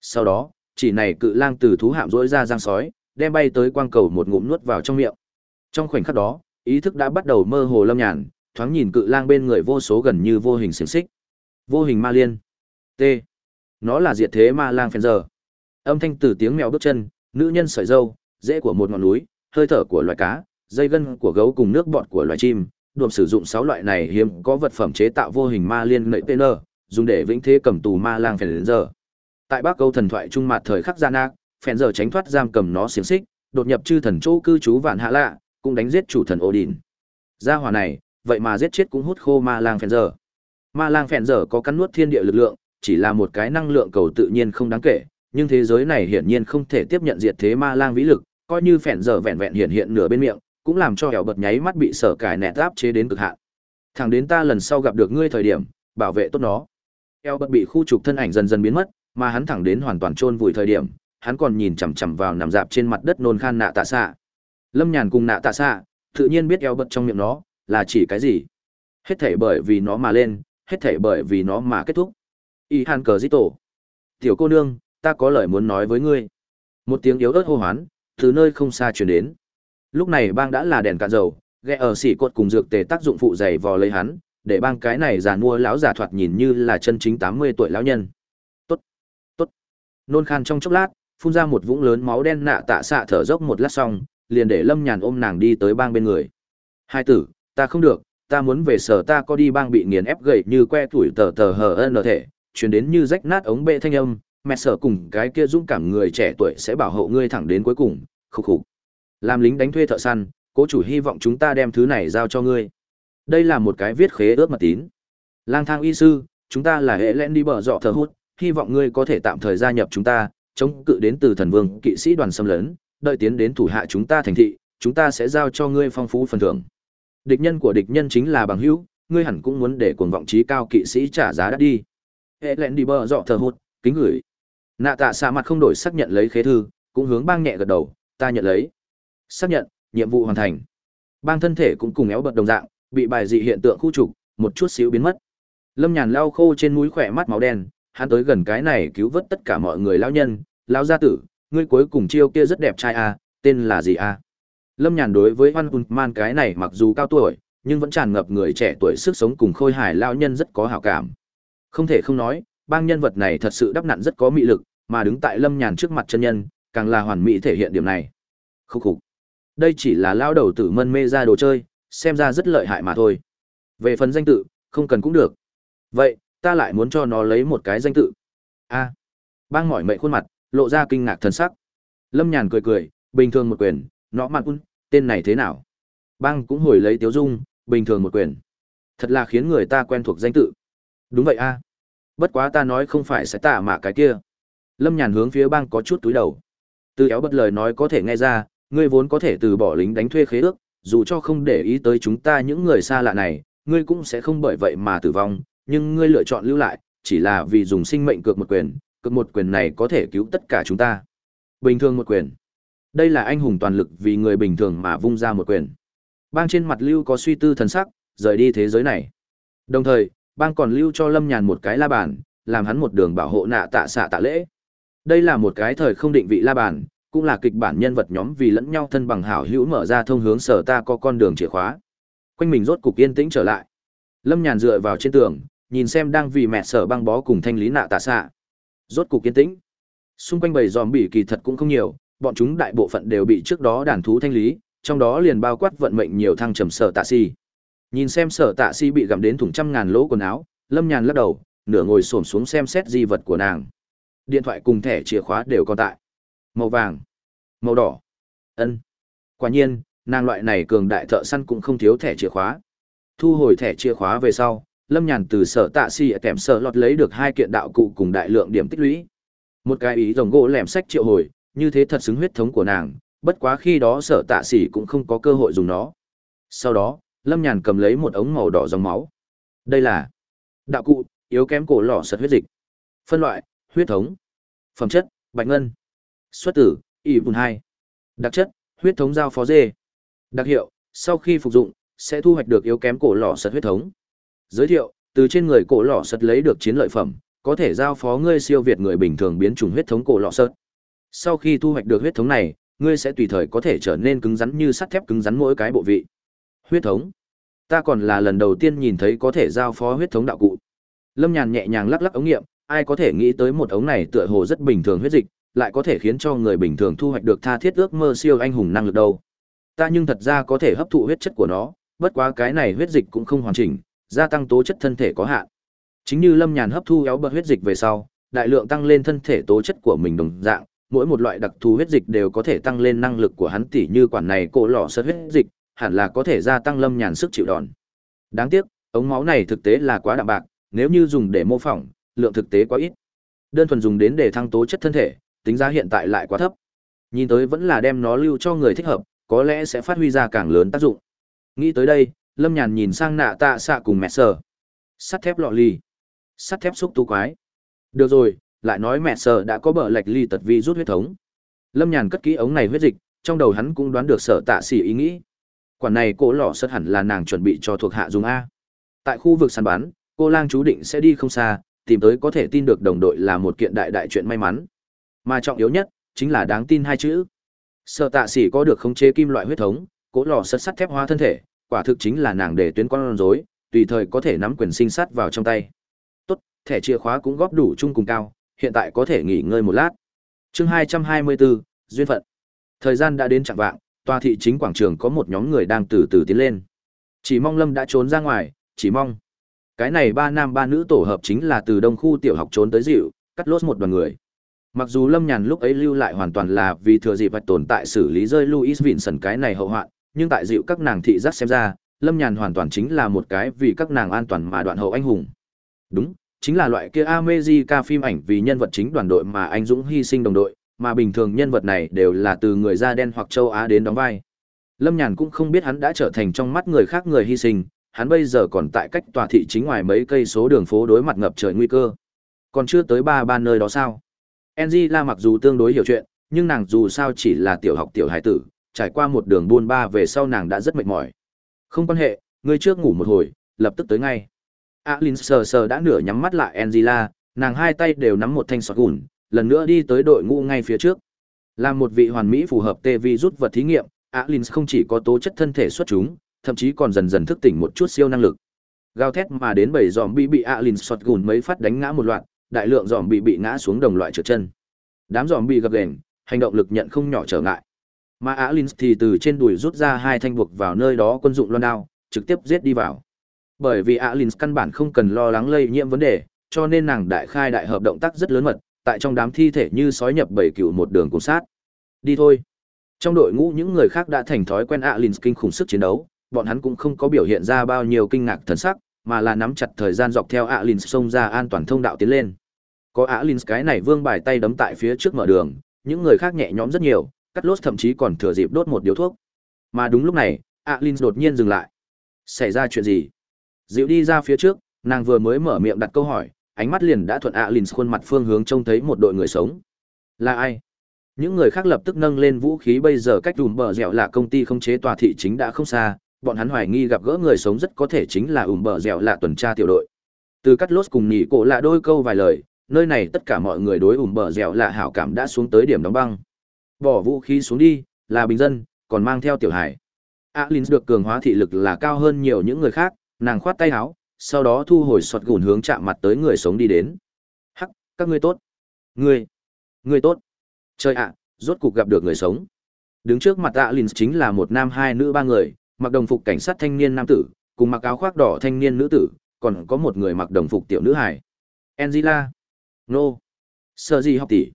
Sau đó, chỉ này cự lang từ thú hạm rỗi ra giang sói, đem bay tới quang cầu một ngụm nuốt vào trong miệng. Trong khoảnh khắc đó, ý thức đã bắt đầu mơ hồ lâm nhàn, thoáng nhìn cự lang bên người vô số gần như vô hình xiềng xích. Vô hình ma liên. T. Nó là diệt thế ma lang phèn giờ. Âm thanh từ tiếng mèo bước chân, nữ nhân sợi dâu, rễ của một ngọn núi, hơi thở của loài cá, dây gân của gấu cùng nước bọt của loài chim, đuộm sử dụng sáu loại này hiếm có vật phẩm chế tạo vô hình ma liên nệ tên dùng để vĩnh thế cầm tù ma lang phèn giờ. Tại Bắc Câu thần thoại trung mặt thời khắc gian ác, phèn giờ tránh thoát giam cầm nó xiềng xích, đột nhập chư thần chỗ cư trú vạn hạ lạ, cũng đánh giết chủ thần Odin. Gia hỏa này, vậy mà giết chết cũng hút khô ma lang phèn giờ. Ma lang phèn giờ có cắn nuốt thiên địa lực lượng, chỉ là một cái năng lượng cầu tự nhiên không đáng kể, nhưng thế giới này hiển nhiên không thể tiếp nhận diệt thế ma lang vĩ lực, coi như phèn giờ vẹn vẹn hiện hiện nửa bên miệng, cũng làm cho hẻo bật nháy mắt bị sở cải nẹt áp chế đến cực hạn. Thẳng đến ta lần sau gặp được ngươi thời điểm, bảo vệ tốt nó. Eo bật bị khu trục thân ảnh dần dần biến mất, mà hắn thẳng đến hoàn toàn chôn vùi thời điểm, hắn còn nhìn chằm chằm vào nằm dạp trên mặt đất nôn khan nạ tạ xạ. Lâm Nhàn cùng nạ tạ xạ, tự nhiên biết eo bật trong miệng nó là chỉ cái gì. Hết thảy bởi vì nó mà lên, hết thảy bởi vì nó mà kết thúc. Y Hàn cờ di tổ. Tiểu cô nương, ta có lời muốn nói với ngươi. Một tiếng yếu ớt hô hoán, từ nơi không xa truyền đến. Lúc này bang đã là đèn cạn dầu, ghé ở xỉ cột cùng dược tề tác dụng phụ dày vò lấy hắn, để bang cái này giàn mua lão giả thoạt nhìn như là chân chính tám mươi tuổi lão nhân. Tốt, tốt. Nôn khan trong chốc lát, phun ra một vũng lớn máu đen nạ tạ xạ thở dốc một lát xong, liền để Lâm Nhàn ôm nàng đi tới bang bên người. Hai tử, ta không được, ta muốn về sở ta có đi bang bị nghiền ép gầy như que tuổi tờ tờ hờ ân thể, truyền đến như rách nát ống bệ thanh âm, mẹ sở cùng cái kia dũng cảm người trẻ tuổi sẽ bảo hộ ngươi thẳng đến cuối cùng, khục khục. Làm lính đánh thuê thợ săn, cố chủ hy vọng chúng ta đem thứ này giao cho ngươi. Đây là một cái viết khế ước mật tín. Lang thang y sư, chúng ta là hệ lẽn đi bờ dọ thờ hút, hy vọng ngươi có thể tạm thời gia nhập chúng ta, chống cự đến từ thần vương kỵ sĩ đoàn xâm lấn, đợi tiến đến thủ hạ chúng ta thành thị, chúng ta sẽ giao cho ngươi phong phú phần thưởng. Địch nhân của địch nhân chính là bằng hữu, ngươi hẳn cũng muốn để cuồng vọng trí cao kỵ sĩ trả giá đắt đi. Hệ lẹn đi bờ dọ thờ hụt kính gửi. Nạ tạ xạ mặt không đổi xác nhận lấy khế thư, cũng hướng bang nhẹ gật đầu, ta nhận lấy. Xác nhận, nhiệm vụ hoàn thành. Bang thân thể cũng cùng éo bật đồng dạng, bị bài dị hiện tượng khu trục, một chút xíu biến mất. Lâm Nhàn lau khô trên mũi khỏe mắt máu đen, hắn tới gần cái này cứu vớt tất cả mọi người lão nhân, lão gia tử, ngươi cuối cùng chiêu kia rất đẹp trai a, à, tên là gì a? À? Lâm Nhàn đối với Hoan Man cái này mặc dù cao tuổi, nhưng vẫn tràn ngập người trẻ tuổi sức sống cùng khôi hài lão nhân rất có hảo cảm. Không thể không nói, bang nhân vật này thật sự đắp nặn rất có mị lực, mà đứng tại Lâm Nhàn trước mặt chân nhân, càng là hoàn mỹ thể hiện điểm này. Khúc khục. Đây chỉ là lao đầu tử mân mê ra đồ chơi, xem ra rất lợi hại mà thôi. Về phần danh tự, không cần cũng được. Vậy, ta lại muốn cho nó lấy một cái danh tự. A. Bang mỏi mệ khuôn mặt, lộ ra kinh ngạc thần sắc. Lâm Nhàn cười cười, bình thường một quyền, nó mặt un, tên này thế nào? Bang cũng hồi lấy tiếu dung, bình thường một quyền. Thật là khiến người ta quen thuộc danh tự. Đúng vậy a. Bất quá ta nói không phải sẽ tạ mà cái kia. Lâm Nhàn hướng phía bang có chút túi đầu. Từ éo bất lời nói có thể nghe ra, ngươi vốn có thể từ bỏ lính đánh thuê khế ước, dù cho không để ý tới chúng ta những người xa lạ này, ngươi cũng sẽ không bởi vậy mà tử vong, nhưng ngươi lựa chọn lưu lại, chỉ là vì dùng sinh mệnh cược một quyền, cược một quyền này có thể cứu tất cả chúng ta. Bình thường một quyền. Đây là anh hùng toàn lực vì người bình thường mà vung ra một quyền. Bang trên mặt lưu có suy tư thần sắc, rời đi thế giới này. Đồng thời, bang còn lưu cho Lâm Nhàn một cái la bàn, làm hắn một đường bảo hộ nạ tạ xạ tạ lễ. Đây là một cái thời không định vị la bàn, cũng là kịch bản nhân vật nhóm vì lẫn nhau thân bằng hảo hữu mở ra thông hướng sở ta có con đường chìa khóa. Quanh mình rốt cục yên tĩnh trở lại. Lâm Nhàn dựa vào trên tường, nhìn xem đang vì mẹ sở băng bó cùng thanh lý nạ tạ xạ. Rốt cục yên tĩnh. Xung quanh bầy dòm bỉ kỳ thật cũng không nhiều, bọn chúng đại bộ phận đều bị trước đó đàn thú thanh lý, trong đó liền bao quát vận mệnh nhiều thăng trầm sở tạ xì、si Nhìn xem sở tạ si bị gặm đến thủng trăm ngàn lỗ quần áo, Lâm Nhàn lắc đầu, nửa ngồi xổm xuống xem xét di vật của nàng. Điện thoại cùng thẻ chìa khóa đều còn tại. Màu vàng màu đỏ. Ân. Quả nhiên nàng loại này cường đại thợ săn cũng không thiếu thẻ chìa khóa. Thu hồi thẻ chìa khóa về sau lâm nhàn từ sở tạ si kèm sở lọt lấy được hai kiện đạo cụ cùng đại lượng điểm tích lũy. Một cái ý rồng gỗ lẻm sách triệu hồi như thế thật xứng huyết thống của nàng bất quá khi đó sở tạ xỉ cũng không có cơ hội dùng nó. Sau đó lâm nhàn cầm lấy một ống màu đỏ dòng máu đây là đạo cụ yếu kém cổ lỏ sật huyết dịch phân loại huyết thống phẩm chất bạch ngân Xuất tử, ỷ bùn hai. Đặc chất, huyết thống giao phó dê. Đặc hiệu, sau khi phục dụng, sẽ thu hoạch được yếu kém cổ lỏ sật huyết thống. Giới thiệu, từ trên người cổ lỏ sật lấy được chiến lợi phẩm, có thể giao phó ngươi siêu việt người bình thường biến chủng huyết thống cổ lọ sợt. Sau khi thu hoạch được huyết thống này, ngươi sẽ tùy thời có thể trở nên cứng rắn như sắt thép cứng rắn mỗi cái bộ vị. Huyết thống. Ta còn là lần đầu tiên nhìn thấy có thể giao phó huyết thống đạo cụ. Lâm Nhàn nhẹ nhàng lắc lắc ống nghiệm, ai có thể nghĩ tới một ống này tựa hồ rất bình thường huyết dịch, lại có thể khiến cho người bình thường thu hoạch được tha thiết ước mơ siêu anh hùng năng lực đâu. Ta nhưng thật ra có thể hấp thụ huyết chất của nó, bất quá cái này huyết dịch cũng không hoàn chỉnh, gia tăng tố chất thân thể có hạn. Chính như Lâm Nhàn hấp thu éo bật huyết dịch về sau, đại lượng tăng lên thân thể tố chất của mình đồng dạng, mỗi một loại đặc thù huyết dịch đều có thể tăng lên năng lực của hắn tỷ như quản này cổ lọ sơ huyết dịch, hẳn là có thể gia tăng Lâm Nhàn sức chịu đòn. Đáng tiếc, ống máu này thực tế là quá đạm bạc, nếu như dùng để mô phỏng, lượng thực tế quá ít. Đơn thuần dùng đến để thăng tố chất thân thể, tính giá hiện tại lại quá thấp. Nhìn tới vẫn là đem nó lưu cho người thích hợp, có lẽ sẽ phát huy ra càng lớn tác dụng. Nghĩ tới đây, Lâm Nhàn nhìn sang nạ tạ xạ cùng mẹ sờ. Sắt thép lọ ly. Sắt thép xúc tu quái. Được rồi, lại nói mẹ sờ đã có bờ lệch ly tật vi rút huyết thống. Lâm Nhàn cất kỹ ống này huyết dịch, trong đầu hắn cũng đoán được sở tạ xỉ ý nghĩ. Quản này cổ lọ sất hẳn là nàng chuẩn bị cho thuộc hạ dùng A. Tại khu vực săn bắn, cô lang chú định sẽ đi không xa, tìm tới có thể tin được đồng đội là một kiện đại đại chuyện may mắn. Mà trọng yếu nhất, chính là đáng tin hai chữ. Sở tạ sĩ có được khống chế kim loại huyết thống, cố lò sắt sắt thép hóa thân thể, quả thực chính là nàng để tuyến con rối, tùy thời có thể nắm quyền sinh sát vào trong tay. Tốt, thẻ chìa khóa cũng góp đủ chung cùng cao, hiện tại có thể nghỉ ngơi một lát. Chương 224, duyên phận. Thời gian đã đến chẳng vạng, tòa thị chính quảng trường có một nhóm người đang từ từ tiến lên. Chỉ mong Lâm đã trốn ra ngoài, chỉ mong. Cái này ba nam ba nữ tổ hợp chính là từ đông khu tiểu học trốn tới dịu, cắt lốt một đoàn người. Mặc dù Lâm Nhàn lúc ấy lưu lại hoàn toàn là vì thừa dịp vạch tồn tại xử lý rơi Louis vinson cái này hậu hoạn, nhưng tại dịu các nàng thị giác xem ra, Lâm Nhàn hoàn toàn chính là một cái vì các nàng an toàn mà đoạn hậu anh hùng. Đúng, chính là loại kia America phim ảnh vì nhân vật chính đoàn đội mà anh Dũng hy sinh đồng đội, mà bình thường nhân vật này đều là từ người da đen hoặc châu Á đến đóng vai. Lâm Nhàn cũng không biết hắn đã trở thành trong mắt người khác người hy sinh, hắn bây giờ còn tại cách tòa thị chính ngoài mấy cây số đường phố đối mặt ngập trời nguy cơ. Còn chưa tới ba ba nơi đó sao? Angela mặc dù tương đối hiểu chuyện, nhưng nàng dù sao chỉ là tiểu học tiểu hải tử, trải qua một đường buôn ba về sau nàng đã rất mệt mỏi. Không quan hệ, ngươi trước ngủ một hồi, lập tức tới ngay. Alin sờ sờ đã nửa nhắm mắt lại Angela, nàng hai tay đều nắm một thanh sọt gùn, lần nữa đi tới đội ngũ ngay phía trước. Làm một vị hoàn mỹ phù hợp tê vi rút vật thí nghiệm, Alins không chỉ có tố chất thân thể xuất chúng, thậm chí còn dần dần thức tỉnh một chút siêu năng lực. Gào thét mà đến bảy giòm bị bị Alins sọt gùn mấy phát đánh ngã một loạt, đại lượng giòm bị bị ngã xuống đồng loại trượt chân. Đám giòm bị gập ghềnh, hành động lực nhận không nhỏ trở ngại. Mà Alins thì từ trên đùi rút ra hai thanh buộc vào nơi đó quân dụng loan đao, trực tiếp giết đi vào. Bởi vì Alins căn bản không cần lo lắng lây nhiễm vấn đề, cho nên nàng đại khai đại hợp động tác rất lớn mật, tại trong đám thi thể như sói nhập bảy cựu một đường cùng sát. Đi thôi. Trong đội ngũ những người khác đã thành thói quen Alin kinh khủng sức chiến đấu, bọn hắn cũng không có biểu hiện ra bao nhiêu kinh ngạc thần sắc, mà là nắm chặt thời gian dọc theo Alin xông ra an toàn thông đạo tiến lên. Có Alin cái này vương bài tay đấm tại phía trước mở đường, những người khác nhẹ nhõm rất nhiều, cắt lốt thậm chí còn thừa dịp đốt một điếu thuốc. Mà đúng lúc này, Alin đột nhiên dừng lại. Xảy ra chuyện gì? Dịu đi ra phía trước, nàng vừa mới mở miệng đặt câu hỏi, ánh mắt liền đã thuận ạ lìn khuôn mặt phương hướng trông thấy một đội người sống. Là ai? Những người khác lập tức nâng lên vũ khí bây giờ cách ùm bờ dẻo là công ty không chế tòa thị chính đã không xa, bọn hắn hoài nghi gặp gỡ người sống rất có thể chính là ùm bờ dẻo là tuần tra tiểu đội. Từ cắt lốt cùng nhị cổ lạ đôi câu vài lời, nơi này tất cả mọi người đối ùm bờ dẻo là hảo cảm đã xuống tới điểm đóng băng. Bỏ vũ khí xuống đi, là bình dân, còn mang theo tiểu hải. Alin được cường hóa thị lực là cao hơn nhiều những người khác, nàng khoát tay áo, sau đó thu hồi sọt gùn hướng chạm mặt tới người sống đi đến. Hắc, các ngươi tốt. Ngươi, ngươi tốt. Trời ạ, rốt cục gặp được người sống. Đứng trước mặt Alin chính là một nam hai nữ ba người, mặc đồng phục cảnh sát thanh niên nam tử, cùng mặc áo khoác đỏ thanh niên nữ tử, còn có một người mặc đồng phục tiểu nữ hài. Angela. Nô. Sợ gì học tỷ.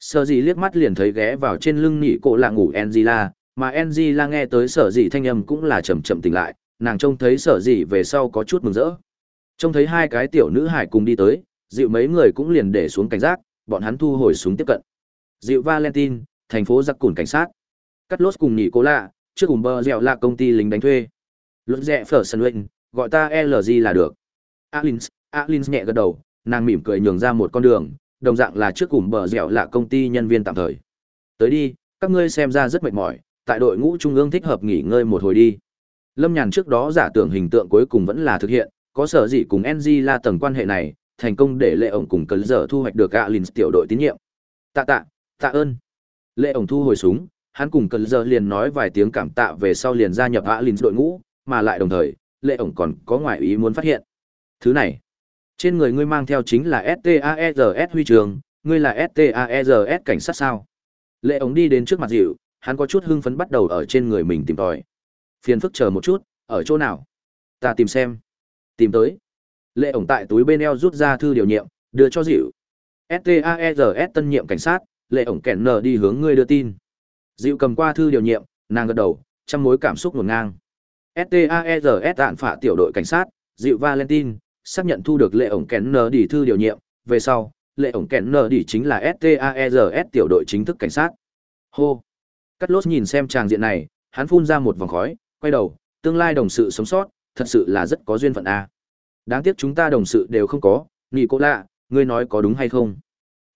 sở dĩ liếc mắt liền thấy ghé vào trên lưng nhị cổ lạ ngủ Angela, mà Angela nghe tới sở dĩ thanh âm cũng là chậm chậm tỉnh lại, nàng trông thấy sở gì về sau có chút mừng rỡ. Trông thấy hai cái tiểu nữ hải cùng đi tới, dịu mấy người cũng liền để xuống cảnh giác, bọn hắn thu hồi súng tiếp cận. Dịu Valentine, thành phố giặc cùn cảnh sát. Cắt lốt cùng nhị cô lạ, trước cùng bờ dẻo là công ty lính đánh thuê. Luận rẽ phở sân lệnh gọi ta LG là được. Alins, Alins nhẹ gật đầu, nàng mỉm cười nhường ra một con đường, đồng dạng là trước cùng bờ dẻo là công ty nhân viên tạm thời. Tới đi, các ngươi xem ra rất mệt mỏi, tại đội ngũ trung ương thích hợp nghỉ ngơi một hồi đi. Lâm Nhàn trước đó giả tưởng hình tượng cuối cùng vẫn là thực hiện, có sở gì cùng NG là tầng quan hệ này, thành công để lệ ổng cùng cấn giờ thu hoạch được gạ tiểu đội tín nhiệm. Tạ tạ tạ ơn. Lệ ổng thu hồi súng hắn cùng cấn giờ liền nói vài tiếng cảm tạ về sau liền gia nhập gạ đội ngũ mà lại đồng thời lệ ổng còn có ngoại ý muốn phát hiện. Thứ này trên người ngươi mang theo chính là STAERS huy trường ngươi là STAERS cảnh sát sao? Lệ ổng đi đến trước mặt dịu hắn có chút hưng phấn bắt đầu ở trên người mình tìm tòi phiền phức chờ một chút, ở chỗ nào? Ta tìm xem. Tìm tới. Lệ ổng tại túi bên eo rút ra thư điều nhiệm, đưa cho dịu staers tân nhiệm cảnh sát, lệ ổng kẹn nờ đi hướng ngươi đưa tin. Dịu cầm qua thư điều nhiệm, nàng gật đầu trong mối cảm xúc ngổn ngang. Staers tạn phả tiểu đội cảnh sát dịu valentine, xác nhận thu được lệ ổng kẹn nờ đi thư điều nhiệm. Về sau, lệ ổng kẹn nờ đi chính là staers tiểu đội chính thức cảnh sát. Hô. Cắt lốt nhìn xem tràng diện này, hắn phun ra một vòng khói quay đầu, tương lai đồng sự sống sót, thật sự là rất có duyên phận a. Đáng tiếc chúng ta đồng sự đều không có nghỉ cô lạ, ngươi nói có đúng hay không?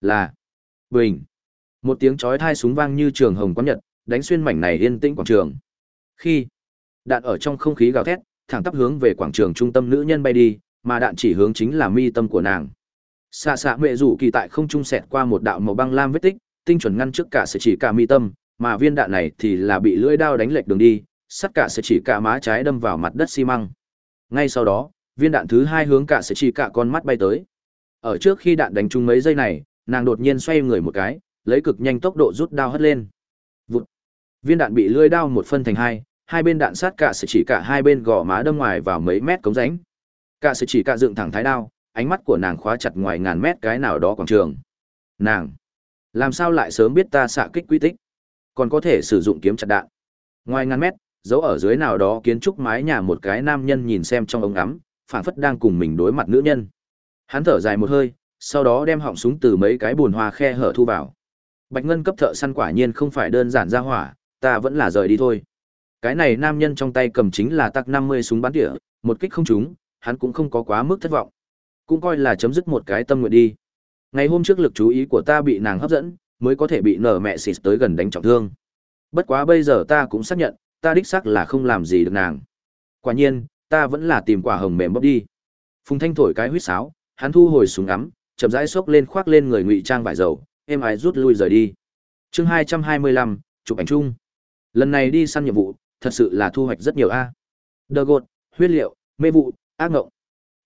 Là. Bình. Một tiếng chói thai súng vang như trường hồng quán nhật, đánh xuyên mảnh này yên tĩnh quảng trường. Khi, đạn ở trong không khí gào thét, thẳng tắp hướng về quảng trường trung tâm nữ nhân bay đi, mà đạn chỉ hướng chính là mi tâm của nàng. Xạ xạ mẹ rủ kỳ tại không trung sẹt qua một đạo màu băng lam vết tích, tinh chuẩn ngăn trước cả sự chỉ cả mi tâm, mà viên đạn này thì là bị lưỡi đao đánh lệch đường đi sắt cả sẽ chỉ cả má trái đâm vào mặt đất xi măng. Ngay sau đó, viên đạn thứ hai hướng cả sẽ chỉ cả con mắt bay tới. Ở trước khi đạn đánh trúng mấy giây này, nàng đột nhiên xoay người một cái, lấy cực nhanh tốc độ rút đao hất lên. Vụt. viên đạn bị lưỡi đao một phân thành hai hai bên đạn sát cả sẽ chỉ cả hai bên gò má đâm ngoài vào mấy mét cống rãnh. Cả sẽ chỉ cả dựng thẳng thái đao, ánh mắt của nàng khóa chặt ngoài ngàn mét cái nào đó quảng trường. Nàng, làm sao lại sớm biết ta xạ kích quy tích? Còn có thể sử dụng kiếm chặt đạn. Ngoài ngàn mét giấu ở dưới nào đó kiến trúc mái nhà một cái nam nhân nhìn xem trong ống ngắm, phảng phất đang cùng mình đối mặt nữ nhân. Hắn thở dài một hơi, sau đó đem họng súng từ mấy cái bùn hoa khe hở thu vào. Bạch ngân cấp thợ săn quả nhiên không phải đơn giản ra hỏa, ta vẫn là rời đi thôi. Cái này nam nhân trong tay cầm chính là tắc năm mươi súng bắn tỉa, một kích không trúng, hắn cũng không có quá mức thất vọng. Cũng coi là chấm dứt một cái tâm nguyện đi. Ngày hôm trước lực chú ý của ta bị nàng hấp dẫn, mới có thể bị nở mẹ xịt tới gần đánh trọng thương. Bất quá bây giờ ta cũng xác nhận ta đích xác là không làm gì được nàng. Quả nhiên, ta vẫn là tìm quả hồng mềm bóp đi. Phùng thanh thổi cái huýt sáo, hắn thu hồi súng ngắm, chậm rãi xốc lên khoác lên người ngụy trang vải dầu, êm ái rút lui rời đi. Chương hai trăm hai mươi lăm, chụp ảnh chung. Lần này đi săn nhiệm vụ, thật sự là thu hoạch rất nhiều a. Đờ gột, huyết liệu, mê vụ, ác ngộng.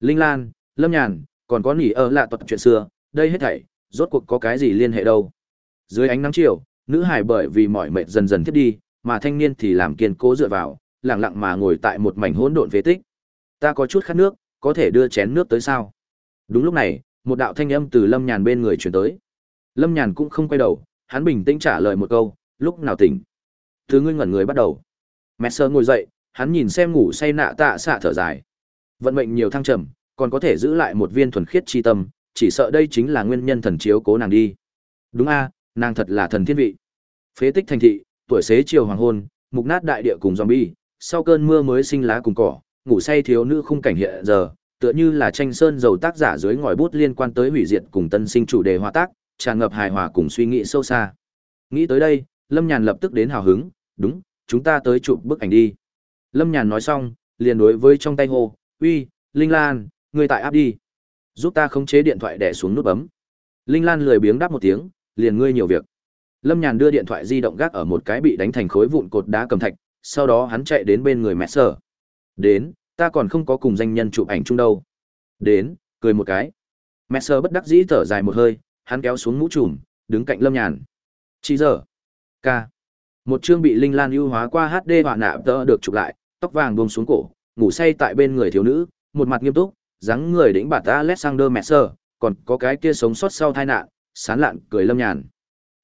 Linh lan, lâm nhàn, còn có nỉ ở lạ tuật chuyện xưa, đây hết thảy, rốt cuộc có cái gì liên hệ đâu? Dưới ánh nắng chiều, nữ hải bởi vì mỏi mệt dần dần thiết đi mà thanh niên thì làm kiên cố dựa vào, lặng lặng mà ngồi tại một mảnh hỗn độn phế tích. Ta có chút khát nước, có thể đưa chén nước tới sao? Đúng lúc này, một đạo thanh âm từ lâm nhàn bên người chuyển tới. Lâm nhàn cũng không quay đầu, hắn bình tĩnh trả lời một câu, lúc nào tỉnh? Thứ ngươi ngẩn người bắt đầu. Mẹ sơ ngồi dậy, hắn nhìn xem ngủ say nạ tạ xạ thở dài. Vận mệnh nhiều thăng trầm, còn có thể giữ lại một viên thuần khiết chi tâm, chỉ sợ đây chính là nguyên nhân thần chiếu cố nàng đi. Đúng a, nàng thật là thần thiên vị. Phế tích thành thị tuổi xế chiều hoàng hôn, mục nát đại địa cùng zombie, sau cơn mưa mới sinh lá cùng cỏ, ngủ say thiếu nữ khung cảnh hiện giờ, tựa như là tranh sơn dầu tác giả dưới ngòi bút liên quan tới hủy diệt cùng tân sinh chủ đề hòa tác, tràn ngập hài hòa cùng suy nghĩ sâu xa. Nghĩ tới đây, lâm nhàn lập tức đến hào hứng, đúng, chúng ta tới chụp bức ảnh đi. Lâm nhàn nói xong, liền đối với trong tay hô, uy, linh lan ngươi tại áp đi. Giúp ta khống chế điện thoại đè xuống nút bấm. Linh lan lười biếng đáp một tiếng, liền ngươi nhiều việc lâm nhàn đưa điện thoại di động gác ở một cái bị đánh thành khối vụn cột đá cầm thạch, sau đó hắn chạy đến bên người mẹ sở đến, ta còn không có cùng danh nhân chụp ảnh chung đâu. Đến, cười một cái. Mẹ sở bất đắc dĩ thở dài một hơi, hắn kéo xuống mũ trùm, đứng cạnh lâm nhàn. Chỉ giờ k một chương bị linh lan ưu hóa qua hd họa nạ tơ được chụp lại, tóc vàng buông xuống cổ, ngủ say tại bên người thiếu nữ, một mặt nghiêm túc, dáng người đĩnh bạt alexander mẹ sơ còn có cái kia sống sót sau tai nạn, sán lạn cười lâm nhàn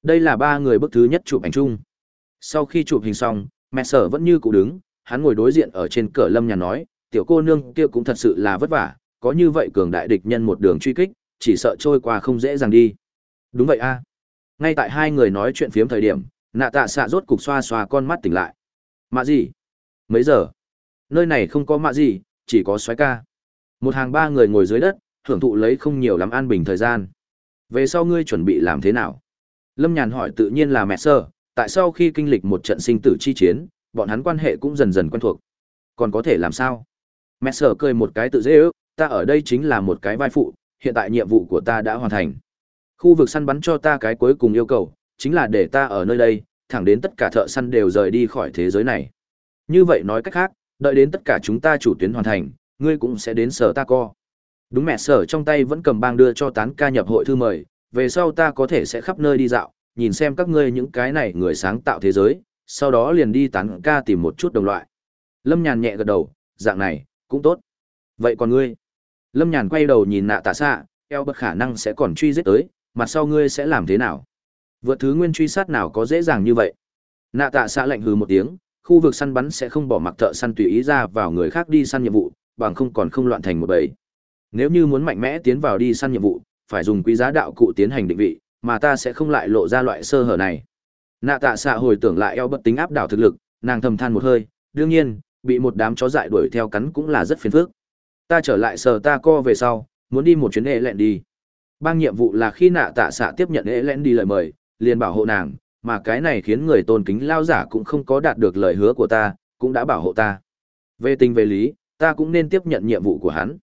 đây là ba người bức thứ nhất chụp ảnh chung. Sau khi chụp hình xong, mẹ sở vẫn như cụ đứng, hắn ngồi đối diện ở trên cửa lâm nhà nói, tiểu cô nương kia cũng thật sự là vất vả, có như vậy cường đại địch nhân một đường truy kích, chỉ sợ trôi qua không dễ dàng đi. Đúng vậy a. Ngay tại hai người nói chuyện phiếm thời điểm, nạ tạ xạ rốt cục xoa xoa con mắt tỉnh lại. Mạ gì? Mấy giờ? Nơi này không có mạ gì, chỉ có xoáy ca. Một hàng ba người ngồi dưới đất, hưởng thụ lấy không nhiều lắm an bình thời gian. Về sau ngươi chuẩn bị làm thế nào? Lâm nhàn hỏi tự nhiên là mẹ sơ tại sao khi kinh lịch một trận sinh tử chi chiến bọn hắn quan hệ cũng dần dần quen thuộc còn có thể làm sao mẹ sơ cười một cái tự dễ ước ta ở đây chính là một cái vai phụ hiện tại nhiệm vụ của ta đã hoàn thành. Khu vực săn bắn cho ta cái cuối cùng yêu cầu, chính là để ta ở nơi đây, thẳng đến tất cả thợ săn đều rời đi khỏi thế giới này. Như vậy nói cách khác, đợi đến tất cả chúng ta chủ tuyến hoàn thành, ngươi cũng sẽ đến sở ta co. Đúng mẹ sở trong tay vẫn cầm bang đưa cho tán ca nhập hội thư mời, về sau ta có thể sẽ khắp nơi đi dạo, nhìn xem các ngươi những cái này người sáng tạo thế giới, sau đó liền đi tán ca tìm một chút đồng loại. Lâm Nhàn nhẹ gật đầu, dạng này, cũng tốt. Vậy còn ngươi? Lâm Nhàn quay đầu nhìn nạ tạ xạ, eo bất khả năng sẽ còn truy giết tới, mặt sau ngươi sẽ làm thế nào? Vượt thứ nguyên truy sát nào có dễ dàng như vậy? Nạ tạ xạ lạnh hừ một tiếng, khu vực săn bắn sẽ không bỏ mặc thợ săn tùy ý ra vào người khác đi săn nhiệm vụ, bằng không còn không loạn thành một bầy. Nếu như muốn mạnh mẽ tiến vào đi săn nhiệm vụ, phải dùng quý giá đạo cụ tiến hành định vị, mà ta sẽ không lại lộ ra loại sơ hở này. Nạ tạ xạ hồi tưởng lại eo bất tính áp đảo thực lực, nàng thầm than một hơi, đương nhiên, bị một đám chó dại đuổi theo cắn cũng là rất phiền phức. Ta trở lại sờ ta co về sau, muốn đi một chuyến ế lẹn đi. Bang nhiệm vụ là khi nạ tạ xạ tiếp nhận ế lẹn đi lời mời, liền bảo hộ nàng, mà cái này khiến người tôn kính lao giả cũng không có đạt được lời hứa của ta, cũng đã bảo hộ ta. Về tình về lý, ta cũng nên tiếp nhận nhiệm vụ của hắn.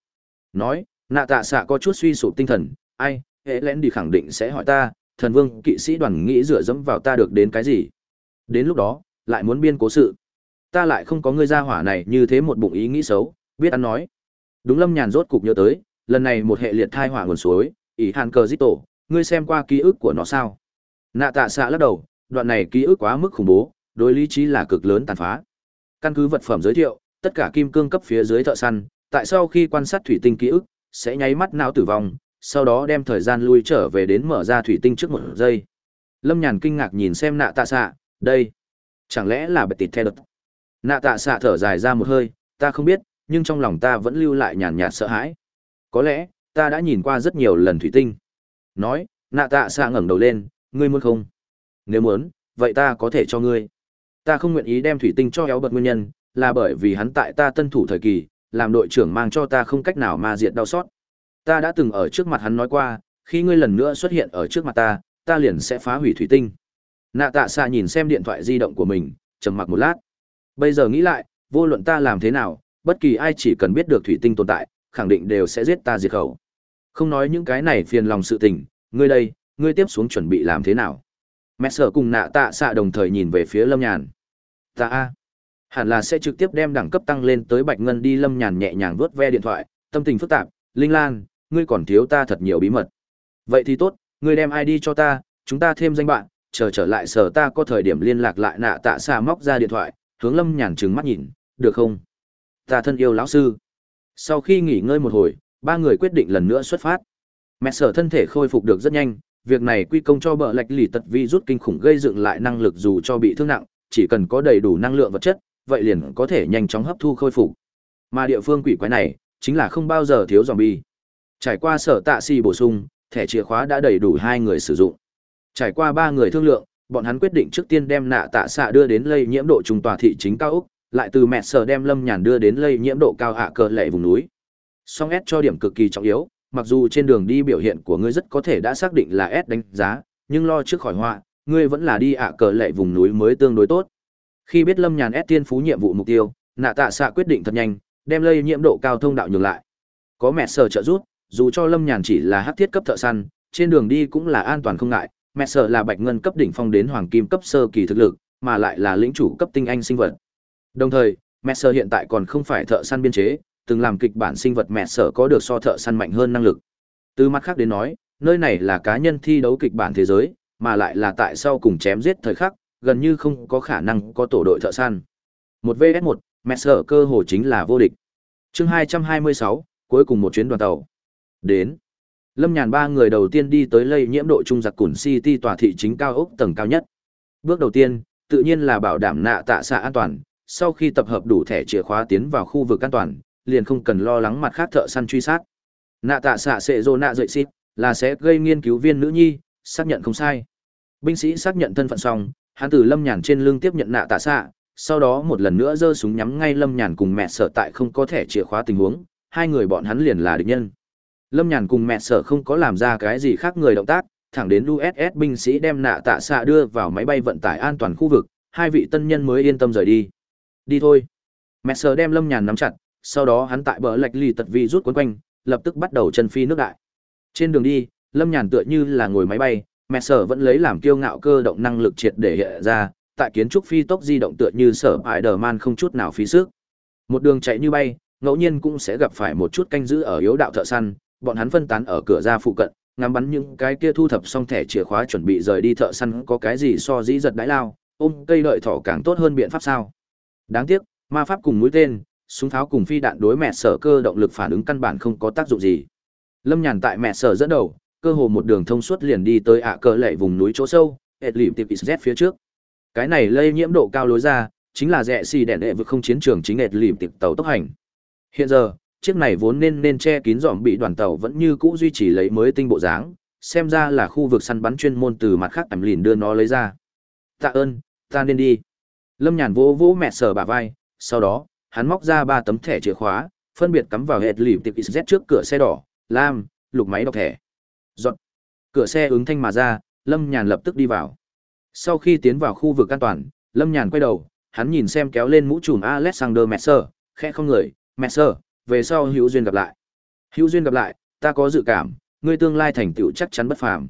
Nói, nạ tạ xạ có chút suy sụp tinh thần, ai, hệ lén đi khẳng định sẽ hỏi ta, thần vương kỵ sĩ đoàn nghĩ dựa dẫm vào ta được đến cái gì. Đến lúc đó, lại muốn biên cố sự. Ta lại không có ngươi ra hỏa này như thế một bụng ý nghĩ xấu, biết ăn nói. Đúng lâm nhàn rốt cục nhớ tới, lần này một hệ liệt thai hỏa nguồn suối, ỷ hàn cờ giết tổ, ngươi xem qua ký ức của nó sao? Nạ tạ xạ lắc đầu, đoạn này ký ức quá mức khủng bố, đối lý trí là cực lớn tàn phá. Căn cứ vật phẩm giới thiệu, tất cả kim cương cấp phía dưới thợ săn, tại sau khi quan sát thủy tinh ký ức, sẽ nháy mắt não tử vong, sau đó đem thời gian lui trở về đến mở ra thủy tinh trước một giây. Lâm Nhàn kinh ngạc nhìn xem nạ tạ xạ, đây, chẳng lẽ là bệ tịt theo đợt. Nạ tạ xạ thở dài ra một hơi, ta không biết, nhưng trong lòng ta vẫn lưu lại nhàn nhạt sợ hãi. Có lẽ, ta đã nhìn qua rất nhiều lần thủy tinh. Nói, nạ tạ xạ ngẩng đầu lên, ngươi muốn không? Nếu muốn, vậy ta có thể cho ngươi. Ta không nguyện ý đem thủy tinh cho éo bật nguyên nhân, là bởi vì hắn tại ta tân thủ thời kỳ, làm đội trưởng mang cho ta không cách nào mà diệt đau xót. Ta đã từng ở trước mặt hắn nói qua, khi ngươi lần nữa xuất hiện ở trước mặt ta, ta liền sẽ phá hủy thủy tinh. Nạ tạ xạ nhìn xem điện thoại di động của mình, trầm mặc một lát. Bây giờ nghĩ lại, vô luận ta làm thế nào, bất kỳ ai chỉ cần biết được thủy tinh tồn tại, khẳng định đều sẽ giết ta diệt khẩu. Không nói những cái này phiền lòng sự tình, ngươi đây, ngươi tiếp xuống chuẩn bị làm thế nào? Mẹ sở cùng nạ tạ xạ đồng thời nhìn về phía Lâm Nhàn. Ta a, hẳn là sẽ trực tiếp đem đẳng cấp tăng lên tới Bạch Ngân đi Lâm Nhàn nhẹ nhàng vuốt ve điện thoại, tâm tình phức tạp, Linh Lan, ngươi còn thiếu ta thật nhiều bí mật. Vậy thì tốt, ngươi đem ID cho ta, chúng ta thêm danh bạn, chờ trở lại sở ta có thời điểm liên lạc lại nạ tạ xa móc ra điện thoại, hướng Lâm Nhàn trừng mắt nhìn, được không? Ta thân yêu lão sư. Sau khi nghỉ ngơi một hồi, ba người quyết định lần nữa xuất phát. Mẹ sở thân thể khôi phục được rất nhanh, việc này quy công cho bờ lạch lì tật vi rút kinh khủng gây dựng lại năng lực dù cho bị thương nặng, chỉ cần có đầy đủ năng lượng vật chất, vậy liền có thể nhanh chóng hấp thu khôi phục. Mà địa phương quỷ quái này, chính là không bao giờ thiếu zombie. Trải qua sở tạ xì bổ sung, thẻ chìa khóa đã đầy đủ hai người sử dụng. Trải qua ba người thương lượng, bọn hắn quyết định trước tiên đem nạ tạ xạ đưa đến lây nhiễm độ trung tòa thị chính cao úc, lại từ mẹ sở đem lâm nhàn đưa đến lây nhiễm độ cao hạ cờ lệ vùng núi. Song S cho điểm cực kỳ trọng yếu, mặc dù trên đường đi biểu hiện của ngươi rất có thể đã xác định là S đánh giá, nhưng lo trước khỏi họa, ngươi vẫn là đi ạ cờ lệ vùng núi mới tương đối tốt. Khi biết Lâm Nhàn S tiên phú nhiệm vụ mục tiêu, nạ tạ xạ quyết định thật nhanh, đem lây nhiễm độ cao thông đạo nhường lại. Có mẹ sở trợ giúp, dù cho Lâm Nhàn chỉ là hát thiết cấp thợ săn, trên đường đi cũng là an toàn không ngại, mẹ sợ là bạch ngân cấp đỉnh phong đến hoàng kim cấp sơ kỳ thực lực, mà lại là lĩnh chủ cấp tinh anh sinh vật. Đồng thời, mẹ sợ hiện tại còn không phải thợ săn biên chế, từng làm kịch bản sinh vật mẹ sợ có được so thợ săn mạnh hơn năng lực. Từ mặt khác đến nói, nơi này là cá nhân thi đấu kịch bản thế giới, mà lại là tại sau cùng chém giết thời khắc, gần như không có khả năng có tổ đội thợ săn. Một vs một, mẹ sợ cơ hồ chính là vô địch. Chương 226, cuối cùng một chuyến đoàn tàu. Đến. Lâm Nhàn ba người đầu tiên đi tới lây nhiễm độ trung giặc Cùn City tòa thị chính cao ốc tầng cao nhất. Bước đầu tiên, tự nhiên là bảo đảm nạ tạ xạ an toàn, sau khi tập hợp đủ thẻ chìa khóa tiến vào khu vực an toàn, liền không cần lo lắng mặt khác thợ săn truy sát. Nạ tạ xạ sẽ dô nạ dậy xịt, là sẽ gây nghiên cứu viên nữ nhi, xác nhận không sai. Binh sĩ xác nhận thân phận xong, hắn từ Lâm Nhàn trên lưng tiếp nhận nạ tạ xạ, sau đó một lần nữa giơ súng nhắm ngay Lâm Nhàn cùng mẹ sở tại không có thẻ chìa khóa tình huống, hai người bọn hắn liền là địch nhân. Lâm Nhàn cùng mẹ sở không có làm ra cái gì khác người động tác, thẳng đến USS binh sĩ đem nạ tạ xạ đưa vào máy bay vận tải an toàn khu vực, hai vị tân nhân mới yên tâm rời đi. Đi thôi. Mẹ sở đem Lâm Nhàn nắm chặt, sau đó hắn tại bờ lạch lì tật vi rút quấn quanh, lập tức bắt đầu chân phi nước đại. Trên đường đi, Lâm Nhàn tựa như là ngồi máy bay, mẹ sở vẫn lấy làm kiêu ngạo cơ động năng lực triệt để hiện ra, tại kiến trúc phi tốc di động tựa như sở Spider-Man không chút nào phí sức. Một đường chạy như bay, ngẫu nhiên cũng sẽ gặp phải một chút canh giữ ở yếu đạo thợ săn, bọn hắn phân tán ở cửa ra phụ cận, ngắm bắn những cái kia thu thập xong thẻ chìa khóa chuẩn bị rời đi thợ săn có cái gì so dĩ giật đãi lao, ôm cây đợi thỏ càng tốt hơn biện pháp sao. Đáng tiếc, ma pháp cùng mũi tên, súng tháo cùng phi đạn đối mẹ sở cơ động lực phản ứng căn bản không có tác dụng gì. Lâm Nhàn tại mẹ sở dẫn đầu, cơ hồ một đường thông suốt liền đi tới ạ cờ lệ vùng núi chỗ sâu, ệt lìm tiệp z phía trước. Cái này lây nhiễm độ cao lối ra, chính là rẽ xì đèn đệ vực không chiến trường chính ệt lìm tiệp tàu tốc hành. Hiện giờ, chiếc này vốn nên nên che kín dòm bị đoàn tàu vẫn như cũ duy trì lấy mới tinh bộ dáng, xem ra là khu vực săn bắn chuyên môn từ mặt khác ẩm lìn đưa nó lấy ra. Tạ ơn, ta nên đi. Lâm Nhàn vỗ vỗ mẹ sờ bả vai, sau đó, hắn móc ra ba tấm thẻ chìa khóa, phân biệt cắm vào hệt lìm tiệp XZ trước cửa xe đỏ, lam, lục máy đọc thẻ. Dọn. Cửa xe ứng thanh mà ra, Lâm Nhàn lập tức đi vào. Sau khi tiến vào khu vực an toàn, Lâm Nhàn quay đầu, hắn nhìn xem kéo lên mũ trùm Alexander Messer, khẽ không người, Messer, về sau hữu duyên gặp lại. Hữu duyên gặp lại, ta có dự cảm, ngươi tương lai thành tựu chắc chắn bất phàm.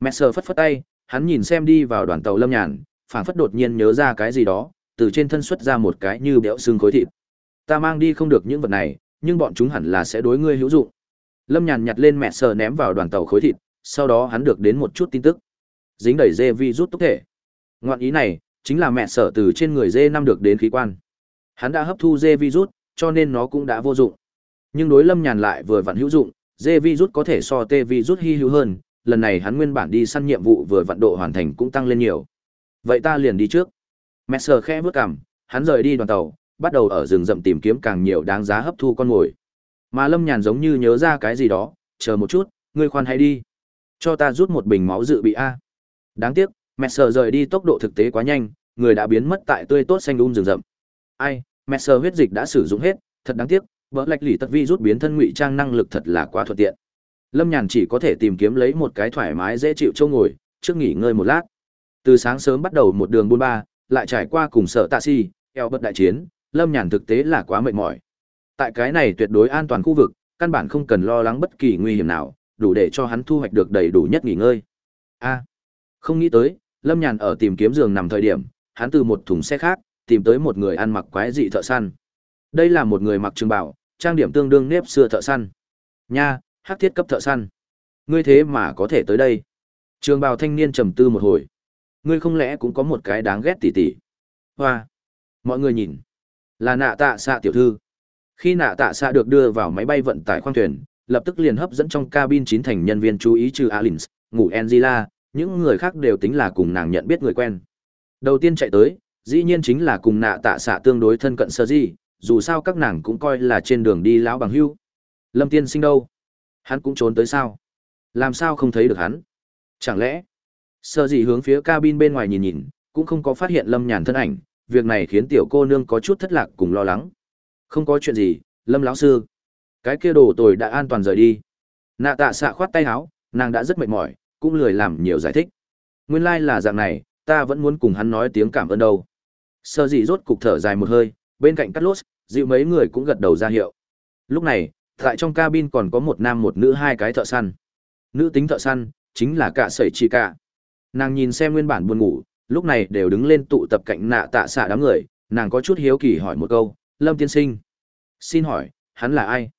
Messer phất phất tay, hắn nhìn xem đi vào đoàn tàu Lâm Nhàn, phảng phất đột nhiên nhớ ra cái gì đó, từ trên thân xuất ra một cái như béo xương khối thịt. Ta mang đi không được những vật này, nhưng bọn chúng hẳn là sẽ đối ngươi hữu dụng. Lâm Nhàn nhặt lên mẹ sờ ném vào đoàn tàu khối thịt, sau đó hắn được đến một chút tin tức. Dính đầy dê vi rút tốc thể. Ngoạn ý này, chính là mẹ sở từ trên người dê năm được đến khí quan. Hắn đã hấp thu dê virus, cho nên nó cũng đã vô dụng. Nhưng đối Lâm Nhàn lại vừa vặn hữu dụng, dê virus có thể so tê virus hy hữu hơn, lần này hắn nguyên bản đi săn nhiệm vụ vừa vận độ hoàn thành cũng tăng lên nhiều. Vậy ta liền đi trước. Messer khẽ bước cằm, hắn rời đi đoàn tàu, bắt đầu ở rừng rậm tìm kiếm càng nhiều đáng giá hấp thu con mồi. Mà Lâm Nhàn giống như nhớ ra cái gì đó, chờ một chút, ngươi khoan hãy đi. Cho ta rút một bình máu dự bị A. Đáng tiếc, Messer rời đi tốc độ thực tế quá nhanh, người đã biến mất tại tươi tốt xanh um rừng rậm. Ai, mẹ huyết dịch đã sử dụng hết, thật đáng tiếc, vỡ lạch lì tật vi rút biến thân ngụy trang năng lực thật là quá thuận tiện. Lâm Nhàn chỉ có thể tìm kiếm lấy một cái thoải mái dễ chịu châu ngồi, trước nghỉ ngơi một lát. Từ sáng sớm bắt đầu một đường buôn ba, lại trải qua cùng sợ tạ si, eo bất đại chiến, Lâm Nhàn thực tế là quá mệt mỏi. Tại cái này tuyệt đối an toàn khu vực, căn bản không cần lo lắng bất kỳ nguy hiểm nào, đủ để cho hắn thu hoạch được đầy đủ nhất nghỉ ngơi. A, không nghĩ tới, Lâm Nhàn ở tìm kiếm giường nằm thời điểm, hắn từ một thùng xe khác, tìm tới một người ăn mặc quái dị thợ săn. Đây là một người mặc trường bảo, trang điểm tương đương nếp xưa thợ săn. Nha, hắc thiết cấp thợ săn. Ngươi thế mà có thể tới đây. Trường bào thanh niên trầm tư một hồi. Ngươi không lẽ cũng có một cái đáng ghét tỉ tỉ. Hoa. Mọi người nhìn. Là nạ tạ xạ tiểu thư. Khi nạ tạ xạ được đưa vào máy bay vận tải khoang thuyền, lập tức liền hấp dẫn trong cabin chín thành nhân viên chú ý trừ Alins, ngủ Angela, những người khác đều tính là cùng nàng nhận biết người quen. Đầu tiên chạy tới, dĩ nhiên chính là cùng nạ tạ xạ tương đối thân cận sơ di, dù sao các nàng cũng coi là trên đường đi lão bằng hưu. Lâm tiên sinh đâu? Hắn cũng trốn tới sao? Làm sao không thấy được hắn? Chẳng lẽ? Sơ di hướng phía cabin bên ngoài nhìn nhìn, cũng không có phát hiện lâm nhàn thân ảnh, việc này khiến tiểu cô nương có chút thất lạc cùng lo lắng. Không có chuyện gì, lâm lão sư. Cái kia đồ tồi đã an toàn rời đi. Nạ tạ xạ khoát tay áo, nàng đã rất mệt mỏi, cũng lười làm nhiều giải thích. Nguyên lai like là dạng này, ta vẫn muốn cùng hắn nói tiếng cảm ơn đâu. Sơ dị rốt cục thở dài một hơi, bên cạnh cắt lốt, dịu mấy người cũng gật đầu ra hiệu. Lúc này, tại trong cabin còn có một nam một nữ hai cái thợ săn. Nữ tính thợ săn, chính là cả sẩy chỉ cả. Nàng nhìn xem nguyên bản buồn ngủ, lúc này đều đứng lên tụ tập cạnh nạ tạ xạ đám người, nàng có chút hiếu kỳ hỏi một câu, Lâm tiên sinh. Xin hỏi, hắn là ai?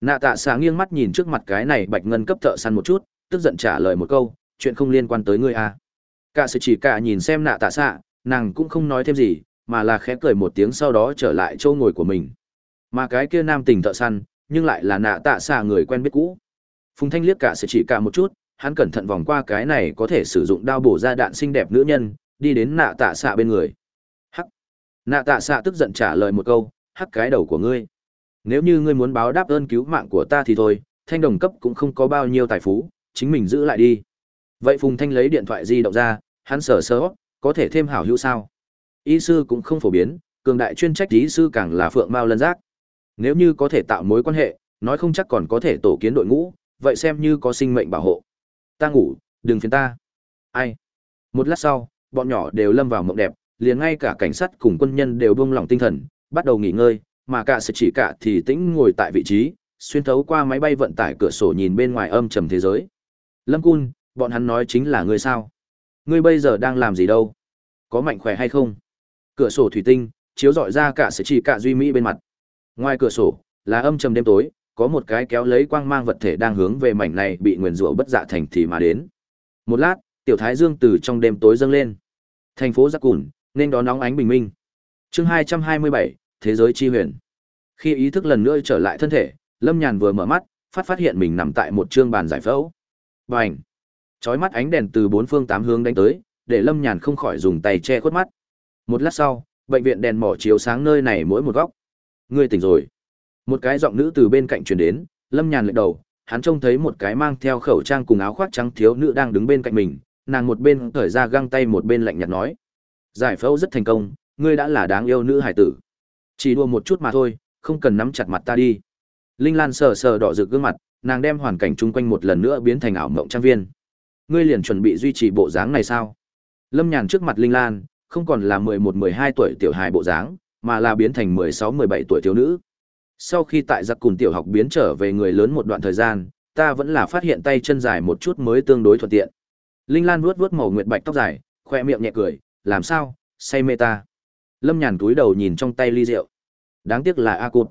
Nạ tạ xạ nghiêng mắt nhìn trước mặt cái này bạch ngân cấp thợ săn một chút, tức giận trả lời một câu, chuyện không liên quan tới ngươi à. Cả sự chỉ cả nhìn xem nạ tạ xạ, nàng cũng không nói thêm gì, mà là khẽ cười một tiếng sau đó trở lại chỗ ngồi của mình. Mà cái kia nam tình thợ săn, nhưng lại là nạ tạ xạ người quen biết cũ. Phùng Thanh liếc cả sẽ chỉ cả một chút, hắn cẩn thận vòng qua cái này có thể sử dụng đao bổ ra đạn xinh đẹp nữ nhân, đi đến nạ tạ xạ bên người. Hắc. Nạ tạ xạ tức giận trả lời một câu, hắc cái đầu của ngươi. Nếu như ngươi muốn báo đáp ơn cứu mạng của ta thì thôi, thanh đồng cấp cũng không có bao nhiêu tài phú, chính mình giữ lại đi. Vậy Phùng Thanh lấy điện thoại di động ra, hắn sờ sờ có thể thêm hảo hữu sao? Y sư cũng không phổ biến, cường đại chuyên trách y sư càng là phượng mao lân giác. Nếu như có thể tạo mối quan hệ, nói không chắc còn có thể tổ kiến đội ngũ, vậy xem như có sinh mệnh bảo hộ. Ta ngủ, đừng phiền ta. Ai? Một lát sau, bọn nhỏ đều lâm vào mộng đẹp, liền ngay cả cảnh sát cùng quân nhân đều buông lỏng tinh thần, bắt đầu nghỉ ngơi, mà cả sẽ chỉ cả thì tĩnh ngồi tại vị trí, xuyên thấu qua máy bay vận tải cửa sổ nhìn bên ngoài âm trầm thế giới. Lâm Cun, bọn hắn nói chính là ngươi sao? Ngươi bây giờ đang làm gì đâu? Có mạnh khỏe hay không? Cửa sổ thủy tinh, chiếu rọi ra cả sẽ chỉ cả duy mỹ bên mặt. Ngoài cửa sổ, là âm trầm đêm tối, có một cái kéo lấy quang mang vật thể đang hướng về mảnh này bị nguyền rủa bất dạ thành thì mà đến. Một lát, tiểu thái dương từ trong đêm tối dâng lên. Thành phố Giặc Cùn, nên đón nóng ánh bình minh. Chương 227, Thế giới chi huyền. Khi ý thức lần nữa trở lại thân thể, Lâm Nhàn vừa mở mắt, phát phát hiện mình nằm tại một trương bàn giải phẫu. Bành! Chói mắt ánh đèn từ bốn phương tám hướng đánh tới, để Lâm Nhàn không khỏi dùng tay che khuất mắt. Một lát sau, bệnh viện đèn mỏ chiếu sáng nơi này mỗi một góc. Ngươi tỉnh rồi. Một cái giọng nữ từ bên cạnh truyền đến, Lâm Nhàn lệch đầu, hắn trông thấy một cái mang theo khẩu trang cùng áo khoác trắng thiếu nữ đang đứng bên cạnh mình, nàng một bên thở ra găng tay một bên lạnh nhạt nói: "Giải phẫu rất thành công, ngươi đã là đáng yêu nữ hải tử. Chỉ đùa một chút mà thôi, không cần nắm chặt mặt ta đi." Linh Lan sờ sờ đỏ rực gương mặt, nàng đem hoàn cảnh chung quanh một lần nữa biến thành ảo mộng trang viên. Ngươi liền chuẩn bị duy trì bộ dáng này sao? Lâm Nhàn trước mặt Linh Lan, không còn là 11-12 tuổi tiểu hài bộ dáng, mà là biến thành 16-17 tuổi thiếu nữ. Sau khi tại giặc cùn tiểu học biến trở về người lớn một đoạn thời gian, ta vẫn là phát hiện tay chân dài một chút mới tương đối thuận tiện. Linh Lan vuốt vuốt màu nguyệt bạch tóc dài, khoe miệng nhẹ cười, làm sao, say mê ta. Lâm Nhàn túi đầu nhìn trong tay ly rượu. Đáng tiếc là A Cụt.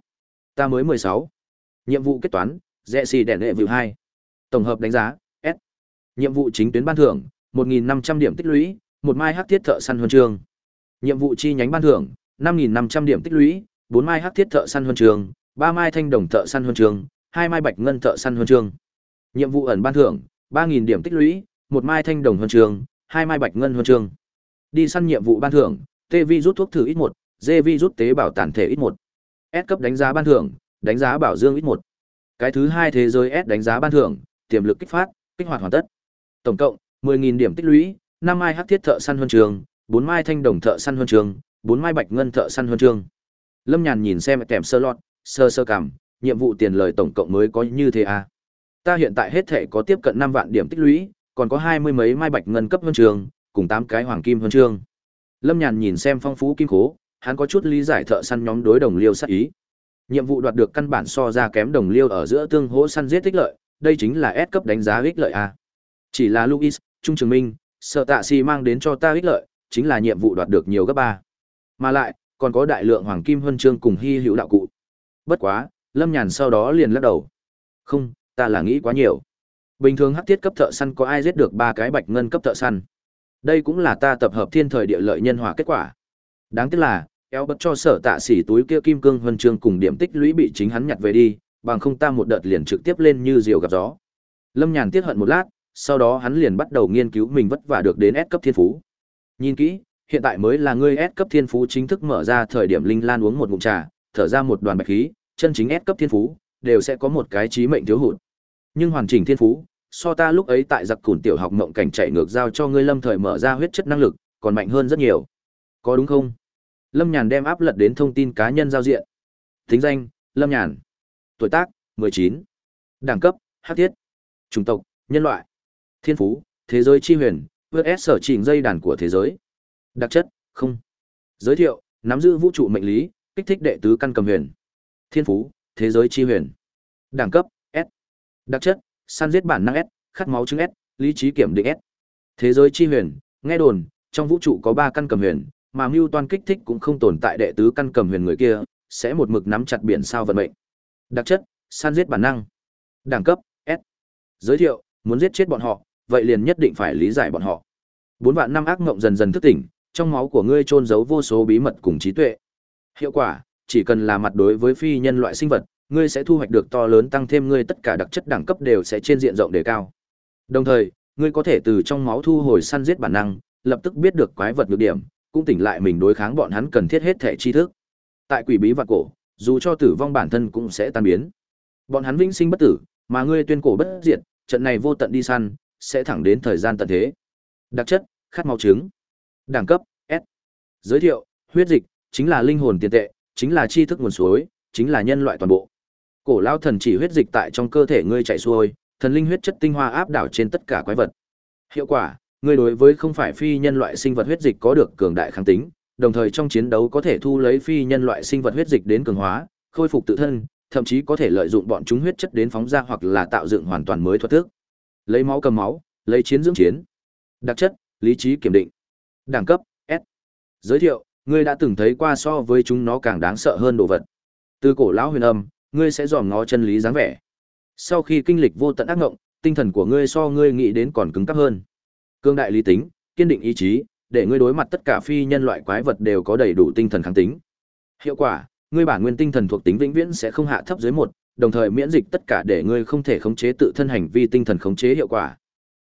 Ta mới 16. Nhiệm vụ kết toán, dẹ xì đèn hệ view 2. Tổng hợp đánh giá, Nhiệm vụ chính tuyến ban thưởng, 1.500 điểm tích lũy, một mai hắc thiết thợ săn huân trường. Nhiệm vụ chi nhánh ban thưởng, 5.500 điểm tích lũy, bốn mai hắc thiết thợ săn huân trường, ba mai thanh đồng thợ săn huân trường, hai mai bạch ngân thợ săn huân trường. Nhiệm vụ ẩn ban thưởng, 3.000 điểm tích lũy, một mai thanh đồng huân trường, hai mai bạch ngân huân trường. Đi săn nhiệm vụ ban thưởng, T vi rút thuốc thử ít một, D vi rút tế bảo tản thể ít một. S cấp đánh giá ban thưởng, đánh giá bảo dương ít một. Cái thứ hai thế giới S đánh giá ban thưởng, tiềm lực kích phát, kích hoạt hoàn tất. Tổng cộng 10.000 điểm tích lũy, năm mai hắc thiết thợ săn huân trường, bốn mai thanh đồng thợ săn huân trường, bốn mai bạch ngân thợ săn huân trường. Lâm Nhàn nhìn xem kèm sơ lọt, sơ sơ cảm, nhiệm vụ tiền lời tổng cộng mới có như thế à. Ta hiện tại hết thể có tiếp cận 5 vạn điểm tích lũy, còn có hai mươi mấy mai bạch ngân cấp huân trường, cùng 8 cái hoàng kim huân trường. Lâm Nhàn nhìn xem phong phú kim khố, hắn có chút lý giải thợ săn nhóm đối đồng liêu sát ý. Nhiệm vụ đoạt được căn bản so ra kém đồng liêu ở giữa tương hỗ săn giết tích lợi, đây chính là S cấp đánh giá ích lợi a. Chỉ là Luis, Trung Trường Minh, Sở Tạ Si mang đến cho ta ích lợi, chính là nhiệm vụ đoạt được nhiều gấp ba. Mà lại, còn có đại lượng hoàng kim huân chương cùng hy hữu đạo cụ. Bất quá, Lâm Nhàn sau đó liền lắc đầu. Không, ta là nghĩ quá nhiều. Bình thường hắc thiết cấp thợ săn có ai giết được ba cái bạch ngân cấp thợ săn. Đây cũng là ta tập hợp thiên thời địa lợi nhân hòa kết quả. Đáng tiếc là, eo bất cho sở tạ xỉ túi kia kim cương huân chương cùng điểm tích lũy bị chính hắn nhặt về đi, bằng không ta một đợt liền trực tiếp lên như diều gặp gió. Lâm Nhàn tiếc hận một lát, sau đó hắn liền bắt đầu nghiên cứu mình vất vả được đến S cấp thiên phú. Nhìn kỹ, hiện tại mới là ngươi S cấp thiên phú chính thức mở ra thời điểm Linh Lan uống một ngụm trà, thở ra một đoàn bạch khí, chân chính S cấp thiên phú đều sẽ có một cái chí mệnh thiếu hụt. Nhưng hoàn chỉnh thiên phú, so ta lúc ấy tại giặc cùn tiểu học mộng cảnh chạy ngược giao cho ngươi Lâm thời mở ra huyết chất năng lực, còn mạnh hơn rất nhiều. Có đúng không? Lâm Nhàn đem áp lật đến thông tin cá nhân giao diện. Tính danh, Lâm Nhàn. Tuổi tác, 19. Đẳng cấp, hắc thiết. Chủng tộc, nhân loại. Thiên phú, thế giới chi huyền, vượt S sở chỉnh dây đàn của thế giới. Đặc chất, không. Giới thiệu, nắm giữ vũ trụ mệnh lý, kích thích đệ tứ căn cầm huyền. Thiên phú, thế giới chi huyền. Đẳng cấp, S. Đặc chất, săn giết bản năng S, khát máu chứng S, lý trí kiểm định S. Thế giới chi huyền, nghe đồn, trong vũ trụ có ba căn cầm huyền, mà mưu toan kích thích cũng không tồn tại đệ tứ căn cầm huyền người kia, sẽ một mực nắm chặt biển sao vận mệnh. Đặc chất, săn giết bản năng. Đẳng cấp, S. Giới thiệu, muốn giết chết bọn họ, vậy liền nhất định phải lý giải bọn họ. Bốn vạn năm ác ngộng dần dần thức tỉnh, trong máu của ngươi trôn giấu vô số bí mật cùng trí tuệ. Hiệu quả, chỉ cần là mặt đối với phi nhân loại sinh vật, ngươi sẽ thu hoạch được to lớn tăng thêm ngươi tất cả đặc chất đẳng cấp đều sẽ trên diện rộng đề cao. Đồng thời, ngươi có thể từ trong máu thu hồi săn giết bản năng, lập tức biết được quái vật nhược điểm, cũng tỉnh lại mình đối kháng bọn hắn cần thiết hết thể tri thức. Tại quỷ bí và cổ, dù cho tử vong bản thân cũng sẽ tan biến. Bọn hắn vĩnh sinh bất tử, mà ngươi tuyên cổ bất diệt, trận này vô tận đi săn, sẽ thẳng đến thời gian tận thế. Đặc chất, khát máu trứng. Đẳng cấp, S. Giới thiệu, huyết dịch, chính là linh hồn tiền tệ, chính là tri thức nguồn suối, chính là nhân loại toàn bộ. Cổ lao thần chỉ huyết dịch tại trong cơ thể ngươi chạy xuôi, thần linh huyết chất tinh hoa áp đảo trên tất cả quái vật. Hiệu quả, ngươi đối với không phải phi nhân loại sinh vật huyết dịch có được cường đại kháng tính, đồng thời trong chiến đấu có thể thu lấy phi nhân loại sinh vật huyết dịch đến cường hóa, khôi phục tự thân, thậm chí có thể lợi dụng bọn chúng huyết chất đến phóng ra hoặc là tạo dựng hoàn toàn mới thuật thức. Lấy máu cầm máu, lấy chiến dưỡng chiến. Đặc chất, lý trí kiểm định. Đẳng cấp, S. Giới thiệu, ngươi đã từng thấy qua so với chúng nó càng đáng sợ hơn đồ vật. Từ cổ lão huyền âm, ngươi sẽ dòm ngó chân lý dáng vẻ. Sau khi kinh lịch vô tận ác ngộng, tinh thần của ngươi so ngươi nghĩ đến còn cứng cắp hơn. Cương đại lý tính, kiên định ý chí, để ngươi đối mặt tất cả phi nhân loại quái vật đều có đầy đủ tinh thần kháng tính. Hiệu quả, ngươi bản nguyên tinh thần thuộc tính vĩnh viễn sẽ không hạ thấp dưới một, đồng thời miễn dịch tất cả để ngươi không thể khống chế tự thân hành vi tinh thần khống chế hiệu quả.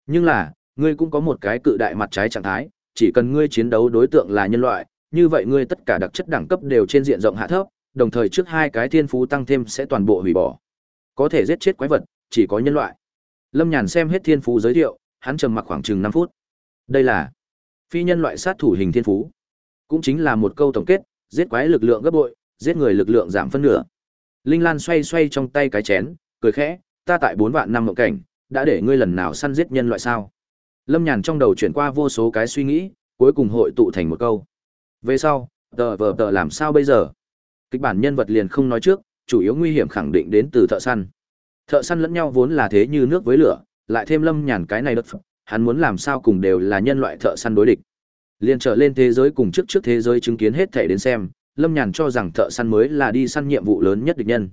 Nhưng là, ngươi cũng có một cái cự đại mặt trái trạng thái, chỉ cần ngươi chiến đấu đối tượng là nhân loại, như vậy ngươi tất cả đặc chất đẳng cấp đều trên diện rộng hạ thấp, đồng thời trước hai cái thiên phú tăng thêm sẽ toàn bộ hủy bỏ. Có thể giết chết quái vật, chỉ có nhân loại. Lâm Nhàn xem hết thiên phú giới thiệu, hắn trầm mặc khoảng chừng năm phút. Đây là phi nhân loại sát thủ hình thiên phú. Cũng chính là một câu tổng kết, giết quái lực lượng gấp bội, giết người lực lượng giảm phân nửa. Linh Lan xoay xoay trong tay cái chén, cười khẽ, ta tại bốn vạn năm mộng cảnh, đã để ngươi lần nào săn giết nhân loại sao? Lâm Nhàn trong đầu chuyển qua vô số cái suy nghĩ, cuối cùng hội tụ thành một câu. Về sau, tờ vờ tờ làm sao bây giờ? Kịch bản nhân vật liền không nói trước, chủ yếu nguy hiểm khẳng định đến từ thợ săn. Thợ săn lẫn nhau vốn là thế như nước với lửa, lại thêm Lâm Nhàn cái này đất phẩm, hắn muốn làm sao cùng đều là nhân loại thợ săn đối địch. Liên trở lên thế giới cùng trước trước thế giới chứng kiến hết thể đến xem, Lâm Nhàn cho rằng thợ săn mới là đi săn nhiệm vụ lớn nhất địch nhân.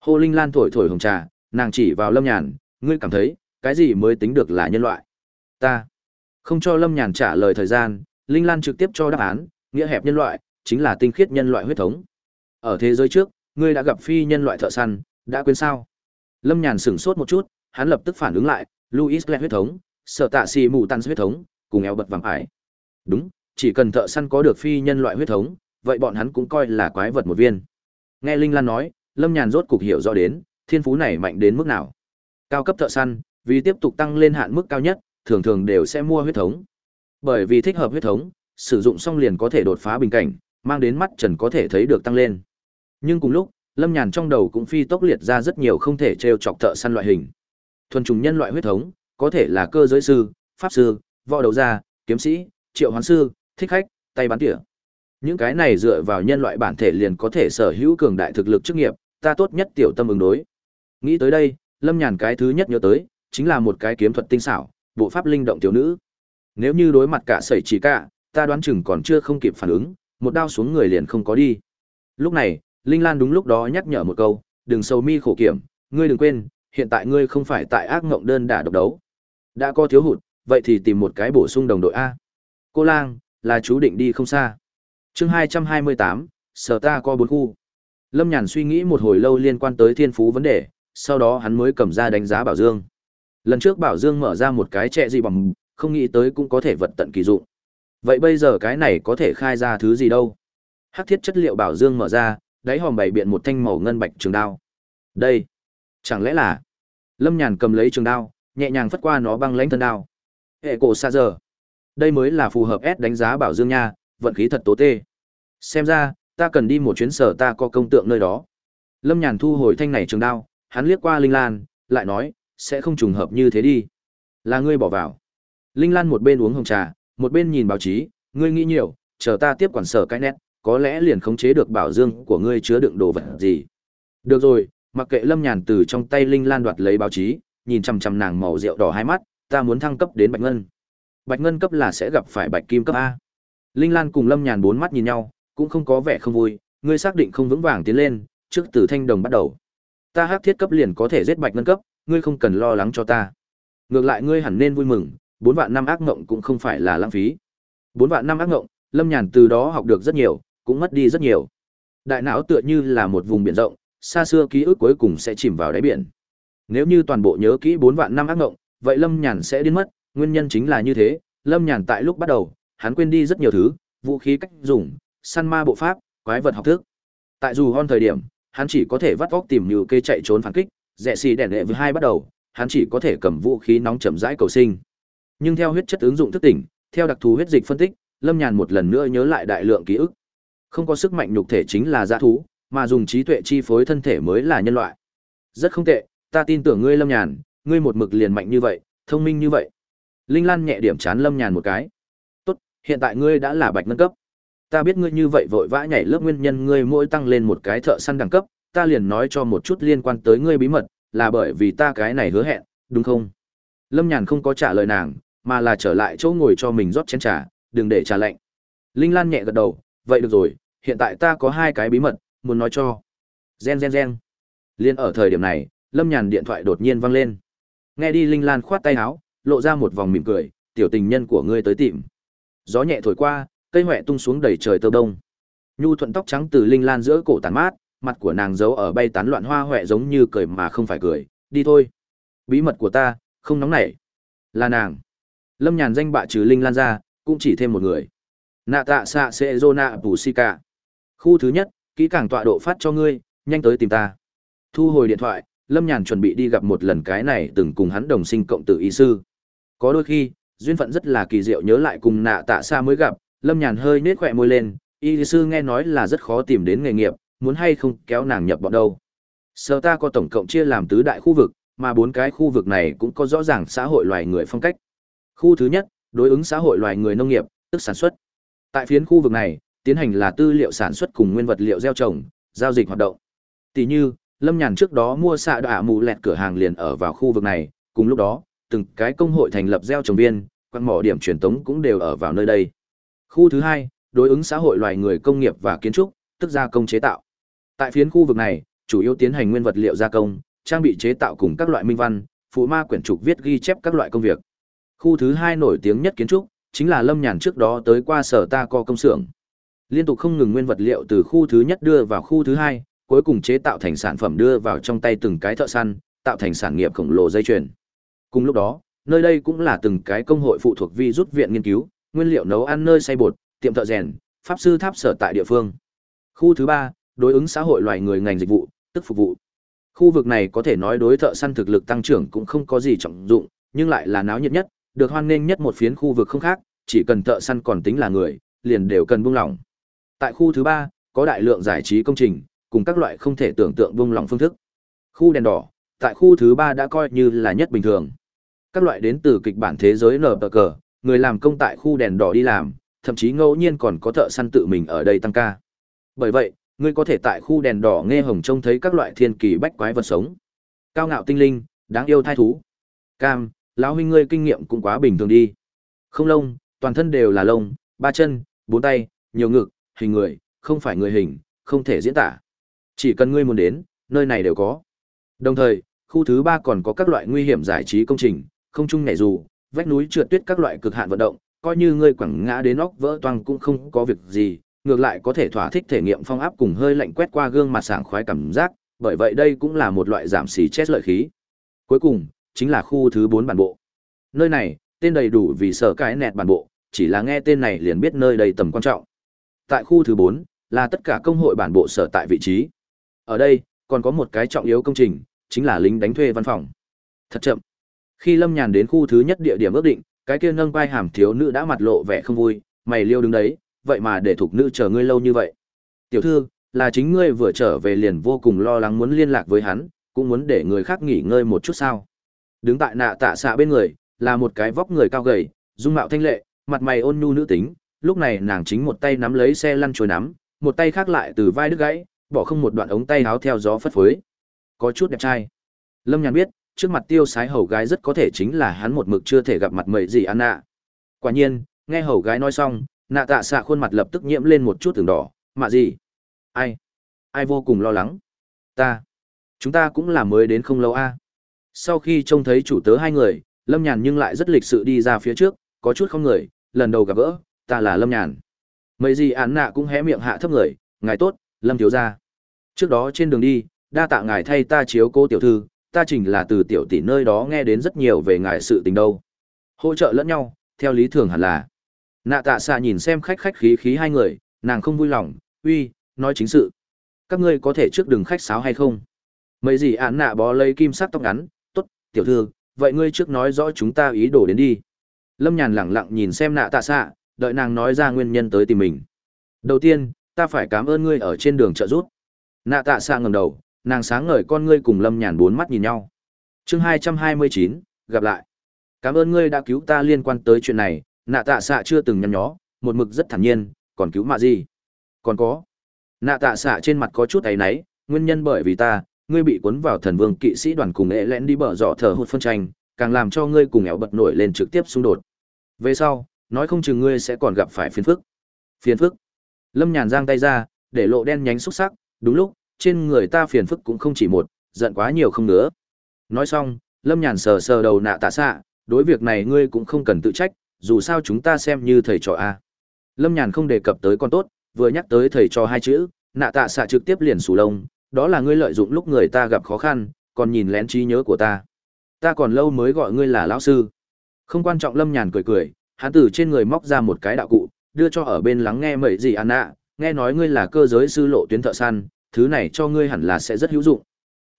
Hồ Linh Lan thổi thổi hồng trà, nàng chỉ vào Lâm Nhàn, ngươi cảm thấy, cái gì mới tính được là nhân loại? Ta. Không cho Lâm Nhàn trả lời thời gian, Linh Lan trực tiếp cho đáp án, nghĩa hẹp nhân loại, chính là tinh khiết nhân loại huyết thống. Ở thế giới trước, ngươi đã gặp phi nhân loại thợ săn, đã quên sao? Lâm Nhàn sửng sốt một chút, hắn lập tức phản ứng lại, Louis Lệ huyết thống, sở tạ xì mù tan huyết thống, cùng eo bật vàng ải. Đúng, chỉ cần thợ săn có được phi nhân loại huyết thống, vậy bọn hắn cũng coi là quái vật một viên. Nghe Linh Lan nói, Lâm Nhàn rốt cục hiểu rõ đến, thiên phú này mạnh đến mức nào. Cao cấp thợ săn, vì tiếp tục tăng lên hạn mức cao nhất, thường thường đều sẽ mua huyết thống. Bởi vì thích hợp huyết thống, sử dụng xong liền có thể đột phá bình cảnh, mang đến mắt trần có thể thấy được tăng lên. Nhưng cùng lúc, Lâm Nhàn trong đầu cũng phi tốc liệt ra rất nhiều không thể trêu chọc thợ săn loại hình. Thuần trùng nhân loại huyết thống, có thể là cơ giới sư, pháp sư, võ đấu gia, kiếm sĩ, triệu hoán sư, thích khách, tay bán tỉa. Những cái này dựa vào nhân loại bản thể liền có thể sở hữu cường đại thực lực chức nghiệp, ta tốt nhất tiểu tâm ứng đối. Nghĩ tới đây, Lâm Nhàn cái thứ nhất nhớ tới, chính là một cái kiếm thuật tinh xảo, bộ pháp linh động thiếu nữ. Nếu như đối mặt cả sẩy chỉ cả, ta đoán chừng còn chưa không kịp phản ứng, một đao xuống người liền không có đi. Lúc này, Linh Lan đúng lúc đó nhắc nhở một câu, đừng sầu mi khổ kiểm, ngươi đừng quên, hiện tại ngươi không phải tại ác ngộng đơn đả độc đấu. Đã có thiếu hụt, vậy thì tìm một cái bổ sung đồng đội A. Cô lang, là chú định đi không xa chương hai trăm hai mươi tám, sở ta có bốn khu. Lâm Nhàn suy nghĩ một hồi lâu liên quan tới thiên phú vấn đề, sau đó hắn mới cầm ra đánh giá Bảo Dương. Lần trước Bảo Dương mở ra một cái trẻ gì bằng, không nghĩ tới cũng có thể vật tận kỳ dụng. Vậy bây giờ cái này có thể khai ra thứ gì đâu? Hắc thiết chất liệu Bảo Dương mở ra, đáy hòm bày biện một thanh màu ngân bạch trường đao. Đây, chẳng lẽ là? Lâm Nhàn cầm lấy trường đao, nhẹ nhàng phất qua nó băng lãnh thân đao. Hệ cổ xa giờ. Đây mới là phù hợp S đánh giá Bảo Dương nha, vận khí thật tố tê. Xem ra, ta cần đi một chuyến sở ta có công tượng nơi đó. Lâm Nhàn thu hồi thanh này trường đao, hắn liếc qua Linh Lan, lại nói, sẽ không trùng hợp như thế đi. Là ngươi bỏ vào. Linh Lan một bên uống hồng trà, một bên nhìn báo chí, ngươi nghĩ nhiều, chờ ta tiếp quản sở cái nét, có lẽ liền khống chế được bảo dương của ngươi chứa đựng đồ vật gì. Được rồi, mặc kệ Lâm Nhàn từ trong tay Linh Lan đoạt lấy báo chí, nhìn chằm chằm nàng màu rượu đỏ hai mắt, ta muốn thăng cấp đến Bạch Ngân. Bạch Ngân cấp là sẽ gặp phải Bạch Kim cấp a. Linh Lan cùng Lâm Nhàn bốn mắt nhìn nhau, cũng không có vẻ không vui, ngươi xác định không vững vàng tiến lên, trước từ thanh đồng bắt đầu. Ta hắc thiết cấp liền có thể giết Bạch Ngân cấp, ngươi không cần lo lắng cho ta. Ngược lại ngươi hẳn nên vui mừng, bốn vạn năm ác ngộng cũng không phải là lãng phí. Bốn vạn năm ác ngộng, Lâm Nhàn từ đó học được rất nhiều, cũng mất đi rất nhiều. Đại não tựa như là một vùng biển rộng, xa xưa ký ức cuối cùng sẽ chìm vào đáy biển. Nếu như toàn bộ nhớ kỹ bốn vạn năm ác ngộng, vậy Lâm Nhàn sẽ điên mất, nguyên nhân chính là như thế, Lâm Nhàn tại lúc bắt đầu, hắn quên đi rất nhiều thứ, vũ khí cách dùng, săn ma bộ pháp, quái vật học thức. Tại dù hon thời điểm, hắn chỉ có thể vắt óc tìm như kê chạy trốn phản kích, rẻ xì đèn đệ với hai bắt đầu, hắn chỉ có thể cầm vũ khí nóng chậm rãi cầu sinh. Nhưng theo huyết chất ứng dụng thức tỉnh, theo đặc thù huyết dịch phân tích, Lâm Nhàn một lần nữa nhớ lại đại lượng ký ức. Không có sức mạnh nhục thể chính là dã thú, mà dùng trí tuệ chi phối thân thể mới là nhân loại. Rất không tệ, ta tin tưởng ngươi Lâm Nhàn, ngươi một mực liền mạnh như vậy, thông minh như vậy. Linh Lan nhẹ điểm chán Lâm Nhàn một cái. Hiện tại ngươi đã là bạch nâng cấp. Ta biết ngươi như vậy vội vã nhảy lớp nguyên nhân ngươi mỗi tăng lên một cái thợ săn đẳng cấp, ta liền nói cho một chút liên quan tới ngươi bí mật, là bởi vì ta cái này hứa hẹn, đúng không? Lâm Nhàn không có trả lời nàng, mà là trở lại chỗ ngồi cho mình rót chén trà, đừng để trà lạnh. Linh Lan nhẹ gật đầu, vậy được rồi, hiện tại ta có hai cái bí mật, muốn nói cho. Gen gen gen. Liên ở thời điểm này, Lâm Nhàn điện thoại đột nhiên vang lên. Nghe đi Linh Lan khoát tay áo, lộ ra một vòng mỉm cười, tiểu tình nhân của ngươi tới tìm. Gió nhẹ thổi qua, cây hoẹ tung xuống đầy trời tơ đông. Nhu thuận tóc trắng từ Linh Lan giữa cổ tàn mát, mặt của nàng giấu ở bay tán loạn hoa hoẹ giống như cười mà không phải cười, đi thôi. Bí mật của ta, không nóng nảy. Là nàng. Lâm Nhàn danh bạ trừ Linh Lan ra, cũng chỉ thêm một người. Nạ tạ xạ sẽ rô nạ bù si cả. Khu thứ nhất, kỹ càng tọa độ phát cho ngươi, nhanh tới tìm ta. Thu hồi điện thoại, Lâm Nhàn chuẩn bị đi gặp một lần cái này từng cùng hắn đồng sinh cộng tử y sư. Có đôi khi, duyên phận rất là kỳ diệu nhớ lại cùng nạ tạ xa mới gặp, Lâm Nhàn hơi nết khỏe môi lên, y sư nghe nói là rất khó tìm đến nghề nghiệp, muốn hay không kéo nàng nhập bọn đâu. Sở ta có tổng cộng chia làm tứ đại khu vực, mà bốn cái khu vực này cũng có rõ ràng xã hội loài người phong cách. Khu thứ nhất, đối ứng xã hội loài người nông nghiệp, tức sản xuất. Tại phiến khu vực này, tiến hành là tư liệu sản xuất cùng nguyên vật liệu gieo trồng, giao dịch hoạt động. Tỷ như, Lâm Nhàn trước đó mua xạ đạ mù lẹt cửa hàng liền ở vào khu vực này, cùng lúc đó, từng cái công hội thành lập gieo trồng viên, quan mỏ điểm truyền tống cũng đều ở vào nơi đây. Khu thứ hai, đối ứng xã hội loài người công nghiệp và kiến trúc, tức gia công chế tạo. Tại phiến khu vực này, chủ yếu tiến hành nguyên vật liệu gia công, trang bị chế tạo cùng các loại minh văn, phụ ma quyển trục viết ghi chép các loại công việc. Khu thứ hai nổi tiếng nhất kiến trúc, chính là Lâm Nhàn trước đó tới qua sở ta co công xưởng. Liên tục không ngừng nguyên vật liệu từ khu thứ nhất đưa vào khu thứ hai, cuối cùng chế tạo thành sản phẩm đưa vào trong tay từng cái thợ săn, tạo thành sản nghiệp khổng lồ dây chuyền. Cùng lúc đó, nơi đây cũng là từng cái công hội phụ thuộc vi rút viện nghiên cứu, nguyên liệu nấu ăn nơi xay bột, tiệm thợ rèn, pháp sư tháp sở tại địa phương. Khu thứ ba, đối ứng xã hội loài người ngành dịch vụ, tức phục vụ. Khu vực này có thể nói đối thợ săn thực lực tăng trưởng cũng không có gì trọng dụng, nhưng lại là náo nhiệt nhất, được hoan nghênh nhất một phiến khu vực không khác, chỉ cần thợ săn còn tính là người, liền đều cần buông lỏng. Tại khu thứ ba, có đại lượng giải trí công trình, cùng các loại không thể tưởng tượng buông lỏng phương thức. Khu đèn đỏ, tại khu thứ ba đã coi như là nhất bình thường. Các loại đến từ kịch bản thế giới nở bờ cờ, người làm công tại khu đèn đỏ đi làm, thậm chí ngẫu nhiên còn có thợ săn tự mình ở đây tăng ca. Bởi vậy, ngươi có thể tại khu đèn đỏ nghe hồng trông thấy các loại thiên kỳ bách quái vật sống. Cao ngạo tinh linh, đáng yêu thai thú. Cam, lão huynh ngươi kinh nghiệm cũng quá bình thường đi. Không lông, toàn thân đều là lông, ba chân, bốn tay, nhiều ngực, hình người, không phải người hình, không thể diễn tả. Chỉ cần ngươi muốn đến, nơi này đều có. Đồng thời, khu thứ ba còn có các loại nguy hiểm giải trí công trình, không trung nhảy dù, vách núi trượt tuyết các loại cực hạn vận động, coi như ngươi quẳng ngã đến óc vỡ toang cũng không có việc gì, ngược lại có thể thỏa thích thể nghiệm phong áp cùng hơi lạnh quét qua gương mặt sảng khoái cảm giác, bởi vậy đây cũng là một loại giảm xì chết lợi khí. Cuối cùng, chính là khu thứ 4 bản bộ. Nơi này, tên đầy đủ vì sở cái nẹt bản bộ, chỉ là nghe tên này liền biết nơi đây tầm quan trọng. Tại khu thứ 4, là tất cả công hội bản bộ sở tại vị trí. Ở đây, còn có một cái trọng yếu công trình, chính là lính đánh thuê văn phòng. Thật chậm. Khi Lâm Nhàn đến khu thứ nhất địa điểm ước định, cái kia nâng vai hàm thiếu nữ đã mặt lộ vẻ không vui, mày liêu đứng đấy, vậy mà để thuộc nữ chờ ngươi lâu như vậy. Tiểu thư, là chính ngươi vừa trở về liền vô cùng lo lắng muốn liên lạc với hắn, cũng muốn để người khác nghỉ ngơi một chút sao. Đứng tại nạ tạ xạ bên người, là một cái vóc người cao gầy, dung mạo thanh lệ, mặt mày ôn nhu nữ tính, lúc này nàng chính một tay nắm lấy xe lăn chồi nắm, một tay khác lại từ vai đứt gãy, bỏ không một đoạn ống tay áo theo gió phất phới. Có chút đẹp trai. Lâm Nhàn biết, trước mặt tiêu sái hầu gái rất có thể chính là hắn một mực chưa thể gặp mặt mậy gì ăn nạ. Quả nhiên, nghe hầu gái nói xong, nạ tạ xạ khuôn mặt lập tức nhiễm lên một chút từng đỏ, mà gì? Ai? Ai vô cùng lo lắng? Ta. Chúng ta cũng là mới đến không lâu a. Sau khi trông thấy chủ tớ hai người, Lâm Nhàn nhưng lại rất lịch sự đi ra phía trước, có chút không người, lần đầu gặp gỡ, ta là Lâm Nhàn. Mấy gì án nạ cũng hé miệng hạ thấp người, ngài tốt, Lâm thiếu gia. Trước đó trên đường đi, đa tạ ngài thay ta chiếu cô tiểu thư, ta chỉnh là từ tiểu tỷ nơi đó nghe đến rất nhiều về ngài sự tình đâu. Hỗ trợ lẫn nhau, theo lý thường hẳn là. Nạ tạ xạ nhìn xem khách khách khí khí hai người, nàng không vui lòng, uy, nói chính sự. Các ngươi có thể trước đừng khách sáo hay không? Mấy gì án nạ bó lấy kim sắc tóc ngắn, tốt, tiểu thư, vậy ngươi trước nói rõ chúng ta ý đồ đến đi. Lâm nhàn lẳng lặng nhìn xem nạ tạ xạ, đợi nàng nói ra nguyên nhân tới tìm mình. Đầu tiên, ta phải cảm ơn ngươi ở trên đường trợ giúp. Nạ tạ xạ ngầm đầu, nàng sáng ngời con ngươi cùng lâm nhàn bốn mắt nhìn nhau. chương hai trăm hai mươi chín, gặp lại. Cảm ơn ngươi đã cứu ta liên quan tới chuyện này, nạ tạ xạ chưa từng nhăn nhó, một mực rất thản nhiên, còn cứu mạ gì? Còn có. Nạ tạ xạ trên mặt có chút áy náy, nguyên nhân bởi vì ta, ngươi bị cuốn vào thần vương kỵ sĩ đoàn cùng ệ lẽn đi bở dọ thở hụt phân tranh, càng làm cho ngươi cùng éo bật nổi lên trực tiếp xung đột. Về sau, nói không chừng ngươi sẽ còn gặp phải phiền phức. Phiền phức. Lâm Nhàn giang tay ra, để lộ đen nhánh xúc sắc, đúng lúc, trên người ta phiền phức cũng không chỉ một, giận quá nhiều không nữa. Nói xong, Lâm Nhàn sờ sờ đầu nạ tạ xạ, đối việc này ngươi cũng không cần tự trách, dù sao chúng ta xem như thầy trò a. Lâm Nhàn không đề cập tới con tốt, vừa nhắc tới thầy trò hai chữ, nạ tạ xạ trực tiếp liền sù lông, đó là ngươi lợi dụng lúc người ta gặp khó khăn, còn nhìn lén trí nhớ của ta. Ta còn lâu mới gọi ngươi là lão sư. Không quan trọng Lâm Nhàn cười cười, hắn từ trên người móc ra một cái đạo cụ, đưa cho ở bên lắng nghe mẩy gì ăn nạ, nghe nói ngươi là cơ giới sư lộ tuyến thợ săn, thứ này cho ngươi hẳn là sẽ rất hữu dụng.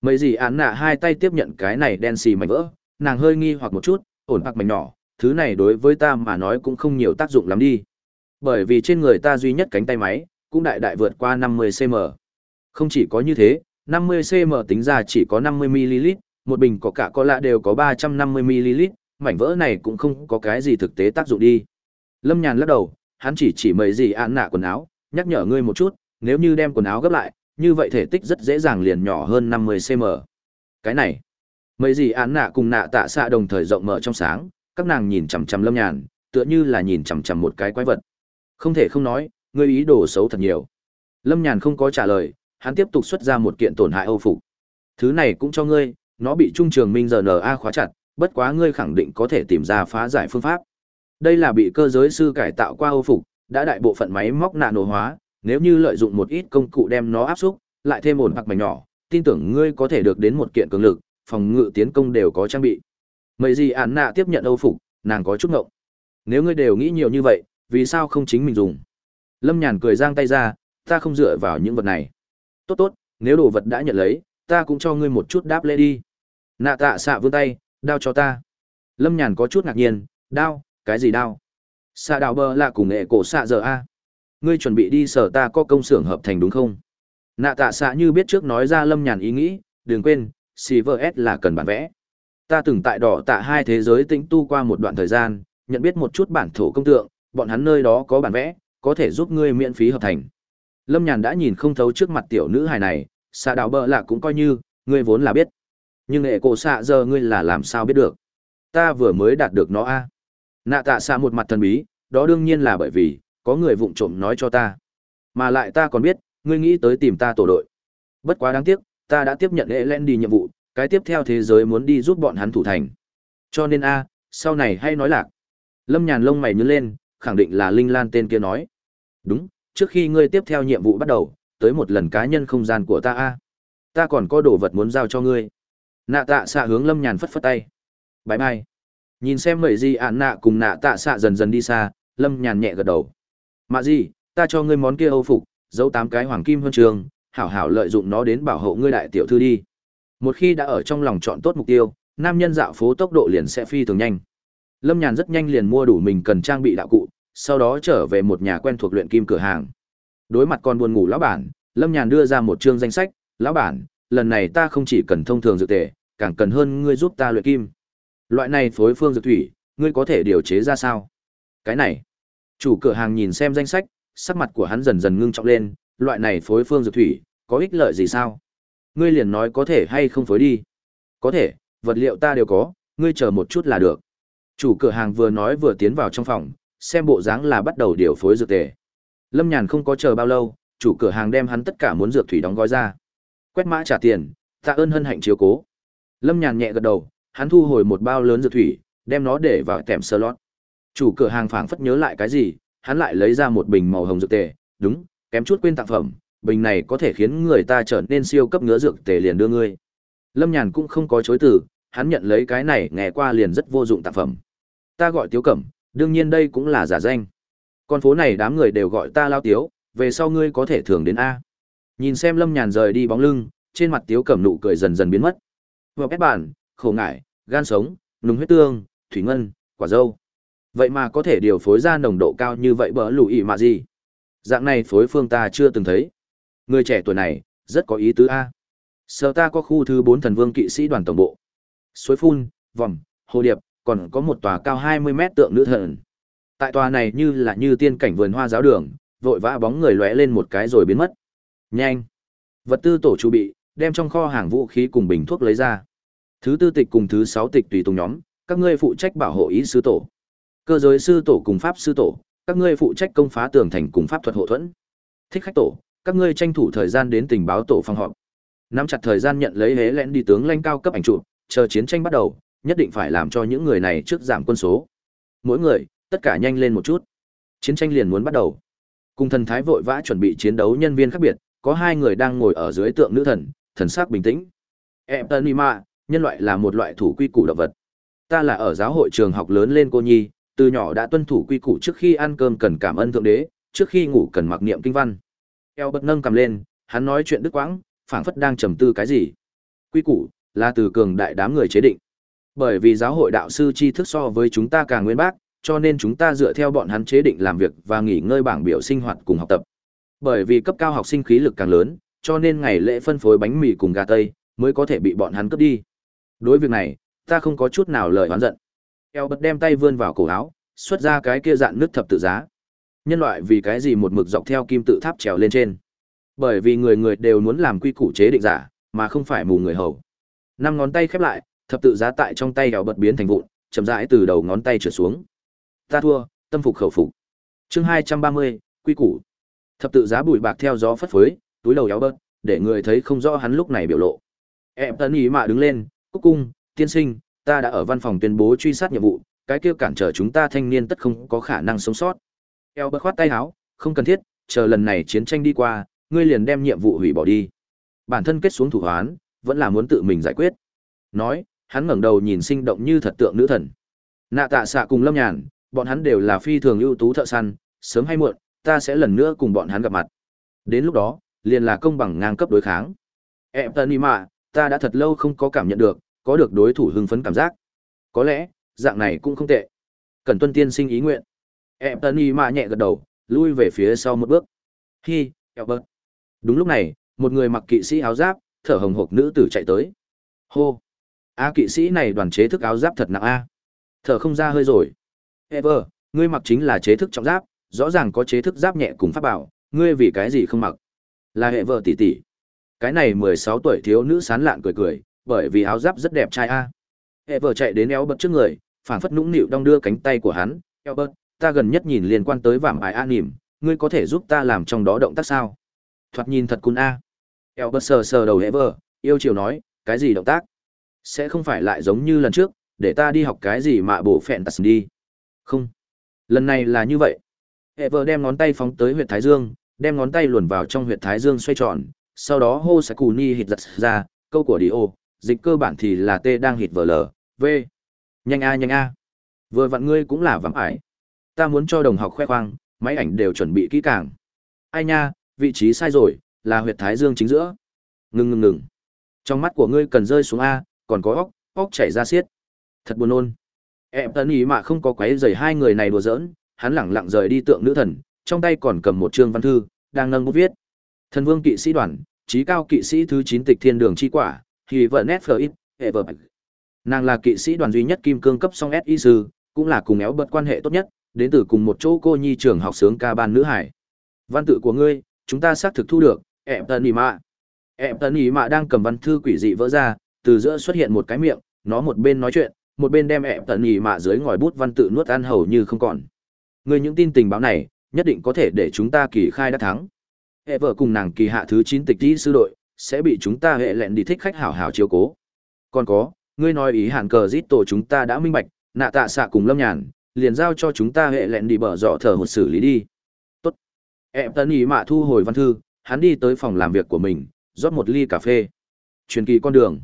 Mấy gì án nạ hai tay tiếp nhận cái này đen xì mảnh vỡ, nàng hơi nghi hoặc một chút, ổn hoặc mảnh nhỏ, thứ này đối với ta mà nói cũng không nhiều tác dụng lắm đi. Bởi vì trên người ta duy nhất cánh tay máy, cũng đại đại vượt qua 50cm. Không chỉ có như thế, 50cm tính ra chỉ có 50ml, một bình có cả có lạ đều có 350ml, mảnh vỡ này cũng không có cái gì thực tế tác dụng đi. Lâm Nhàn lắc đầu, hắn chỉ chỉ mấy gì án nạ quần áo, nhắc nhở ngươi một chút, nếu như đem quần áo gấp lại, như vậy thể tích rất dễ dàng liền nhỏ hơn 50cm. Cái này, mấy gì án nạ cùng nạ tạ xạ đồng thời rộng mở trong sáng, các nàng nhìn chằm chằm Lâm Nhàn, tựa như là nhìn chằm chằm một cái quái vật. Không thể không nói, ngươi ý đồ xấu thật nhiều. Lâm Nhàn không có trả lời, hắn tiếp tục xuất ra một kiện tổn hại Âu phục. Thứ này cũng cho ngươi, nó bị trung trường minh giờ NA khóa chặt, bất quá ngươi khẳng định có thể tìm ra phá giải phương pháp. Đây là bị cơ giới sư cải tạo qua Âu phục, đã đại bộ phận máy móc nạ nổ hóa, nếu như lợi dụng một ít công cụ đem nó áp xúc, lại thêm ổn hoặc mảnh nhỏ, tin tưởng ngươi có thể được đến một kiện cường lực, phòng ngự tiến công đều có trang bị. Mấy gì án nạ tiếp nhận Âu phục, nàng có chút ngộng. Nếu ngươi đều nghĩ nhiều như vậy, vì sao không chính mình dùng? Lâm Nhàn cười giang tay ra, ta không dựa vào những vật này. Tốt tốt, nếu đồ vật đã nhận lấy, ta cũng cho ngươi một chút đáp lễ đi. Nạ tạ xạ vươn tay, đao cho ta. Lâm Nhàn có chút ngạc nhiên, đao, cái gì đao? Xạ đào bơ là cùng nghệ cổ xạ giờ a. Ngươi chuẩn bị đi sở ta có công xưởng hợp thành đúng không? Nạ tạ xạ như biết trước nói ra Lâm Nhàn ý nghĩ, đừng quên, Silver S là cần bản vẽ. Ta từng tại đỏ tạ hai thế giới tĩnh tu qua một đoạn thời gian, nhận biết một chút bản thổ công tượng, bọn hắn nơi đó có bản vẽ, có thể giúp ngươi miễn phí hợp thành. Lâm Nhàn đã nhìn không thấu trước mặt tiểu nữ hài này, xạ đào bơ lạ cũng coi như, ngươi vốn là biết. Nhưng nghệ cổ xạ giờ ngươi là làm sao biết được? Ta vừa mới đạt được nó a. Nạ tạ xạ một mặt thần bí, đó đương nhiên là bởi vì, có người vụng trộm nói cho ta. Mà lại ta còn biết, ngươi nghĩ tới tìm ta tổ đội. Bất quá đáng tiếc, ta đã tiếp nhận lễ len đi nhiệm vụ, cái tiếp theo thế giới muốn đi giúp bọn hắn thủ thành. Cho nên a, sau này hay nói lạc. Lâm Nhàn lông mày nhướng lên, khẳng định là Linh Lan tên kia nói. Đúng, trước khi ngươi tiếp theo nhiệm vụ bắt đầu, tới một lần cá nhân không gian của ta a. Ta còn có đồ vật muốn giao cho ngươi. Nạ tạ xạ hướng Lâm Nhàn phất phất tay. Bye bye. Nhìn xem mẩy gì ạn nạ cùng nạ tạ xạ dần dần đi xa, Lâm Nhàn nhẹ gật đầu. Mạ gì, ta cho ngươi món kia âu phục, giấu tám cái hoàng kim huân trường, hảo hảo lợi dụng nó đến bảo hộ ngươi đại tiểu thư đi. Một khi đã ở trong lòng chọn tốt mục tiêu, nam nhân dạo phố tốc độ liền sẽ phi thường nhanh. Lâm Nhàn rất nhanh liền mua đủ mình cần trang bị đạo cụ, sau đó trở về một nhà quen thuộc luyện kim cửa hàng. Đối mặt con buồn ngủ lão bản, Lâm Nhàn đưa ra một chương danh sách, "Lão bản, lần này ta không chỉ cần thông thường dược tề, càng cần hơn ngươi giúp ta luyện kim. Loại này phối phương dược thủy, ngươi có thể điều chế ra sao?" Cái này, chủ cửa hàng nhìn xem danh sách, sắc mặt của hắn dần dần ngưng trọng lên, loại này phối phương dược thủy, có ích lợi gì sao? Ngươi liền nói có thể hay không phối đi. Có thể, vật liệu ta đều có, ngươi chờ một chút là được. Chủ cửa hàng vừa nói vừa tiến vào trong phòng, xem bộ dáng là bắt đầu điều phối dược tề. Lâm Nhàn không có chờ bao lâu, chủ cửa hàng đem hắn tất cả muốn dược thủy đóng gói ra. Quét mã trả tiền, tạ ơn hân hạnh chiếu cố. Lâm Nhàn nhẹ gật đầu, hắn thu hồi một bao lớn dược thủy, đem nó để vào tèm sơ lót. Chủ cửa hàng phảng phất nhớ lại cái gì, hắn lại lấy ra một bình màu hồng dược tề, đúng, kém chút quên tặng phẩm, bình này có thể khiến người ta trở nên siêu cấp ngứa dược tề liền đưa ngươi. Lâm Nhàn cũng không có chối từ, hắn nhận lấy cái này nghe qua liền rất vô dụng tặng phẩm. Ta gọi Tiếu Cẩm, đương nhiên đây cũng là giả danh. Con phố này đám người đều gọi ta Lao Tiếu, về sau ngươi có thể thường đến A. Nhìn xem Lâm Nhàn rời đi bóng lưng, trên mặt Tiếu Cẩm nụ cười dần dần biến mất. Vào kết bản, khổ ngải, gan sống, nùng huyết tương, thủy ngân, quả dâu. Vậy mà có thể điều phối ra nồng độ cao như vậy bỡ lù ý mà gì? Dạng này phối phương ta chưa từng thấy. Người trẻ tuổi này, rất có ý tứ A. Sở ta có khu thứ bốn thần vương kỵ sĩ đoàn tổng bộ. Suối phun, vòng, hồ điệp, còn có một tòa cao 20 mét tượng nữ thần. Tại tòa này như là như tiên cảnh vườn hoa giáo đường, vội vã bóng người lóe lên một cái rồi biến mất. Nhanh! Vật tư tổ chu bị, đem trong kho hàng vũ khí cùng bình thuốc lấy ra. Thứ tư tịch cùng thứ sáu tịch tùy tùng nhóm, các ngươi phụ trách bảo hộ ý sứ tổ. Cơ giới sư tổ cùng pháp sư tổ, các ngươi phụ trách công phá tường thành cùng pháp thuật hậu thuẫn. Thích khách tổ, các ngươi tranh thủ thời gian đến tình báo tổ phòng họp. Nắm chặt thời gian nhận lấy hế lẽn đi tướng lãnh cao cấp ảnh chụp, chờ chiến tranh bắt đầu, nhất định phải làm cho những người này trước giảm quân số. Mỗi người, tất cả nhanh lên một chút. Chiến tranh liền muốn bắt đầu. Cùng thần thái vội vã chuẩn bị chiến đấu nhân viên khác biệt, có hai người đang ngồi ở dưới tượng nữ thần, thần sắc bình tĩnh. Eptonima, nhân loại là một loại thủ quy củ động vật. Ta là ở giáo hội trường học lớn lên cô nhi, từ nhỏ đã tuân thủ quy củ trước khi ăn cơm cần cảm ơn thượng đế, trước khi ngủ cần mặc niệm kinh văn. Eo bật nâng cầm lên, hắn nói chuyện đức quãng, phảng phất đang trầm tư cái gì. Quy củ là từ cường đại đám người chế định. Bởi vì giáo hội đạo sư tri thức so với chúng ta càng nguyên bác, cho nên chúng ta dựa theo bọn hắn chế định làm việc và nghỉ ngơi bảng biểu sinh hoạt cùng học tập. Bởi vì cấp cao học sinh khí lực càng lớn, cho nên ngày lễ phân phối bánh mì cùng gà tây mới có thể bị bọn hắn cướp đi. Đối việc này, ta không có chút nào lời oán giận. Eo bật đem tay vươn vào cổ áo, xuất ra cái kia dạn nước thập tự giá. Nhân loại vì cái gì một mực dọc theo kim tự tháp trèo lên trên? Bởi vì người người đều muốn làm quy củ chế định giả, mà không phải mù người hầu. Năm ngón tay khép lại, thập tự giá tại trong tay Eo bật biến thành vụn, chậm rãi từ đầu ngón tay trở xuống. Ta thua, tâm phục khẩu phục. Chương hai trăm ba mươi quy củ. Thập tự giá bụi bạc theo gió phất phới, túi đầu eo bớt, để người thấy không rõ hắn lúc này biểu lộ. Em tân ý mạ đứng lên, cúc cung, tiên sinh, ta đã ở văn phòng tuyên bố truy sát nhiệm vụ, cái kia cản trở chúng ta thanh niên tất không có khả năng sống sót. Eo bất khoát tay áo, không cần thiết, chờ lần này chiến tranh đi qua, ngươi liền đem nhiệm vụ hủy bỏ đi. Bản thân kết xuống thủ hoán, vẫn là muốn tự mình giải quyết. Nói, hắn ngẩng đầu nhìn sinh động như thật tượng nữ thần. Nạ tạ xạ cùng lâm nhàn, bọn hắn đều là phi thường ưu tú thợ săn, sớm hay muộn, ta sẽ lần nữa cùng bọn hắn gặp mặt. Đến lúc đó, liền là công bằng ngang cấp đối kháng. Em tân mạ, ta đã thật lâu không có cảm nhận được, có được đối thủ hưng phấn cảm giác. Có lẽ, dạng này cũng không tệ. Cần tuân tiên sinh ý nguyện. Em tân mạ nhẹ gật đầu, lui về phía sau một bước. Hi, Albert. Đúng lúc này, một người mặc kỵ sĩ áo giáp, thở hồng hộc nữ tử chạy tới. Hô. A kỵ sĩ này đoàn chế thức áo giáp thật nặng a. Thở không ra hơi rồi. Ever, ngươi mặc chính là chế thức trọng giáp, rõ ràng có chế thức giáp nhẹ cùng pháp bảo, ngươi vì cái gì không mặc? Là hệ vợ tỷ tỷ. Cái này mười sáu tuổi thiếu nữ sán lạn cười cười, bởi vì áo giáp rất đẹp trai a. Hệ vợ chạy đến eo bật trước người, phảng phất nũng nịu đong đưa cánh tay của hắn, "Eo bật, ta gần nhất nhìn liên quan tới vảm ải an nỉm, ngươi có thể giúp ta làm trong đó động tác sao?" Thoạt nhìn thật cun a. Eo bật sờ sờ đầu hệ vợ, yêu chiều nói, "Cái gì động tác? Sẽ không phải lại giống như lần trước, để ta đi học cái gì mà bổ phẹn tật đi." Không. Lần này là như vậy. Hệ vợ đem ngón tay phóng tới huyệt thái dương, đem ngón tay luồn vào trong huyệt thái dương xoay tròn, sau đó hô sẽ cù ni hít giật ra, câu của đi ô, dịch cơ bản thì là T đang hít vờ lờ, V. Nhanh a nhanh a. Vừa vặn ngươi cũng là vắng ải. Ta muốn cho đồng học khoe khoang, máy ảnh đều chuẩn bị kỹ càng. Ai nha, vị trí sai rồi, là huyệt thái dương chính giữa. Ngừng ngừng ngừng. Trong mắt của ngươi cần rơi xuống A, còn có óc, óc chảy ra xiết. Thật buồn nôn. Em tấn ý mà không có quấy rầy hai người này đùa giỡn, hắn lẳng lặng rời đi tượng nữ thần, trong tay còn cầm một chương văn thư, đang nâng bút viết. Thần vương kỵ sĩ đoàn, trí cao kỵ sĩ thứ chín tịch thiên đường chi quả, thì vợ nét phở ít, hệ vợ bạch. Nàng là kỵ sĩ đoàn duy nhất kim cương cấp song SI sư, cũng là cùng éo bật quan hệ tốt nhất, đến từ cùng một chỗ cô nhi trường học sướng ca ban nữ hải. Văn tự của ngươi, chúng ta xác thực thu được, em tân ý mạ. Em tân ý mạ đang cầm văn thư quỷ dị vỡ ra, từ giữa xuất hiện một cái miệng, nó một bên nói chuyện, một bên đem em tận ý mạ dưới ngòi bút văn tự nuốt ăn hầu như không còn người những tin tình báo này nhất định có thể để chúng ta kỳ khai đã thắng hệ vợ cùng nàng kỳ hạ thứ chín tịch tý sư đội sẽ bị chúng ta hệ lẹn đi thích khách hảo hảo chiếu cố. Còn có, ngươi nói ý hạn cờ giết tổ chúng ta đã minh bạch, nạ tạ xạ cùng lâm nhàn, liền giao cho chúng ta hệ lẹn đi bở dọ thở một xử lý đi. Tốt. Em tần ý mạ thu hồi văn thư, hắn đi tới phòng làm việc của mình, rót một ly cà phê. Truyền kỳ con đường.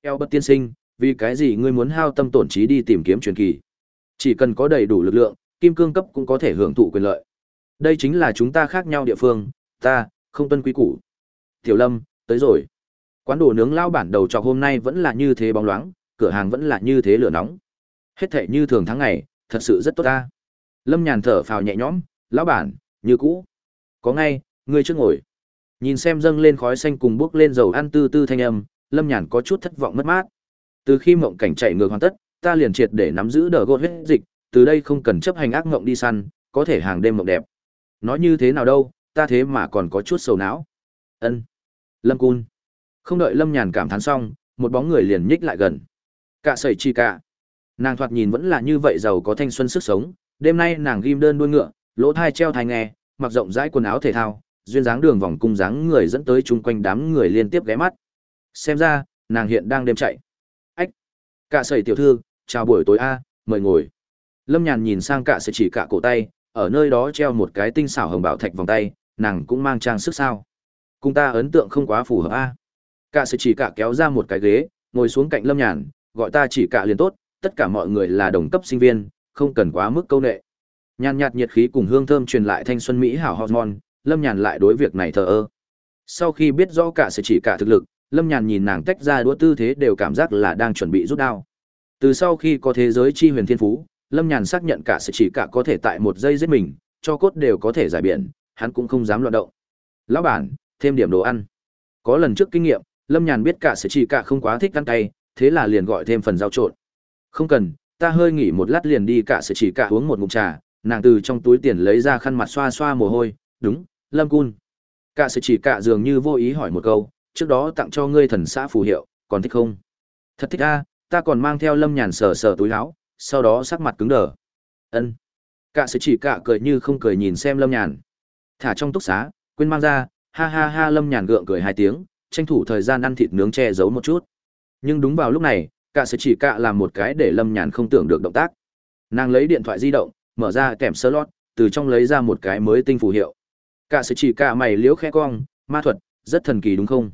Eo bất tiên sinh, vì cái gì ngươi muốn hao tâm tổn trí đi tìm kiếm truyền kỳ? Chỉ cần có đầy đủ lực lượng, kim cương cấp cũng có thể hưởng thụ quyền lợi. Đây chính là chúng ta khác nhau địa phương, ta không tuân quý củ. Tiểu lâm tới rồi quán đồ nướng lao bản đầu trọc hôm nay vẫn là như thế bóng loáng cửa hàng vẫn là như thế lửa nóng hết thể như thường tháng ngày thật sự rất tốt ta lâm nhàn thở phào nhẹ nhõm lão bản như cũ có ngay ngươi trước ngồi nhìn xem dâng lên khói xanh cùng bước lên dầu ăn tư tư thanh âm lâm nhàn có chút thất vọng mất mát từ khi mộng cảnh chạy ngược hoàn tất, ta liền triệt để nắm giữ đờ gột huyết dịch, từ đây không cần chấp hành ác mộng đi săn, có thể hàng đêm mộng đẹp. Nói như thế nào đâu, ta thế mà còn có chút sầu não. Ân lâm cun. Không đợi lâm nhàn cảm thán xong, một bóng người liền nhích lại gần. Cạ sầy chi cạ. Nàng thoạt nhìn vẫn là như vậy giàu có thanh xuân sức sống. Đêm nay nàng ghim đơn đuôi ngựa, lỗ thai treo thai nghe, mặc rộng rãi quần áo thể thao, duyên dáng đường vòng cung dáng người dẫn tới chung quanh đám người liên tiếp ghé mắt. Xem ra, nàng hiện đang đêm chạy. Ách! Cạ sầy tiểu thư, chào buổi tối a, mời ngồi. Lâm nhàn nhìn sang cạ sầy chỉ cạ cổ tay, ở nơi đó treo một cái tinh xảo hồng bảo thạch vòng tay, nàng cũng mang trang sức sao cùng ta ấn tượng không quá phù hợp a. Cạ sự chỉ cạ kéo ra một cái ghế, ngồi xuống cạnh lâm nhàn, gọi ta chỉ cạ liền tốt, tất cả mọi người là đồng cấp sinh viên, không cần quá mức câu nệ. Nhàn nhạt nhiệt khí cùng hương thơm truyền lại thanh xuân mỹ hảo hormone, lâm nhàn lại đối việc này thờ ơ. Sau khi biết rõ cả sự chỉ cả thực lực, lâm nhàn nhìn nàng tách ra đũa tư thế đều cảm giác là đang chuẩn bị rút đao. Từ sau khi có thế giới chi huyền thiên phú, lâm nhàn xác nhận cả sự chỉ cả có thể tại một giây giết mình, cho cốt đều có thể giải biển hắn cũng không dám loạn động. Lão bản thêm điểm đồ ăn. Có lần trước kinh nghiệm, lâm nhàn biết cả sẽ chỉ cả không quá thích ăn cay, thế là liền gọi thêm phần rau trộn. Không cần, ta hơi nghỉ một lát liền đi cả sẽ chỉ cả uống một ngụm trà, nàng từ trong túi tiền lấy ra khăn mặt xoa xoa mồ hôi, đúng, lâm cun. Cả sẽ chỉ cả dường như vô ý hỏi một câu, trước đó tặng cho ngươi thần xã phù hiệu, còn thích không? Thật thích a, ta còn mang theo lâm nhàn sờ sờ túi áo, sau đó sắc mặt cứng đờ. Ân. Cả sẽ chỉ cả cười như không cười nhìn xem lâm nhàn. Thả trong túc xá, quên mang ra ha ha ha, lâm nhàn gượng cười hai tiếng, tranh thủ thời gian ăn thịt nướng che giấu một chút. Nhưng đúng vào lúc này, cả sẽ chỉ cạ làm một cái để lâm nhàn không tưởng được động tác. Nàng lấy điện thoại di động, mở ra kèm sơ lót từ trong lấy ra một cái mới tinh phù hiệu. Cả sẽ chỉ cạ mày liếu khe cong, ma thuật, rất thần kỳ đúng không?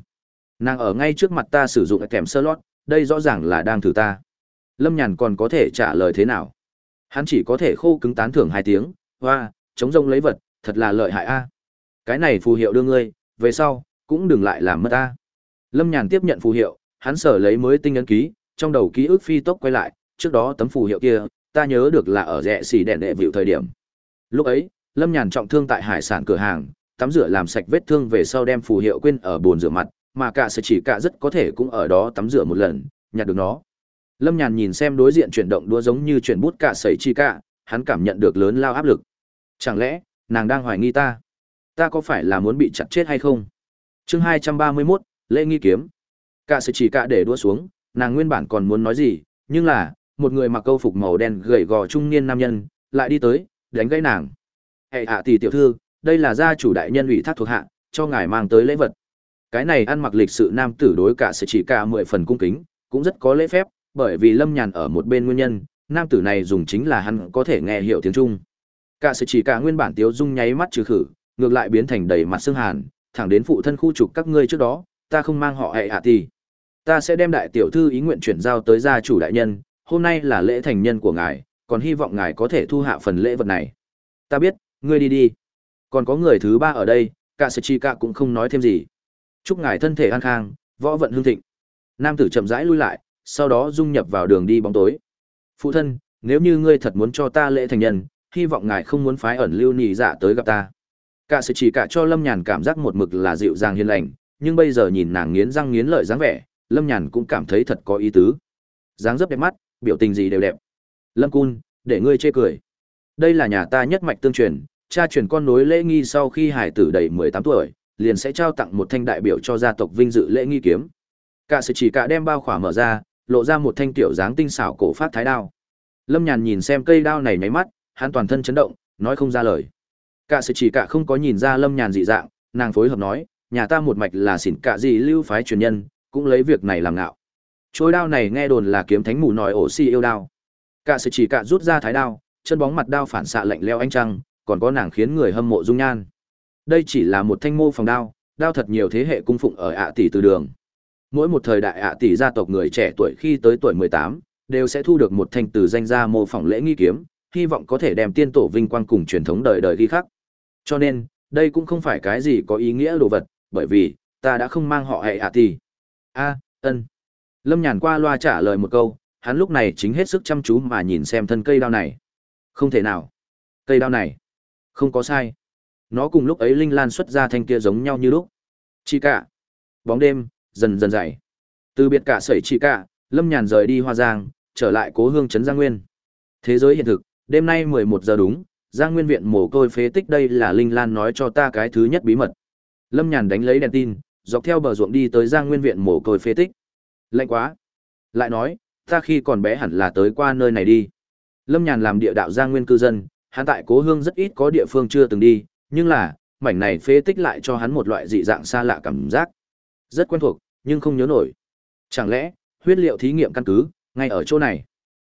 Nàng ở ngay trước mặt ta sử dụng kèm sơ lót đây rõ ràng là đang thử ta. Lâm nhàn còn có thể trả lời thế nào? Hắn chỉ có thể khô cứng tán thưởng hai tiếng, hoa, chống rông lấy vật, thật là lợi hại a cái này phù hiệu đưa ngươi, về sau, cũng đừng lại làm mất ta. Lâm nhàn tiếp nhận phù hiệu, hắn sở lấy mới tinh ấn ký, trong đầu ký ức phi tốc quay lại, trước đó tấm phù hiệu kia, ta nhớ được là ở rẽ xì đèn đệ vịu thời điểm. Lúc ấy, lâm nhàn trọng thương tại hải sản cửa hàng, tắm rửa làm sạch vết thương về sau đem phù hiệu quên ở bồn rửa mặt, mà cả sẽ chỉ cả rất có thể cũng ở đó tắm rửa một lần, nhặt được nó. Lâm nhàn nhìn xem đối diện chuyển động đua giống như chuyển bút cả sẩy chi cả, hắn cảm nhận được lớn lao áp lực. Chẳng lẽ, nàng đang hoài nghi ta? Ta có phải là muốn bị chặt chết hay không? Chương hai trăm ba mươi mốt, lễ nghi kiếm. Cả sự chỉ cả để đua xuống, nàng nguyên bản còn muốn nói gì, nhưng là, một người mặc câu phục màu đen gầy gò trung niên nam nhân lại đi tới, đánh gãy nàng. Hệ hạ tỷ tiểu thư, đây là gia chủ đại nhân ủy thác thuộc hạ, cho ngài mang tới lễ vật. Cái này ăn mặc lịch sự nam tử đối cả sự chỉ cả mười phần cung kính, cũng rất có lễ phép, bởi vì lâm nhàn ở một bên nguyên nhân, nam tử này dùng chính là hắn có thể nghe hiểu tiếng trung. Cả sự chỉ cả nguyên bản tiếu dung nháy mắt trừ khử ngược lại biến thành đầy mặt xương hàn, thẳng đến phụ thân khu trục các ngươi trước đó, ta không mang họ hệ hạ thì ta sẽ đem đại tiểu thư ý nguyện chuyển giao tới gia chủ đại nhân, hôm nay là lễ thành nhân của ngài, còn hy vọng ngài có thể thu hạ phần lễ vật này. Ta biết, ngươi đi đi. Còn có người thứ ba ở đây cả sự chi cả cũng không nói thêm gì. Chúc ngài thân thể an khang, võ vận hương thịnh. Nam tử chậm rãi lui lại, sau đó dung nhập vào đường đi bóng tối. Phụ thân, nếu như ngươi thật muốn cho ta lễ thành nhân, hy vọng ngài không muốn phái ẩn lưu nì dạ tới gặp ta cả sự chỉ cả cho lâm nhàn cảm giác một mực là dịu dàng hiền lành, nhưng bây giờ nhìn nàng nghiến răng nghiến lợi dáng vẻ, lâm nhàn cũng cảm thấy thật có ý tứ. Dáng dấp đẹp mắt, biểu tình gì đều đẹp. Lâm cun, để ngươi chê cười. Đây là nhà ta nhất mạch tương truyền, cha truyền con nối lễ nghi sau khi hải tử đầy mười tám tuổi, liền sẽ trao tặng một thanh đại biểu cho gia tộc vinh dự lễ nghi kiếm. Cả sự chỉ cả đem bao khỏa mở ra, lộ ra một thanh tiểu dáng tinh xảo cổ phát thái đao. Lâm nhàn nhìn xem cây đao này nháy mắt, hắn toàn thân chấn động, nói không ra lời cả sự chỉ cả không có nhìn ra lâm nhàn dị dạng, nàng phối hợp nói, nhà ta một mạch là xỉn cả gì lưu phái truyền nhân, cũng lấy việc này làm ngạo. Trôi đao này nghe đồn là kiếm thánh mù nòi ổ si yêu đao. Cả sự chỉ cả rút ra thái đao, chân bóng mặt đao phản xạ lạnh leo anh trăng, còn có nàng khiến người hâm mộ dung nhan. Đây chỉ là một thanh mô phòng đao đao thật nhiều thế hệ cung phụng ở ạ tỷ từ đường. Mỗi một thời đại ạ tỷ gia tộc người trẻ tuổi khi tới tuổi mười tám, đều sẽ thu được một thanh từ danh gia mô phỏng lễ nghi kiếm, hy vọng có thể đem tiên tổ vinh quang cùng truyền thống đời đời ghi khắc cho nên, đây cũng không phải cái gì có ý nghĩa đồ vật, bởi vì, ta đã không mang họ hệ ạ tỷ a, ân. Lâm nhàn qua loa trả lời một câu, hắn lúc này chính hết sức chăm chú mà nhìn xem thân cây đao này. Không thể nào. Cây đao này. Không có sai. Nó cùng lúc ấy linh lan xuất ra thanh kia giống nhau như lúc. Chị cả. Bóng đêm, dần dần dày. Từ biệt cả sẩy chị cả, lâm nhàn rời đi hoa giang, trở lại cố hương trấn giang nguyên. Thế giới hiện thực, đêm nay mười một giờ đúng giang nguyên viện mồ côi phế tích đây là linh lan nói cho ta cái thứ nhất bí mật lâm nhàn đánh lấy đèn tin dọc theo bờ ruộng đi tới Giang Nguyên viện mồ côi phế tích. Lạnh quá. Lại nói, ta khi còn bé hẳn là tới qua nơi này đi. Lâm Nhàn làm địa đạo Giang Nguyên cư dân, hắn tại Cố Hương rất ít có địa phương chưa từng đi, nhưng là, mảnh này phế tích lại cho hắn một loại dị dạng xa lạ cảm giác. Rất quen thuộc, nhưng không nhớ nổi. Chẳng lẽ, huyết liệu thí nghiệm căn cứ, ngay ở chỗ này.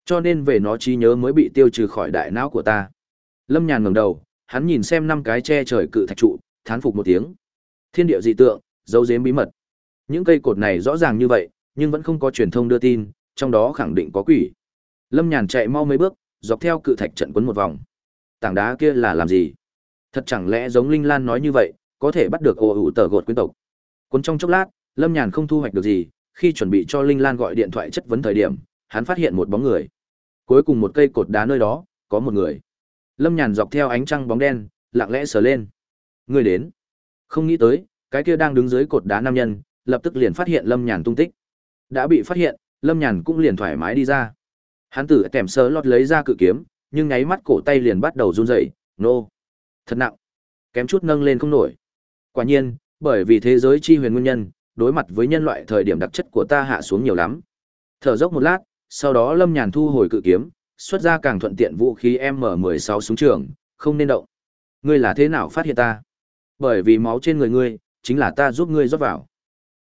Cho nên về nó trí nhớ mới bị tiêu trừ khỏi đại não của ta. Lâm Nhàn ngẩng đầu, hắn nhìn xem năm cái che trời cự thạch trụ, thán phục một tiếng. Thiên địa dị tượng, dấu giếm bí mật. Những cây cột này rõ ràng như vậy, nhưng vẫn không có truyền thông đưa tin, trong đó khẳng định có quỷ. Lâm Nhàn chạy mau mấy bước, dọc theo cự thạch trận quấn một vòng. Tảng đá kia là làm gì? Thật chẳng lẽ giống Linh Lan nói như vậy, có thể bắt được ồ ủ tờ gột quyến tộc. Cuốn trong chốc lát, Lâm Nhàn không thu hoạch được gì, khi chuẩn bị cho Linh Lan gọi điện thoại chất vấn thời điểm, hắn phát hiện một bóng người. Cuối cùng một cây cột đá nơi đó, có một người. Lâm Nhàn dọc theo ánh trăng bóng đen, lặng lẽ sờ lên. Người đến. Không nghĩ tới, cái kia đang đứng dưới cột đá nam nhân, lập tức liền phát hiện Lâm Nhàn tung tích. Đã bị phát hiện, Lâm Nhàn cũng liền thoải mái đi ra. Hắn tử kèm sơ lót lấy ra cự kiếm, nhưng nháy mắt cổ tay liền bắt đầu run rẩy, nô. Thật nặng. Kém chút nâng lên không nổi. Quả nhiên, bởi vì thế giới chi huyền nguyên nhân, đối mặt với nhân loại thời điểm đặc chất của ta hạ xuống nhiều lắm. Thở dốc một lát, sau đó Lâm Nhàn thu hồi cự kiếm, xuất ra càng thuận tiện vũ khí M16 súng trường, không nên động. Ngươi là thế nào phát hiện ta? Bởi vì máu trên người ngươi, chính là ta giúp ngươi rót vào.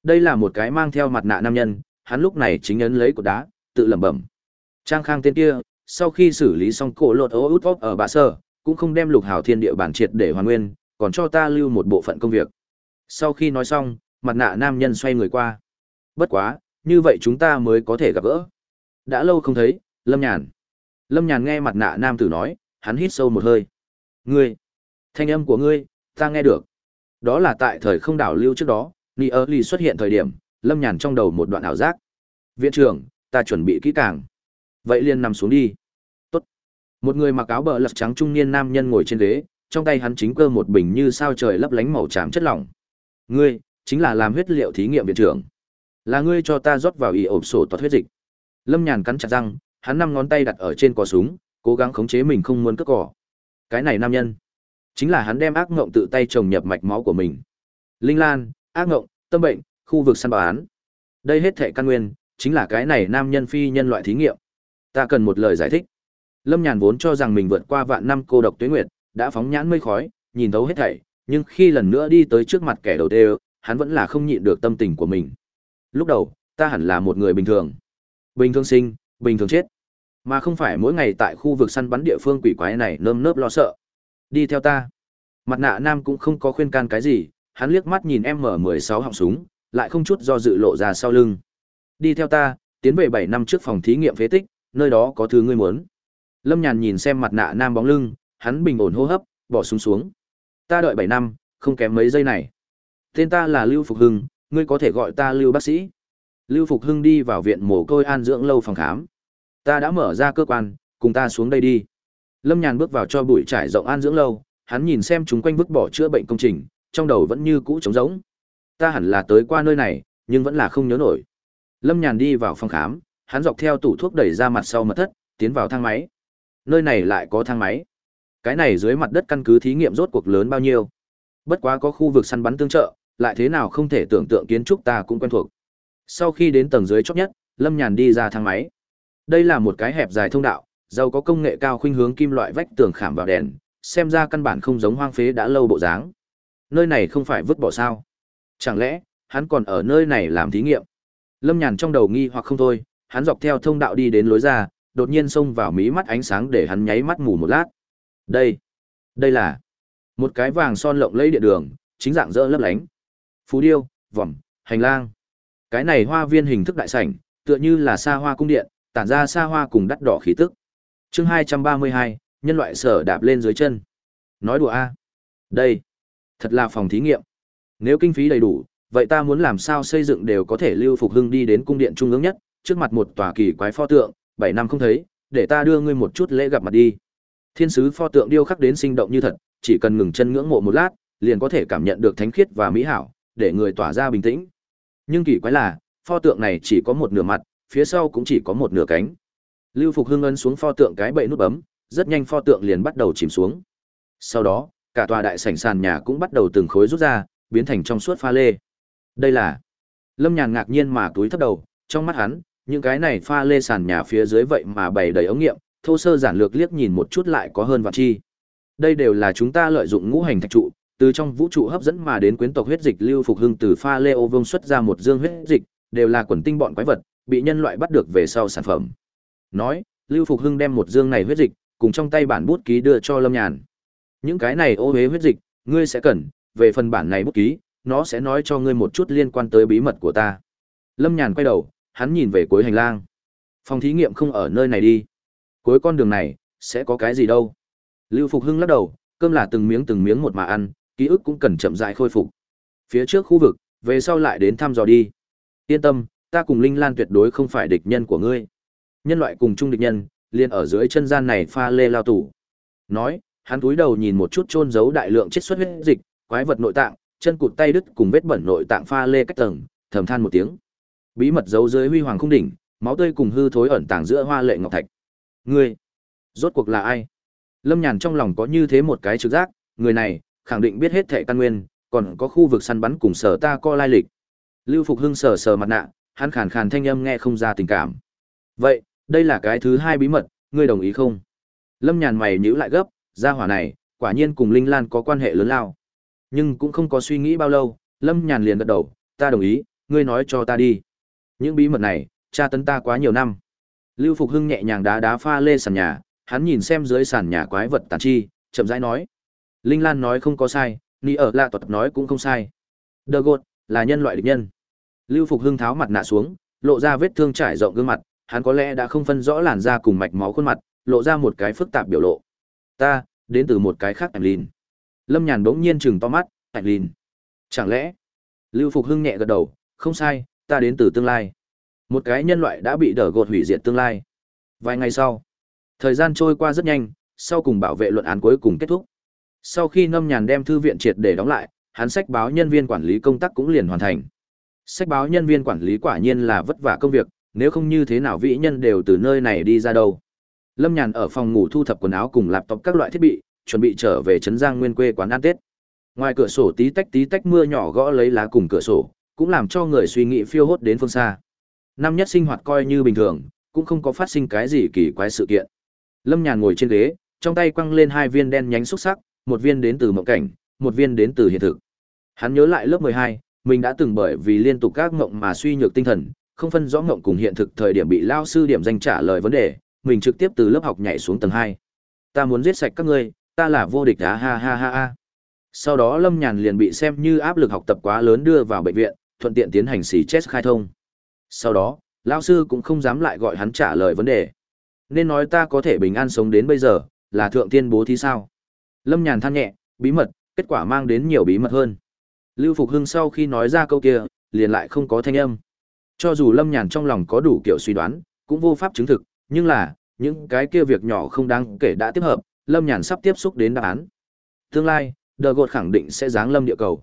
Đây là một cái mang theo mặt nạ nam nhân, hắn lúc này chính ấn lấy cột đá, tự lẩm bẩm. Trang Khang tên kia, sau khi xử lý xong cổ lột ố út ở bạ sở, cũng không đem lục hào thiên địa bản triệt để hoàn nguyên, còn cho ta lưu một bộ phận công việc. Sau khi nói xong, mặt nạ nam nhân xoay người qua. Bất quá, như vậy chúng ta mới có thể gặp gỡ. Đã lâu không thấy, Lâm Nhàn. Lâm Nhàn nghe mặt nạ nam tử nói, hắn hít sâu một hơi. Ngươi, thanh âm của ngươi, ta nghe được. Đó là tại thời không đảo lưu trước đó, Ni ơ Ly xuất hiện thời điểm, Lâm Nhàn trong đầu một đoạn ảo giác. Viện trưởng, ta chuẩn bị kỹ càng. Vậy liền nằm xuống đi. Tốt. Một người mặc áo bờ lật trắng trung niên nam nhân ngồi trên ghế, trong tay hắn chính cơ một bình như sao trời lấp lánh màu trắng chất lỏng. Ngươi, chính là làm huyết liệu thí nghiệm viện trưởng. Là ngươi cho ta rót vào y ộp sổ toát huyết dịch. Lâm Nhàn cắn chặt răng, hắn năm ngón tay đặt ở trên cò súng, cố gắng khống chế mình không muốn cất cỏ. Cái này nam nhân, chính là hắn đem ác ngộng tự tay trồng nhập mạch máu của mình. Linh Lan, ác ngộng, tâm bệnh, khu vực săn bán. Đây hết thệ căn nguyên, chính là cái này nam nhân phi nhân loại thí nghiệm. Ta cần một lời giải thích. Lâm Nhàn vốn cho rằng mình vượt qua vạn năm cô độc Tuyết nguyệt, đã phóng nhãn mây khói, nhìn thấu hết thảy, nhưng khi lần nữa đi tới trước mặt kẻ đầu tê, hắn vẫn là không nhịn được tâm tình của mình. Lúc đầu, ta hẳn là một người bình thường. Bình thường sinh, bình thường chết. Mà không phải mỗi ngày tại khu vực săn bắn địa phương quỷ quái này nơm nớp lo sợ. Đi theo ta. Mặt nạ nam cũng không có khuyên can cái gì, hắn liếc mắt nhìn em mở mười sáu họng súng, lại không chút do dự lộ ra sau lưng. Đi theo ta, tiến về bảy năm trước phòng thí nghiệm phế tích, nơi đó có thứ ngươi muốn. Lâm Nhàn nhìn xem mặt nạ nam bóng lưng, hắn bình ổn hô hấp, bỏ súng xuống, xuống. Ta đợi bảy năm, không kém mấy giây này. Tên ta là Lưu Phục Hưng, ngươi có thể gọi ta Lưu bác sĩ. Lưu Phục Hưng đi vào viện mồ côi an dưỡng lâu phòng khám. Ta đã mở ra cơ quan, cùng ta xuống đây đi. Lâm Nhàn bước vào cho bụi trải rộng an dưỡng lâu, hắn nhìn xem chúng quanh vứt bỏ chữa bệnh công trình, trong đầu vẫn như cũ trống rỗng. Ta hẳn là tới qua nơi này, nhưng vẫn là không nhớ nổi. Lâm Nhàn đi vào phòng khám, hắn dọc theo tủ thuốc đẩy ra mặt sau mật thất, tiến vào thang máy. Nơi này lại có thang máy. Cái này dưới mặt đất căn cứ thí nghiệm rốt cuộc lớn bao nhiêu? Bất quá có khu vực săn bắn tương trợ, lại thế nào không thể tưởng tượng kiến trúc ta cũng quen thuộc. Sau khi đến tầng dưới chót nhất, Lâm Nhàn đi ra thang máy. Đây là một cái hẹp dài thông đạo, giàu có công nghệ cao khuynh hướng kim loại vách tường khảm vào đèn, xem ra căn bản không giống hoang phế đã lâu bộ dáng. Nơi này không phải vứt bỏ sao? Chẳng lẽ hắn còn ở nơi này làm thí nghiệm? Lâm Nhàn trong đầu nghi hoặc không thôi, hắn dọc theo thông đạo đi đến lối ra, đột nhiên xông vào mí mắt ánh sáng để hắn nháy mắt mù một lát. Đây, đây là một cái vàng son lộng lẫy địa đường, chính dạng rỡ lấp lánh. Phú điêu, vòm, hành lang. Cái này hoa viên hình thức đại sảnh, tựa như là xa hoa cung điện, tản ra xa hoa cùng đắt đỏ khí tức. Chương 232, nhân loại sở đạp lên dưới chân. Nói đùa a. Đây, thật là phòng thí nghiệm. Nếu kinh phí đầy đủ, vậy ta muốn làm sao xây dựng đều có thể lưu phục hưng đi đến cung điện trung ương nhất, trước mặt một tòa kỳ quái pho tượng, 7 năm không thấy, để ta đưa ngươi một chút lễ gặp mặt đi. Thiên sứ pho tượng điêu khắc đến sinh động như thật, chỉ cần ngừng chân ngưỡng mộ một lát, liền có thể cảm nhận được thánh khiết và mỹ hảo, để người tỏa ra bình tĩnh. Nhưng kỳ quái là, pho tượng này chỉ có một nửa mặt, phía sau cũng chỉ có một nửa cánh. Lưu Phục Hưng ấn xuống pho tượng cái bậy nút bấm, rất nhanh pho tượng liền bắt đầu chìm xuống. Sau đó, cả tòa đại sảnh sàn nhà cũng bắt đầu từng khối rút ra, biến thành trong suốt pha lê. Đây là... Lâm Nhàn ngạc nhiên mà túi thấp đầu, trong mắt hắn, những cái này pha lê sàn nhà phía dưới vậy mà bày đầy ống nghiệm, thô sơ giản lược liếc nhìn một chút lại có hơn vạn chi. Đây đều là chúng ta lợi dụng ngũ hành thạch trụ, từ trong vũ trụ hấp dẫn mà đến quyến tộc huyết dịch lưu phục hưng từ pha lê ô vương xuất ra một dương huyết dịch, đều là quần tinh bọn quái vật, bị nhân loại bắt được về sau sản phẩm. Nói, Lưu Phục Hưng đem một dương này huyết dịch, cùng trong tay bản bút ký đưa cho Lâm Nhàn. Những cái này ô huế huyết dịch, ngươi sẽ cần, về phần bản này bút ký, nó sẽ nói cho ngươi một chút liên quan tới bí mật của ta. Lâm Nhàn quay đầu, hắn nhìn về cuối hành lang. Phòng thí nghiệm không ở nơi này đi. Cuối con đường này, sẽ có cái gì đâu. Lưu Phục Hưng lắc đầu, cơm là từng miếng từng miếng một mà ăn, ký ức cũng cần chậm rãi khôi phục. Phía trước khu vực, về sau lại đến thăm dò đi. Yên tâm, ta cùng Linh Lan tuyệt đối không phải địch nhân của ngươi. Nhân loại cùng chung địch nhân, liền ở dưới chân gian này pha lê lao tủ. Nói, hắn túi đầu nhìn một chút chôn giấu đại lượng chết xuất huyết dịch, quái vật nội tạng, chân cụt tay đứt cùng vết bẩn nội tạng pha lê cách tầng, thầm than một tiếng. Bí mật giấu dưới huy hoàng không đỉnh, máu tươi cùng hư thối ẩn tàng giữa hoa lệ ngọc thạch. Ngươi, rốt cuộc là ai? Lâm Nhàn trong lòng có như thế một cái trực giác, người này khẳng định biết hết thệ căn nguyên, còn có khu vực săn bắn cùng sở ta co lai lịch. Lưu Phục Hưng sờ sờ mặt nạ, hắn khàn khàn thanh âm nghe không ra tình cảm. Vậy, đây là cái thứ hai bí mật, ngươi đồng ý không? Lâm Nhàn mày nhíu lại gấp, gia hỏa này, quả nhiên cùng Linh Lan có quan hệ lớn lao. Nhưng cũng không có suy nghĩ bao lâu, Lâm Nhàn liền gật đầu, ta đồng ý, ngươi nói cho ta đi. Những bí mật này, cha tấn ta quá nhiều năm. Lưu Phục Hưng nhẹ nhàng đá đá pha lê sàn nhà, hắn nhìn xem dưới sàn nhà quái vật tàn chi, chậm rãi nói. Linh Lan nói không có sai, Ni ở lạ tuật nói cũng không sai. Đờ gột, là nhân loại địch nhân. Lưu Phục Hưng tháo mặt nạ xuống, lộ ra vết thương trải rộng gương mặt, hắn có lẽ đã không phân rõ làn da cùng mạch máu khuôn mặt, lộ ra một cái phức tạp biểu lộ. Ta, đến từ một cái khác Lìn. Lâm Nhàn bỗng nhiên chừng to mắt, Lìn. Chẳng lẽ? Lưu Phục Hưng nhẹ gật đầu, không sai, ta đến từ tương lai. Một cái nhân loại đã bị đỡ gột hủy diệt tương lai. Vài ngày sau, thời gian trôi qua rất nhanh, sau cùng bảo vệ luận án cuối cùng kết thúc. Sau khi Lâm Nhàn đem thư viện triệt để đóng lại, hắn sách báo nhân viên quản lý công tác cũng liền hoàn thành. Sách báo nhân viên quản lý quả nhiên là vất vả công việc, nếu không như thế nào vĩ nhân đều từ nơi này đi ra đâu. Lâm Nhàn ở phòng ngủ thu thập quần áo cùng laptop các loại thiết bị, chuẩn bị trở về trấn Giang Nguyên quê quán ăn Tết. Ngoài cửa sổ tí tách tí tách mưa nhỏ gõ lấy lá cùng cửa sổ, cũng làm cho người suy nghĩ phiêu hốt đến phương xa. Năm nhất sinh hoạt coi như bình thường, cũng không có phát sinh cái gì kỳ quái sự kiện. Lâm Nhàn ngồi trên ghế, trong tay quăng lên hai viên đen nhánh xúc sắc, một viên đến từ mộng cảnh, một viên đến từ hiện thực. Hắn nhớ lại lớp 12, mình đã từng bởi vì liên tục các mộng mà suy nhược tinh thần, không phân rõ mộng cùng hiện thực thời điểm bị lao sư điểm danh trả lời vấn đề, mình trực tiếp từ lớp học nhảy xuống tầng 2. Ta muốn giết sạch các ngươi, ta là vô địch á ha ha ha ha. Sau đó Lâm Nhàn liền bị xem như áp lực học tập quá lớn đưa vào bệnh viện, thuận tiện tiến hành xì chết khai thông. Sau đó, lao sư cũng không dám lại gọi hắn trả lời vấn đề. Nên nói ta có thể bình an sống đến bây giờ, là thượng tiên bố thí sao? Lâm Nhàn than nhẹ, bí mật, kết quả mang đến nhiều bí mật hơn. Lưu Phục Hưng sau khi nói ra câu kia, liền lại không có thanh âm. Cho dù Lâm Nhàn trong lòng có đủ kiểu suy đoán, cũng vô pháp chứng thực, nhưng là, những cái kia việc nhỏ không đáng kể đã tiếp hợp, Lâm Nhàn sắp tiếp xúc đến đáp án. Tương lai, Đờ Gột khẳng định sẽ giáng lâm địa cầu.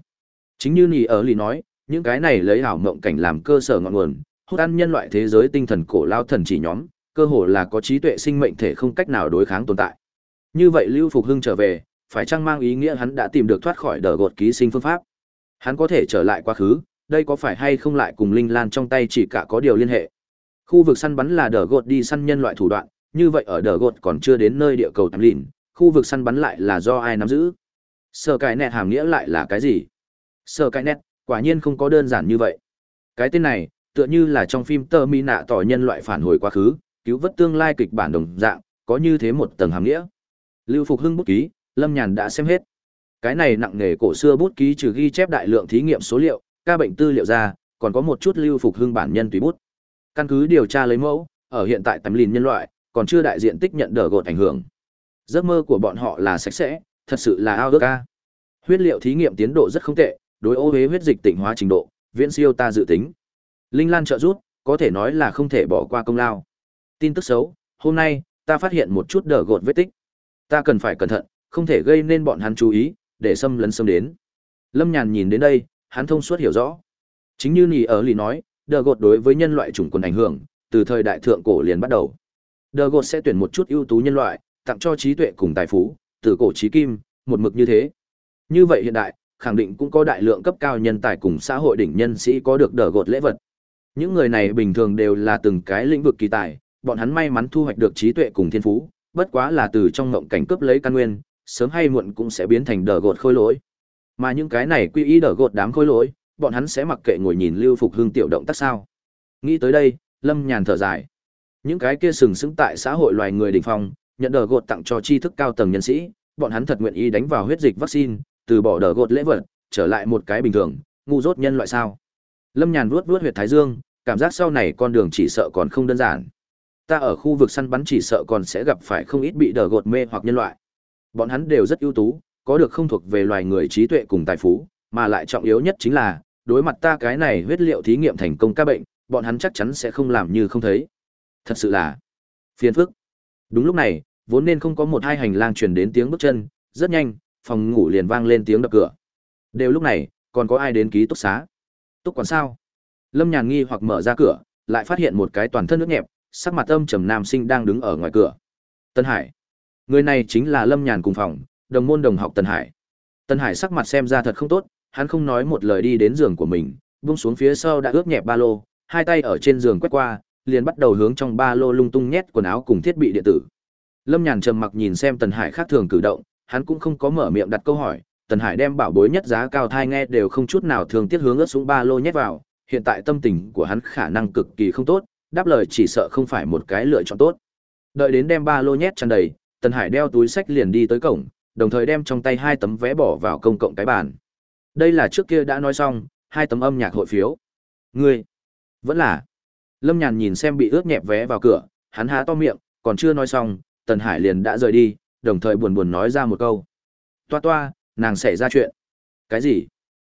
Chính như Nì ở lì nói, những cái này lấy ảo mộng cảnh làm cơ sở ngọn nguồn, hút ăn nhân loại thế giới tinh thần cổ lao thần chỉ nhóm, cơ hồ là có trí tuệ sinh mệnh thể không cách nào đối kháng tồn tại. Như vậy Lưu Phục Hưng trở về, phải chăng mang ý nghĩa hắn đã tìm được thoát khỏi đờ gột ký sinh phương pháp? Hắn có thể trở lại quá khứ, đây có phải hay không lại cùng Linh Lan trong tay chỉ cả có điều liên hệ. Khu vực săn bắn là đờ gột đi săn nhân loại thủ đoạn, như vậy ở đờ gột còn chưa đến nơi địa cầu tạm lìn, khu vực săn bắn lại là do ai nắm giữ. Sợ cái nẹt hàm nghĩa lại là cái gì? Sợ cái nẹt, quả nhiên không có đơn giản như vậy. Cái tên này, tựa như là trong phim tơ mi nạ tỏ nhân loại phản hồi quá khứ, cứu vớt tương lai kịch bản đồng dạng, có như thế một tầng hàm nghĩa. Lưu Phục Hưng bút ký, Lâm Nhàn đã xem hết. Cái này nặng nghề cổ xưa bút ký trừ ghi chép đại lượng thí nghiệm số liệu, ca bệnh tư liệu ra, còn có một chút lưu phục hưng bản nhân tùy bút. Căn cứ điều tra lấy mẫu, ở hiện tại tầm lìn nhân loại, còn chưa đại diện tích nhận đỡ gột ảnh hưởng. Giấc mơ của bọn họ là sạch sẽ, thật sự là ao ước ca. Huyết liệu thí nghiệm tiến độ rất không tệ, đối ô huế huyết dịch tỉnh hóa trình độ, viễn siêu ta dự tính. Linh Lan trợ rút, có thể nói là không thể bỏ qua công lao. Tin tức xấu, hôm nay, ta phát hiện một chút đỡ gột vết tích. Ta cần phải cẩn thận, không thể gây nên bọn hắn chú ý, để xâm lấn xâm đến. Lâm Nhàn nhìn đến đây, hắn thông suốt hiểu rõ. Chính như Nì ở lì nói, đờ gột đối với nhân loại chủng quần ảnh hưởng, từ thời đại thượng cổ liền bắt đầu. Đờ gột sẽ tuyển một chút ưu tú nhân loại, tặng cho trí tuệ cùng tài phú, từ cổ trí kim, một mực như thế. Như vậy hiện đại, khẳng định cũng có đại lượng cấp cao nhân tài cùng xã hội đỉnh nhân sĩ có được đờ gột lễ vật. Những người này bình thường đều là từng cái lĩnh vực kỳ tài, bọn hắn may mắn thu hoạch được trí tuệ cùng thiên phú, bất quá là từ trong ngộng cảnh cướp lấy căn nguyên, sớm hay muộn cũng sẽ biến thành đờ gột khôi lỗi. Mà những cái này quy ý đờ gột đám khôi lỗi, bọn hắn sẽ mặc kệ ngồi nhìn Lưu Phục Hưng tiểu động tác sao? Nghĩ tới đây, Lâm Nhàn thở dài. Những cái kia sừng sững tại xã hội loài người đỉnh phong, nhận đờ gột tặng cho tri thức cao tầng nhân sĩ, bọn hắn thật nguyện ý đánh vào huyết dịch vaccine, từ bỏ đờ gột lễ vật, trở lại một cái bình thường, ngu dốt nhân loại sao? Lâm Nhàn vuốt vuốt huyệt thái dương, cảm giác sau này con đường chỉ sợ còn không đơn giản. Ta ở khu vực săn bắn chỉ sợ còn sẽ gặp phải không ít bị đờ gột mê hoặc nhân loại. Bọn hắn đều rất ưu tú, có được không thuộc về loài người trí tuệ cùng tài phú, mà lại trọng yếu nhất chính là, đối mặt ta cái này huyết liệu thí nghiệm thành công ca bệnh, bọn hắn chắc chắn sẽ không làm như không thấy. Thật sự là phiền phức. Đúng lúc này, vốn nên không có một hai hành lang truyền đến tiếng bước chân, rất nhanh, phòng ngủ liền vang lên tiếng đập cửa. Đều lúc này, còn có ai đến ký túc xá? Túc quản sao? Lâm Nhàn nghi hoặc mở ra cửa, lại phát hiện một cái toàn thân nước nhẹp, sắc mặt âm trầm nam sinh đang đứng ở ngoài cửa. Tân Hải. Người này chính là Lâm Nhàn cùng phòng, đồng môn đồng học Tân Hải. Tân Hải sắc mặt xem ra thật không tốt, hắn không nói một lời đi đến giường của mình, buông xuống phía sau đã ướp nhẹp ba lô, hai tay ở trên giường quét qua, liền bắt đầu hướng trong ba lô lung tung nhét quần áo cùng thiết bị điện tử. Lâm Nhàn trầm mặc nhìn xem Tần Hải khác thường cử động, hắn cũng không có mở miệng đặt câu hỏi, Tần Hải đem bảo bối nhất giá cao thai nghe đều không chút nào thường tiếc hướng ướt xuống ba lô nhét vào, hiện tại tâm tình của hắn khả năng cực kỳ không tốt, đáp lời chỉ sợ không phải một cái lựa chọn tốt. Đợi đến đem ba lô nhét tràn đầy, Tần Hải đeo túi sách liền đi tới cổng, đồng thời đem trong tay hai tấm vé bỏ vào công cộng cái bàn. Đây là trước kia đã nói xong, hai tấm âm nhạc hội phiếu. Ngươi, vẫn là. Lâm Nhàn nhìn xem bị ướt nhẹp vé vào cửa, hắn há to miệng, còn chưa nói xong, Tần Hải liền đã rời đi, đồng thời buồn buồn nói ra một câu. Toa toa, nàng xảy ra chuyện. Cái gì?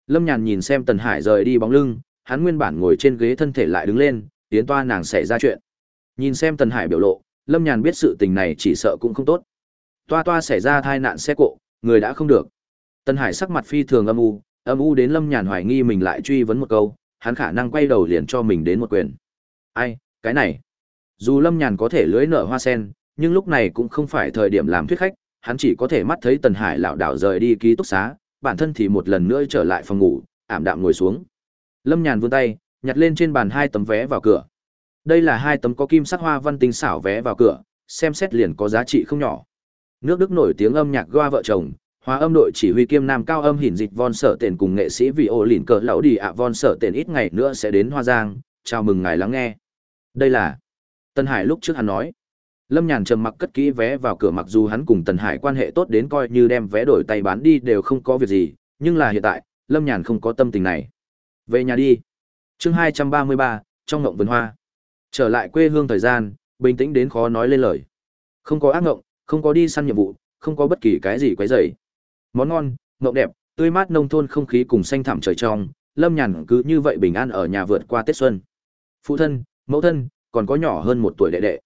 Lâm Nhàn nhìn xem Tần Hải rời đi bóng lưng, hắn nguyên bản ngồi trên ghế thân thể lại đứng lên, tiến toa nàng xảy ra chuyện. Nhìn xem Tần Hải biểu lộ, Lâm Nhàn biết sự tình này chỉ sợ cũng không tốt. Toa toa xảy ra tai nạn xe cộ, người đã không được. Tần Hải sắc mặt phi thường âm u, âm u đến Lâm Nhàn hoài nghi mình lại truy vấn một câu, hắn khả năng quay đầu liền cho mình đến một quyền. Ai, cái này. Dù Lâm Nhàn có thể lưới nở hoa sen, nhưng lúc này cũng không phải thời điểm làm thuyết khách, hắn chỉ có thể mắt thấy Tần Hải lảo đảo rời đi ký túc xá, bản thân thì một lần nữa trở lại phòng ngủ, ảm đạm ngồi xuống. Lâm Nhàn vươn tay, nhặt lên trên bàn hai tấm vé vào cửa. Đây là hai tấm có kim sắc hoa văn tinh xảo vé vào cửa, xem xét liền có giá trị không nhỏ. Nước Đức nổi tiếng âm nhạc goa vợ chồng, Hóa âm đội chỉ huy kiêm nam cao âm hỉn dịch von sở tiền cùng nghệ sĩ vị ô lìn cờ lão đi ạ von sở tiền ít ngày nữa sẽ đến Hoa Giang, chào mừng ngài lắng nghe. Đây là Tân Hải lúc trước hắn nói. Lâm Nhàn trầm mặc cất kỹ vé vào cửa mặc dù hắn cùng Tần Hải quan hệ tốt đến coi như đem vé đổi tay bán đi đều không có việc gì, nhưng là hiện tại, Lâm Nhàn không có tâm tình này. Về nhà đi. chương hai trăm ba mươi ba trong ngộng vườn hoa. Trở lại quê hương thời gian, bình tĩnh đến khó nói lên lời. Không có ác ngộng, không có đi săn nhiệm vụ, không có bất kỳ cái gì quấy rầy. Món ngon, ngộng đẹp, tươi mát nông thôn không khí cùng xanh thẳm trời trong, Lâm Nhàn cứ như vậy bình an ở nhà vượt qua Tết xuân. Phụ thân, mẫu thân, còn có nhỏ hơn một tuổi đệ đệ.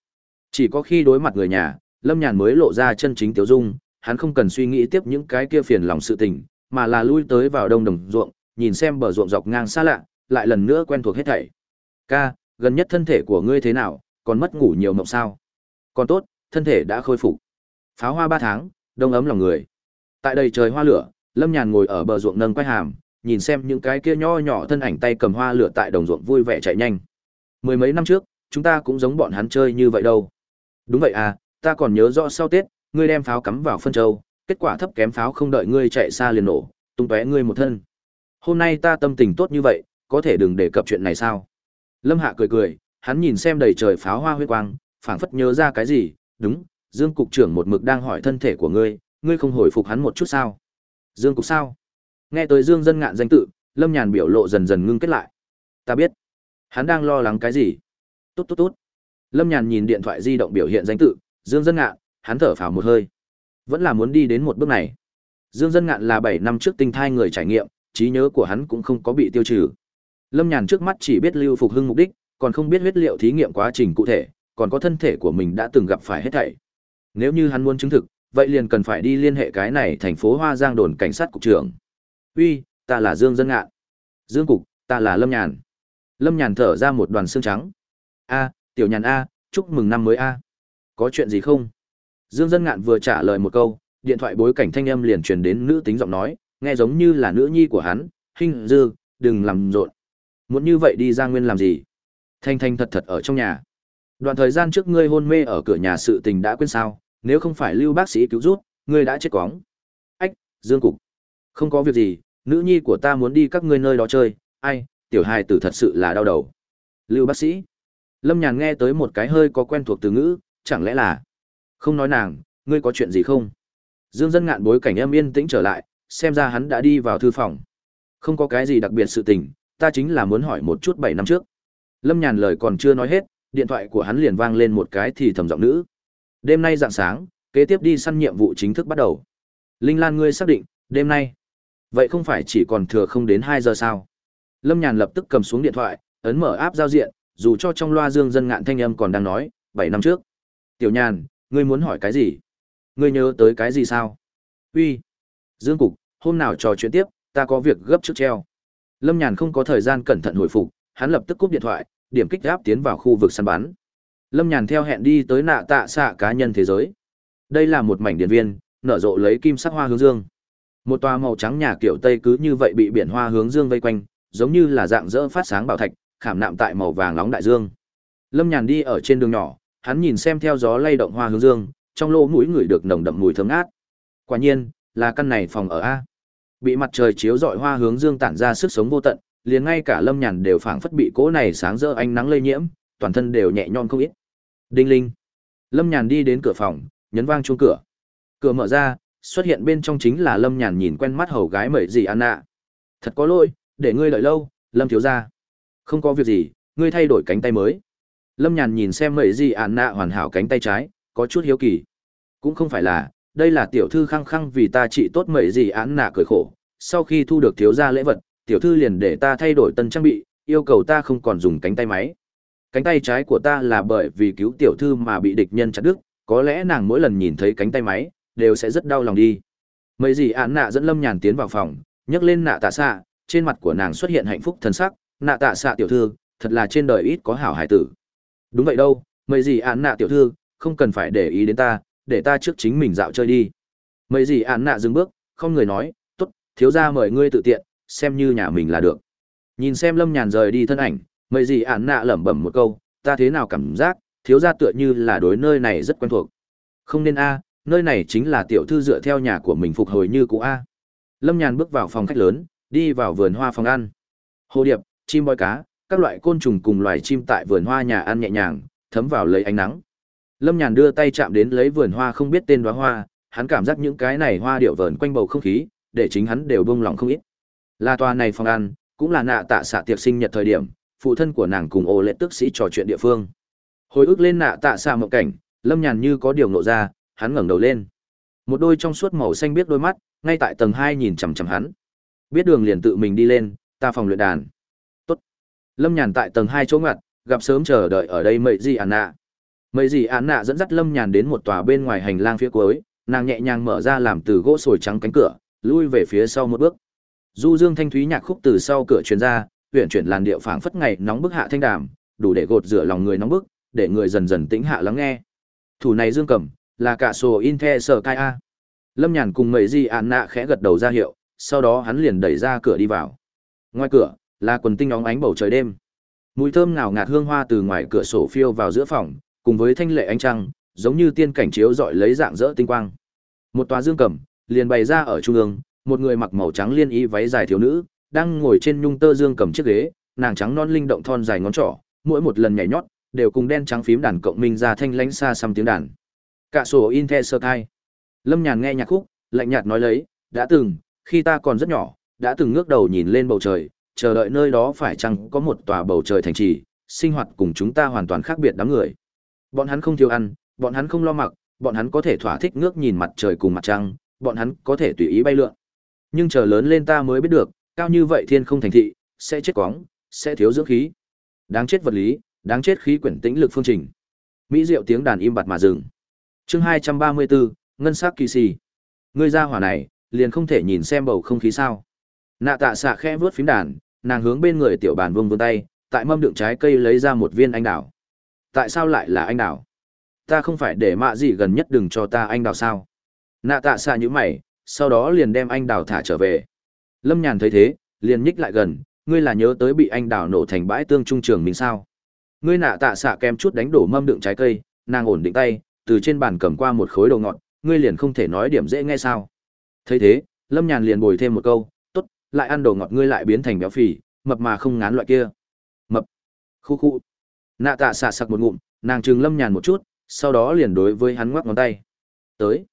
Chỉ có khi đối mặt người nhà, Lâm Nhàn mới lộ ra chân chính tiểu dung, hắn không cần suy nghĩ tiếp những cái kia phiền lòng sự tình, mà là lui tới vào đông đồng ruộng, nhìn xem bờ ruộng dọc ngang xa lạ, lại lần nữa quen thuộc hết thảy. Ca, gần nhất thân thể của ngươi thế nào, còn mất ngủ nhiều mộng sao? Còn tốt, thân thể đã khôi phục. Pháo hoa ba tháng, đông ấm lòng người. Tại đây trời hoa lửa, Lâm Nhàn ngồi ở bờ ruộng nâng quay hàm, nhìn xem những cái kia nho nhỏ thân ảnh tay cầm hoa lửa tại đồng ruộng vui vẻ chạy nhanh. Mười mấy năm trước, chúng ta cũng giống bọn hắn chơi như vậy đâu. Đúng vậy à, ta còn nhớ rõ sau Tết, ngươi đem pháo cắm vào phân châu, kết quả thấp kém pháo không đợi ngươi chạy xa liền nổ, tung tóe ngươi một thân. Hôm nay ta tâm tình tốt như vậy, có thể đừng đề cập chuyện này sao? Lâm Hạ cười cười, hắn nhìn xem đầy trời pháo hoa huy quang, phảng phất nhớ ra cái gì, đúng, Dương cục trưởng một mực đang hỏi thân thể của ngươi, ngươi không hồi phục hắn một chút sao? Dương cục sao? Nghe tới Dương dân ngạn danh tự, Lâm Nhàn biểu lộ dần dần ngưng kết lại. Ta biết. Hắn đang lo lắng cái gì? Tốt tốt tốt. Lâm Nhàn nhìn điện thoại di động biểu hiện danh tự, Dương dân ngạn, hắn thở phào một hơi. Vẫn là muốn đi đến một bước này. Dương dân ngạn là bảy năm trước tinh thai người trải nghiệm, trí nhớ của hắn cũng không có bị tiêu trừ. Lâm Nhàn trước mắt chỉ biết lưu phục hưng mục đích, còn không biết huyết liệu thí nghiệm quá trình cụ thể, còn có thân thể của mình đã từng gặp phải hết thảy. Nếu như hắn muốn chứng thực, vậy liền cần phải đi liên hệ cái này thành phố Hoa Giang đồn cảnh sát cục trưởng. Uy, ta là Dương Dân Ngạn. Dương Cục, ta là Lâm Nhàn. Lâm Nhàn thở ra một đoàn xương trắng. A, tiểu nhàn A, chúc mừng năm mới A. Có chuyện gì không? Dương Dân Ngạn vừa trả lời một câu, điện thoại bối cảnh thanh âm liền truyền đến nữ tính giọng nói, nghe giống như là nữ nhi của hắn, hình dư, đừng làm rộn. Muốn như vậy đi ra nguyên làm gì? Thanh thanh thật thật ở trong nhà. Đoạn thời gian trước ngươi hôn mê ở cửa nhà sự tình đã quên sao, nếu không phải lưu bác sĩ cứu rút, ngươi đã chết quóng. Ách, Dương Cục. Không có việc gì, nữ nhi của ta muốn đi các ngươi nơi đó chơi, ai, tiểu hài tử thật sự là đau đầu. Lưu bác sĩ. Lâm Nhàn nghe tới một cái hơi có quen thuộc từ ngữ, chẳng lẽ là... Không nói nàng, ngươi có chuyện gì không? Dương dân ngạn bối cảnh em yên tĩnh trở lại, xem ra hắn đã đi vào thư phòng. Không có cái gì đặc biệt sự tình, ta chính là muốn hỏi một chút bảy năm trước. Lâm Nhàn lời còn chưa nói hết, điện thoại của hắn liền vang lên một cái thì thầm giọng nữ. Đêm nay dạng sáng, kế tiếp đi săn nhiệm vụ chính thức bắt đầu. Linh Lan ngươi xác định, đêm nay. Vậy không phải chỉ còn thừa không đến hai giờ sao? Lâm Nhàn lập tức cầm xuống điện thoại, ấn mở áp giao diện, dù cho trong loa Dương dân ngạn thanh âm còn đang nói, bảy năm trước. Tiểu Nhàn, ngươi muốn hỏi cái gì? Ngươi nhớ tới cái gì sao? Uy, Dương Cục, hôm nào trò chuyện tiếp, ta có việc gấp trước treo. Lâm Nhàn không có thời gian cẩn thận hồi phục, hắn lập tức cúp điện thoại, điểm kích áp tiến vào khu vực săn bắn. Lâm Nhàn theo hẹn đi tới nạ tạ xạ cá nhân thế giới. Đây là một mảnh điện viên, nở rộ lấy kim sắc hoa hướng dương. Một tòa màu trắng nhà kiểu Tây cứ như vậy bị biển hoa hướng dương vây quanh, giống như là dạng dỡ phát sáng bảo thạch, khảm nạm tại màu vàng nóng đại dương. Lâm Nhàn đi ở trên đường nhỏ, hắn nhìn xem theo gió lay động hoa hướng dương, trong lỗ mũi người được nồng đậm mùi thơm ngát. Quả nhiên, là căn này phòng ở a. Bị mặt trời chiếu rọi hoa hướng dương tản ra sức sống vô tận, liền ngay cả Lâm Nhàn đều phảng phất bị cỗ này sáng rỡ ánh nắng lây nhiễm, toàn thân đều nhẹ nhõm không ít. Đinh linh. Lâm Nhàn đi đến cửa phòng, nhấn vang chuông cửa. Cửa mở ra, xuất hiện bên trong chính là Lâm Nhàn nhìn quen mắt hầu gái mẩy gì Anna. Thật có lỗi, để ngươi đợi lâu, Lâm thiếu gia. Không có việc gì, ngươi thay đổi cánh tay mới. Lâm Nhàn nhìn xem mẩy gì Anna hoàn hảo cánh tay trái, có chút hiếu kỳ. Cũng không phải là, đây là tiểu thư khăng khăng vì ta trị tốt mẩy gì án nà cười khổ. Sau khi thu được thiếu gia lễ vật, tiểu thư liền để ta thay đổi tân trang bị, yêu cầu ta không còn dùng cánh tay máy. Cánh tay trái của ta là bởi vì cứu tiểu thư mà bị địch nhân chặt đứt, có lẽ nàng mỗi lần nhìn thấy cánh tay máy, đều sẽ rất đau lòng đi. Mấy gì án nạ dẫn Lâm Nhàn tiến vào phòng, nhấc lên nạ tạ xạ, trên mặt của nàng xuất hiện hạnh phúc thần sắc, nạ tạ xạ tiểu thư, thật là trên đời ít có hảo hải tử. Đúng vậy đâu, mấy gì án nạ tiểu thư, không cần phải để ý đến ta, để ta trước chính mình dạo chơi đi. Mấy gì ạn nạ dừng bước, không người nói, tốt, thiếu gia mời ngươi tự tiện, xem như nhà mình là được. Nhìn xem Lâm Nhàn rời đi thân ảnh, mấy gì ạn nạ lẩm bẩm một câu, ta thế nào cảm giác, thiếu gia tựa như là đối nơi này rất quen thuộc. Không nên a, nơi này chính là tiểu thư dựa theo nhà của mình phục hồi như cũ a. Lâm Nhàn bước vào phòng khách lớn, đi vào vườn hoa phòng ăn. Hồ điệp, chim bói cá, các loại côn trùng cùng loài chim tại vườn hoa nhà ăn nhẹ nhàng, thấm vào lấy ánh nắng. Lâm Nhàn đưa tay chạm đến lấy vườn hoa không biết tên đóa hoa, hắn cảm giác những cái này hoa điệu vờn quanh bầu không khí, để chính hắn đều buông lòng không ít. Là tòa này phòng ăn, cũng là nạ tạ xạ tiệc sinh nhật thời điểm, phụ thân của nàng cùng ô lệ tức sĩ trò chuyện địa phương. Hồi ức lên nạ tạ xạ mộng cảnh, Lâm Nhàn như có điều ngộ ra, hắn ngẩng đầu lên. Một đôi trong suốt màu xanh biết đôi mắt, ngay tại tầng hai nhìn chằm chằm hắn. Biết đường liền tự mình đi lên, ta phòng luyện đàn. Tốt. Lâm Nhàn tại tầng hai chỗ ngặt, gặp sớm chờ đợi ở đây mệ Di Anna. Mấy gì Án Nạ dẫn dắt Lâm Nhàn đến một tòa bên ngoài hành lang phía cuối, nàng nhẹ nhàng mở ra làm từ gỗ sồi trắng cánh cửa, lui về phía sau một bước. Du Dương thanh thúy nhạc khúc từ sau cửa truyền ra, huyện chuyển làn điệu phảng phất ngày nóng bức hạ thanh đàm, đủ để gột rửa lòng người nóng bức, để người dần dần tĩnh hạ lắng nghe. Thủ này Dương Cẩm, là cả sổ in the sở cai a lâm nhàn cùng mấy gì án nạ khẽ gật đầu ra hiệu sau đó hắn liền đẩy ra cửa đi vào ngoài cửa là quần tinh óng ánh bầu trời đêm mùi thơm nào ngạt hương hoa từ ngoài cửa sổ phiêu vào giữa phòng cùng với thanh lệ ánh trăng giống như tiên cảnh chiếu dọi lấy dạng rỡ tinh quang một tòa dương cầm liền bày ra ở trung ương một người mặc màu trắng liên y váy dài thiếu nữ đang ngồi trên nhung tơ dương cầm chiếc ghế nàng trắng non linh động thon dài ngón trỏ mỗi một lần nhảy nhót đều cùng đen trắng phím đàn cộng minh ra thanh lãnh xa xăm tiếng đàn Cả sổ in the sơ thai. Lâm Nhàn nghe nhạc khúc, lạnh nhạt nói lấy, đã từng, khi ta còn rất nhỏ, đã từng ngước đầu nhìn lên bầu trời, chờ đợi nơi đó phải chăng có một tòa bầu trời thành trì, sinh hoạt cùng chúng ta hoàn toàn khác biệt đám người. Bọn hắn không thiếu ăn, bọn hắn không lo mặc, bọn hắn có thể thỏa thích ngước nhìn mặt trời cùng mặt trăng, bọn hắn có thể tùy ý bay lượn. Nhưng chờ lớn lên ta mới biết được, cao như vậy thiên không thành thị, sẽ chết quóng, sẽ thiếu dưỡng khí. Đáng chết vật lý, đáng chết khí quyển tĩnh lực phương trình. Mỹ diệu tiếng đàn im bặt mà dừng chương hai trăm ba mươi bốn ngân sắc kỳ xì ngươi ra hỏa này liền không thể nhìn xem bầu không khí sao nạ tạ xạ khẽ vớt phím đàn nàng hướng bên người tiểu bàn vung vươn tay tại mâm đựng trái cây lấy ra một viên anh đào tại sao lại là anh đào ta không phải để mạ gì gần nhất đừng cho ta anh đào sao nạ tạ xạ nhữ mày sau đó liền đem anh đào thả trở về Lâm Nhàn thấy thế, liền nhích lại gần, ngươi là nhớ tới bị anh đào nổ thành bãi tương trung trường mình sao? Ngươi nạ tạ xạ kem chút đánh đổ mâm đựng trái cây, nàng ổn định tay, từ trên bàn cầm qua một khối đồ ngọt, ngươi liền không thể nói điểm dễ nghe sao? Thấy thế, Lâm Nhàn liền bồi thêm một câu, tốt, lại ăn đồ ngọt ngươi lại biến thành béo phì, mập mà không ngán loại kia. Mập. Khu khu. Nạ tạ xạ sặc một ngụm, nàng trừng Lâm Nhàn một chút, sau đó liền đối với hắn ngoắc ngón tay. Tới.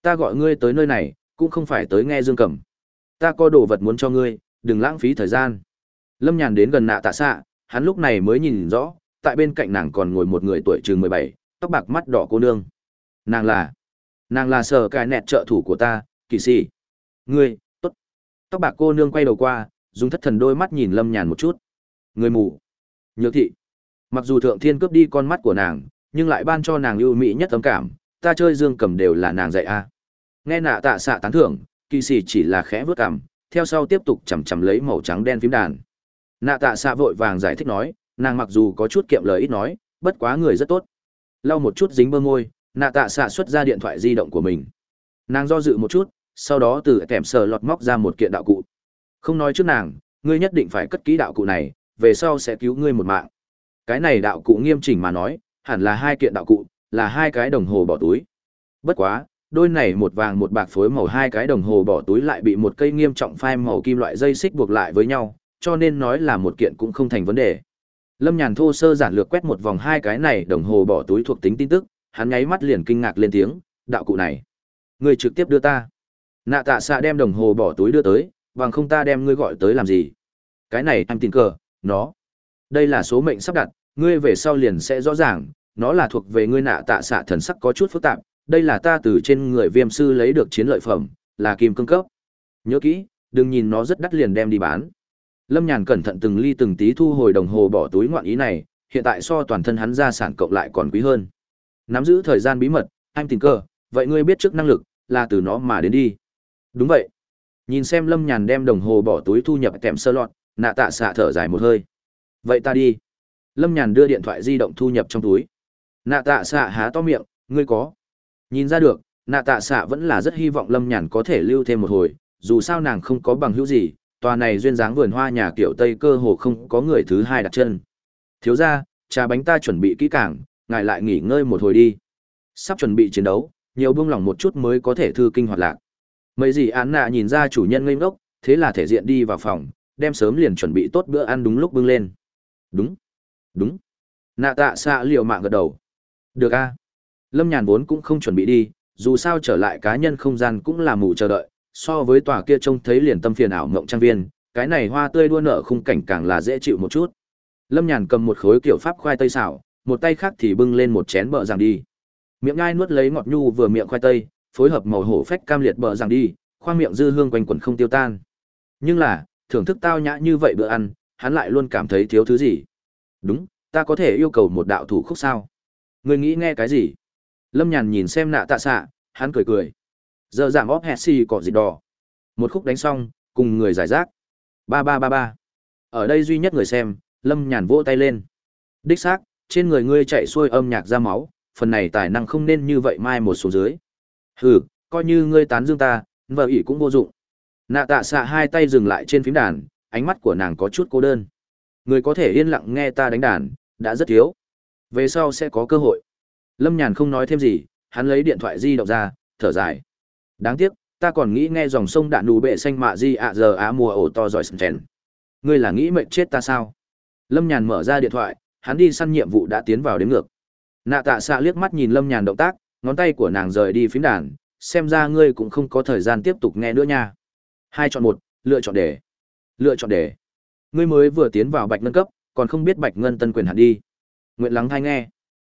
Ta gọi ngươi tới nơi này, cũng không phải tới nghe Dương Cẩm. Ta có đồ vật muốn cho ngươi, đừng lãng phí thời gian. Lâm Nhàn đến gần nạ tạ xạ, hắn lúc này mới nhìn rõ, tại bên cạnh nàng còn ngồi một người tuổi chừng mười bảy, tóc bạc mắt đỏ cô nương. Nàng là, nàng là sở cài nẹt trợ thủ của ta, kỳ sĩ. Ngươi, tốt. Tóc bạc cô nương quay đầu qua, dùng thất thần đôi mắt nhìn Lâm Nhàn một chút. Người mù. Nhược thị. Mặc dù thượng thiên cướp đi con mắt của nàng, nhưng lại ban cho nàng ưu mỹ nhất tấm cảm, ta chơi dương cầm đều là nàng dạy a. Nghe nạ tạ xạ tán thưởng, kỳ xì chỉ là khẽ vớt cảm, theo sau tiếp tục chằm chằm lấy màu trắng đen phím đàn. Nạ tạ xạ vội vàng giải thích nói, nàng mặc dù có chút kiệm lời ít nói, bất quá người rất tốt. Lau một chút dính bơ môi, nạ tạ xạ xuất ra điện thoại di động của mình. Nàng do dự một chút, sau đó từ kèm sờ lọt móc ra một kiện đạo cụ. Không nói trước nàng, ngươi nhất định phải cất kỹ đạo cụ này, về sau sẽ cứu ngươi một mạng. Cái này đạo cụ nghiêm chỉnh mà nói, hẳn là hai kiện đạo cụ, là hai cái đồng hồ bỏ túi. Bất quá, đôi này một vàng một bạc phối màu hai cái đồng hồ bỏ túi lại bị một cây nghiêm trọng phai màu kim loại dây xích buộc lại với nhau, cho nên nói là một kiện cũng không thành vấn đề. Lâm Nhàn thô sơ giản lược quét một vòng hai cái này đồng hồ bỏ túi thuộc tính tin tức, hắn nháy mắt liền kinh ngạc lên tiếng, đạo cụ này. Người trực tiếp đưa ta. Nạ tạ xạ đem đồng hồ bỏ túi đưa tới, bằng không ta đem ngươi gọi tới làm gì. Cái này em tin cờ, nó. Đây là số mệnh sắp đặt, ngươi về sau liền sẽ rõ ràng, nó là thuộc về ngươi nạ tạ xạ thần sắc có chút phức tạp, đây là ta từ trên người viêm sư lấy được chiến lợi phẩm, là kim cương cấp. Nhớ kỹ, đừng nhìn nó rất đắt liền đem đi bán. Lâm Nhàn cẩn thận từng ly từng tí thu hồi đồng hồ bỏ túi ngoạn ý này, hiện tại so toàn thân hắn gia sản cộng lại còn quý hơn. Nắm giữ thời gian bí mật, anh tình cơ, vậy ngươi biết trước năng lực, là từ nó mà đến đi. Đúng vậy. Nhìn xem Lâm Nhàn đem đồng hồ bỏ túi thu nhập kèm sơ lọt, nạ tạ xạ thở dài một hơi. Vậy ta đi. Lâm Nhàn đưa điện thoại di động thu nhập trong túi. Nạ tạ xạ há to miệng, ngươi có. Nhìn ra được, nạ tạ xạ vẫn là rất hy vọng Lâm Nhàn có thể lưu thêm một hồi, dù sao nàng không có bằng hữu gì, tòa này duyên dáng vườn hoa nhà kiểu Tây cơ hồ không có người thứ hai đặt chân. Thiếu ra, trà bánh ta chuẩn bị kỹ càng, ngài lại nghỉ ngơi một hồi đi. Sắp chuẩn bị chiến đấu, nhiều buông lỏng một chút mới có thể thư kinh hoạt lạc. Mấy gì án nạ nhìn ra chủ nhân ngây ngốc, thế là thể diện đi vào phòng, đem sớm liền chuẩn bị tốt bữa ăn đúng lúc bưng lên. Đúng, đúng. Nạ tạ xạ liều mạng gật đầu. Được a. Lâm Nhàn vốn cũng không chuẩn bị đi, dù sao trở lại cá nhân không gian cũng là mù chờ đợi, so với tòa kia trông thấy liền tâm phiền ảo mộng trang viên, cái này hoa tươi đua nở khung cảnh càng là dễ chịu một chút. Lâm Nhàn cầm một khối kiểu pháp khoai tây xào, một tay khác thì bưng lên một chén bợ rằng đi. Miệng ngai nuốt lấy ngọt nhu vừa miệng khoai tây, phối hợp màu hổ phách cam liệt bợ rằng đi, khoang miệng dư hương quanh quẩn không tiêu tan. Nhưng là, thưởng thức tao nhã như vậy bữa ăn, hắn lại luôn cảm thấy thiếu thứ gì. Đúng, ta có thể yêu cầu một đạo thủ khúc sao? Người nghĩ nghe cái gì? Lâm Nhàn nhìn xem nạ tạ xạ, hắn cười cười. Giờ giảm óp hẹt xì cỏ dịch đỏ. Một khúc đánh xong, cùng người giải rác. Ba ba ba ba. Ở đây duy nhất người xem, Lâm Nhàn vỗ tay lên. Đích xác, trên người ngươi chạy xuôi âm nhạc ra máu, phần này tài năng không nên như vậy mai một số dưới. Hừ, coi như ngươi tán dương ta, vợ ỷ cũng vô dụng. Nạ tạ xạ hai tay dừng lại trên phím đàn, ánh mắt của nàng có chút cô đơn. Người có thể yên lặng nghe ta đánh đàn, đã rất thiếu. Về sau sẽ có cơ hội. Lâm Nhàn không nói thêm gì, hắn lấy điện thoại di động ra, thở dài. Đáng tiếc, ta còn nghĩ nghe dòng sông đạn nụ bệ xanh mạ di ạ giờ á mùa ổ to giỏi sần chèn. Ngươi là nghĩ mệnh chết ta sao? Lâm Nhàn mở ra điện thoại, hắn đi săn nhiệm vụ đã tiến vào đến ngược. Nạ tạ xạ liếc mắt nhìn Lâm Nhàn động tác, ngón tay của nàng rời đi phím đàn, xem ra ngươi cũng không có thời gian tiếp tục nghe nữa nha. Hai chọn một, lựa chọn để. Lựa chọn đề. Ngươi mới vừa tiến vào bạch ngân cấp, còn không biết bạch ngân tân quyền hạn đi. Nguyện lắng thai nghe.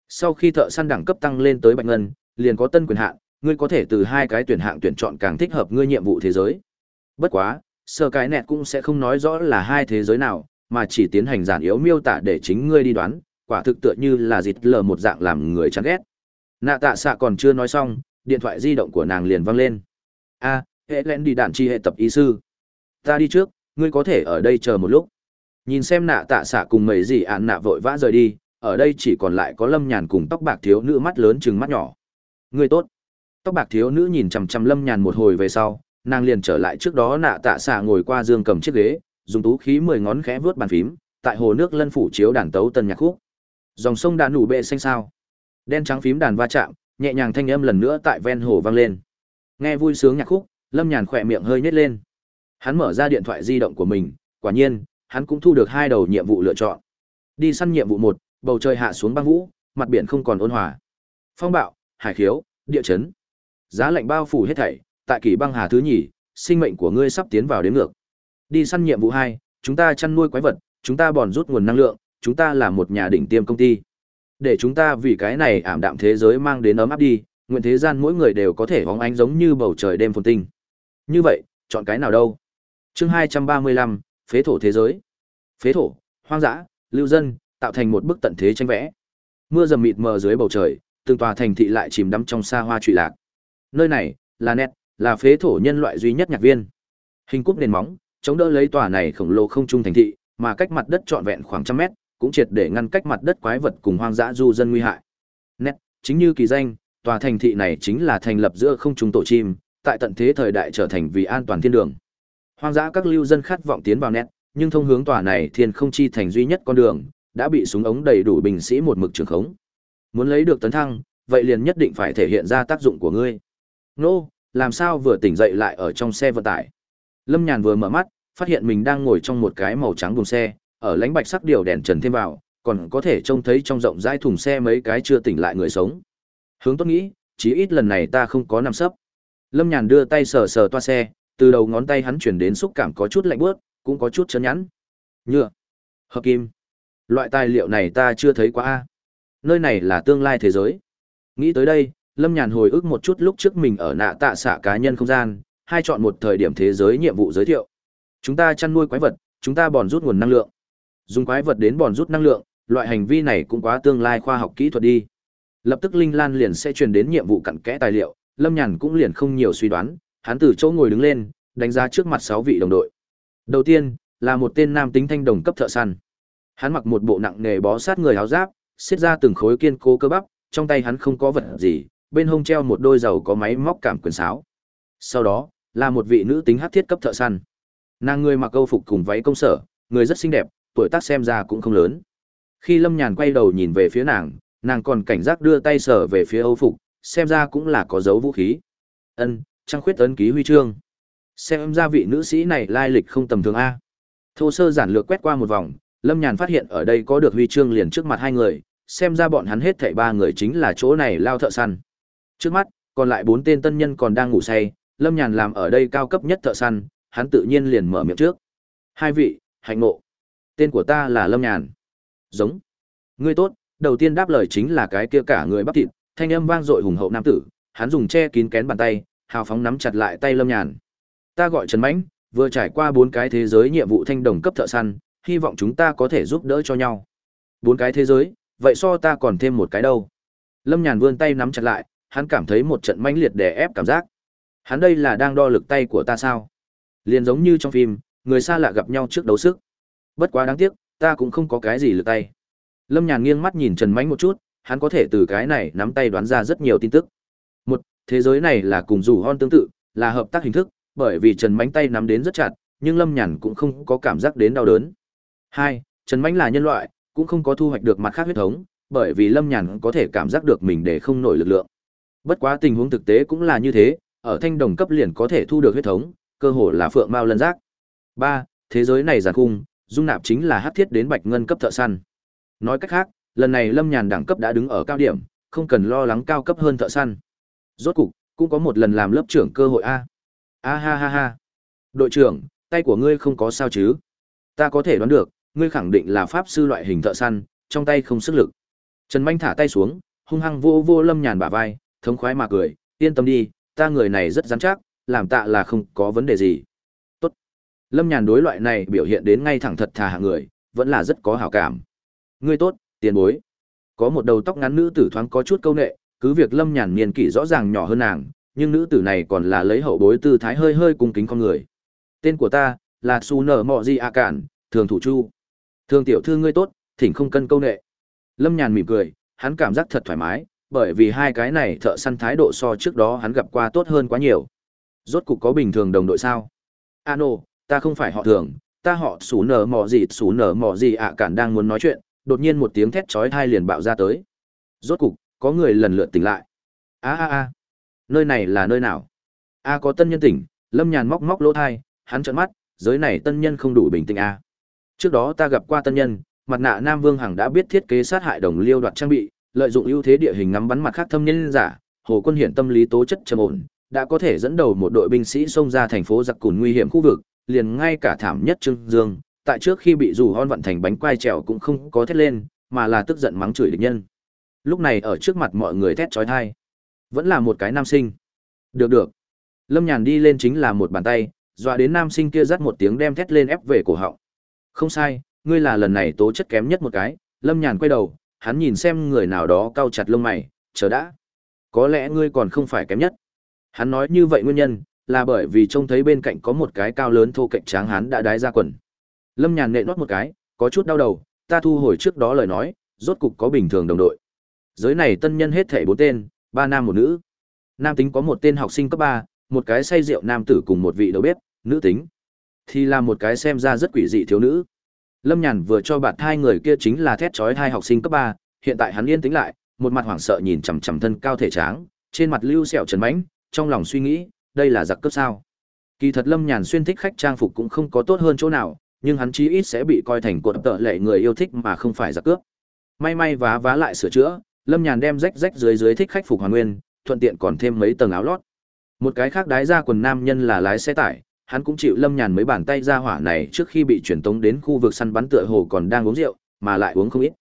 Sau khi thợ săn đẳng cấp tăng lên tới bạch ngân, liền có tân quyền hạn, ngươi có thể từ hai cái tuyển hạng tuyển chọn càng thích hợp ngươi nhiệm vụ thế giới. Bất quá, sơ cái nẹt cũng sẽ không nói rõ là hai thế giới nào, mà chỉ tiến hành giản yếu miêu tả để chính ngươi đi đoán, quả thực tựa như là dịt lờ một dạng làm người chán ghét. Nạ tạ xạ còn chưa nói xong, điện thoại di động của nàng liền vang lên. A, hệ lẽn đi đạn chi hệ tập y sư. Ta đi trước, ngươi có thể ở đây chờ một lúc. Nhìn xem nạ tạ xạ cùng mấy gì ạn nạ vội vã rời đi, ở đây chỉ còn lại có lâm nhàn cùng tóc bạc thiếu nữ mắt lớn chừng mắt nhỏ. Ngươi tốt. Tóc bạc thiếu nữ nhìn chằm chằm lâm nhàn một hồi về sau, nàng liền trở lại trước đó nạ tạ xạ ngồi qua dương cầm chiếc ghế dùng tú khí mười ngón khẽ vớt bàn phím tại hồ nước lân phủ chiếu đàn tấu tân nhạc khúc dòng sông đàn nụ bệ xanh sao đen trắng phím đàn va chạm nhẹ nhàng thanh âm lần nữa tại ven hồ vang lên nghe vui sướng nhạc khúc lâm nhàn khỏe miệng hơi nhét lên hắn mở ra điện thoại di động của mình, quả nhiên, hắn cũng thu được hai đầu nhiệm vụ lựa chọn. Đi săn nhiệm vụ một, bầu trời hạ xuống băng vũ, mặt biển không còn ôn hòa. Phong bạo, hải khiếu, địa chấn. Giá lạnh bao phủ hết thảy, tại kỳ băng hà thứ nhì, sinh mệnh của ngươi sắp tiến vào đến ngược. Đi săn nhiệm vụ hai, chúng ta chăn nuôi quái vật, chúng ta bòn rút nguồn năng lượng, chúng ta là một nhà đỉnh tiêm công ty. Để chúng ta vì cái này ảm đạm thế giới mang đến ấm áp đi, nguyện thế gian mỗi người đều có thể hóng ánh giống như bầu trời đêm phồn tinh. Như vậy, chọn cái nào đâu? Chương hai trăm ba mươi lăm, phế thổ thế giới. Phế thổ, hoang dã, lưu dân, tạo thành một bức tận thế tranh vẽ. Mưa dầm mịt mờ dưới bầu trời, từng tòa thành thị lại chìm đắm trong xa hoa trụy lạc. Nơi này, là nét, là phế thổ nhân loại duy nhất nhạc viên. Hình cúp nền móng, chống đỡ lấy tòa này khổng lồ không trung thành thị, mà cách mặt đất trọn vẹn khoảng trăm mét, cũng triệt để ngăn cách mặt đất quái vật cùng hoang dã du dân nguy hại. Nét, chính như kỳ danh, tòa thành thị này chính là thành lập giữa không trung tổ chim, tại tận thế thời đại trở thành vì an toàn thiên đường hoang dã các lưu dân khát vọng tiến vào nét, nhưng thông hướng tòa này thiên không chi thành duy nhất con đường, đã bị súng ống đầy đủ binh sĩ một mực trường khống. Muốn lấy được tấn thăng, vậy liền nhất định phải thể hiện ra tác dụng của ngươi. Nô, làm sao vừa tỉnh dậy lại ở trong xe vận tải? Lâm nhàn vừa mở mắt, phát hiện mình đang ngồi trong một cái màu trắng buồng xe, ở lánh bạch sắc điều đèn trần thêm vào, còn có thể trông thấy trong rộng rãi thùng xe mấy cái chưa tỉnh lại người sống. Hướng tốt nghĩ, chí ít lần này ta không có nằm sấp. Lâm nhàn đưa tay sờ sờ toa xe từ đầu ngón tay hắn chuyển đến xúc cảm có chút lạnh bớt cũng có chút chấn nhẵn. Nhựa, hợp kim. Loại tài liệu này ta chưa thấy quá a. Nơi này là tương lai thế giới. Nghĩ tới đây, lâm nhàn hồi ức một chút lúc trước mình ở nạ tạ xạ cá nhân không gian hai chọn một thời điểm thế giới nhiệm vụ giới thiệu. Chúng ta chăn nuôi quái vật, chúng ta bòn rút nguồn năng lượng. Dùng quái vật đến bòn rút năng lượng, loại hành vi này cũng quá tương lai khoa học kỹ thuật đi. Lập tức linh lan liền sẽ truyền đến nhiệm vụ cặn kẽ tài liệu, lâm nhàn cũng liền không nhiều suy đoán hắn từ chỗ ngồi đứng lên, đánh giá trước mặt sáu vị đồng đội. Đầu tiên, là một tên nam tính thanh đồng cấp thợ săn. Hắn mặc một bộ nặng nề bó sát người áo giáp, xiết ra từng khối kiên cố cơ bắp, trong tay hắn không có vật gì, bên hông treo một đôi giàu có máy móc cảm quyền sáo. Sau đó, là một vị nữ tính hát thiết cấp thợ săn. Nàng người mặc câu phục cùng váy công sở, người rất xinh đẹp, tuổi tác xem ra cũng không lớn. Khi lâm nhàn quay đầu nhìn về phía nàng nàng còn cảnh giác đưa tay sở về phía âu phục, xem ra cũng là có dấu vũ khí. Ân trăng khuyết ấn ký huy chương. Xem ra vị nữ sĩ này lai lịch không tầm thường a. Thô sơ giản lược quét qua một vòng, lâm nhàn phát hiện ở đây có được huy chương liền trước mặt hai người, xem ra bọn hắn hết thảy ba người chính là chỗ này lao thợ săn. Trước mắt, còn lại bốn tên tân nhân còn đang ngủ say, lâm nhàn làm ở đây cao cấp nhất thợ săn, hắn tự nhiên liền mở miệng trước. Hai vị, hạnh ngộ. Tên của ta là lâm nhàn. Giống. Ngươi tốt, đầu tiên đáp lời chính là cái kia cả người bắp thịt, thanh âm vang dội hùng hậu nam tử, hắn dùng che kín kén bàn tay hào phóng nắm chặt lại tay lâm nhàn. Ta gọi trần mãnh, vừa trải qua bốn cái thế giới nhiệm vụ thanh đồng cấp thợ săn, hy vọng chúng ta có thể giúp đỡ cho nhau. Bốn cái thế giới, vậy so ta còn thêm một cái đâu? Lâm nhàn vươn tay nắm chặt lại, hắn cảm thấy một trận mãnh liệt đè ép cảm giác. Hắn đây là đang đo lực tay của ta sao? Liền giống như trong phim, người xa lạ gặp nhau trước đấu sức. Bất quá đáng tiếc, ta cũng không có cái gì lực tay. Lâm nhàn nghiêng mắt nhìn trần mãnh một chút, hắn có thể từ cái này nắm tay đoán ra rất nhiều tin tức thế giới này là cùng rủ hon tương tự, là hợp tác hình thức, bởi vì trần Mánh tay nắm đến rất chặt, nhưng lâm nhàn cũng không có cảm giác đến đau đớn. Hai, trần Mánh là nhân loại, cũng không có thu hoạch được mặt khác huyết thống, bởi vì lâm nhàn có thể cảm giác được mình để không nổi lực lượng. Bất quá tình huống thực tế cũng là như thế, ở thanh đồng cấp liền có thể thu được huyết thống, cơ hồ là phượng mao lân giác. Ba, thế giới này giàn khung, dung nạp chính là hát thiết đến bạch ngân cấp thợ săn. Nói cách khác, lần này lâm nhàn đẳng cấp đã đứng ở cao điểm, không cần lo lắng cao cấp hơn thợ săn rốt cục, cũng có một lần làm lớp trưởng cơ hội a. A ha ha ha. Đội trưởng, tay của ngươi không có sao chứ? Ta có thể đoán được, ngươi khẳng định là pháp sư loại hình thợ săn, trong tay không sức lực. Trần manh thả tay xuống, hung hăng vô vô lâm nhàn bả vai, thống khoái mà cười, yên tâm đi, ta người này rất dám chắc, làm tạ là không có vấn đề gì. Tốt. Lâm nhàn đối loại này biểu hiện đến ngay thẳng thật thà hạng người, vẫn là rất có hảo cảm. Ngươi tốt, tiền bối. Có một đầu tóc ngắn nữ tử thoáng có chút câu nệ cứ việc lâm nhàn niên kỷ rõ ràng nhỏ hơn nàng nhưng nữ tử này còn là lấy hậu bối tư thái hơi hơi cung kính con người tên của ta là su nở mọ di a cản thường thủ chu thường tiểu thư ngươi tốt thỉnh không cân câu nệ lâm nhàn mỉm cười hắn cảm giác thật thoải mái bởi vì hai cái này thợ săn thái độ so trước đó hắn gặp qua tốt hơn quá nhiều Rốt cục có bình thường đồng đội sao? Ano, ta không phải họ thường, ta họ xú nở mò gì xú nở mò gì ạ cản đang muốn nói chuyện, đột nhiên một tiếng thét chói tai liền bạo ra tới. Rốt cục, có người lần lượt tỉnh lại. A a a, nơi này là nơi nào? A có tân nhân tỉnh, Lâm Nhàn móc móc lỗ thai, hắn trợn mắt, giới này tân nhân không đủ bình tĩnh a. Trước đó ta gặp qua tân nhân, mặt nạ Nam Vương Hằng đã biết thiết kế sát hại đồng liêu đoạt trang bị, lợi dụng ưu thế địa hình ngắm bắn mặt khác thâm nhân giả, Hồ Quân hiện tâm lý tố chất trầm ổn, đã có thể dẫn đầu một đội binh sĩ xông ra thành phố giặc cùn nguy hiểm khu vực, liền ngay cả thảm nhất Trương Dương, tại trước khi bị rủ hon vận thành bánh quai trèo cũng không có thét lên, mà là tức giận mắng chửi địch nhân. Lúc này ở trước mặt mọi người thét chói tai, vẫn là một cái nam sinh. Được được. Lâm Nhàn đi lên chính là một bàn tay, dọa đến nam sinh kia dắt một tiếng đem thét lên ép về cổ họng. Không sai, ngươi là lần này tố chất kém nhất một cái. Lâm Nhàn quay đầu, hắn nhìn xem người nào đó cau chặt lông mày, chờ đã. Có lẽ ngươi còn không phải kém nhất. Hắn nói như vậy nguyên nhân, là bởi vì trông thấy bên cạnh có một cái cao lớn thô cạnh tráng hắn đã đái ra quần. Lâm Nhàn nệ nót một cái, có chút đau đầu, ta thu hồi trước đó lời nói, rốt cục có bình thường đồng đội. Giới này tân nhân hết thể bốn tên, ba nam một nữ. Nam tính có một tên học sinh cấp ba, một cái say rượu nam tử cùng một vị đầu bếp, nữ tính thì là một cái xem ra rất quỷ dị thiếu nữ. Lâm Nhàn vừa cho bạn hai người kia chính là thét chói hai học sinh cấp ba, hiện tại hắn yên tĩnh lại, một mặt hoảng sợ nhìn chằm chằm thân cao thể tráng, trên mặt lưu sẹo trần mãnh, trong lòng suy nghĩ, đây là giặc cướp sao? Kỳ thật Lâm Nhàn xuyên thích khách trang phục cũng không có tốt hơn chỗ nào, nhưng hắn chí ít sẽ bị coi thành cột tợ lệ người yêu thích mà không phải giặc cướp. May may vá vá lại sửa chữa, Lâm Nhàn đem rách rách dưới dưới thích khách phục hoàn nguyên, thuận tiện còn thêm mấy tầng áo lót. Một cái khác đái ra quần nam nhân là lái xe tải, hắn cũng chịu Lâm Nhàn mấy bàn tay ra hỏa này trước khi bị chuyển tống đến khu vực săn bắn tựa hồ còn đang uống rượu, mà lại uống không ít.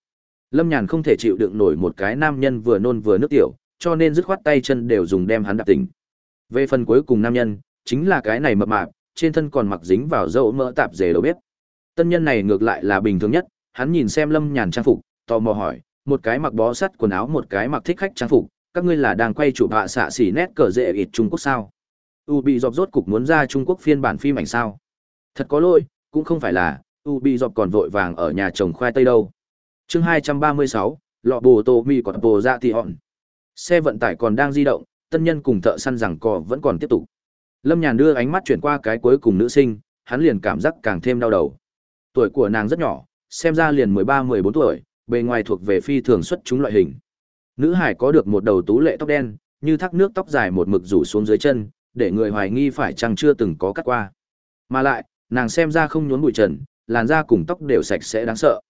Lâm Nhàn không thể chịu đựng nổi một cái nam nhân vừa nôn vừa nước tiểu, cho nên dứt khoát tay chân đều dùng đem hắn đạp tỉnh. Về phần cuối cùng nam nhân, chính là cái này mập mạp, trên thân còn mặc dính vào dâu mỡ tạp dề đầu bếp. Tân nhân này ngược lại là bình thường nhất, hắn nhìn xem Lâm Nhàn trang phục, tò mò hỏi, một cái mặc bó sắt quần áo một cái mặc thích khách trang phục, các ngươi là đang quay chụp hạ xạ xỉ nét cờ rễ ít Trung Quốc sao? U bị dọc rốt cục muốn ra Trung Quốc phiên bản phim ảnh sao? Thật có lỗi, cũng không phải là, U bị dọc còn vội vàng ở nhà trồng khoai tây đâu. Chương 236, lọ bồ tô mi còn bồ dạ ra thì hòn. Xe vận tải còn đang di động, tân nhân cùng thợ săn rằng cò vẫn còn tiếp tục. Lâm Nhàn đưa ánh mắt chuyển qua cái cuối cùng nữ sinh, hắn liền cảm giác càng thêm đau đầu. Tuổi của nàng rất nhỏ, xem ra liền 13-14 tuổi, bề ngoài thuộc về phi thường xuất chúng loại hình. Nữ hải có được một đầu tú lệ tóc đen, như thác nước tóc dài một mực rủ xuống dưới chân, để người hoài nghi phải chăng chưa từng có cắt qua. Mà lại, nàng xem ra không nhốn bụi trần, làn da cùng tóc đều sạch sẽ đáng sợ.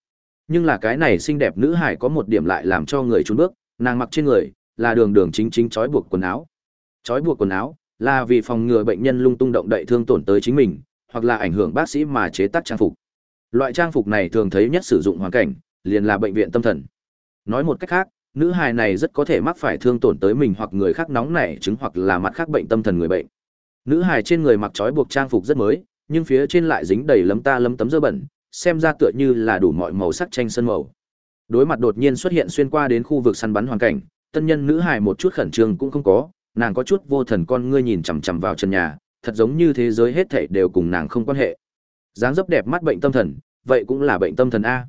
Nhưng là cái này xinh đẹp nữ hải có một điểm lại làm cho người chú bước, nàng mặc trên người là đường đường chính chính trói buộc quần áo. Trói buộc quần áo là vì phòng ngừa bệnh nhân lung tung động đậy thương tổn tới chính mình, hoặc là ảnh hưởng bác sĩ mà chế tác trang phục. Loại trang phục này thường thấy nhất sử dụng hoàn cảnh, liền là bệnh viện tâm thần. Nói một cách khác, nữ hài này rất có thể mắc phải thương tổn tới mình hoặc người khác nóng nảy chứng hoặc là mặt khác bệnh tâm thần người bệnh. Nữ hài trên người mặc trói buộc trang phục rất mới, nhưng phía trên lại dính đầy lấm ta lấm tấm dơ bẩn, xem ra tựa như là đủ mọi màu sắc tranh sân màu. Đối mặt đột nhiên xuất hiện xuyên qua đến khu vực săn bắn hoàn cảnh, tân nhân nữ hài một chút khẩn trương cũng không có, nàng có chút vô thần con ngươi nhìn chằm chằm vào chân nhà, thật giống như thế giới hết thảy đều cùng nàng không quan hệ. Dáng dấp đẹp mắt bệnh tâm thần, vậy cũng là bệnh tâm thần a.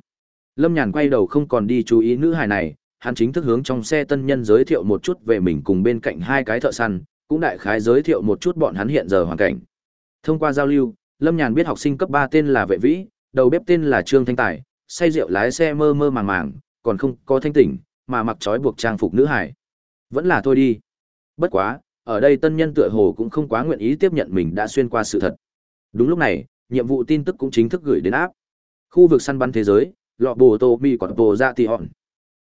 Lâm Nhàn quay đầu không còn đi chú ý nữ hài này, hắn chính thức hướng trong xe tân nhân giới thiệu một chút về mình cùng bên cạnh hai cái thợ săn, cũng đại khái giới thiệu một chút bọn hắn hiện giờ hoàn cảnh. Thông qua giao lưu, Lâm Nhàn biết học sinh cấp 3 tên là Vệ Vĩ, đầu bếp tên là Trương Thanh Tài, say rượu lái xe mơ mơ màng màng, còn không có thanh tỉnh, mà mặc trói buộc trang phục nữ hải. Vẫn là thôi đi. Bất quá, ở đây tân nhân tựa hồ cũng không quá nguyện ý tiếp nhận mình đã xuyên qua sự thật. Đúng lúc này, nhiệm vụ tin tức cũng chính thức gửi đến áp. Khu vực săn bắn thế giới, lọ bồ tô mi còn bồ ra tì hòn.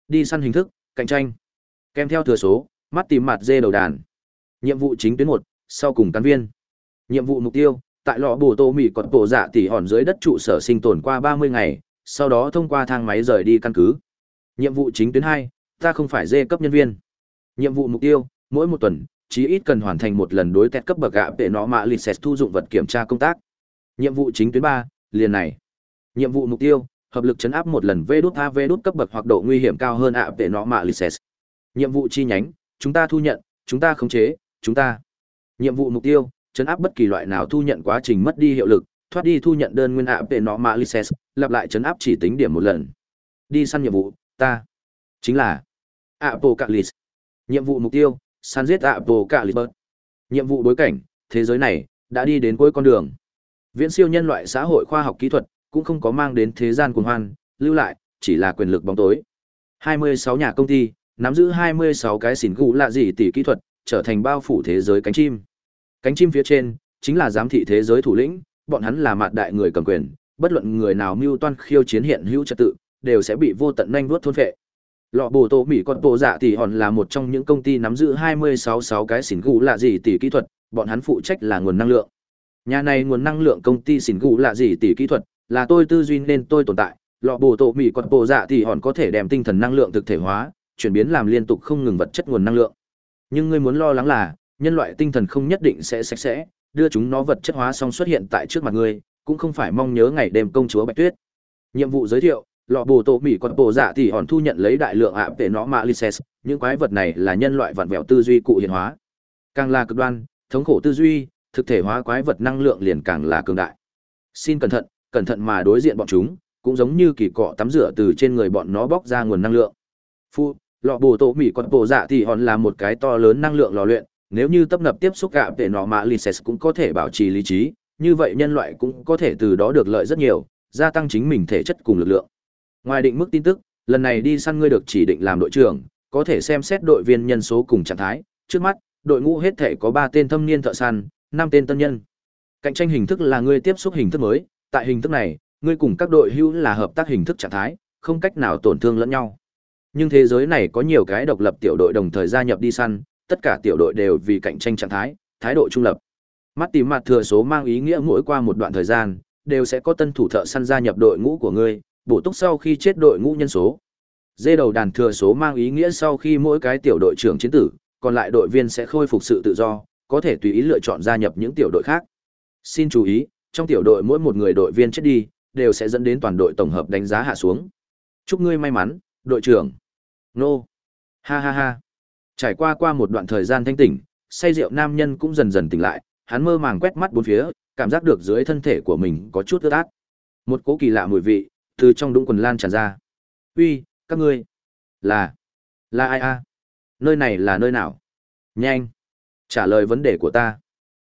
Đi săn hình thức, cạnh tranh. Kèm theo thừa số, mắt tìm mặt dê đầu đàn. Nhiệm vụ chính tuyến một, sau cùng cán viên. Nhiệm vụ mục tiêu, tại lọ bồ tô mì còn bồ dạ tỉ hòn dưới đất trụ sở sinh tồn qua 30 ngày, sau đó thông qua thang máy rời đi căn cứ. Nhiệm vụ chính tuyến hai ta không phải dê cấp nhân viên. Nhiệm vụ mục tiêu, mỗi một tuần, chí ít cần hoàn thành một lần đối tét cấp bậc gạ để nó mạ lịch xét thu dụng vật kiểm tra công tác. Nhiệm vụ chính tuyến ba liền này. Nhiệm vụ mục tiêu, hợp lực chấn áp một lần vê đút A vê đút cấp bậc hoặc độ nguy hiểm cao hơn ạ vệ nọ mạ lịch. Nhiệm vụ chi nhánh, chúng ta thu nhận, chúng ta khống chế, chúng ta. Nhiệm vụ mục tiêu, chấn áp bất kỳ loại nào thu nhận quá trình mất đi hiệu lực, thoát đi thu nhận đơn nguyên ạ vệ nọ mạ lịch lặp lại chấn áp chỉ tính điểm một lần. Đi săn nhiệm vụ, ta chính là Apocalypse. Nhiệm vụ mục tiêu, săn giết Apocalypse. Nhiệm vụ đối cảnh, thế giới này đã đi đến cuối con đường. Viễn siêu nhân loại xã hội khoa học kỹ thuật cũng không có mang đến thế gian cuồng hoan, lưu lại chỉ là quyền lực bóng tối. 26 nhà công ty, nắm giữ 26 cái xỉn cụ lạ gì tỷ kỹ thuật, trở thành bao phủ thế giới cánh chim. Cánh chim phía trên chính là giám thị thế giới thủ lĩnh, bọn hắn là mạt đại người cầm quyền, bất luận người nào mưu toan khiêu chiến hiện hữu trật tự, đều sẽ bị vô tận nhanh vuốt thôn phệ. Lọ bổ tổ Mỹ con bộ dạ tỷ hòn là một trong những công ty nắm giữ 266 cái xỉn cụ lạ gì tỷ kỹ thuật, bọn hắn phụ trách là nguồn năng lượng. Nhà này nguồn năng lượng công ty xỉn cụ lạ gì tỷ kỹ thuật, là tôi tư duy nên tôi tồn tại. Lọ bồ tổ Mỹ còn bộ dạ thì hòn có thể đem tinh thần năng lượng thực thể hóa, chuyển biến làm liên tục không ngừng vật chất nguồn năng lượng. Nhưng ngươi muốn lo lắng là, nhân loại tinh thần không nhất định sẽ sạch sẽ, đưa chúng nó vật chất hóa xong xuất hiện tại trước mặt ngươi, cũng không phải mong nhớ ngày đêm công chúa Bạch Tuyết. Nhiệm vụ giới thiệu, lọ bồ tổ mỹ còn bộ dạ thì hòn thu nhận lấy đại lượng ạ tệ nó mạ lices, những quái vật này là nhân loại vặn vẹo tư duy cụ hiện hóa. Càng là cực đoan, thống khổ tư duy, thực thể hóa quái vật năng lượng liền càng là cường đại. Xin cẩn thận, cẩn thận mà đối diện bọn chúng, cũng giống như kỳ cọ tắm rửa từ trên người bọn nó bóc ra nguồn năng lượng. Phu, lọ bồ tổ mỹ còn bổ dạ thì hòn là một cái to lớn năng lượng lò luyện, nếu như tấp nập tiếp xúc gạ để nó mà lices cũng có thể bảo trì lý trí, như vậy nhân loại cũng có thể từ đó được lợi rất nhiều, gia tăng chính mình thể chất cùng lực lượng. Ngoài định mức tin tức, lần này đi săn ngươi được chỉ định làm đội trưởng, có thể xem xét đội viên nhân số cùng trạng thái, trước mắt, đội ngũ hết thể có 3 tên thâm niên thợ săn, 5 tên tân nhân. Cạnh tranh hình thức là ngươi tiếp xúc hình thức mới, tại hình thức này, ngươi cùng các đội hữu là hợp tác hình thức trạng thái, không cách nào tổn thương lẫn nhau. Nhưng thế giới này có nhiều cái độc lập tiểu đội đồng thời gia nhập đi săn, tất cả tiểu đội đều vì cạnh tranh trạng thái, thái độ trung lập. Mắt tìm mặt thừa số mang ý nghĩa mỗi qua một đoạn thời gian, đều sẽ có tân thủ thợ săn gia nhập đội ngũ của ngươi, bổ túc sau khi chết đội ngũ nhân số. Dê đầu đàn thừa số mang ý nghĩa sau khi mỗi cái tiểu đội trưởng chiến tử, còn lại đội viên sẽ khôi phục sự tự do, có thể tùy ý lựa chọn gia nhập những tiểu đội khác. Xin chú ý, trong tiểu đội mỗi một người đội viên chết đi, đều sẽ dẫn đến toàn đội tổng hợp đánh giá hạ xuống. Chúc ngươi may mắn, đội trưởng. Nô. Ha ha ha. Trải qua qua một đoạn thời gian thanh tỉnh, say rượu nam nhân cũng dần dần tỉnh lại, hắn mơ màng quét mắt bốn phía, cảm giác được dưới thân thể của mình có chút ướt át. Một cỗ kỳ lạ mùi vị, từ trong đũng quần lan tràn ra. Uy, các ngươi, là, là ai a? Nơi này là nơi nào? Nhanh, trả lời vấn đề của ta.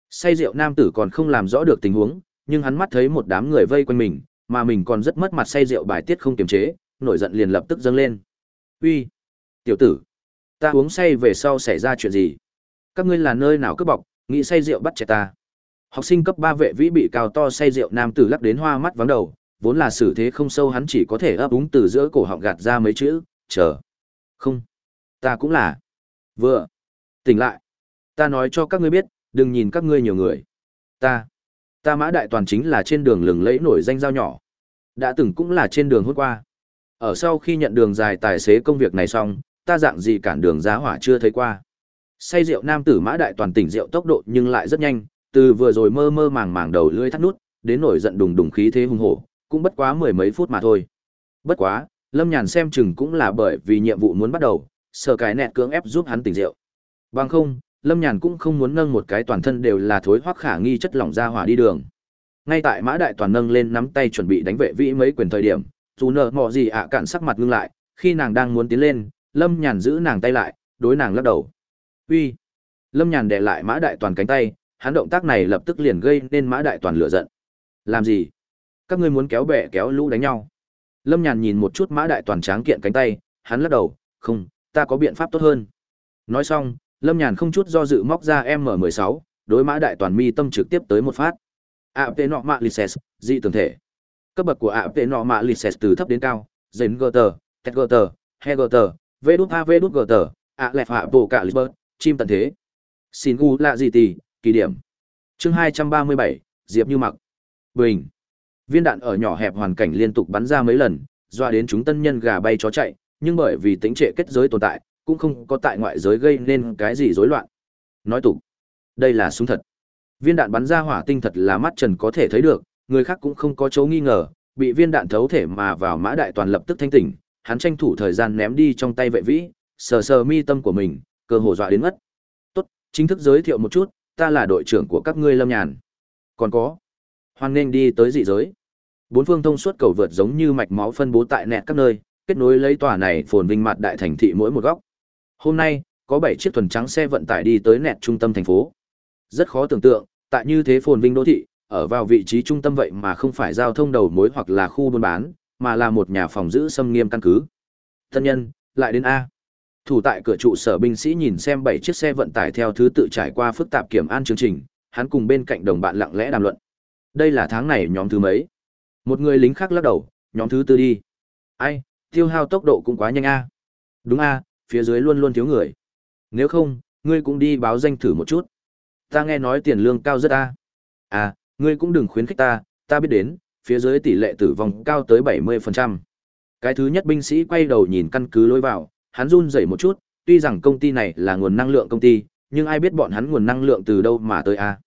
Say rượu nam tử còn không làm rõ được tình huống, nhưng hắn mắt thấy một đám người vây quanh mình, mà mình còn rất mất mặt say rượu bài tiết không kiềm chế, nổi giận liền lập tức dâng lên. Uy, tiểu tử, ta uống say về sau xảy ra chuyện gì? Các ngươi là nơi nào cướp bọc, nghĩ say rượu bắt trẻ ta? Học sinh cấp ba vệ vĩ bị cao to say rượu nam tử lắc đến hoa mắt vắng đầu, vốn là xử thế không sâu hắn chỉ có thể ấp úng từ giữa cổ họng gạt ra mấy chữ, chờ. Không, ta cũng là. Vừa, tỉnh lại. Ta nói cho các ngươi biết, đừng nhìn các ngươi nhiều người. Ta, ta mã đại toàn chính là trên đường lừng lẫy nổi danh giao nhỏ. Đã từng cũng là trên đường hôm qua. Ở sau khi nhận đường dài tài xế công việc này xong, ta dạng gì cản đường giá hỏa chưa thấy qua. Say rượu nam tử mã đại toàn tỉnh rượu tốc độ nhưng lại rất nhanh, từ vừa rồi mơ mơ màng màng đầu lưỡi thắt nút, đến nổi giận đùng đùng khí thế hùng hổ, cũng bất quá mười mấy phút mà thôi. Bất quá, Lâm Nhàn xem chừng cũng là bởi vì nhiệm vụ muốn bắt đầu, sợ cái nẹt cưỡng ép giúp hắn tỉnh rượu. Bằng không, Lâm Nhàn cũng không muốn nâng một cái toàn thân đều là thối hoắc khả nghi chất lỏng ra hỏa đi đường. Ngay tại Mã Đại Toàn nâng lên nắm tay chuẩn bị đánh vệ vĩ mấy quyền thời điểm, dù nợ mọ gì ạ cạn sắc mặt ngưng lại, khi nàng đang muốn tiến lên, Lâm Nhàn giữ nàng tay lại, đối nàng lắc đầu. "Uy." Lâm Nhàn để lại Mã Đại Toàn cánh tay, hắn động tác này lập tức liền gây nên Mã Đại Toàn lửa giận. "Làm gì?" các ngươi muốn kéo bè kéo lũ đánh nhau lâm nhàn nhìn một chút mã đại toàn tráng kiện cánh tay hắn lắc đầu không ta có biện pháp tốt hơn nói xong lâm nhàn không chút do dự móc ra m 16 đối mã đại toàn mi tâm trực tiếp tới một phát. Ạ p nọ mạ lices dị tường thể. Cấp bậc của ạ p nọ mạ lices từ thấp đến cao dền gờ tờ tet gờ tờ he gờ tờ vê đút a vê đút gờ tờ a lẹp hạ bộ cả lisbert chim tận thế. Xin u lạ gì tì kỳ điểm. Chương hai trăm ba mươi bảy diệp như mặc. Bình. Viên đạn ở nhỏ hẹp hoàn cảnh liên tục bắn ra mấy lần, dọa đến chúng tân nhân gà bay chó chạy, nhưng bởi vì tính trệ kết giới tồn tại, cũng không có tại ngoại giới gây nên cái gì rối loạn. Nói tục, đây là súng thật. Viên đạn bắn ra hỏa tinh thật là mắt trần có thể thấy được, người khác cũng không có chỗ nghi ngờ, bị viên đạn thấu thể mà vào mã đại toàn lập tức thanh tỉnh, hắn tranh thủ thời gian ném đi trong tay vệ vĩ, sờ sờ mi tâm của mình, cơ hồ dọa đến mất. Tốt, chính thức giới thiệu một chút, ta là đội trưởng của các ngươi Lâm Nhàn. Còn có, hoan nên đi tới dị giới. Bốn phương thông suốt cầu vượt giống như mạch máu phân bố tại nẹt các nơi, kết nối lấy tòa này phồn vinh mặt đại thành thị mỗi một góc. Hôm nay, có 7 chiếc thuần trắng xe vận tải đi tới nẹt trung tâm thành phố. Rất khó tưởng tượng, tại như thế phồn vinh đô thị, ở vào vị trí trung tâm vậy mà không phải giao thông đầu mối hoặc là khu buôn bán, mà là một nhà phòng giữ xâm nghiêm căn cứ. Thân nhân, lại đến A. Thủ tại cửa trụ sở binh sĩ nhìn xem bảy chiếc xe vận tải theo thứ tự trải qua phức tạp kiểm an chương trình, hắn cùng bên cạnh đồng bạn lặng lẽ đàm luận. Đây là tháng này nhóm thứ mấy? Một người lính khác lắc đầu, nhóm thứ tư đi. Ai, tiêu hao tốc độ cũng quá nhanh a. Đúng a, phía dưới luôn luôn thiếu người. Nếu không, ngươi cũng đi báo danh thử một chút. Ta nghe nói tiền lương cao rất a. À, ngươi cũng đừng khuyến khích ta, ta biết đến, phía dưới tỷ lệ tử vong cao tới 70%. Cái thứ nhất binh sĩ quay đầu nhìn căn cứ lối vào, hắn run rẩy một chút, tuy rằng công ty này là nguồn năng lượng công ty, nhưng ai biết bọn hắn nguồn năng lượng từ đâu mà tới a.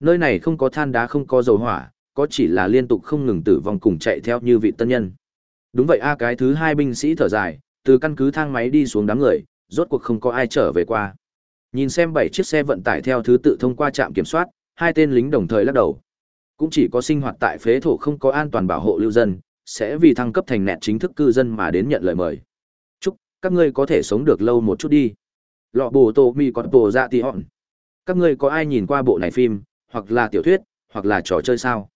Nơi này không có than đá không có dầu hỏa, có chỉ là liên tục không ngừng tử vong cùng chạy theo như vị tân nhân. Đúng vậy a cái thứ hai binh sĩ thở dài, từ căn cứ thang máy đi xuống đám người, rốt cuộc không có ai trở về qua. Nhìn xem bảy chiếc xe vận tải theo thứ tự thông qua trạm kiểm soát, hai tên lính đồng thời lắc đầu. Cũng chỉ có sinh hoạt tại phế thổ không có an toàn bảo hộ lưu dân, sẽ vì thăng cấp thành nẹt chính thức cư dân mà đến nhận lời mời. Chúc các ngươi có thể sống được lâu một chút đi. Lọ bồ tô mi còn bồ dạ tì hòn. Các ngươi có ai nhìn qua bộ này phim, hoặc là tiểu thuyết, hoặc là trò chơi sao?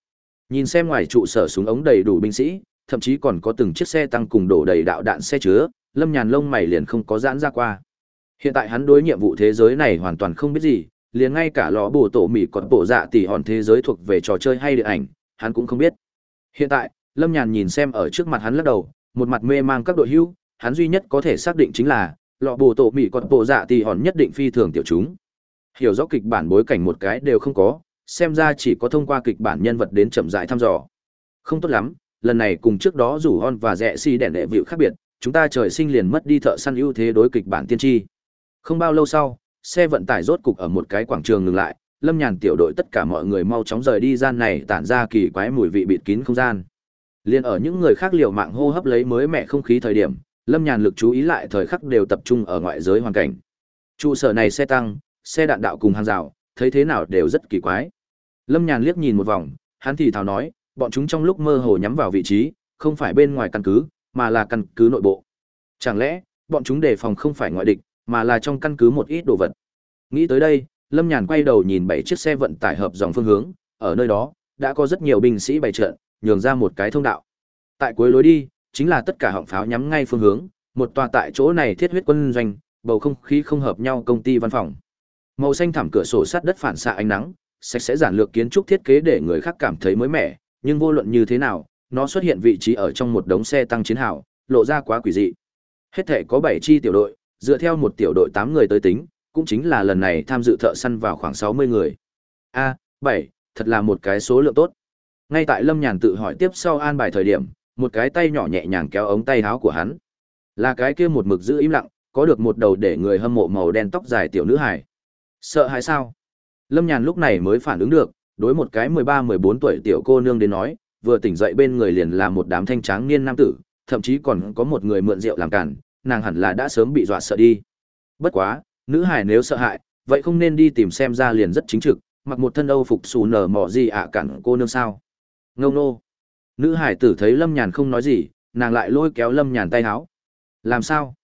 Nhìn xem ngoài trụ sở súng ống đầy đủ binh sĩ, thậm chí còn có từng chiếc xe tăng cùng đổ đầy đạo đạn xe chứa, Lâm Nhàn lông mày liền không có giãn ra qua. Hiện tại hắn đối nhiệm vụ thế giới này hoàn toàn không biết gì, liền ngay cả lò bổ tổ mỉ còn bộ dạ tỷ hòn thế giới thuộc về trò chơi hay điện ảnh, hắn cũng không biết. Hiện tại, Lâm Nhàn nhìn xem ở trước mặt hắn lắc đầu, một mặt mê mang các đội hưu, hắn duy nhất có thể xác định chính là, lọ bổ tổ mỉ còn bộ dạ tỷ hòn nhất định phi thường tiểu chúng. Hiểu rõ kịch bản bối cảnh một cái đều không có, xem ra chỉ có thông qua kịch bản nhân vật đến chậm rãi thăm dò. Không tốt lắm, lần này cùng trước đó rủ hon và rẻ si đèn đệ vịu khác biệt, chúng ta trời sinh liền mất đi thợ săn ưu thế đối kịch bản tiên tri. Không bao lâu sau, xe vận tải rốt cục ở một cái quảng trường ngừng lại, Lâm Nhàn tiểu đội tất cả mọi người mau chóng rời đi gian này tản ra kỳ quái mùi vị bịt kín không gian. liền ở những người khác liều mạng hô hấp lấy mới mẻ không khí thời điểm, Lâm Nhàn lực chú ý lại thời khắc đều tập trung ở ngoại giới hoàn cảnh. Trụ sở này xe tăng, xe đạn đạo cùng hàng rào, thấy thế nào đều rất kỳ quái. Lâm Nhàn liếc nhìn một vòng, hắn thì thào nói, bọn chúng trong lúc mơ hồ nhắm vào vị trí, không phải bên ngoài căn cứ, mà là căn cứ nội bộ. Chẳng lẽ, bọn chúng đề phòng không phải ngoại địch, mà là trong căn cứ một ít đồ vật. Nghĩ tới đây, Lâm Nhàn quay đầu nhìn bảy chiếc xe vận tải hợp dòng phương hướng, ở nơi đó, đã có rất nhiều binh sĩ bày trận, nhường ra một cái thông đạo. Tại cuối lối đi, chính là tất cả họng pháo nhắm ngay phương hướng, một tòa tại chỗ này thiết huyết quân doanh, bầu không khí không hợp nhau công ty văn phòng. Màu xanh thảm cửa sổ sắt đất phản xạ ánh nắng, sạch sẽ giản lược kiến trúc thiết kế để người khác cảm thấy mới mẻ, nhưng vô luận như thế nào, nó xuất hiện vị trí ở trong một đống xe tăng chiến hào, lộ ra quá quỷ dị. Hết thể có 7 chi tiểu đội, dựa theo một tiểu đội 8 người tới tính, cũng chính là lần này tham dự thợ săn vào khoảng 60 người. A, 7, thật là một cái số lượng tốt. Ngay tại Lâm Nhàn tự hỏi tiếp sau an bài thời điểm, một cái tay nhỏ nhẹ nhàng kéo ống tay áo của hắn. Là cái kia một mực giữ im lặng, có được một đầu để người hâm mộ màu đen tóc dài tiểu nữ hài. Sợ hãi sao? Lâm Nhàn lúc này mới phản ứng được, đối một cái 13-14 tuổi tiểu cô nương đến nói, vừa tỉnh dậy bên người liền là một đám thanh tráng niên nam tử, thậm chí còn có một người mượn rượu làm cản, nàng hẳn là đã sớm bị dọa sợ đi. Bất quá, nữ hải nếu sợ hại, vậy không nên đi tìm xem ra liền rất chính trực, mặc một thân âu phục xù nở mỏ gì ạ à cản cô nương sao. Ngâu nô. Nữ hải tử thấy Lâm Nhàn không nói gì, nàng lại lôi kéo Lâm Nhàn tay áo. Làm sao?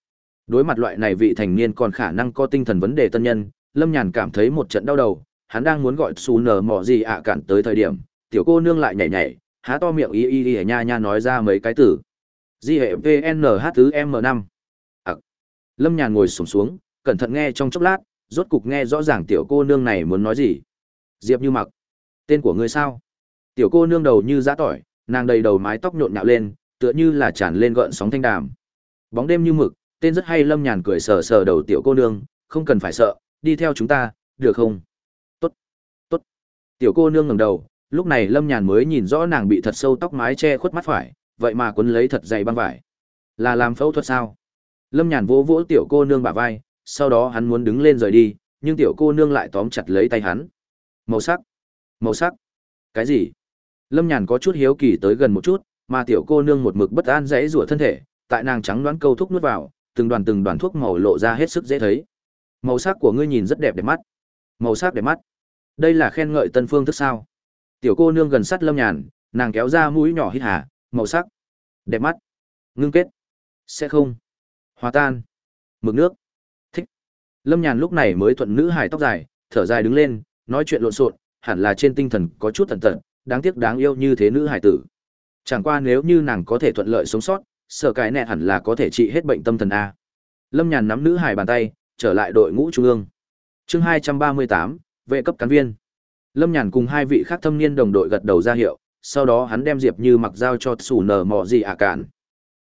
Đối mặt loại này vị thành niên còn khả năng có tinh thần vấn đề tân nhân, Lâm Nhàn cảm thấy một trận đau đầu, hắn đang muốn gọi xù nở mỏ gì ạ à cản tới thời điểm, tiểu cô nương lại nhảy nhảy, há to miệng y y y nha nha nói ra mấy cái từ. Di hệ VNH tứ M5. À. Lâm Nhàn ngồi sổng xuống, cẩn thận nghe trong chốc lát, rốt cục nghe rõ ràng tiểu cô nương này muốn nói gì. Diệp Như Mặc. Tên của ngươi sao? Tiểu cô nương đầu như giã tỏi, nàng đầy đầu mái tóc nhộn nhạo lên, tựa như là tràn lên gợn sóng thanh đàm. Bóng đêm như mực, tên rất hay Lâm Nhàn cười sờ sờ đầu tiểu cô nương, không cần phải sợ, đi theo chúng ta, được không? Tiểu cô nương ngẩng đầu, lúc này Lâm Nhàn mới nhìn rõ nàng bị thật sâu tóc mái che khuất mắt phải, vậy mà quấn lấy thật dày băng vải. Là làm phẫu thuật sao? Lâm Nhàn vỗ vỗ tiểu cô nương bả vai, sau đó hắn muốn đứng lên rời đi, nhưng tiểu cô nương lại tóm chặt lấy tay hắn. Màu sắc? Màu sắc? Cái gì? Lâm Nhàn có chút hiếu kỳ tới gần một chút, mà tiểu cô nương một mực bất an rẽ rủa thân thể, tại nàng trắng đoán câu thuốc nuốt vào, từng đoàn từng đoàn thuốc màu lộ ra hết sức dễ thấy. Màu sắc của ngươi nhìn rất đẹp đẹp mắt. Màu sắc đẹp mắt. Đây là khen ngợi tân phương thức sao? Tiểu cô nương gần sát Lâm Nhàn, nàng kéo ra mũi nhỏ hít hà, màu sắc đẹp mắt, ngưng kết, sẽ không hòa tan. Mực nước. Thích. Lâm Nhàn lúc này mới thuận nữ hải tóc dài, thở dài đứng lên, nói chuyện lộn xộn, hẳn là trên tinh thần có chút thần tận, đáng tiếc đáng yêu như thế nữ hải tử. Chẳng qua nếu như nàng có thể thuận lợi sống sót, sợ cái nẹ hẳn là có thể trị hết bệnh tâm thần a. Lâm Nhàn nắm nữ hải bàn tay, trở lại đội ngũ trung ương. Chương hai trăm ba mươi tám vệ cấp cán viên. Lâm Nhàn cùng hai vị khác thâm niên đồng đội gật đầu ra hiệu, sau đó hắn đem Diệp Như mặc giao cho sủ nở mọ gì ạ cạn.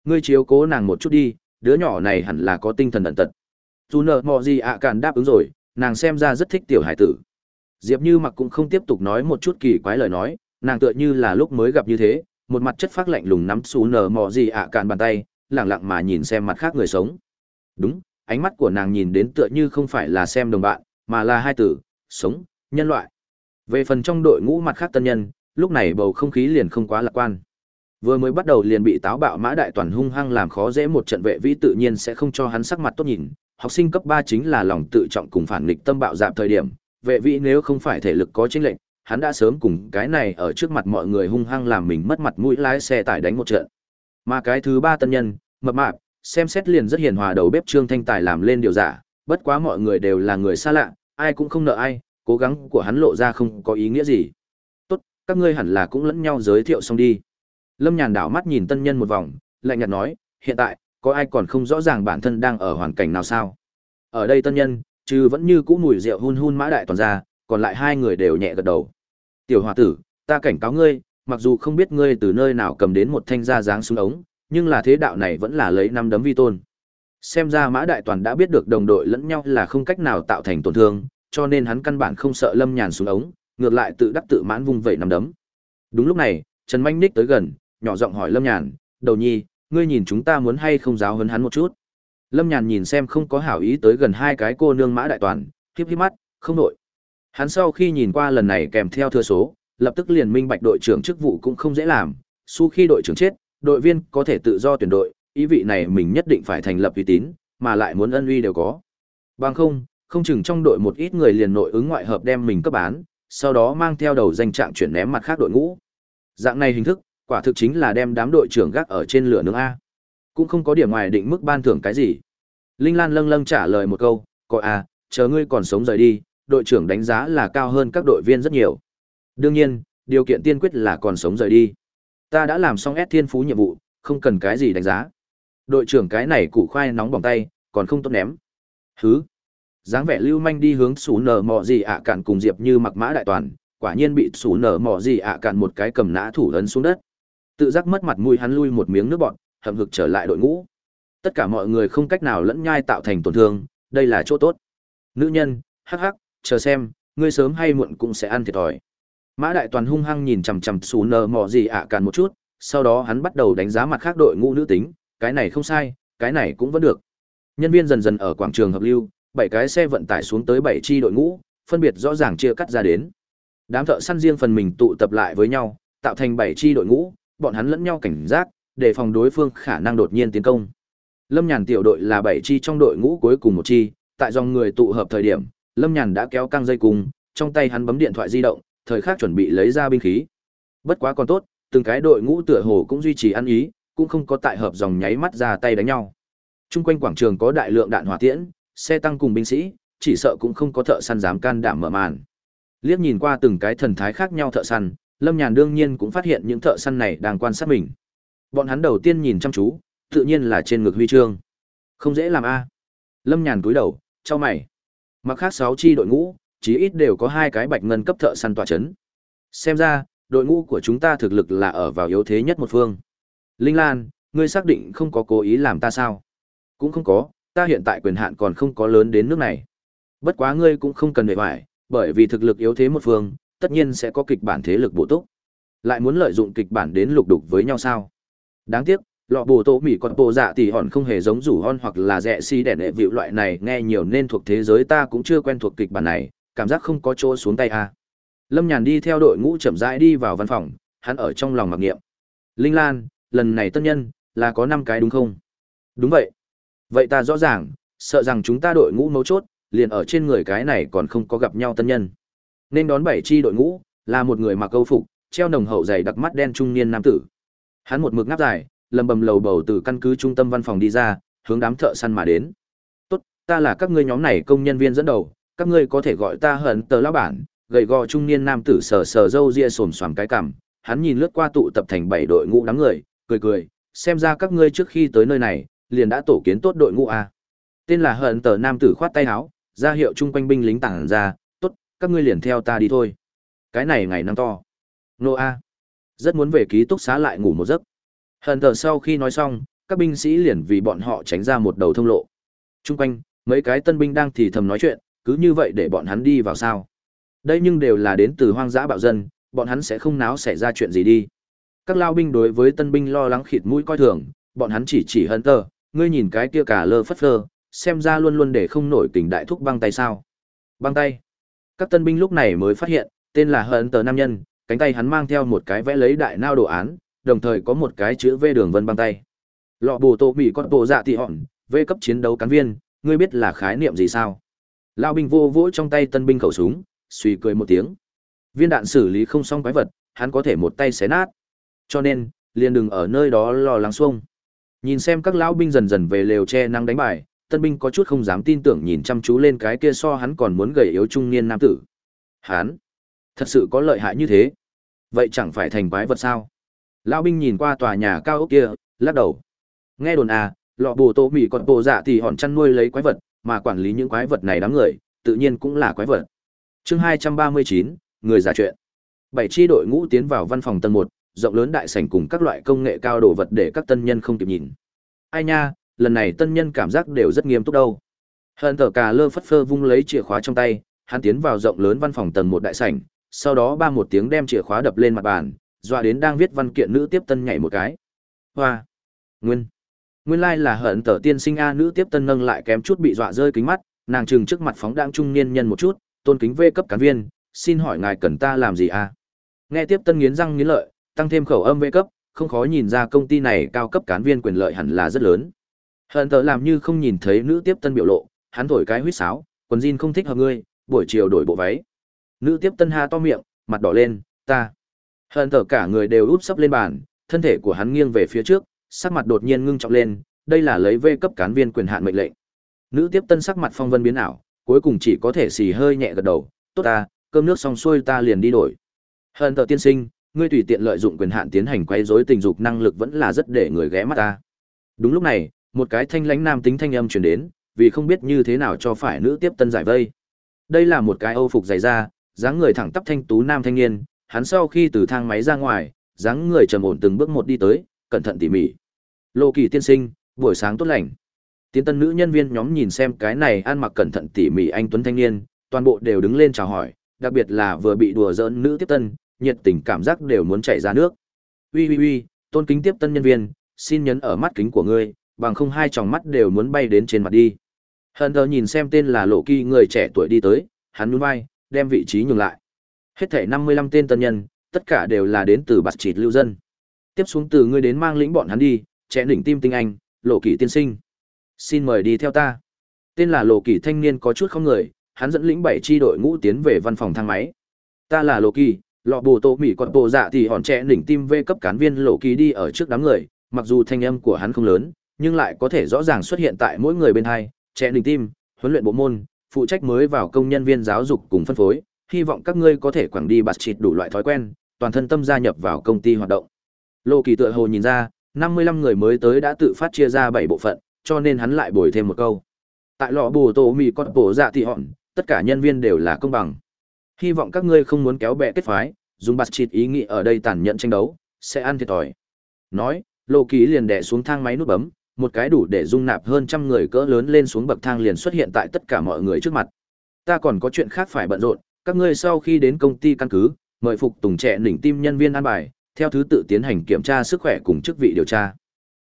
Ngươi chiếu cố nàng một chút đi, đứa nhỏ này hẳn là có tinh thần ẩn tật. Dù nở mọ gì ạ cạn đáp ứng rồi, nàng xem ra rất thích tiểu hải tử. Diệp Như mặc cũng không tiếp tục nói một chút kỳ quái lời nói, nàng tựa như là lúc mới gặp như thế, một mặt chất phát lạnh lùng nắm xù nở mọ gì ạ cạn bàn tay, lẳng lặng mà nhìn xem mặt khác người sống. Đúng, ánh mắt của nàng nhìn đến tựa như không phải là xem đồng bạn, mà là hai tử, sống, nhân loại. Về phần trong đội ngũ mặt khác tân nhân, lúc này bầu không khí liền không quá lạc quan. Vừa mới bắt đầu liền bị táo bạo mã đại toàn hung hăng làm khó dễ một trận vệ vĩ tự nhiên sẽ không cho hắn sắc mặt tốt nhìn. Học sinh cấp ba chính là lòng tự trọng cùng phản nghịch tâm bạo dạp thời điểm, vệ vĩ nếu không phải thể lực có chính lệnh, hắn đã sớm cùng cái này ở trước mặt mọi người hung hăng làm mình mất mặt mũi lái xe tải đánh một trận. Mà cái thứ ba tân nhân, mập mạp, xem xét liền rất hiền hòa đầu bếp Trương Thanh Tài làm lên điều giả, bất quá mọi người đều là người xa lạ, ai cũng không nợ ai, cố gắng của hắn lộ ra không có ý nghĩa gì. Tốt, các ngươi hẳn là cũng lẫn nhau giới thiệu xong đi. Lâm Nhàn đảo mắt nhìn tân nhân một vòng, lạnh nhạt nói, hiện tại, có ai còn không rõ ràng bản thân đang ở hoàn cảnh nào sao? Ở đây tân nhân, trừ vẫn như cũ mùi rượu hun hun mã đại toàn ra, còn lại hai người đều nhẹ gật đầu. Tiểu hòa tử, ta cảnh cáo ngươi, mặc dù không biết ngươi từ nơi nào cầm đến một thanh da dáng xuống ống, nhưng là thế đạo này vẫn là lấy năm đấm vi tôn. Xem ra Mã Đại Toàn đã biết được đồng đội lẫn nhau là không cách nào tạo thành tổn thương, cho nên hắn căn bản không sợ Lâm Nhàn xuống ống, ngược lại tự đắc tự mãn vung vẩy nắm đấm. Đúng lúc này, Trần Manh Ních tới gần, nhỏ giọng hỏi Lâm Nhàn, "Đầu nhi, ngươi nhìn chúng ta muốn hay không giáo huấn hắn một chút?" Lâm Nhàn nhìn xem không có hảo ý tới gần hai cái cô nương Mã Đại Toàn, híp híp mắt, không nội. Hắn sau khi nhìn qua lần này kèm theo thừa số, lập tức liền minh bạch đội trưởng chức vụ cũng không dễ làm, su khi đội trưởng chết, đội viên có thể tự do tuyển đội, ý vị này mình nhất định phải thành lập uy tín, mà lại muốn ân uy đều có. Bằng không, không chừng trong đội một ít người liền nội ứng ngoại hợp đem mình cấp bán, sau đó mang theo đầu danh trạng chuyển ném mặt khác đội ngũ. Dạng này hình thức, quả thực chính là đem đám đội trưởng gác ở trên lửa nướng a. Cũng không có điểm ngoài định mức ban thưởng cái gì. Linh Lan lâng lâng trả lời một câu, "Coi a, chờ ngươi còn sống rời đi, đội trưởng đánh giá là cao hơn các đội viên rất nhiều. Đương nhiên, điều kiện tiên quyết là còn sống rời đi. Ta đã làm xong S thiên phú nhiệm vụ, không cần cái gì đánh giá. Đội trưởng cái này củ khoai nóng bỏng tay, còn không tốt ném. Hứ. dáng vẻ lưu manh đi hướng xù nở mò gì ạ cạn cùng Diệp như mặc mã đại toàn, quả nhiên bị xù nở mò gì ạ cạn một cái cầm nã thủ ấn xuống đất. Tự giác mất mặt mũi hắn lui một miếng nước bọn, hậm hực trở lại đội ngũ. Tất cả mọi người không cách nào lẫn nhai tạo thành tổn thương, đây là chỗ tốt. Nữ nhân, hắc hắc, chờ xem, ngươi sớm hay muộn cũng sẽ ăn thiệt thòi. Mã Đại Toàn hung hăng nhìn chằm chằm xù nở mò gì ạ càn một chút, sau đó hắn bắt đầu đánh giá mặt khác đội ngũ nữ tính, cái này không sai, cái này cũng vẫn được. Nhân viên dần dần ở quảng trường hợp lưu, bảy cái xe vận tải xuống tới bảy chi đội ngũ, phân biệt rõ ràng chia cắt ra đến. Đám thợ săn riêng phần mình tụ tập lại với nhau, tạo thành bảy chi đội ngũ, bọn hắn lẫn nhau cảnh giác, để phòng đối phương khả năng đột nhiên tiến công. Lâm Nhàn tiểu đội là bảy chi trong đội ngũ cuối cùng một chi, tại dòng người tụ hợp thời điểm, Lâm Nhàn đã kéo căng dây cùng, trong tay hắn bấm điện thoại di động, thời khắc chuẩn bị lấy ra binh khí. Bất quá còn tốt, từng cái đội ngũ tựa hồ cũng duy trì ăn ý, cũng không có tại hợp dòng nháy mắt ra tay đánh nhau. Trung quanh quảng trường có đại lượng đạn hỏa tiễn, xe tăng cùng binh sĩ, chỉ sợ cũng không có thợ săn dám can đảm mở màn. Liếc nhìn qua từng cái thần thái khác nhau thợ săn, Lâm Nhàn đương nhiên cũng phát hiện những thợ săn này đang quan sát mình. Bọn hắn đầu tiên nhìn chăm chú, tự nhiên là trên ngực huy chương. Không dễ làm a. Lâm Nhàn cúi đầu, cho mày. Mặc khác sáu chi đội ngũ, chí ít đều có hai cái bạch ngân cấp thợ săn tỏa chấn. Xem ra, đội ngũ của chúng ta thực lực là ở vào yếu thế nhất một phương. Linh Lan, ngươi xác định không có cố ý làm ta sao? Cũng không có, ta hiện tại quyền hạn còn không có lớn đến nước này. Bất quá ngươi cũng không cần bề hoài, bởi vì thực lực yếu thế một phương, tất nhiên sẽ có kịch bản thế lực bổ túc. Lại muốn lợi dụng kịch bản đến lục đục với nhau sao? Đáng tiếc, lọ bổ tổ mỉ còn bộ dạ thì hòn không hề giống rủ hon hoặc là rẻ si đẻ nệ vịu loại này nghe nhiều nên thuộc thế giới ta cũng chưa quen thuộc kịch bản này, cảm giác không có chỗ xuống tay à. Lâm Nhàn đi theo đội ngũ chậm rãi đi vào văn phòng, hắn ở trong lòng mặc niệm. Linh Lan, lần này tân nhân, là có 5 cái đúng không? Đúng vậy. Vậy ta rõ ràng, sợ rằng chúng ta đội ngũ mấu chốt, liền ở trên người cái này còn không có gặp nhau tân nhân. Nên đón bảy chi đội ngũ, là một người mặc câu phục, treo nồng hậu dày đặc mắt đen trung niên nam tử. Hắn một mực ngáp dài, lầm bầm lầu bầu từ căn cứ trung tâm văn phòng đi ra, hướng đám thợ săn mà đến. "Tốt, ta là các ngươi nhóm này công nhân viên dẫn đầu, các ngươi có thể gọi ta hận tờ lão bản, gầy gò trung niên nam tử sờ sờ râu ria xồm xoàm cái cằm, hắn nhìn lướt qua tụ tập thành bảy đội ngũ đám người, cười cười, xem ra các ngươi trước khi tới nơi này, liền đã tổ kiến tốt đội ngũ a. Tên là Hận Tở nam tử khoát tay áo, ra hiệu chung quanh binh lính tản ra, "Tốt, các ngươi liền theo ta đi thôi." Cái này ngày năm to. Nô a. Rất muốn về ký túc xá lại ngủ một giấc. Hận Tở sau khi nói xong, các binh sĩ liền vì bọn họ tránh ra một đầu thông lộ. Chung quanh, mấy cái tân binh đang thì thầm nói chuyện, cứ như vậy để bọn hắn đi vào sao? Đây nhưng đều là đến từ hoang dã bạo dân, bọn hắn sẽ không náo xảy ra chuyện gì đi. Các lao binh đối với tân binh lo lắng khịt mũi coi thường, bọn hắn chỉ chỉ hận tờ, ngươi nhìn cái kia cả lơ phất phơ, xem ra luôn luôn để không nổi tình đại thúc băng tay sao. Băng tay. Các tân binh lúc này mới phát hiện, tên là hận tờ nam nhân, cánh tay hắn mang theo một cái vẽ lấy đại nao đồ án, đồng thời có một cái chữ V đường vân băng tay. Lọ bồ tổ bị con bộ dạ thị hòn, V cấp chiến đấu cán viên, ngươi biết là khái niệm gì sao? Lao binh vô vỗ trong tay tân binh khẩu súng, suy cười một tiếng. Viên đạn xử lý không xong quái vật, hắn có thể một tay xé nát. Cho nên, liền đừng ở nơi đó lo lắng xuông. Nhìn xem các lão binh dần dần về lều che năng đánh bài, tân binh có chút không dám tin tưởng nhìn chăm chú lên cái kia so hắn còn muốn gầy yếu trung niên nam tử. Hắn, thật sự có lợi hại như thế. Vậy chẳng phải thành quái vật sao? Lão binh nhìn qua tòa nhà cao ốc kia, lắc đầu. Nghe đồn à, lọ bồ tô mì còn bồ dạ thì hòn chăn nuôi lấy quái vật, mà quản lý những quái vật này đám người, tự nhiên cũng là quái vật. Chương 239, người giả chuyện. Bảy chi đội ngũ tiến vào văn phòng tầng 1, rộng lớn đại sảnh cùng các loại công nghệ cao đồ vật để các tân nhân không kịp nhìn. Ai nha, lần này tân nhân cảm giác đều rất nghiêm túc đâu. Hận tờ cà lơ phất phơ vung lấy chìa khóa trong tay, hắn tiến vào rộng lớn văn phòng tầng một đại sảnh, sau đó ba một tiếng đem chìa khóa đập lên mặt bàn, dọa đến đang viết văn kiện nữ tiếp tân nhảy một cái. Hoa! Nguyên! Nguyên lai like là hận tờ tiên sinh A nữ tiếp tân nâng lại kém chút bị dọa rơi kính mắt, nàng trừng trước mặt phóng đang trung niên nhân một chút, tôn kính vê cấp cán viên, xin hỏi ngài cần ta làm gì a? Nghe tiếp tân nghiến răng nghiến lợi, tăng thêm khẩu âm vê cấp, không khó nhìn ra công ty này cao cấp cán viên quyền lợi hẳn là rất lớn. Hận tờ làm như không nhìn thấy nữ tiếp tân biểu lộ, hắn thổi cái huýt sáo, quần jean không thích hợp ngươi, buổi chiều đổi bộ váy. Nữ tiếp tân ha to miệng, mặt đỏ lên, ta. Hận tờ cả người đều úp sấp lên bàn, thân thể của hắn nghiêng về phía trước, sắc mặt đột nhiên ngưng trọng lên, đây là lấy vê cấp cán viên quyền hạn mệnh lệnh. Nữ tiếp tân sắc mặt phong vân biến ảo, cuối cùng chỉ có thể xì hơi nhẹ gật đầu, tốt ta, cơm nước xong xuôi ta liền đi đổi. Hận tờ tiên sinh, ngươi tùy tiện lợi dụng quyền hạn tiến hành quấy rối tình dục năng lực vẫn là rất để người ghé mắt ta. Đúng lúc này, một cái thanh lãnh nam tính thanh âm truyền đến, vì không biết như thế nào cho phải nữ tiếp tân giải vây. Đây là một cái Âu phục dày da, dáng người thẳng tắp thanh tú nam thanh niên, hắn sau khi từ thang máy ra ngoài, dáng người trầm ổn từng bước một đi tới, cẩn thận tỉ mỉ. Lô Kỳ tiên sinh, buổi sáng tốt lành. Tiến tân nữ nhân viên nhóm nhìn xem cái này ăn mặc cẩn thận tỉ mỉ anh tuấn thanh niên, toàn bộ đều đứng lên chào hỏi, đặc biệt là vừa bị đùa giỡn nữ tiếp tân, nhiệt tình cảm giác đều muốn chảy ra nước. Ui ui ui, tôn kính tiếp tân nhân viên, xin nhấn ở mắt kính của ngươi, bằng không hai tròng mắt đều muốn bay đến trên mặt đi. Hận thờ nhìn xem tên là lộ kỳ người trẻ tuổi đi tới, hắn nuôn vai, đem vị trí nhường lại. Hết thảy 55 tên tân nhân, tất cả đều là đến từ bạt trịt lưu dân. Tiếp xuống từ ngươi đến mang lĩnh bọn hắn đi, trẻ đỉnh tim tinh anh, lộ kỳ tiên sinh. Xin mời đi theo ta. Tên là lộ kỳ thanh niên có chút không người, hắn dẫn lĩnh bảy chi đội ngũ tiến về văn phòng thang máy. Ta là lộ kỳ, lọ bồ tô mỹ còn bộ dạ thì hòn trẻ đỉnh tim v cấp cán viên lộ kỳ đi ở trước đám người, mặc dù thanh âm của hắn không lớn, nhưng lại có thể rõ ràng xuất hiện tại mỗi người bên hai, trẻ đỉnh tim, huấn luyện bộ môn, phụ trách mới vào công nhân viên giáo dục cùng phân phối, hy vọng các ngươi có thể quảng đi bạt chịt đủ loại thói quen, toàn thân tâm gia nhập vào công ty hoạt động. lộ Kỳ tựa hồ nhìn ra, 55 người mới tới đã tự phát chia ra 7 bộ phận, cho nên hắn lại bồi thêm một câu. Tại lọ bù tô mì con bổ dạ thì hòn, tất cả nhân viên đều là công bằng. Hy vọng các ngươi không muốn kéo bè kết phái, dùng bạt chịt ý nghĩ ở đây tàn nhẫn tranh đấu, sẽ ăn thiệt thòi. Nói, Lô Kỳ liền đè xuống thang máy nút bấm, một cái đủ để dung nạp hơn trăm người cỡ lớn lên xuống bậc thang liền xuất hiện tại tất cả mọi người trước mặt. Ta còn có chuyện khác phải bận rộn, các ngươi sau khi đến công ty căn cứ, mời phục tùng trẻ đỉnh tim nhân viên an bài, theo thứ tự tiến hành kiểm tra sức khỏe cùng chức vị điều tra.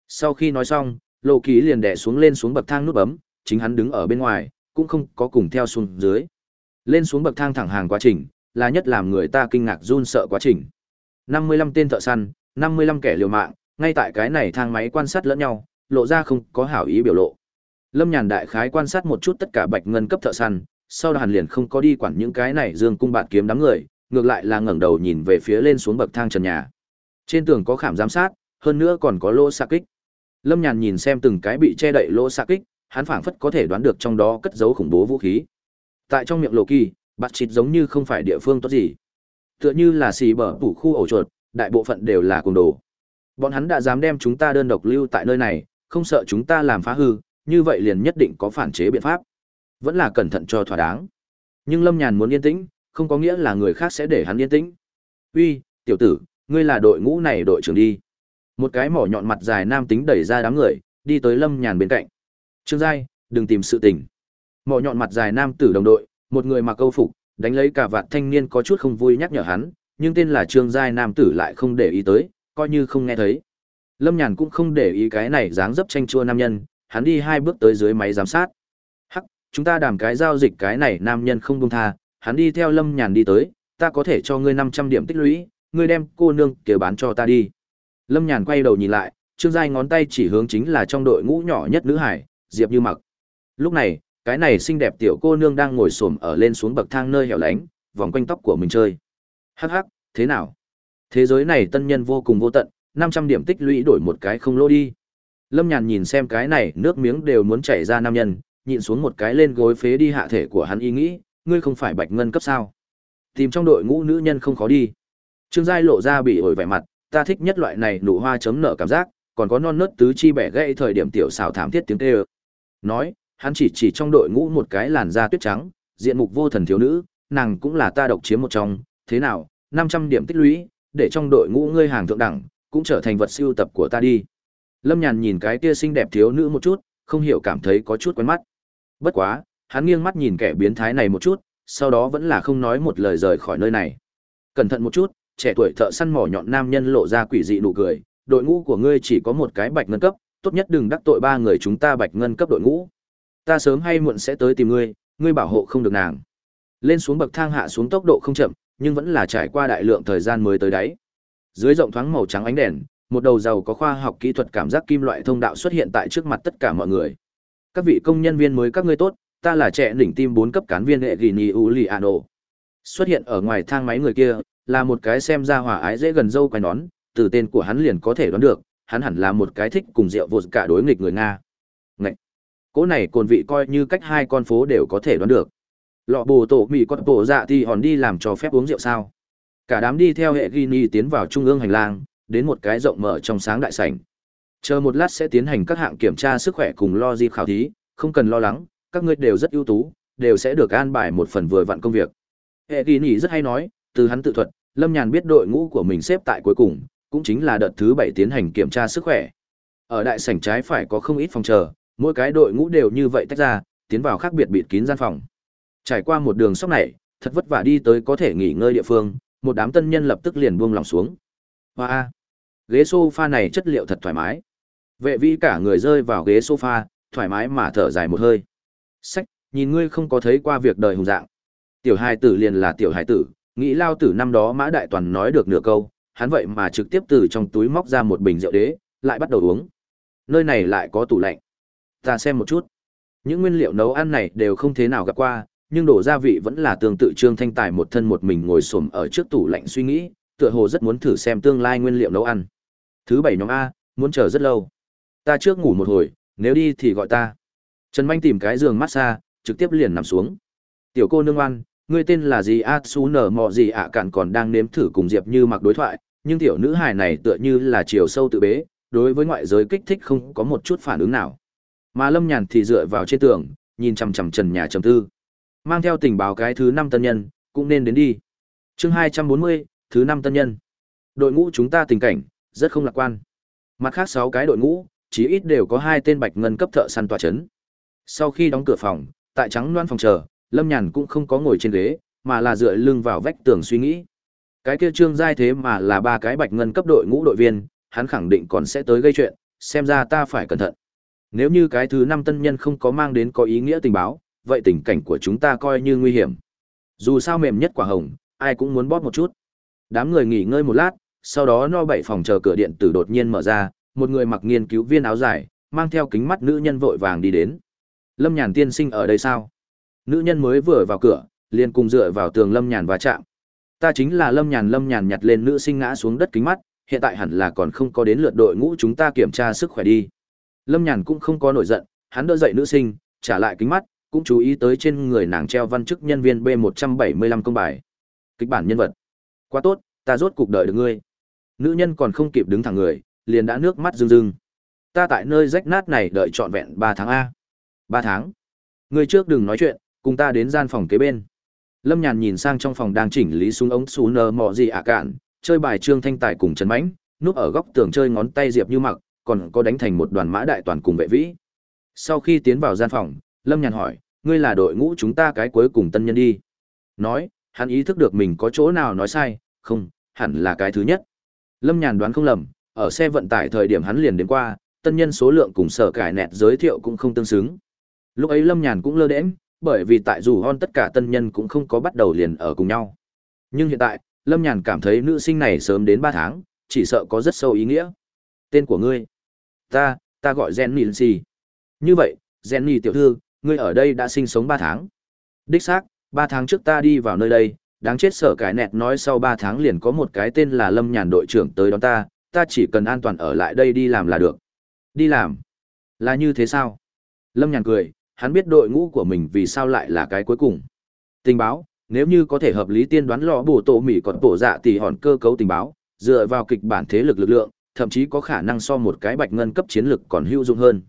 Sau khi nói xong, Lô Kỳ liền đè xuống lên xuống bậc thang nút bấm, chính hắn đứng ở bên ngoài, cũng không có cùng theo xuống dưới. Lên xuống bậc thang thẳng hàng quá trình, là nhất làm người ta kinh ngạc run sợ quá trình. 55 tên thợ săn, 55 kẻ liều mạng, ngay tại cái này thang máy quan sát lẫn nhau, lộ ra không có hảo ý biểu lộ. Lâm Nhàn đại khái quan sát một chút tất cả bạch ngân cấp thợ săn, sau đó hàn liền không có đi quản những cái này dương cung bạn kiếm đám người, ngược lại là ngẩng đầu nhìn về phía lên xuống bậc thang trần nhà. Trên tường có khảm giám sát, hơn nữa còn có lỗ xạ kích. Lâm Nhàn nhìn xem từng cái bị che đậy lỗ xạ kích, hắn phảng phất có thể đoán được trong đó cất giấu khủng bố vũ khí. Tại trong miệng Lộ Kỳ, bắt chịt giống như không phải địa phương tốt gì. Tựa như là xì bở phủ khu ổ chuột, đại bộ phận đều là cùng đồ. Bọn hắn đã dám đem chúng ta đơn độc lưu tại nơi này, không sợ chúng ta làm phá hư, như vậy liền nhất định có phản chế biện pháp. Vẫn là cẩn thận cho thỏa đáng. Nhưng Lâm Nhàn muốn yên tĩnh, không có nghĩa là người khác sẽ để hắn yên tĩnh. Uy, tiểu tử, ngươi là đội ngũ này đội trưởng đi. Một cái mỏ nhọn mặt dài nam tính đẩy ra đám người, đi tới Lâm Nhàn bên cạnh. Trương Giai, đừng tìm sự tình. Mỏ nhọn mặt dài nam tử đồng đội, một người mặc câu phục, đánh lấy cả vạt thanh niên có chút không vui nhắc nhở hắn, nhưng tên là Trương Giai nam tử lại không để ý tới, coi như không nghe thấy. Lâm Nhàn cũng không để ý cái này dáng dấp tranh chua nam nhân, hắn đi hai bước tới dưới máy giám sát. Hắc, chúng ta đàm cái giao dịch cái này nam nhân không buông tha, hắn đi theo Lâm Nhàn đi tới, ta có thể cho ngươi 500 điểm tích lũy, ngươi đem cô nương kia bán cho ta đi. Lâm Nhàn quay đầu nhìn lại, Trương Giai ngón tay chỉ hướng chính là trong đội ngũ nhỏ nhất nữ hải, Diệp Như Mặc. Lúc này, cái này xinh đẹp tiểu cô nương đang ngồi xổm ở lên xuống bậc thang nơi hẻo lánh, vòng quanh tóc của mình chơi. Hắc hắc, thế nào? Thế giới này tân nhân vô cùng vô tận, 500 điểm tích lũy đổi một cái không lỗ đi. Lâm Nhàn nhìn xem cái này, nước miếng đều muốn chảy ra nam nhân, nhịn xuống một cái lên gối phế đi hạ thể của hắn ý nghĩ, ngươi không phải bạch ngân cấp sao? Tìm trong đội ngũ nữ nhân không khó đi. Trương Giai lộ ra bị ổi vẻ mặt, ta thích nhất loại này nụ hoa chấm nở cảm giác, còn có non nớt tứ chi bẻ gãy thời điểm tiểu xảo thảm thiết tiếng kêu. Nói, hắn chỉ chỉ trong đội ngũ một cái làn da tuyết trắng, diện mục vô thần thiếu nữ, nàng cũng là ta độc chiếm một trong, thế nào, 500 điểm tích lũy, để trong đội ngũ ngươi hàng thượng đẳng, cũng trở thành vật siêu tập của ta đi. Lâm Nhàn nhìn cái kia xinh đẹp thiếu nữ một chút, không hiểu cảm thấy có chút quen mắt. Bất quá, hắn nghiêng mắt nhìn kẻ biến thái này một chút, sau đó vẫn là không nói một lời rời khỏi nơi này. Cẩn thận một chút, trẻ tuổi thợ săn mỏ nhọn nam nhân lộ ra quỷ dị nụ cười, đội ngũ của ngươi chỉ có một cái bạch ngân cấp, tốt nhất đừng đắc tội ba người chúng ta bạch ngân cấp đội ngũ. Ta sớm hay muộn sẽ tới tìm ngươi, ngươi bảo hộ không được nàng. Lên xuống bậc thang hạ xuống tốc độ không chậm, nhưng vẫn là trải qua đại lượng thời gian mới tới đáy. Dưới rộng thoáng màu trắng ánh đèn, một đầu giàu có khoa học kỹ thuật cảm giác kim loại thông đạo xuất hiện tại trước mặt tất cả mọi người. Các vị công nhân viên mới các ngươi tốt, ta là trẻ đỉnh tim bốn cấp cán viên hệ Gini Uliano. Xuất hiện ở ngoài thang máy người kia, là một cái xem ra hòa ái dễ gần dâu quai nón, từ tên của hắn liền có thể đoán được, hắn hẳn là một cái thích cùng rượu vột cả đối nghịch người Nga. Cỗ này cồn vị coi như cách hai con phố đều có thể đoán được. Lọ bồ tổ mì con tổ dạ thì hòn đi làm cho phép uống rượu sao. Cả đám đi theo hệ Gini tiến vào trung ương hành lang, đến một cái rộng mở trong sáng đại sảnh. Chờ một lát sẽ tiến hành các hạng kiểm tra sức khỏe cùng lo di khảo thí, không cần lo lắng, các ngươi đều rất ưu tú, đều sẽ được an bài một phần vừa vặn công việc. Hệ Gini rất hay nói, từ hắn tự thuật, Lâm Nhàn biết đội ngũ của mình xếp tại cuối cùng, cũng chính là đợt thứ bảy tiến hành kiểm tra sức khỏe. Ở đại sảnh trái phải có không ít phòng chờ, mỗi cái đội ngũ đều như vậy tách ra, tiến vào khác biệt bịt kín gian phòng. Trải qua một đường sóc này, thật vất vả đi tới có thể nghỉ ngơi địa phương, một đám tân nhân lập tức liền buông lòng xuống. Hoa a, ghế sofa này chất liệu thật thoải mái. Vệ vi cả người rơi vào ghế sofa, thoải mái mà thở dài một hơi. Sách, nhìn ngươi không có thấy qua việc đời hùng dạng. Tiểu hai tử liền là tiểu hai tử, nghĩ lao tử năm đó mã đại toàn nói được nửa câu, hắn vậy mà trực tiếp từ trong túi móc ra một bình rượu đế, lại bắt đầu uống. Nơi này lại có tủ lạnh. Ta xem một chút. Những nguyên liệu nấu ăn này đều không thế nào gặp qua, nhưng đổ gia vị vẫn là tương tự Trương Thanh Tài một thân một mình ngồi xổm ở trước tủ lạnh suy nghĩ, tựa hồ rất muốn thử xem tương lai nguyên liệu nấu ăn. Thứ bảy nhóm A, muốn chờ rất lâu. Ta trước ngủ một hồi, nếu đi thì gọi ta. Trần Manh tìm cái giường massage, trực tiếp liền nằm xuống. Tiểu cô nương ăn, ngươi tên là gì a su nở mọ gì ạ cạn còn đang nếm thử cùng diệp như mặc đối thoại nhưng tiểu nữ hài này tựa như là chiều sâu tự bế đối với ngoại giới kích thích không có một chút phản ứng nào mà lâm nhàn thì dựa vào trên tường nhìn chằm chằm trần nhà trầm tư. Mang theo tình báo cái thứ năm tân nhân cũng nên đến đi. Chương hai trăm bốn mươi thứ năm tân nhân. Đội ngũ chúng ta tình cảnh rất không lạc quan. Mặt khác sáu cái đội ngũ chí ít đều có hai tên bạch ngân cấp thợ săn tòa c h ấ n sau khi đóng cửa phòng tại trắng loan phòng chờ Lâm Nhàn cũng không có ngồi trên ghế, mà là dựa lưng vào vách tường suy nghĩ. Cái kia Trương Giai thế mà là ba cái bạch ngân cấp đội ngũ đội viên, hắn khẳng định còn sẽ tới gây chuyện, xem ra ta phải cẩn thận. Nếu như cái thứ năm tân nhân không có mang đến có ý nghĩa tình báo, vậy tình cảnh của chúng ta coi như nguy hiểm. Dù sao mềm nhất quả hồng, ai cũng muốn bóp một chút. Đám người nghỉ ngơi một lát, sau đó no bảy phòng chờ cửa điện tử đột nhiên mở ra, một người mặc nghiên cứu viên áo dài, mang theo kính mắt nữ nhân vội vàng đi đến. Lâm Nhàn tiên sinh ở đây sao? Nữ nhân mới vừa vào cửa, liền cùng dựa vào tường Lâm Nhàn và chạm. Ta chính là Lâm Nhàn, Lâm Nhàn nhặt lên nữ sinh ngã xuống đất kính mắt, hiện tại hẳn là còn không có đến lượt đội ngũ chúng ta kiểm tra sức khỏe đi. Lâm Nhàn cũng không có nổi giận, hắn đỡ dậy nữ sinh, trả lại kính mắt, cũng chú ý tới trên người nàng treo văn chức nhân viên B175 công bài. Kịch bản nhân vật. Quá tốt, ta rốt cuộc đợi được ngươi. Nữ nhân còn không kịp đứng thẳng người, liền đã nước mắt rưng rưng. Ta tại nơi rách nát này đợi trọn vẹn 3 tháng A. 3 tháng. Ngươi trước đừng nói chuyện, cùng ta đến gian phòng kế bên. Lâm Nhàn nhìn sang trong phòng đang chỉnh lý xuống ống xuống nờ mọ gì ạ cạn, chơi bài trương thanh tài cùng Trần Mãnh, núp ở góc tường chơi ngón tay diệp như mặc, còn có đánh thành một đoàn mã đại toàn cùng vệ vĩ. Sau khi tiến vào gian phòng, Lâm Nhàn hỏi, ngươi là đội ngũ chúng ta cái cuối cùng tân nhân đi. Nói, hắn ý thức được mình có chỗ nào nói sai, không, hẳn là cái thứ nhất. Lâm Nhàn đoán không lầm, ở xe vận tải thời điểm hắn liền đến qua, tân nhân số lượng cùng sở cải nẹt giới thiệu cũng không tương xứng. Lúc ấy Lâm Nhàn cũng lơ đễnh, bởi vì tại dù hon tất cả tân nhân cũng không có bắt đầu liền ở cùng nhau. Nhưng hiện tại, Lâm Nhàn cảm thấy nữ sinh này sớm đến 3 tháng, chỉ sợ có rất sâu ý nghĩa. Tên của ngươi? Ta, ta gọi Jenny Lindsay. Như vậy, Jenny tiểu thư, ngươi ở đây đã sinh sống ba tháng. Đích xác, ba tháng trước ta đi vào nơi đây, đáng chết sở cái nẹt nói sau ba tháng liền có một cái tên là Lâm Nhàn đội trưởng tới đón ta, ta chỉ cần an toàn ở lại đây đi làm là được. Đi làm? Là như thế sao? Lâm Nhàn cười, hắn biết đội ngũ của mình vì sao lại là cái cuối cùng. Tình báo, nếu như có thể hợp lý tiên đoán lọ bổ tổ mỉ còn bổ dạ thì hòn cơ cấu tình báo, dựa vào kịch bản thế lực lực lượng, thậm chí có khả năng so một cái bạch ngân cấp chiến lực còn hữu dụng hơn.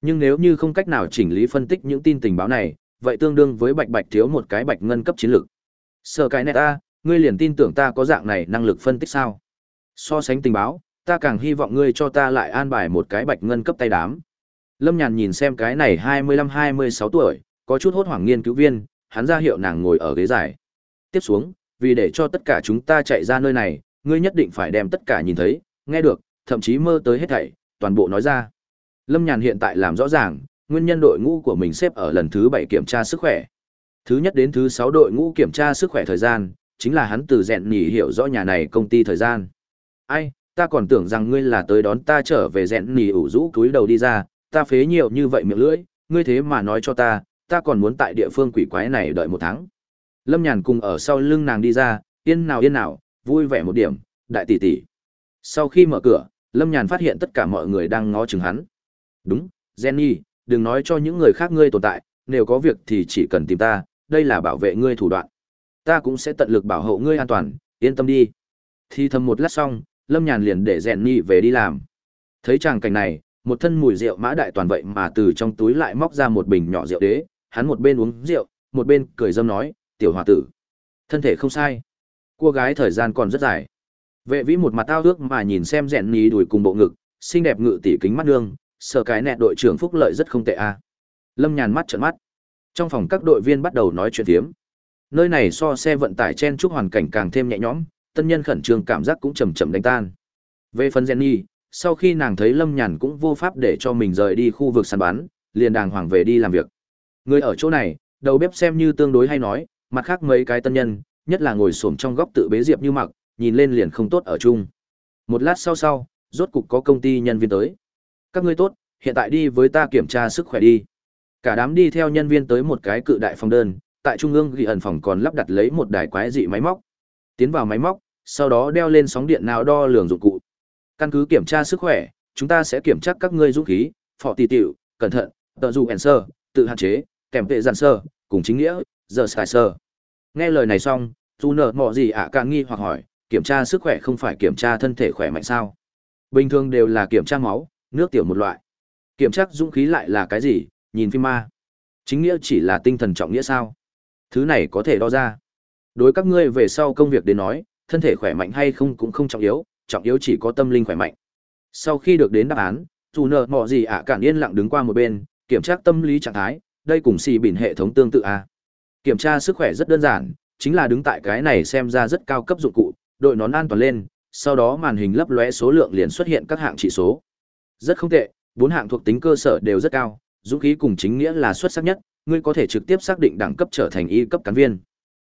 Nhưng nếu như không cách nào chỉnh lý phân tích những tin tình báo này, vậy tương đương với bạch bạch thiếu một cái bạch ngân cấp chiến lực. Sở cái này ta, ngươi liền tin tưởng ta có dạng này năng lực phân tích sao? So sánh tình báo, ta càng hy vọng ngươi cho ta lại an bài một cái bạch ngân cấp tay đám. Lâm Nhàn nhìn xem cái này 25-26 tuổi, có chút hốt hoảng nghiên cứu viên, hắn ra hiệu nàng ngồi ở ghế dài. Tiếp xuống, vì để cho tất cả chúng ta chạy ra nơi này, ngươi nhất định phải đem tất cả nhìn thấy, nghe được, thậm chí mơ tới hết thảy, toàn bộ nói ra. Lâm Nhàn hiện tại làm rõ ràng, nguyên nhân đội ngũ của mình xếp ở lần thứ 7 kiểm tra sức khỏe. Thứ nhất đến thứ 6 đội ngũ kiểm tra sức khỏe thời gian, chính là hắn từ dẹn nhỉ hiểu rõ nhà này công ty thời gian. Ai, ta còn tưởng rằng ngươi là tới đón ta trở về dẹn nhỉ ủ rũ túi đầu đi ra, ta phế nhiều như vậy miệng lưỡi, ngươi thế mà nói cho ta, ta còn muốn tại địa phương quỷ quái này đợi một tháng. Lâm Nhàn cùng ở sau lưng nàng đi ra, yên nào yên nào, vui vẻ một điểm, đại tỷ tỷ. Sau khi mở cửa, Lâm Nhàn phát hiện tất cả mọi người đang ngó chừng hắn. Đúng, Jenny, đừng nói cho những người khác ngươi tồn tại, nếu có việc thì chỉ cần tìm ta, đây là bảo vệ ngươi thủ đoạn. Ta cũng sẽ tận lực bảo hộ ngươi an toàn, yên tâm đi. Thì thầm một lát xong, Lâm Nhàn liền để Jenny về đi làm. Thấy chàng cảnh này, một thân mùi rượu mã đại toàn vậy mà từ trong túi lại móc ra một bình nhỏ rượu đế, hắn một bên uống rượu, một bên cười dâm nói, tiểu hòa tử. Thân thể không sai. Cô gái thời gian còn rất dài. Vệ vĩ một mặt tao ước mà nhìn xem rèn ní đùi cùng bộ ngực, xinh đẹp ngự tỷ kính mắt đương, sợ cái nẹt đội trưởng phúc lợi rất không tệ a. Lâm nhàn mắt trợn mắt. Trong phòng các đội viên bắt đầu nói chuyện thiếm. Nơi này so xe vận tải chen chúc hoàn cảnh càng thêm nhẹ nhõm, tân nhân khẩn trương cảm giác cũng chầm chậm đánh tan. Về phần Jenny, sau khi nàng thấy Lâm Nhàn cũng vô pháp để cho mình rời đi khu vực săn bắn, liền đàng hoàng về đi làm việc. Người ở chỗ này, đầu bếp xem như tương đối hay nói, mặt khác mấy cái tân nhân, nhất là ngồi xổm trong góc tự bế diệp như mặc, nhìn lên liền không tốt ở chung. Một lát sau sau, rốt cục có công ty nhân viên tới. Các ngươi tốt, hiện tại đi với ta kiểm tra sức khỏe đi. Cả đám đi theo nhân viên tới một cái cự đại phòng đơn, tại trung ương ghi ẩn phòng còn lắp đặt lấy một đài quái dị máy móc. Tiến vào máy móc, sau đó đeo lên sóng điện nào đo lường dụng cụ. Căn cứ kiểm tra sức khỏe, chúng ta sẽ kiểm tra các ngươi dũng khí, phò tì tiểu, cẩn thận, tự dù sơ, tự hạn chế, kèm tệ giản sơ, cùng chính nghĩa, giờ sai sơ. Nghe lời này xong, dù nợ mọ gì ạ càng nghi hoặc hỏi, kiểm tra sức khỏe không phải kiểm tra thân thể khỏe mạnh sao? Bình thường đều là kiểm tra máu, nước tiểu một loại. Kiểm tra dũng khí lại là cái gì? Nhìn phim ma. Chính nghĩa chỉ là tinh thần trọng nghĩa sao? Thứ này có thể đo ra. Đối các ngươi về sau công việc đến nói, thân thể khỏe mạnh hay không cũng không trọng yếu, trọng yếu chỉ có tâm linh khỏe mạnh. Sau khi được đến đáp án, dù nợ mọ gì ạ cản yên lặng đứng qua một bên, kiểm tra tâm lý trạng thái, đây cùng xì bỉn hệ thống tương tự a. À. Kiểm tra sức khỏe rất đơn giản, chính là đứng tại cái này xem ra rất cao cấp dụng cụ, đội nón an toàn lên, sau đó màn hình lấp lóe số lượng liền xuất hiện các hạng chỉ số. Rất không tệ, bốn hạng thuộc tính cơ sở đều rất cao, dũng khí cùng chính nghĩa là xuất sắc nhất, ngươi có thể trực tiếp xác định đẳng cấp trở thành y cấp cán viên.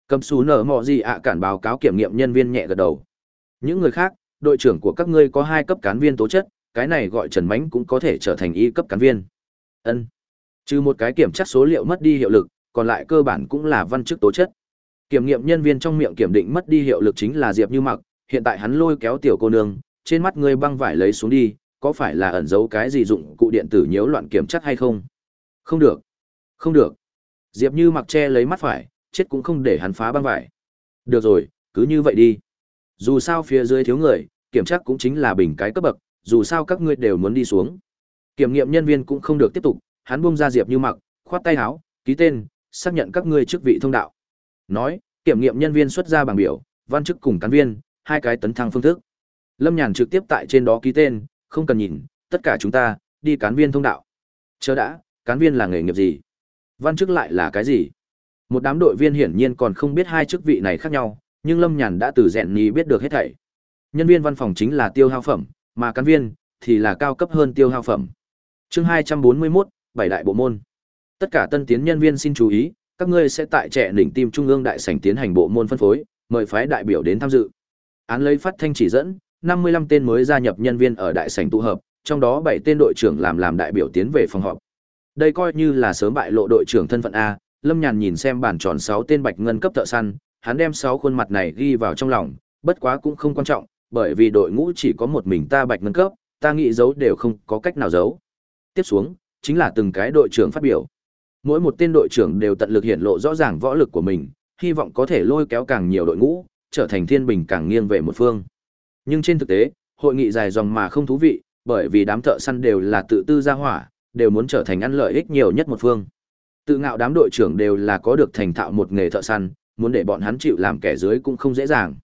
Cầm sú nở mọ gì ạ cản báo cáo kiểm nghiệm nhân viên nhẹ gật đầu. Những người khác, đội trưởng của các ngươi có hai cấp cán viên tố chất, cái này gọi Trần Mánh cũng có thể trở thành y cấp cán viên. Ân. Trừ một cái kiểm tra số liệu mất đi hiệu lực, còn lại cơ bản cũng là văn chức tố chất. Kiểm nghiệm nhân viên trong miệng kiểm định mất đi hiệu lực chính là Diệp Như Mặc, hiện tại hắn lôi kéo tiểu cô nương, trên mắt ngươi băng vải lấy xuống đi, có phải là ẩn giấu cái gì dụng cụ điện tử nhiễu loạn kiểm chất hay không? Không được. Không được. Diệp Như mặc che lấy mắt phải, chết cũng không để hắn phá băng vải. Được rồi, cứ như vậy đi. Dù sao phía dưới thiếu người, kiểm tra cũng chính là bình cái cấp bậc, dù sao các ngươi đều muốn đi xuống. Kiểm nghiệm nhân viên cũng không được tiếp tục, hắn buông ra Diệp Như mặc, khoát tay áo, ký tên, xác nhận các ngươi chức vị thông đạo. Nói, kiểm nghiệm nhân viên xuất ra bảng biểu, văn chức cùng cán viên, hai cái tấn thăng phương thức. Lâm Nhàn trực tiếp tại trên đó ký tên, không cần nhìn, tất cả chúng ta, đi cán viên thông đạo. Chờ đã, cán viên là nghề nghiệp gì? Văn chức lại là cái gì? Một đám đội viên hiển nhiên còn không biết hai chức vị này khác nhau, nhưng Lâm Nhàn đã từ rèn nhì biết được hết thảy. Nhân viên văn phòng chính là tiêu hao phẩm, mà cán viên thì là cao cấp hơn tiêu hao phẩm. Chương 241, bảy đại bộ môn. Tất cả tân tiến nhân viên xin chú ý, các ngươi sẽ tại trẻ đỉnh tim trung ương đại sảnh tiến hành bộ môn phân phối, mời phái đại biểu đến tham dự. Án lấy phát thanh chỉ dẫn, 55 tên mới gia nhập nhân viên ở đại sảnh tụ hợp, trong đó 7 tên đội trưởng làm làm đại biểu tiến về phòng họp. Đây coi như là sớm bại lộ đội trưởng thân phận a, Lâm Nhàn nhìn xem bản tròn 6 tên bạch ngân cấp thợ săn, hắn đem 6 khuôn mặt này ghi vào trong lòng, bất quá cũng không quan trọng, bởi vì đội ngũ chỉ có một mình ta bạch ngân cấp, ta nghĩ giấu đều không có cách nào giấu. Tiếp xuống, chính là từng cái đội trưởng phát biểu. Mỗi một tên đội trưởng đều tận lực hiện lộ rõ ràng võ lực của mình, hy vọng có thể lôi kéo càng nhiều đội ngũ, trở thành thiên bình càng nghiêng về một phương. Nhưng trên thực tế, hội nghị dài dòng mà không thú vị, bởi vì đám thợ săn đều là tự tư gia hỏa, đều muốn trở thành ăn lợi ích nhiều nhất một phương. Tự ngạo đám đội trưởng đều là có được thành thạo một nghề thợ săn, muốn để bọn hắn chịu làm kẻ dưới cũng không dễ dàng.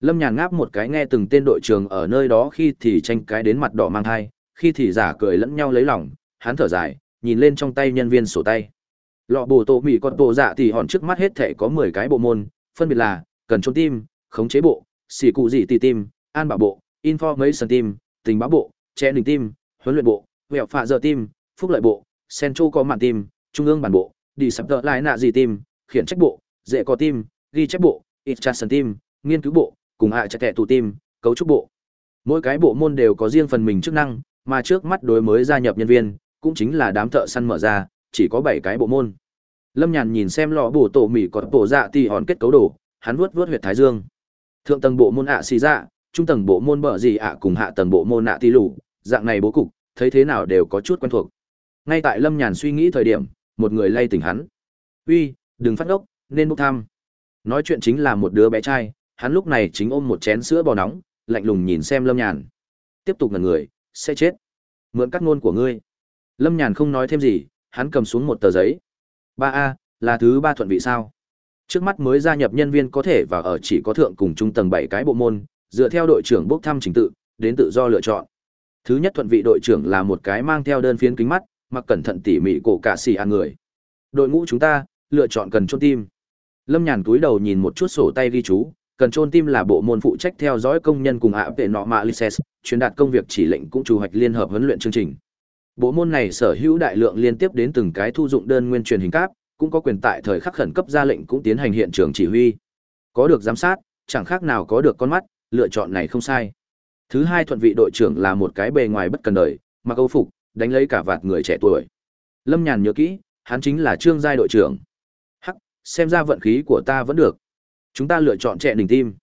Lâm Nhàn ngáp một cái nghe từng tên đội trưởng ở nơi đó khi thì tranh cái đến mặt đỏ mang thai, khi thì giả cười lẫn nhau lấy lòng, hắn thở dài, nhìn lên trong tay nhân viên sổ tay. Lọ bồ tổ mỹ con bộ dạ thì hòn trước mắt hết thể có 10 cái bộ môn, phân biệt là cần trốn tim, khống chế bộ, xỉ cụ gì tì tim, an bảo bộ, information tim, tình báo bộ, trẻ đình tim, huấn luyện bộ, vẹo phạ dợ tim, phúc lợi bộ, central có mạn tim, trung ương bản bộ, đi sập tợ lại nạ gì tim, khiển trách bộ, dễ có tim, ghi chép bộ, instruction tim, nghiên cứu bộ, cùng hạ chặt thẻ tù tim, cấu trúc bộ. Mỗi cái bộ môn đều có riêng phần mình chức năng, mà trước mắt đối mới gia nhập nhân viên, cũng chính là đám thợ săn mở ra, chỉ có 7 cái bộ môn. Lâm Nhàn nhìn xem lọ bổ tổ mỉ còn bộ dạ thì hòn kết cấu đồ, hắn vuốt vuốt huyệt thái dương. Thượng tầng bộ môn ạ xì dạ, trung tầng bộ môn bở gì ạ cùng hạ tầng bộ môn nạ tỷ lũ, dạng này bố cục, thấy thế nào đều có chút quen thuộc. Ngay tại Lâm Nhàn suy nghĩ thời điểm, một người lay tỉnh hắn. "Uy, đừng phát ốc, nên bốc thăm." Nói chuyện chính là một đứa bé trai, hắn lúc này chính ôm một chén sữa bò nóng, lạnh lùng nhìn xem Lâm Nhàn. Tiếp tục ngẩn người, sẽ chết. Mượn cắt ngôn của ngươi. Lâm Nhàn không nói thêm gì, hắn cầm xuống một tờ giấy. Ba a là thứ ba thuận vị sao? Trước mắt mới gia nhập nhân viên có thể và ở chỉ có thượng cùng trung tầng bảy cái bộ môn, dựa theo đội trưởng bốc thăm trình tự, đến tự do lựa chọn. Thứ nhất thuận vị đội trưởng là một cái mang theo đơn phiến kính mắt, mặc cẩn thận tỉ mỉ cổ cả xì ăn người. Đội ngũ chúng ta, lựa chọn cần chôn tim. Lâm Nhàn cúi đầu nhìn một chút sổ tay ghi chú, cần chôn tim là bộ môn phụ trách theo dõi công nhân cùng ạ vệ nọ mạ license, truyền đạt công việc chỉ lệnh cũng chủ hoạch liên hợp huấn luyện chương trình. Bộ môn này sở hữu đại lượng liên tiếp đến từng cái thu dụng đơn nguyên truyền hình cáp, cũng có quyền tại thời khắc khẩn cấp ra lệnh cũng tiến hành hiện trường chỉ huy. Có được giám sát, chẳng khác nào có được con mắt, lựa chọn này không sai. Thứ hai thuận vị đội trưởng là một cái bề ngoài bất cần đời, mặc âu phục, đánh lấy cả vạt người trẻ tuổi. Lâm Nhàn nhớ kỹ, hắn chính là Trương Giai đội trưởng. Hắc, xem ra vận khí của ta vẫn được. Chúng ta lựa chọn trẻ đỉnh tim.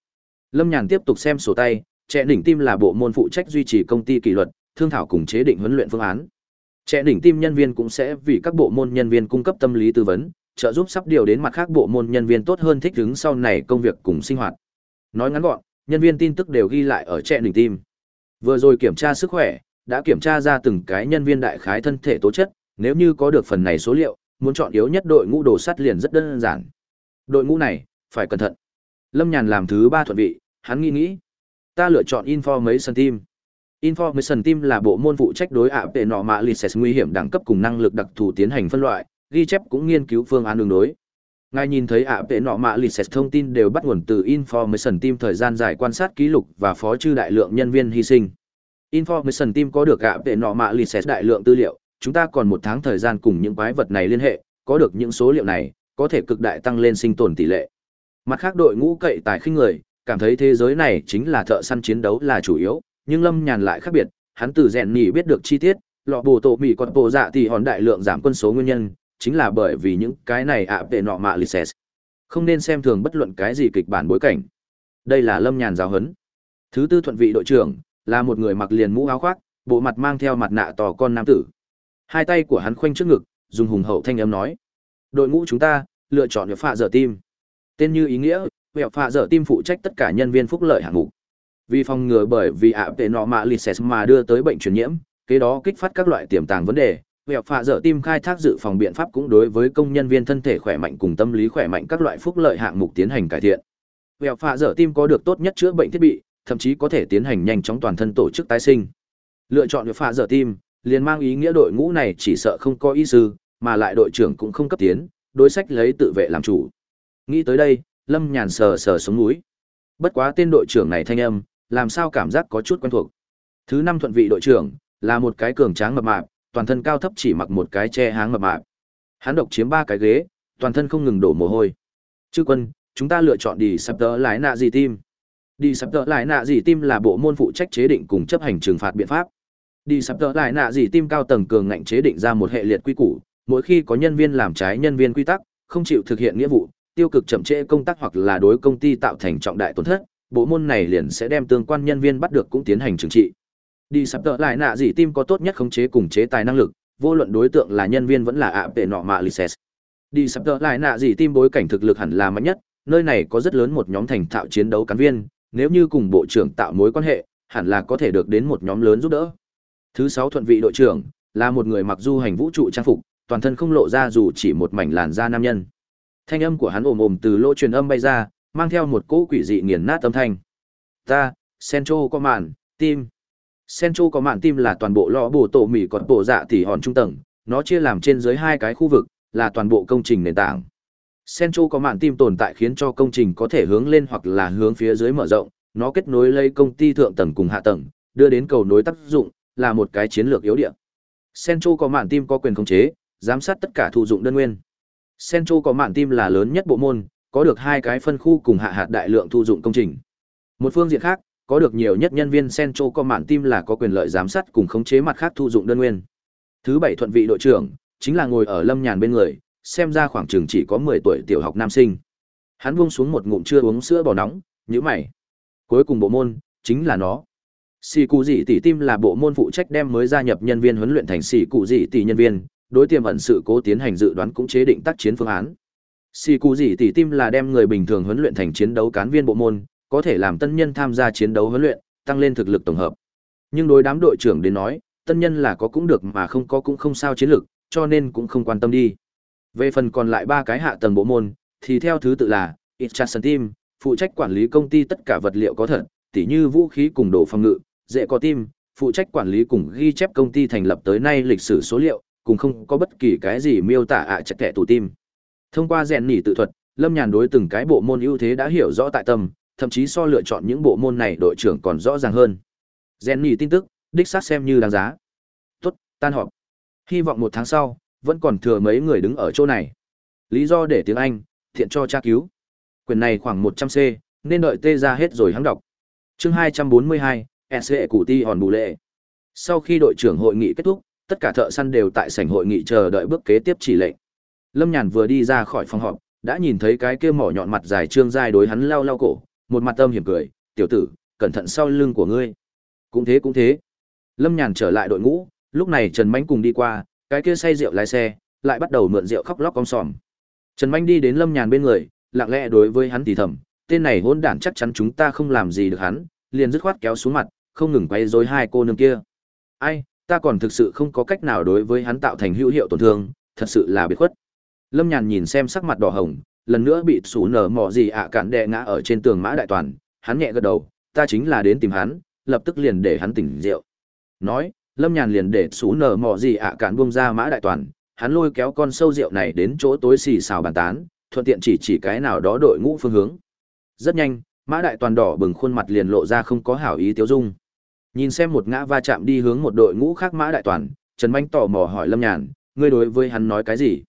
Lâm Nhàn tiếp tục xem sổ tay, trẻ đỉnh tim là bộ môn phụ trách duy trì công ty kỷ luật, thương thảo cùng chế định huấn luyện phương án. Trẻ đỉnh tim nhân viên cũng sẽ vì các bộ môn nhân viên cung cấp tâm lý tư vấn, trợ giúp sắp điều đến mặt khác bộ môn nhân viên tốt hơn thích ứng sau này công việc cùng sinh hoạt. Nói ngắn gọn, nhân viên tin tức đều ghi lại ở trẻ đỉnh tim. Vừa rồi kiểm tra sức khỏe, đã kiểm tra ra từng cái nhân viên đại khái thân thể tố chất, nếu như có được phần này số liệu, muốn chọn yếu nhất đội ngũ đồ sắt liền rất đơn giản. Đội ngũ này, phải cẩn thận. Lâm Nhàn làm thứ ba thuận vị, hắn nghĩ nghĩ. Ta lựa chọn info mấy sân Team. Information Team là bộ môn phụ trách đối ạ tệ nọ mạ license nguy hiểm đẳng cấp cùng năng lực đặc thù tiến hành phân loại, ghi chép cũng nghiên cứu phương án đường đối. Ngài nhìn thấy ạ tệ nọ mạ lịch sệt thông tin đều bắt nguồn từ Information Team thời gian dài quan sát ký lục và phó chư đại lượng nhân viên hy sinh. Information Team có được ạ tệ nọ mạ lịch sệt đại lượng tư liệu, chúng ta còn một tháng thời gian cùng những quái vật này liên hệ, có được những số liệu này, có thể cực đại tăng lên sinh tồn tỷ lệ. Mặt khác đội ngũ cậy tài khinh người, cảm thấy thế giới này chính là thợ săn chiến đấu là chủ yếu, nhưng Lâm Nhàn lại khác biệt, hắn từ rèn nhỉ biết được chi tiết, lọ bồ tổ mỹ còn bộ dạ thì hòn đại lượng giảm quân số nguyên nhân, chính là bởi vì những cái này ạ vệ nọ mạ license. Không nên xem thường bất luận cái gì kịch bản bối cảnh. Đây là Lâm Nhàn giáo huấn. Thứ tư thuận vị đội trưởng là một người mặc liền mũ áo khoác, bộ mặt mang theo mặt nạ tò con nam tử. Hai tay của hắn khoanh trước ngực, dùng hùng hậu thanh âm nói: Đội ngũ chúng ta lựa chọn phạ dở tim. Tên như ý nghĩa, việc phạ dở tim phụ trách tất cả nhân viên phúc lợi hạng mục. Vì phòng ngừa bởi vì ạ tệ nọ mạ lises mà đưa tới bệnh truyền nhiễm, kế đó kích phát các loại tiềm tàng vấn đề. Vẹo phạ dở tim khai thác dự phòng biện pháp cũng đối với công nhân viên thân thể khỏe mạnh cùng tâm lý khỏe mạnh các loại phúc lợi hạng mục tiến hành cải thiện. Vẹo phạ dở tim có được tốt nhất chữa bệnh thiết bị, thậm chí có thể tiến hành nhanh chóng toàn thân tổ chức tái sinh. Lựa chọn vẹo phạ dở tim, liền mang ý nghĩa đội ngũ này chỉ sợ không có ý sư, mà lại đội trưởng cũng không cấp tiến, đối sách lấy tự vệ làm chủ. Nghĩ tới đây, Lâm Nhàn sờ sờ xuống núi. Bất quá tên đội trưởng này thanh âm, làm sao cảm giác có chút quen thuộc. Thứ năm thuận vị đội trưởng, là một cái cường tráng mập mạp, toàn thân cao thấp chỉ mặc một cái che háng mập mạp. Hắn độc chiếm ba cái ghế, toàn thân không ngừng đổ mồ hôi. Chư quân, chúng ta lựa chọn đi sắp tớ lái nạ gì tim. Đi sắp tớ lái nạ gì tim là bộ môn phụ trách chế định cùng chấp hành trừng phạt biện pháp. Đi sắp tớ lái nạ gì tim cao tầng cường ngạnh chế định ra một hệ liệt quy củ, mỗi khi có nhân viên làm trái nhân viên quy tắc, không chịu thực hiện nghĩa vụ, tiêu cực chậm trễ công tác hoặc là đối công ty tạo thành trọng đại tổn thất, bộ môn này liền sẽ đem tương quan nhân viên bắt được cũng tiến hành trừng trị. Đi sắp tợ lại nạ gì tim có tốt nhất khống chế cùng chế tài năng lực, vô luận đối tượng là nhân viên vẫn là ạ bệ nọ mạ lices. Đi sắp tợ lại nạ gì tim bối cảnh thực lực hẳn là mạnh nhất, nơi này có rất lớn một nhóm thành thạo chiến đấu cán viên, nếu như cùng bộ trưởng tạo mối quan hệ, hẳn là có thể được đến một nhóm lớn giúp đỡ. Thứ sáu thuận vị đội trưởng là một người mặc du hành vũ trụ trang phục, toàn thân không lộ ra dù chỉ một mảnh làn da nam nhân. Thanh âm của hắn ồm ồm từ lỗ truyền âm bay ra, mang theo một cỗ quỷ dị nghiền nát âm thanh. Ta, Sencho có mạn, tim. Sencho có mạn tim là toàn bộ lò bổ tổ mỉ còn bộ dạ tỉ hòn trung tầng, nó chia làm trên dưới hai cái khu vực, là toàn bộ công trình nền tảng. Sencho có mạn tim tồn tại khiến cho công trình có thể hướng lên hoặc là hướng phía dưới mở rộng, nó kết nối lấy công ty thượng tầng cùng hạ tầng, đưa đến cầu nối tác dụng, là một cái chiến lược yếu điểm. Sencho có mạn tim có quyền khống chế, giám sát tất cả thu dụng đơn nguyên. Sencho có mạn tim là lớn nhất bộ môn, có được hai cái phân khu cùng hạ hạt đại lượng thu dụng công trình. Một phương diện khác, có được nhiều nhất nhân viên Centro có mạn tim là có quyền lợi giám sát cùng khống chế mặt khác thu dụng đơn nguyên. Thứ bảy thuận vị đội trưởng, chính là ngồi ở Lâm Nhàn bên người, xem ra khoảng chừng chỉ có 10 tuổi tiểu học nam sinh. Hắn buông xuống một ngụm chưa uống sữa bò nóng, nhíu mày. Cuối cùng bộ môn chính là nó. Sĩ cụ dị tỷ tim là bộ môn phụ trách đem mới gia nhập nhân viên huấn luyện thành sĩ cụ dị tỷ nhân viên, đối tiềm ẩn sự cố tiến hành dự đoán cũng chế định tác chiến phương án. Sĩ cụ gì tỷ tim là đem người bình thường huấn luyện thành chiến đấu cán viên bộ môn, có thể làm tân nhân tham gia chiến đấu huấn luyện, tăng lên thực lực tổng hợp. Nhưng đối đám đội trưởng đến nói, tân nhân là có cũng được mà không có cũng không sao chiến lực, cho nên cũng không quan tâm đi. Về phần còn lại ba cái hạ tầng bộ môn, thì theo thứ tự là Itchason Team, phụ trách quản lý công ty tất cả vật liệu có thật, tỉ như vũ khí cùng đồ phòng ngự, dễ có team, phụ trách quản lý cùng ghi chép công ty thành lập tới nay lịch sử số liệu, cùng không có bất kỳ cái gì miêu tả ạ à chặt kẻ tủ tim. Thông qua rèn nỉ tự thuật, Lâm Nhàn đối từng cái bộ môn ưu thế đã hiểu rõ tại tâm, thậm chí so lựa chọn những bộ môn này đội trưởng còn rõ ràng hơn. Rèn nỉ tin tức, đích xác xem như đáng giá. Tốt, tan họp. Hy vọng một tháng sau, vẫn còn thừa mấy người đứng ở chỗ này. Lý do để tiếng Anh, thiện cho tra cứu. Quyền này khoảng 100C, nên đợi tê ra hết rồi hắn đọc. Chương 242, SE Cụ Ti Hòn Bù Lệ. Sau khi đội trưởng hội nghị kết thúc, tất cả thợ săn đều tại sảnh hội nghị chờ đợi bước kế tiếp chỉ lệnh. Lâm Nhàn vừa đi ra khỏi phòng họp, đã nhìn thấy cái kia mỏ nhọn mặt dài trương dai đối hắn lao lao cổ, một mặt âm hiểm cười, "Tiểu tử, cẩn thận sau lưng của ngươi." Cũng thế cũng thế. Lâm Nhàn trở lại đội ngũ, lúc này Trần Mạnh cùng đi qua, cái kia say rượu lái xe, lại bắt đầu mượn rượu khóc lóc cong sòm. Trần Mạnh đi đến Lâm Nhàn bên người, lặng lẽ đối với hắn thì thầm, "Tên này hỗn đản chắc chắn chúng ta không làm gì được hắn." liền dứt khoát kéo xuống mặt, không ngừng quay rối hai cô nương kia. Ai, ta còn thực sự không có cách nào đối với hắn tạo thành hữu hiệu tổn thương, thật sự là biệt khuất. Lâm Nhàn nhìn xem sắc mặt đỏ hồng, lần nữa bị sủ nở mỏ gì ạ cản đệ ngã ở trên tường mã đại toàn, hắn nhẹ gật đầu, ta chính là đến tìm hắn, lập tức liền để hắn tỉnh rượu. Nói, Lâm Nhàn liền để sủ nở mỏ gì ạ cản buông ra mã đại toàn, hắn lôi kéo con sâu rượu này đến chỗ tối xì xào bàn tán, thuận tiện chỉ chỉ cái nào đó đội ngũ phương hướng. Rất nhanh, mã đại toàn đỏ bừng khuôn mặt liền lộ ra không có hảo ý tiêu dung nhìn xem một ngã va chạm đi hướng một đội ngũ khác mã đại toàn trần manh tò mò hỏi lâm nhàn ngươi đối với hắn nói cái gì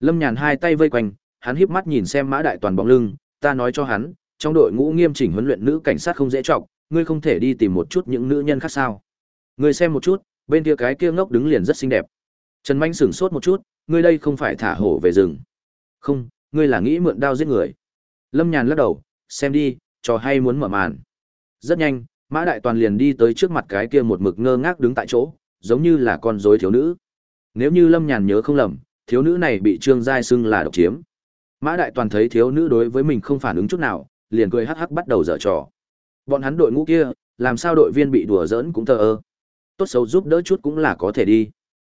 lâm nhàn hai tay vây quanh hắn híp mắt nhìn xem mã đại toàn bóng lưng ta nói cho hắn trong đội ngũ nghiêm chỉnh huấn luyện nữ cảnh sát không dễ trọng ngươi không thể đi tìm một chút những nữ nhân khác sao ngươi xem một chút bên kia cái kia ngốc đứng liền rất xinh đẹp trần Mạnh sửng sốt một chút ngươi đây không phải thả hổ về rừng không ngươi là nghĩ mượn đao giết người lâm nhàn lắc đầu xem đi trò hay muốn mở màn. Rất nhanh, Mã Đại Toàn liền đi tới trước mặt cái kia một mực ngơ ngác đứng tại chỗ, giống như là con rối thiếu nữ. Nếu như Lâm Nhàn nhớ không lầm, thiếu nữ này bị Trương Giai xưng là độc chiếm. Mã Đại Toàn thấy thiếu nữ đối với mình không phản ứng chút nào, liền cười hắc hắc bắt đầu dở trò. Bọn hắn đội ngũ kia, làm sao đội viên bị đùa giỡn cũng thờ ơ. Tốt xấu giúp đỡ chút cũng là có thể đi.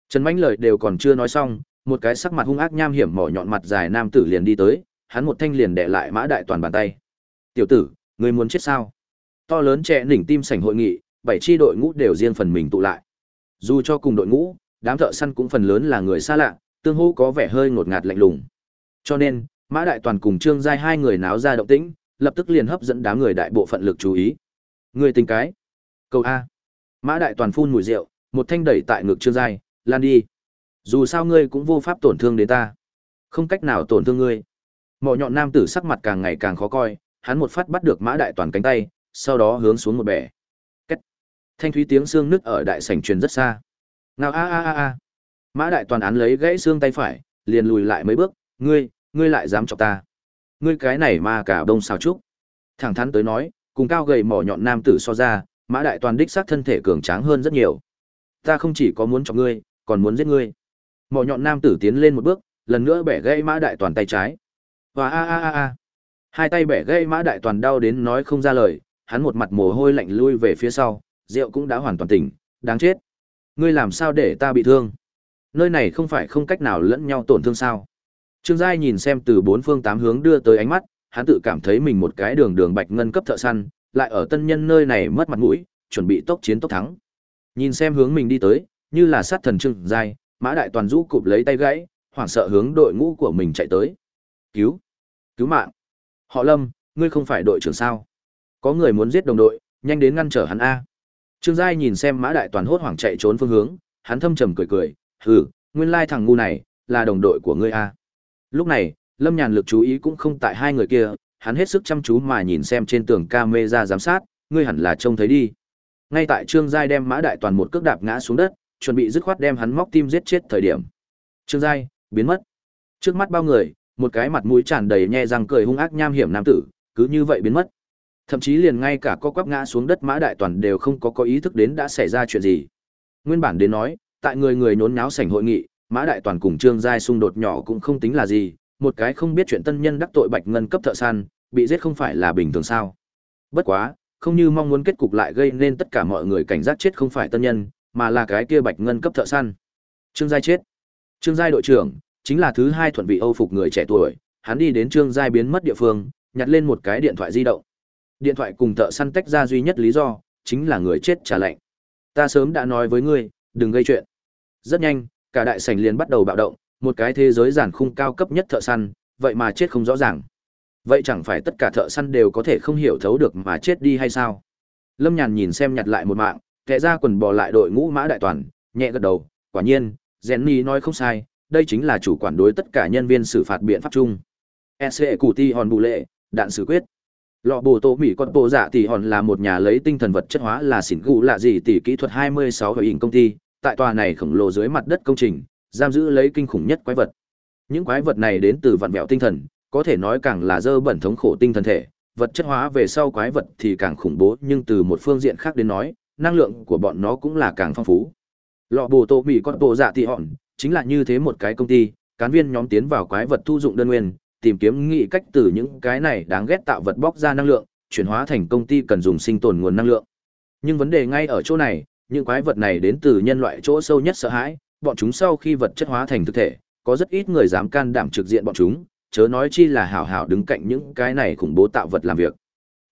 Trần Mạnh lời đều còn chưa nói xong, một cái sắc mặt hung ác nham hiểm mỏ nhọn mặt dài nam tử liền đi tới, hắn một thanh liền đè lại Mã Đại Toàn bàn tay. "Tiểu tử, ngươi muốn chết sao?" To lớn trẻ đỉnh tim sảnh hội nghị, bảy chi đội ngũ đều riêng phần mình tụ lại. Dù cho cùng đội ngũ, đám thợ săn cũng phần lớn là người xa lạ, tương hô có vẻ hơi ngột ngạt lạnh lùng. Cho nên, Mã Đại Toàn cùng Trương Giai hai người náo ra động tĩnh, lập tức liền hấp dẫn đám người đại bộ phận lực chú ý. Người tình cái. Câu A. Mã Đại Toàn phun mùi rượu, một thanh đẩy tại ngực Trương Giai, lan đi. Dù sao ngươi cũng vô pháp tổn thương đến ta. Không cách nào tổn thương ngươi. Mỏ nhọn nam tử sắc mặt càng ngày càng khó coi, hắn một phát bắt được Mã Đại Toàn cánh tay, sau đó hướng xuống một bẻ. Cách. Thanh thúy tiếng xương nứt ở đại sảnh truyền rất xa. Nào a a a a. Mã Đại Toàn án lấy gãy xương tay phải, liền lùi lại mấy bước, ngươi, ngươi lại dám chọc ta. Ngươi cái này mà cả đông xào trúc. Thẳng thắn tới nói, cùng cao gầy mỏ nhọn nam tử so ra, Mã Đại Toàn đích xác thân thể cường tráng hơn rất nhiều. Ta không chỉ có muốn chọc ngươi, còn muốn giết ngươi. Mỏ nhọn nam tử tiến lên một bước, lần nữa bẻ gãy Mã Đại Toàn tay trái. Và a a a a. Hai tay bẻ gãy Mã Đại Toàn đau đến nói không ra lời, hắn một mặt mồ hôi lạnh lui về phía sau, rượu cũng đã hoàn toàn tỉnh, đáng chết. Ngươi làm sao để ta bị thương? Nơi này không phải không cách nào lẫn nhau tổn thương sao? Trương Giai nhìn xem từ bốn phương tám hướng đưa tới ánh mắt, hắn tự cảm thấy mình một cái đường đường bạch ngân cấp thợ săn, lại ở tân nhân nơi này mất mặt mũi, chuẩn bị tốc chiến tốc thắng. Nhìn xem hướng mình đi tới, như là sát thần Trương Giai, Mã Đại Toàn rũ cụp lấy tay gãy, hoảng sợ hướng đội ngũ của mình chạy tới. Cứu! Cứu mạng! Họ Lâm, ngươi không phải đội trưởng sao? Có người muốn giết đồng đội, nhanh đến ngăn trở hắn A. Trương Giai nhìn xem Mã Đại Toàn hốt hoảng chạy trốn phương hướng, hắn thâm trầm cười cười, hừ, nguyên lai thằng ngu này, là đồng đội của ngươi A. Lúc này, Lâm Nhàn lực chú ý cũng không tại hai người kia, hắn hết sức chăm chú mà nhìn xem trên tường camera giám sát, ngươi hẳn là trông thấy đi. Ngay tại Trương Giai đem Mã Đại Toàn một cước đạp ngã xuống đất, chuẩn bị dứt khoát đem hắn móc tim giết chết thời điểm. Trương Giai, biến mất. Trước mắt bao người, một cái mặt mũi tràn đầy nhe răng cười hung ác nham hiểm nam tử, cứ như vậy biến mất. Thậm chí liền ngay cả co quắp ngã xuống đất Mã Đại Toàn đều không có có ý thức đến đã xảy ra chuyện gì. Nguyên bản đến nói, tại người người nhốn nháo sảnh hội nghị, Mã Đại Toàn cùng Trương Giai xung đột nhỏ cũng không tính là gì, một cái không biết chuyện tân nhân đắc tội bạch ngân cấp thợ săn, bị giết không phải là bình thường sao. Bất quá, không như mong muốn kết cục lại gây nên tất cả mọi người cảnh giác chết không phải tân nhân, mà là cái kia bạch ngân cấp thợ săn. Trương Giai chết. Trương Giai đội trưởng, chính là thứ hai thuận vị Âu phục người trẻ tuổi, hắn đi đến Trương Giai biến mất địa phương, nhặt lên một cái điện thoại di động. Điện thoại cùng thợ săn tách ra duy nhất lý do, chính là người chết trả lệnh. Ta sớm đã nói với ngươi, đừng gây chuyện. Rất nhanh, cả đại sảnh liền bắt đầu bạo động, một cái thế giới giản khung cao cấp nhất thợ săn, vậy mà chết không rõ ràng. Vậy chẳng phải tất cả thợ săn đều có thể không hiểu thấu được mà chết đi hay sao? Lâm Nhàn nhìn xem nhặt lại một mạng, kẻ ra quần bò lại đội ngũ mã đại toàn, nhẹ gật đầu, quả nhiên, Jenny nói không sai, đây chính là chủ quản đối tất cả nhân viên xử phạt biện pháp chung. SC Củ Ti Hòn Bù Lệ, đạn xử quyết. Lọ bồ tô Mỹ con bộ giả tỷ hòn là một nhà lấy tinh thần vật chất hóa là xỉn gù lạ gì tỷ kỹ thuật 26 ở hình công ty, tại tòa này khổng lồ dưới mặt đất công trình, giam giữ lấy kinh khủng nhất quái vật. Những quái vật này đến từ vạn vẹo tinh thần, có thể nói càng là dơ bẩn thống khổ tinh thần thể, vật chất hóa về sau quái vật thì càng khủng bố, nhưng từ một phương diện khác đến nói, năng lượng của bọn nó cũng là càng phong phú. Lọ bồ tô bị con bộ dạ tỷ hòn, chính là như thế một cái công ty, cán viên nhóm tiến vào quái vật thu dụng đơn nguyên, tìm kiếm nghị cách từ những cái này đáng ghét tạo vật bóc ra năng lượng, chuyển hóa thành công ty cần dùng sinh tồn nguồn năng lượng. Nhưng vấn đề ngay ở chỗ này, những quái vật này đến từ nhân loại chỗ sâu nhất sợ hãi, bọn chúng sau khi vật chất hóa thành thực thể, có rất ít người dám can đảm trực diện bọn chúng, chớ nói chi là hảo hảo đứng cạnh những cái này khủng bố tạo vật làm việc.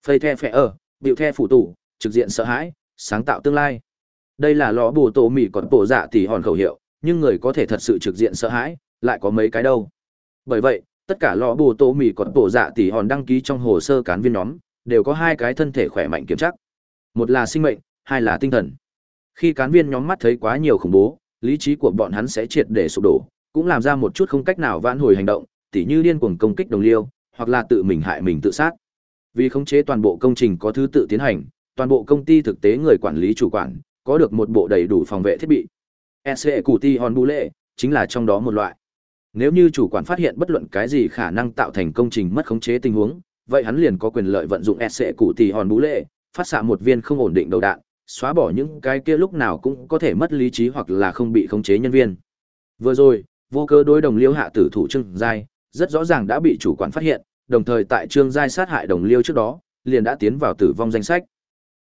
Phây the phệ ở, biểu the phủ tủ, trực diện sợ hãi, sáng tạo tương lai. Đây là lõ bù tổ mỉ còn bổ dạ tỷ hòn khẩu hiệu, nhưng người có thể thật sự trực diện sợ hãi, lại có mấy cái đâu. Bởi vậy, tất cả lọ bù tổ mỉ còn tổ dạ tỷ hòn đăng ký trong hồ sơ cán viên nhóm đều có hai cái thân thể khỏe mạnh kiểm chắc một là sinh mệnh hai là tinh thần khi cán viên nhóm mắt thấy quá nhiều khủng bố lý trí của bọn hắn sẽ triệt để sụp đổ cũng làm ra một chút không cách nào vãn hồi hành động tỉ như điên cuồng công kích đồng liêu hoặc là tự mình hại mình tự sát. Vì khống chế toàn bộ công trình có thứ tự tiến hành toàn bộ công ty thực tế người quản lý chủ quản có được một bộ đầy đủ phòng vệ thiết bị. SC Cụ Ti Hòn Bù Lệ chính là trong đó một loại. Nếu như chủ quản phát hiện bất luận cái gì khả năng tạo thành công trình mất khống chế tình huống, vậy hắn liền có quyền lợi vận dụng SC cụ ti hòn Bù lệ, phát xạ một viên không ổn định đầu đạn, xóa bỏ những cái kia lúc nào cũng có thể mất lý trí hoặc là không bị khống chế nhân viên. Vừa rồi, vô cơ đối đồng liêu hạ tử thủ Trương Giai, rất rõ ràng đã bị chủ quản phát hiện, đồng thời tại Trương Giai sát hại đồng liêu trước đó, liền đã tiến vào tử vong danh sách.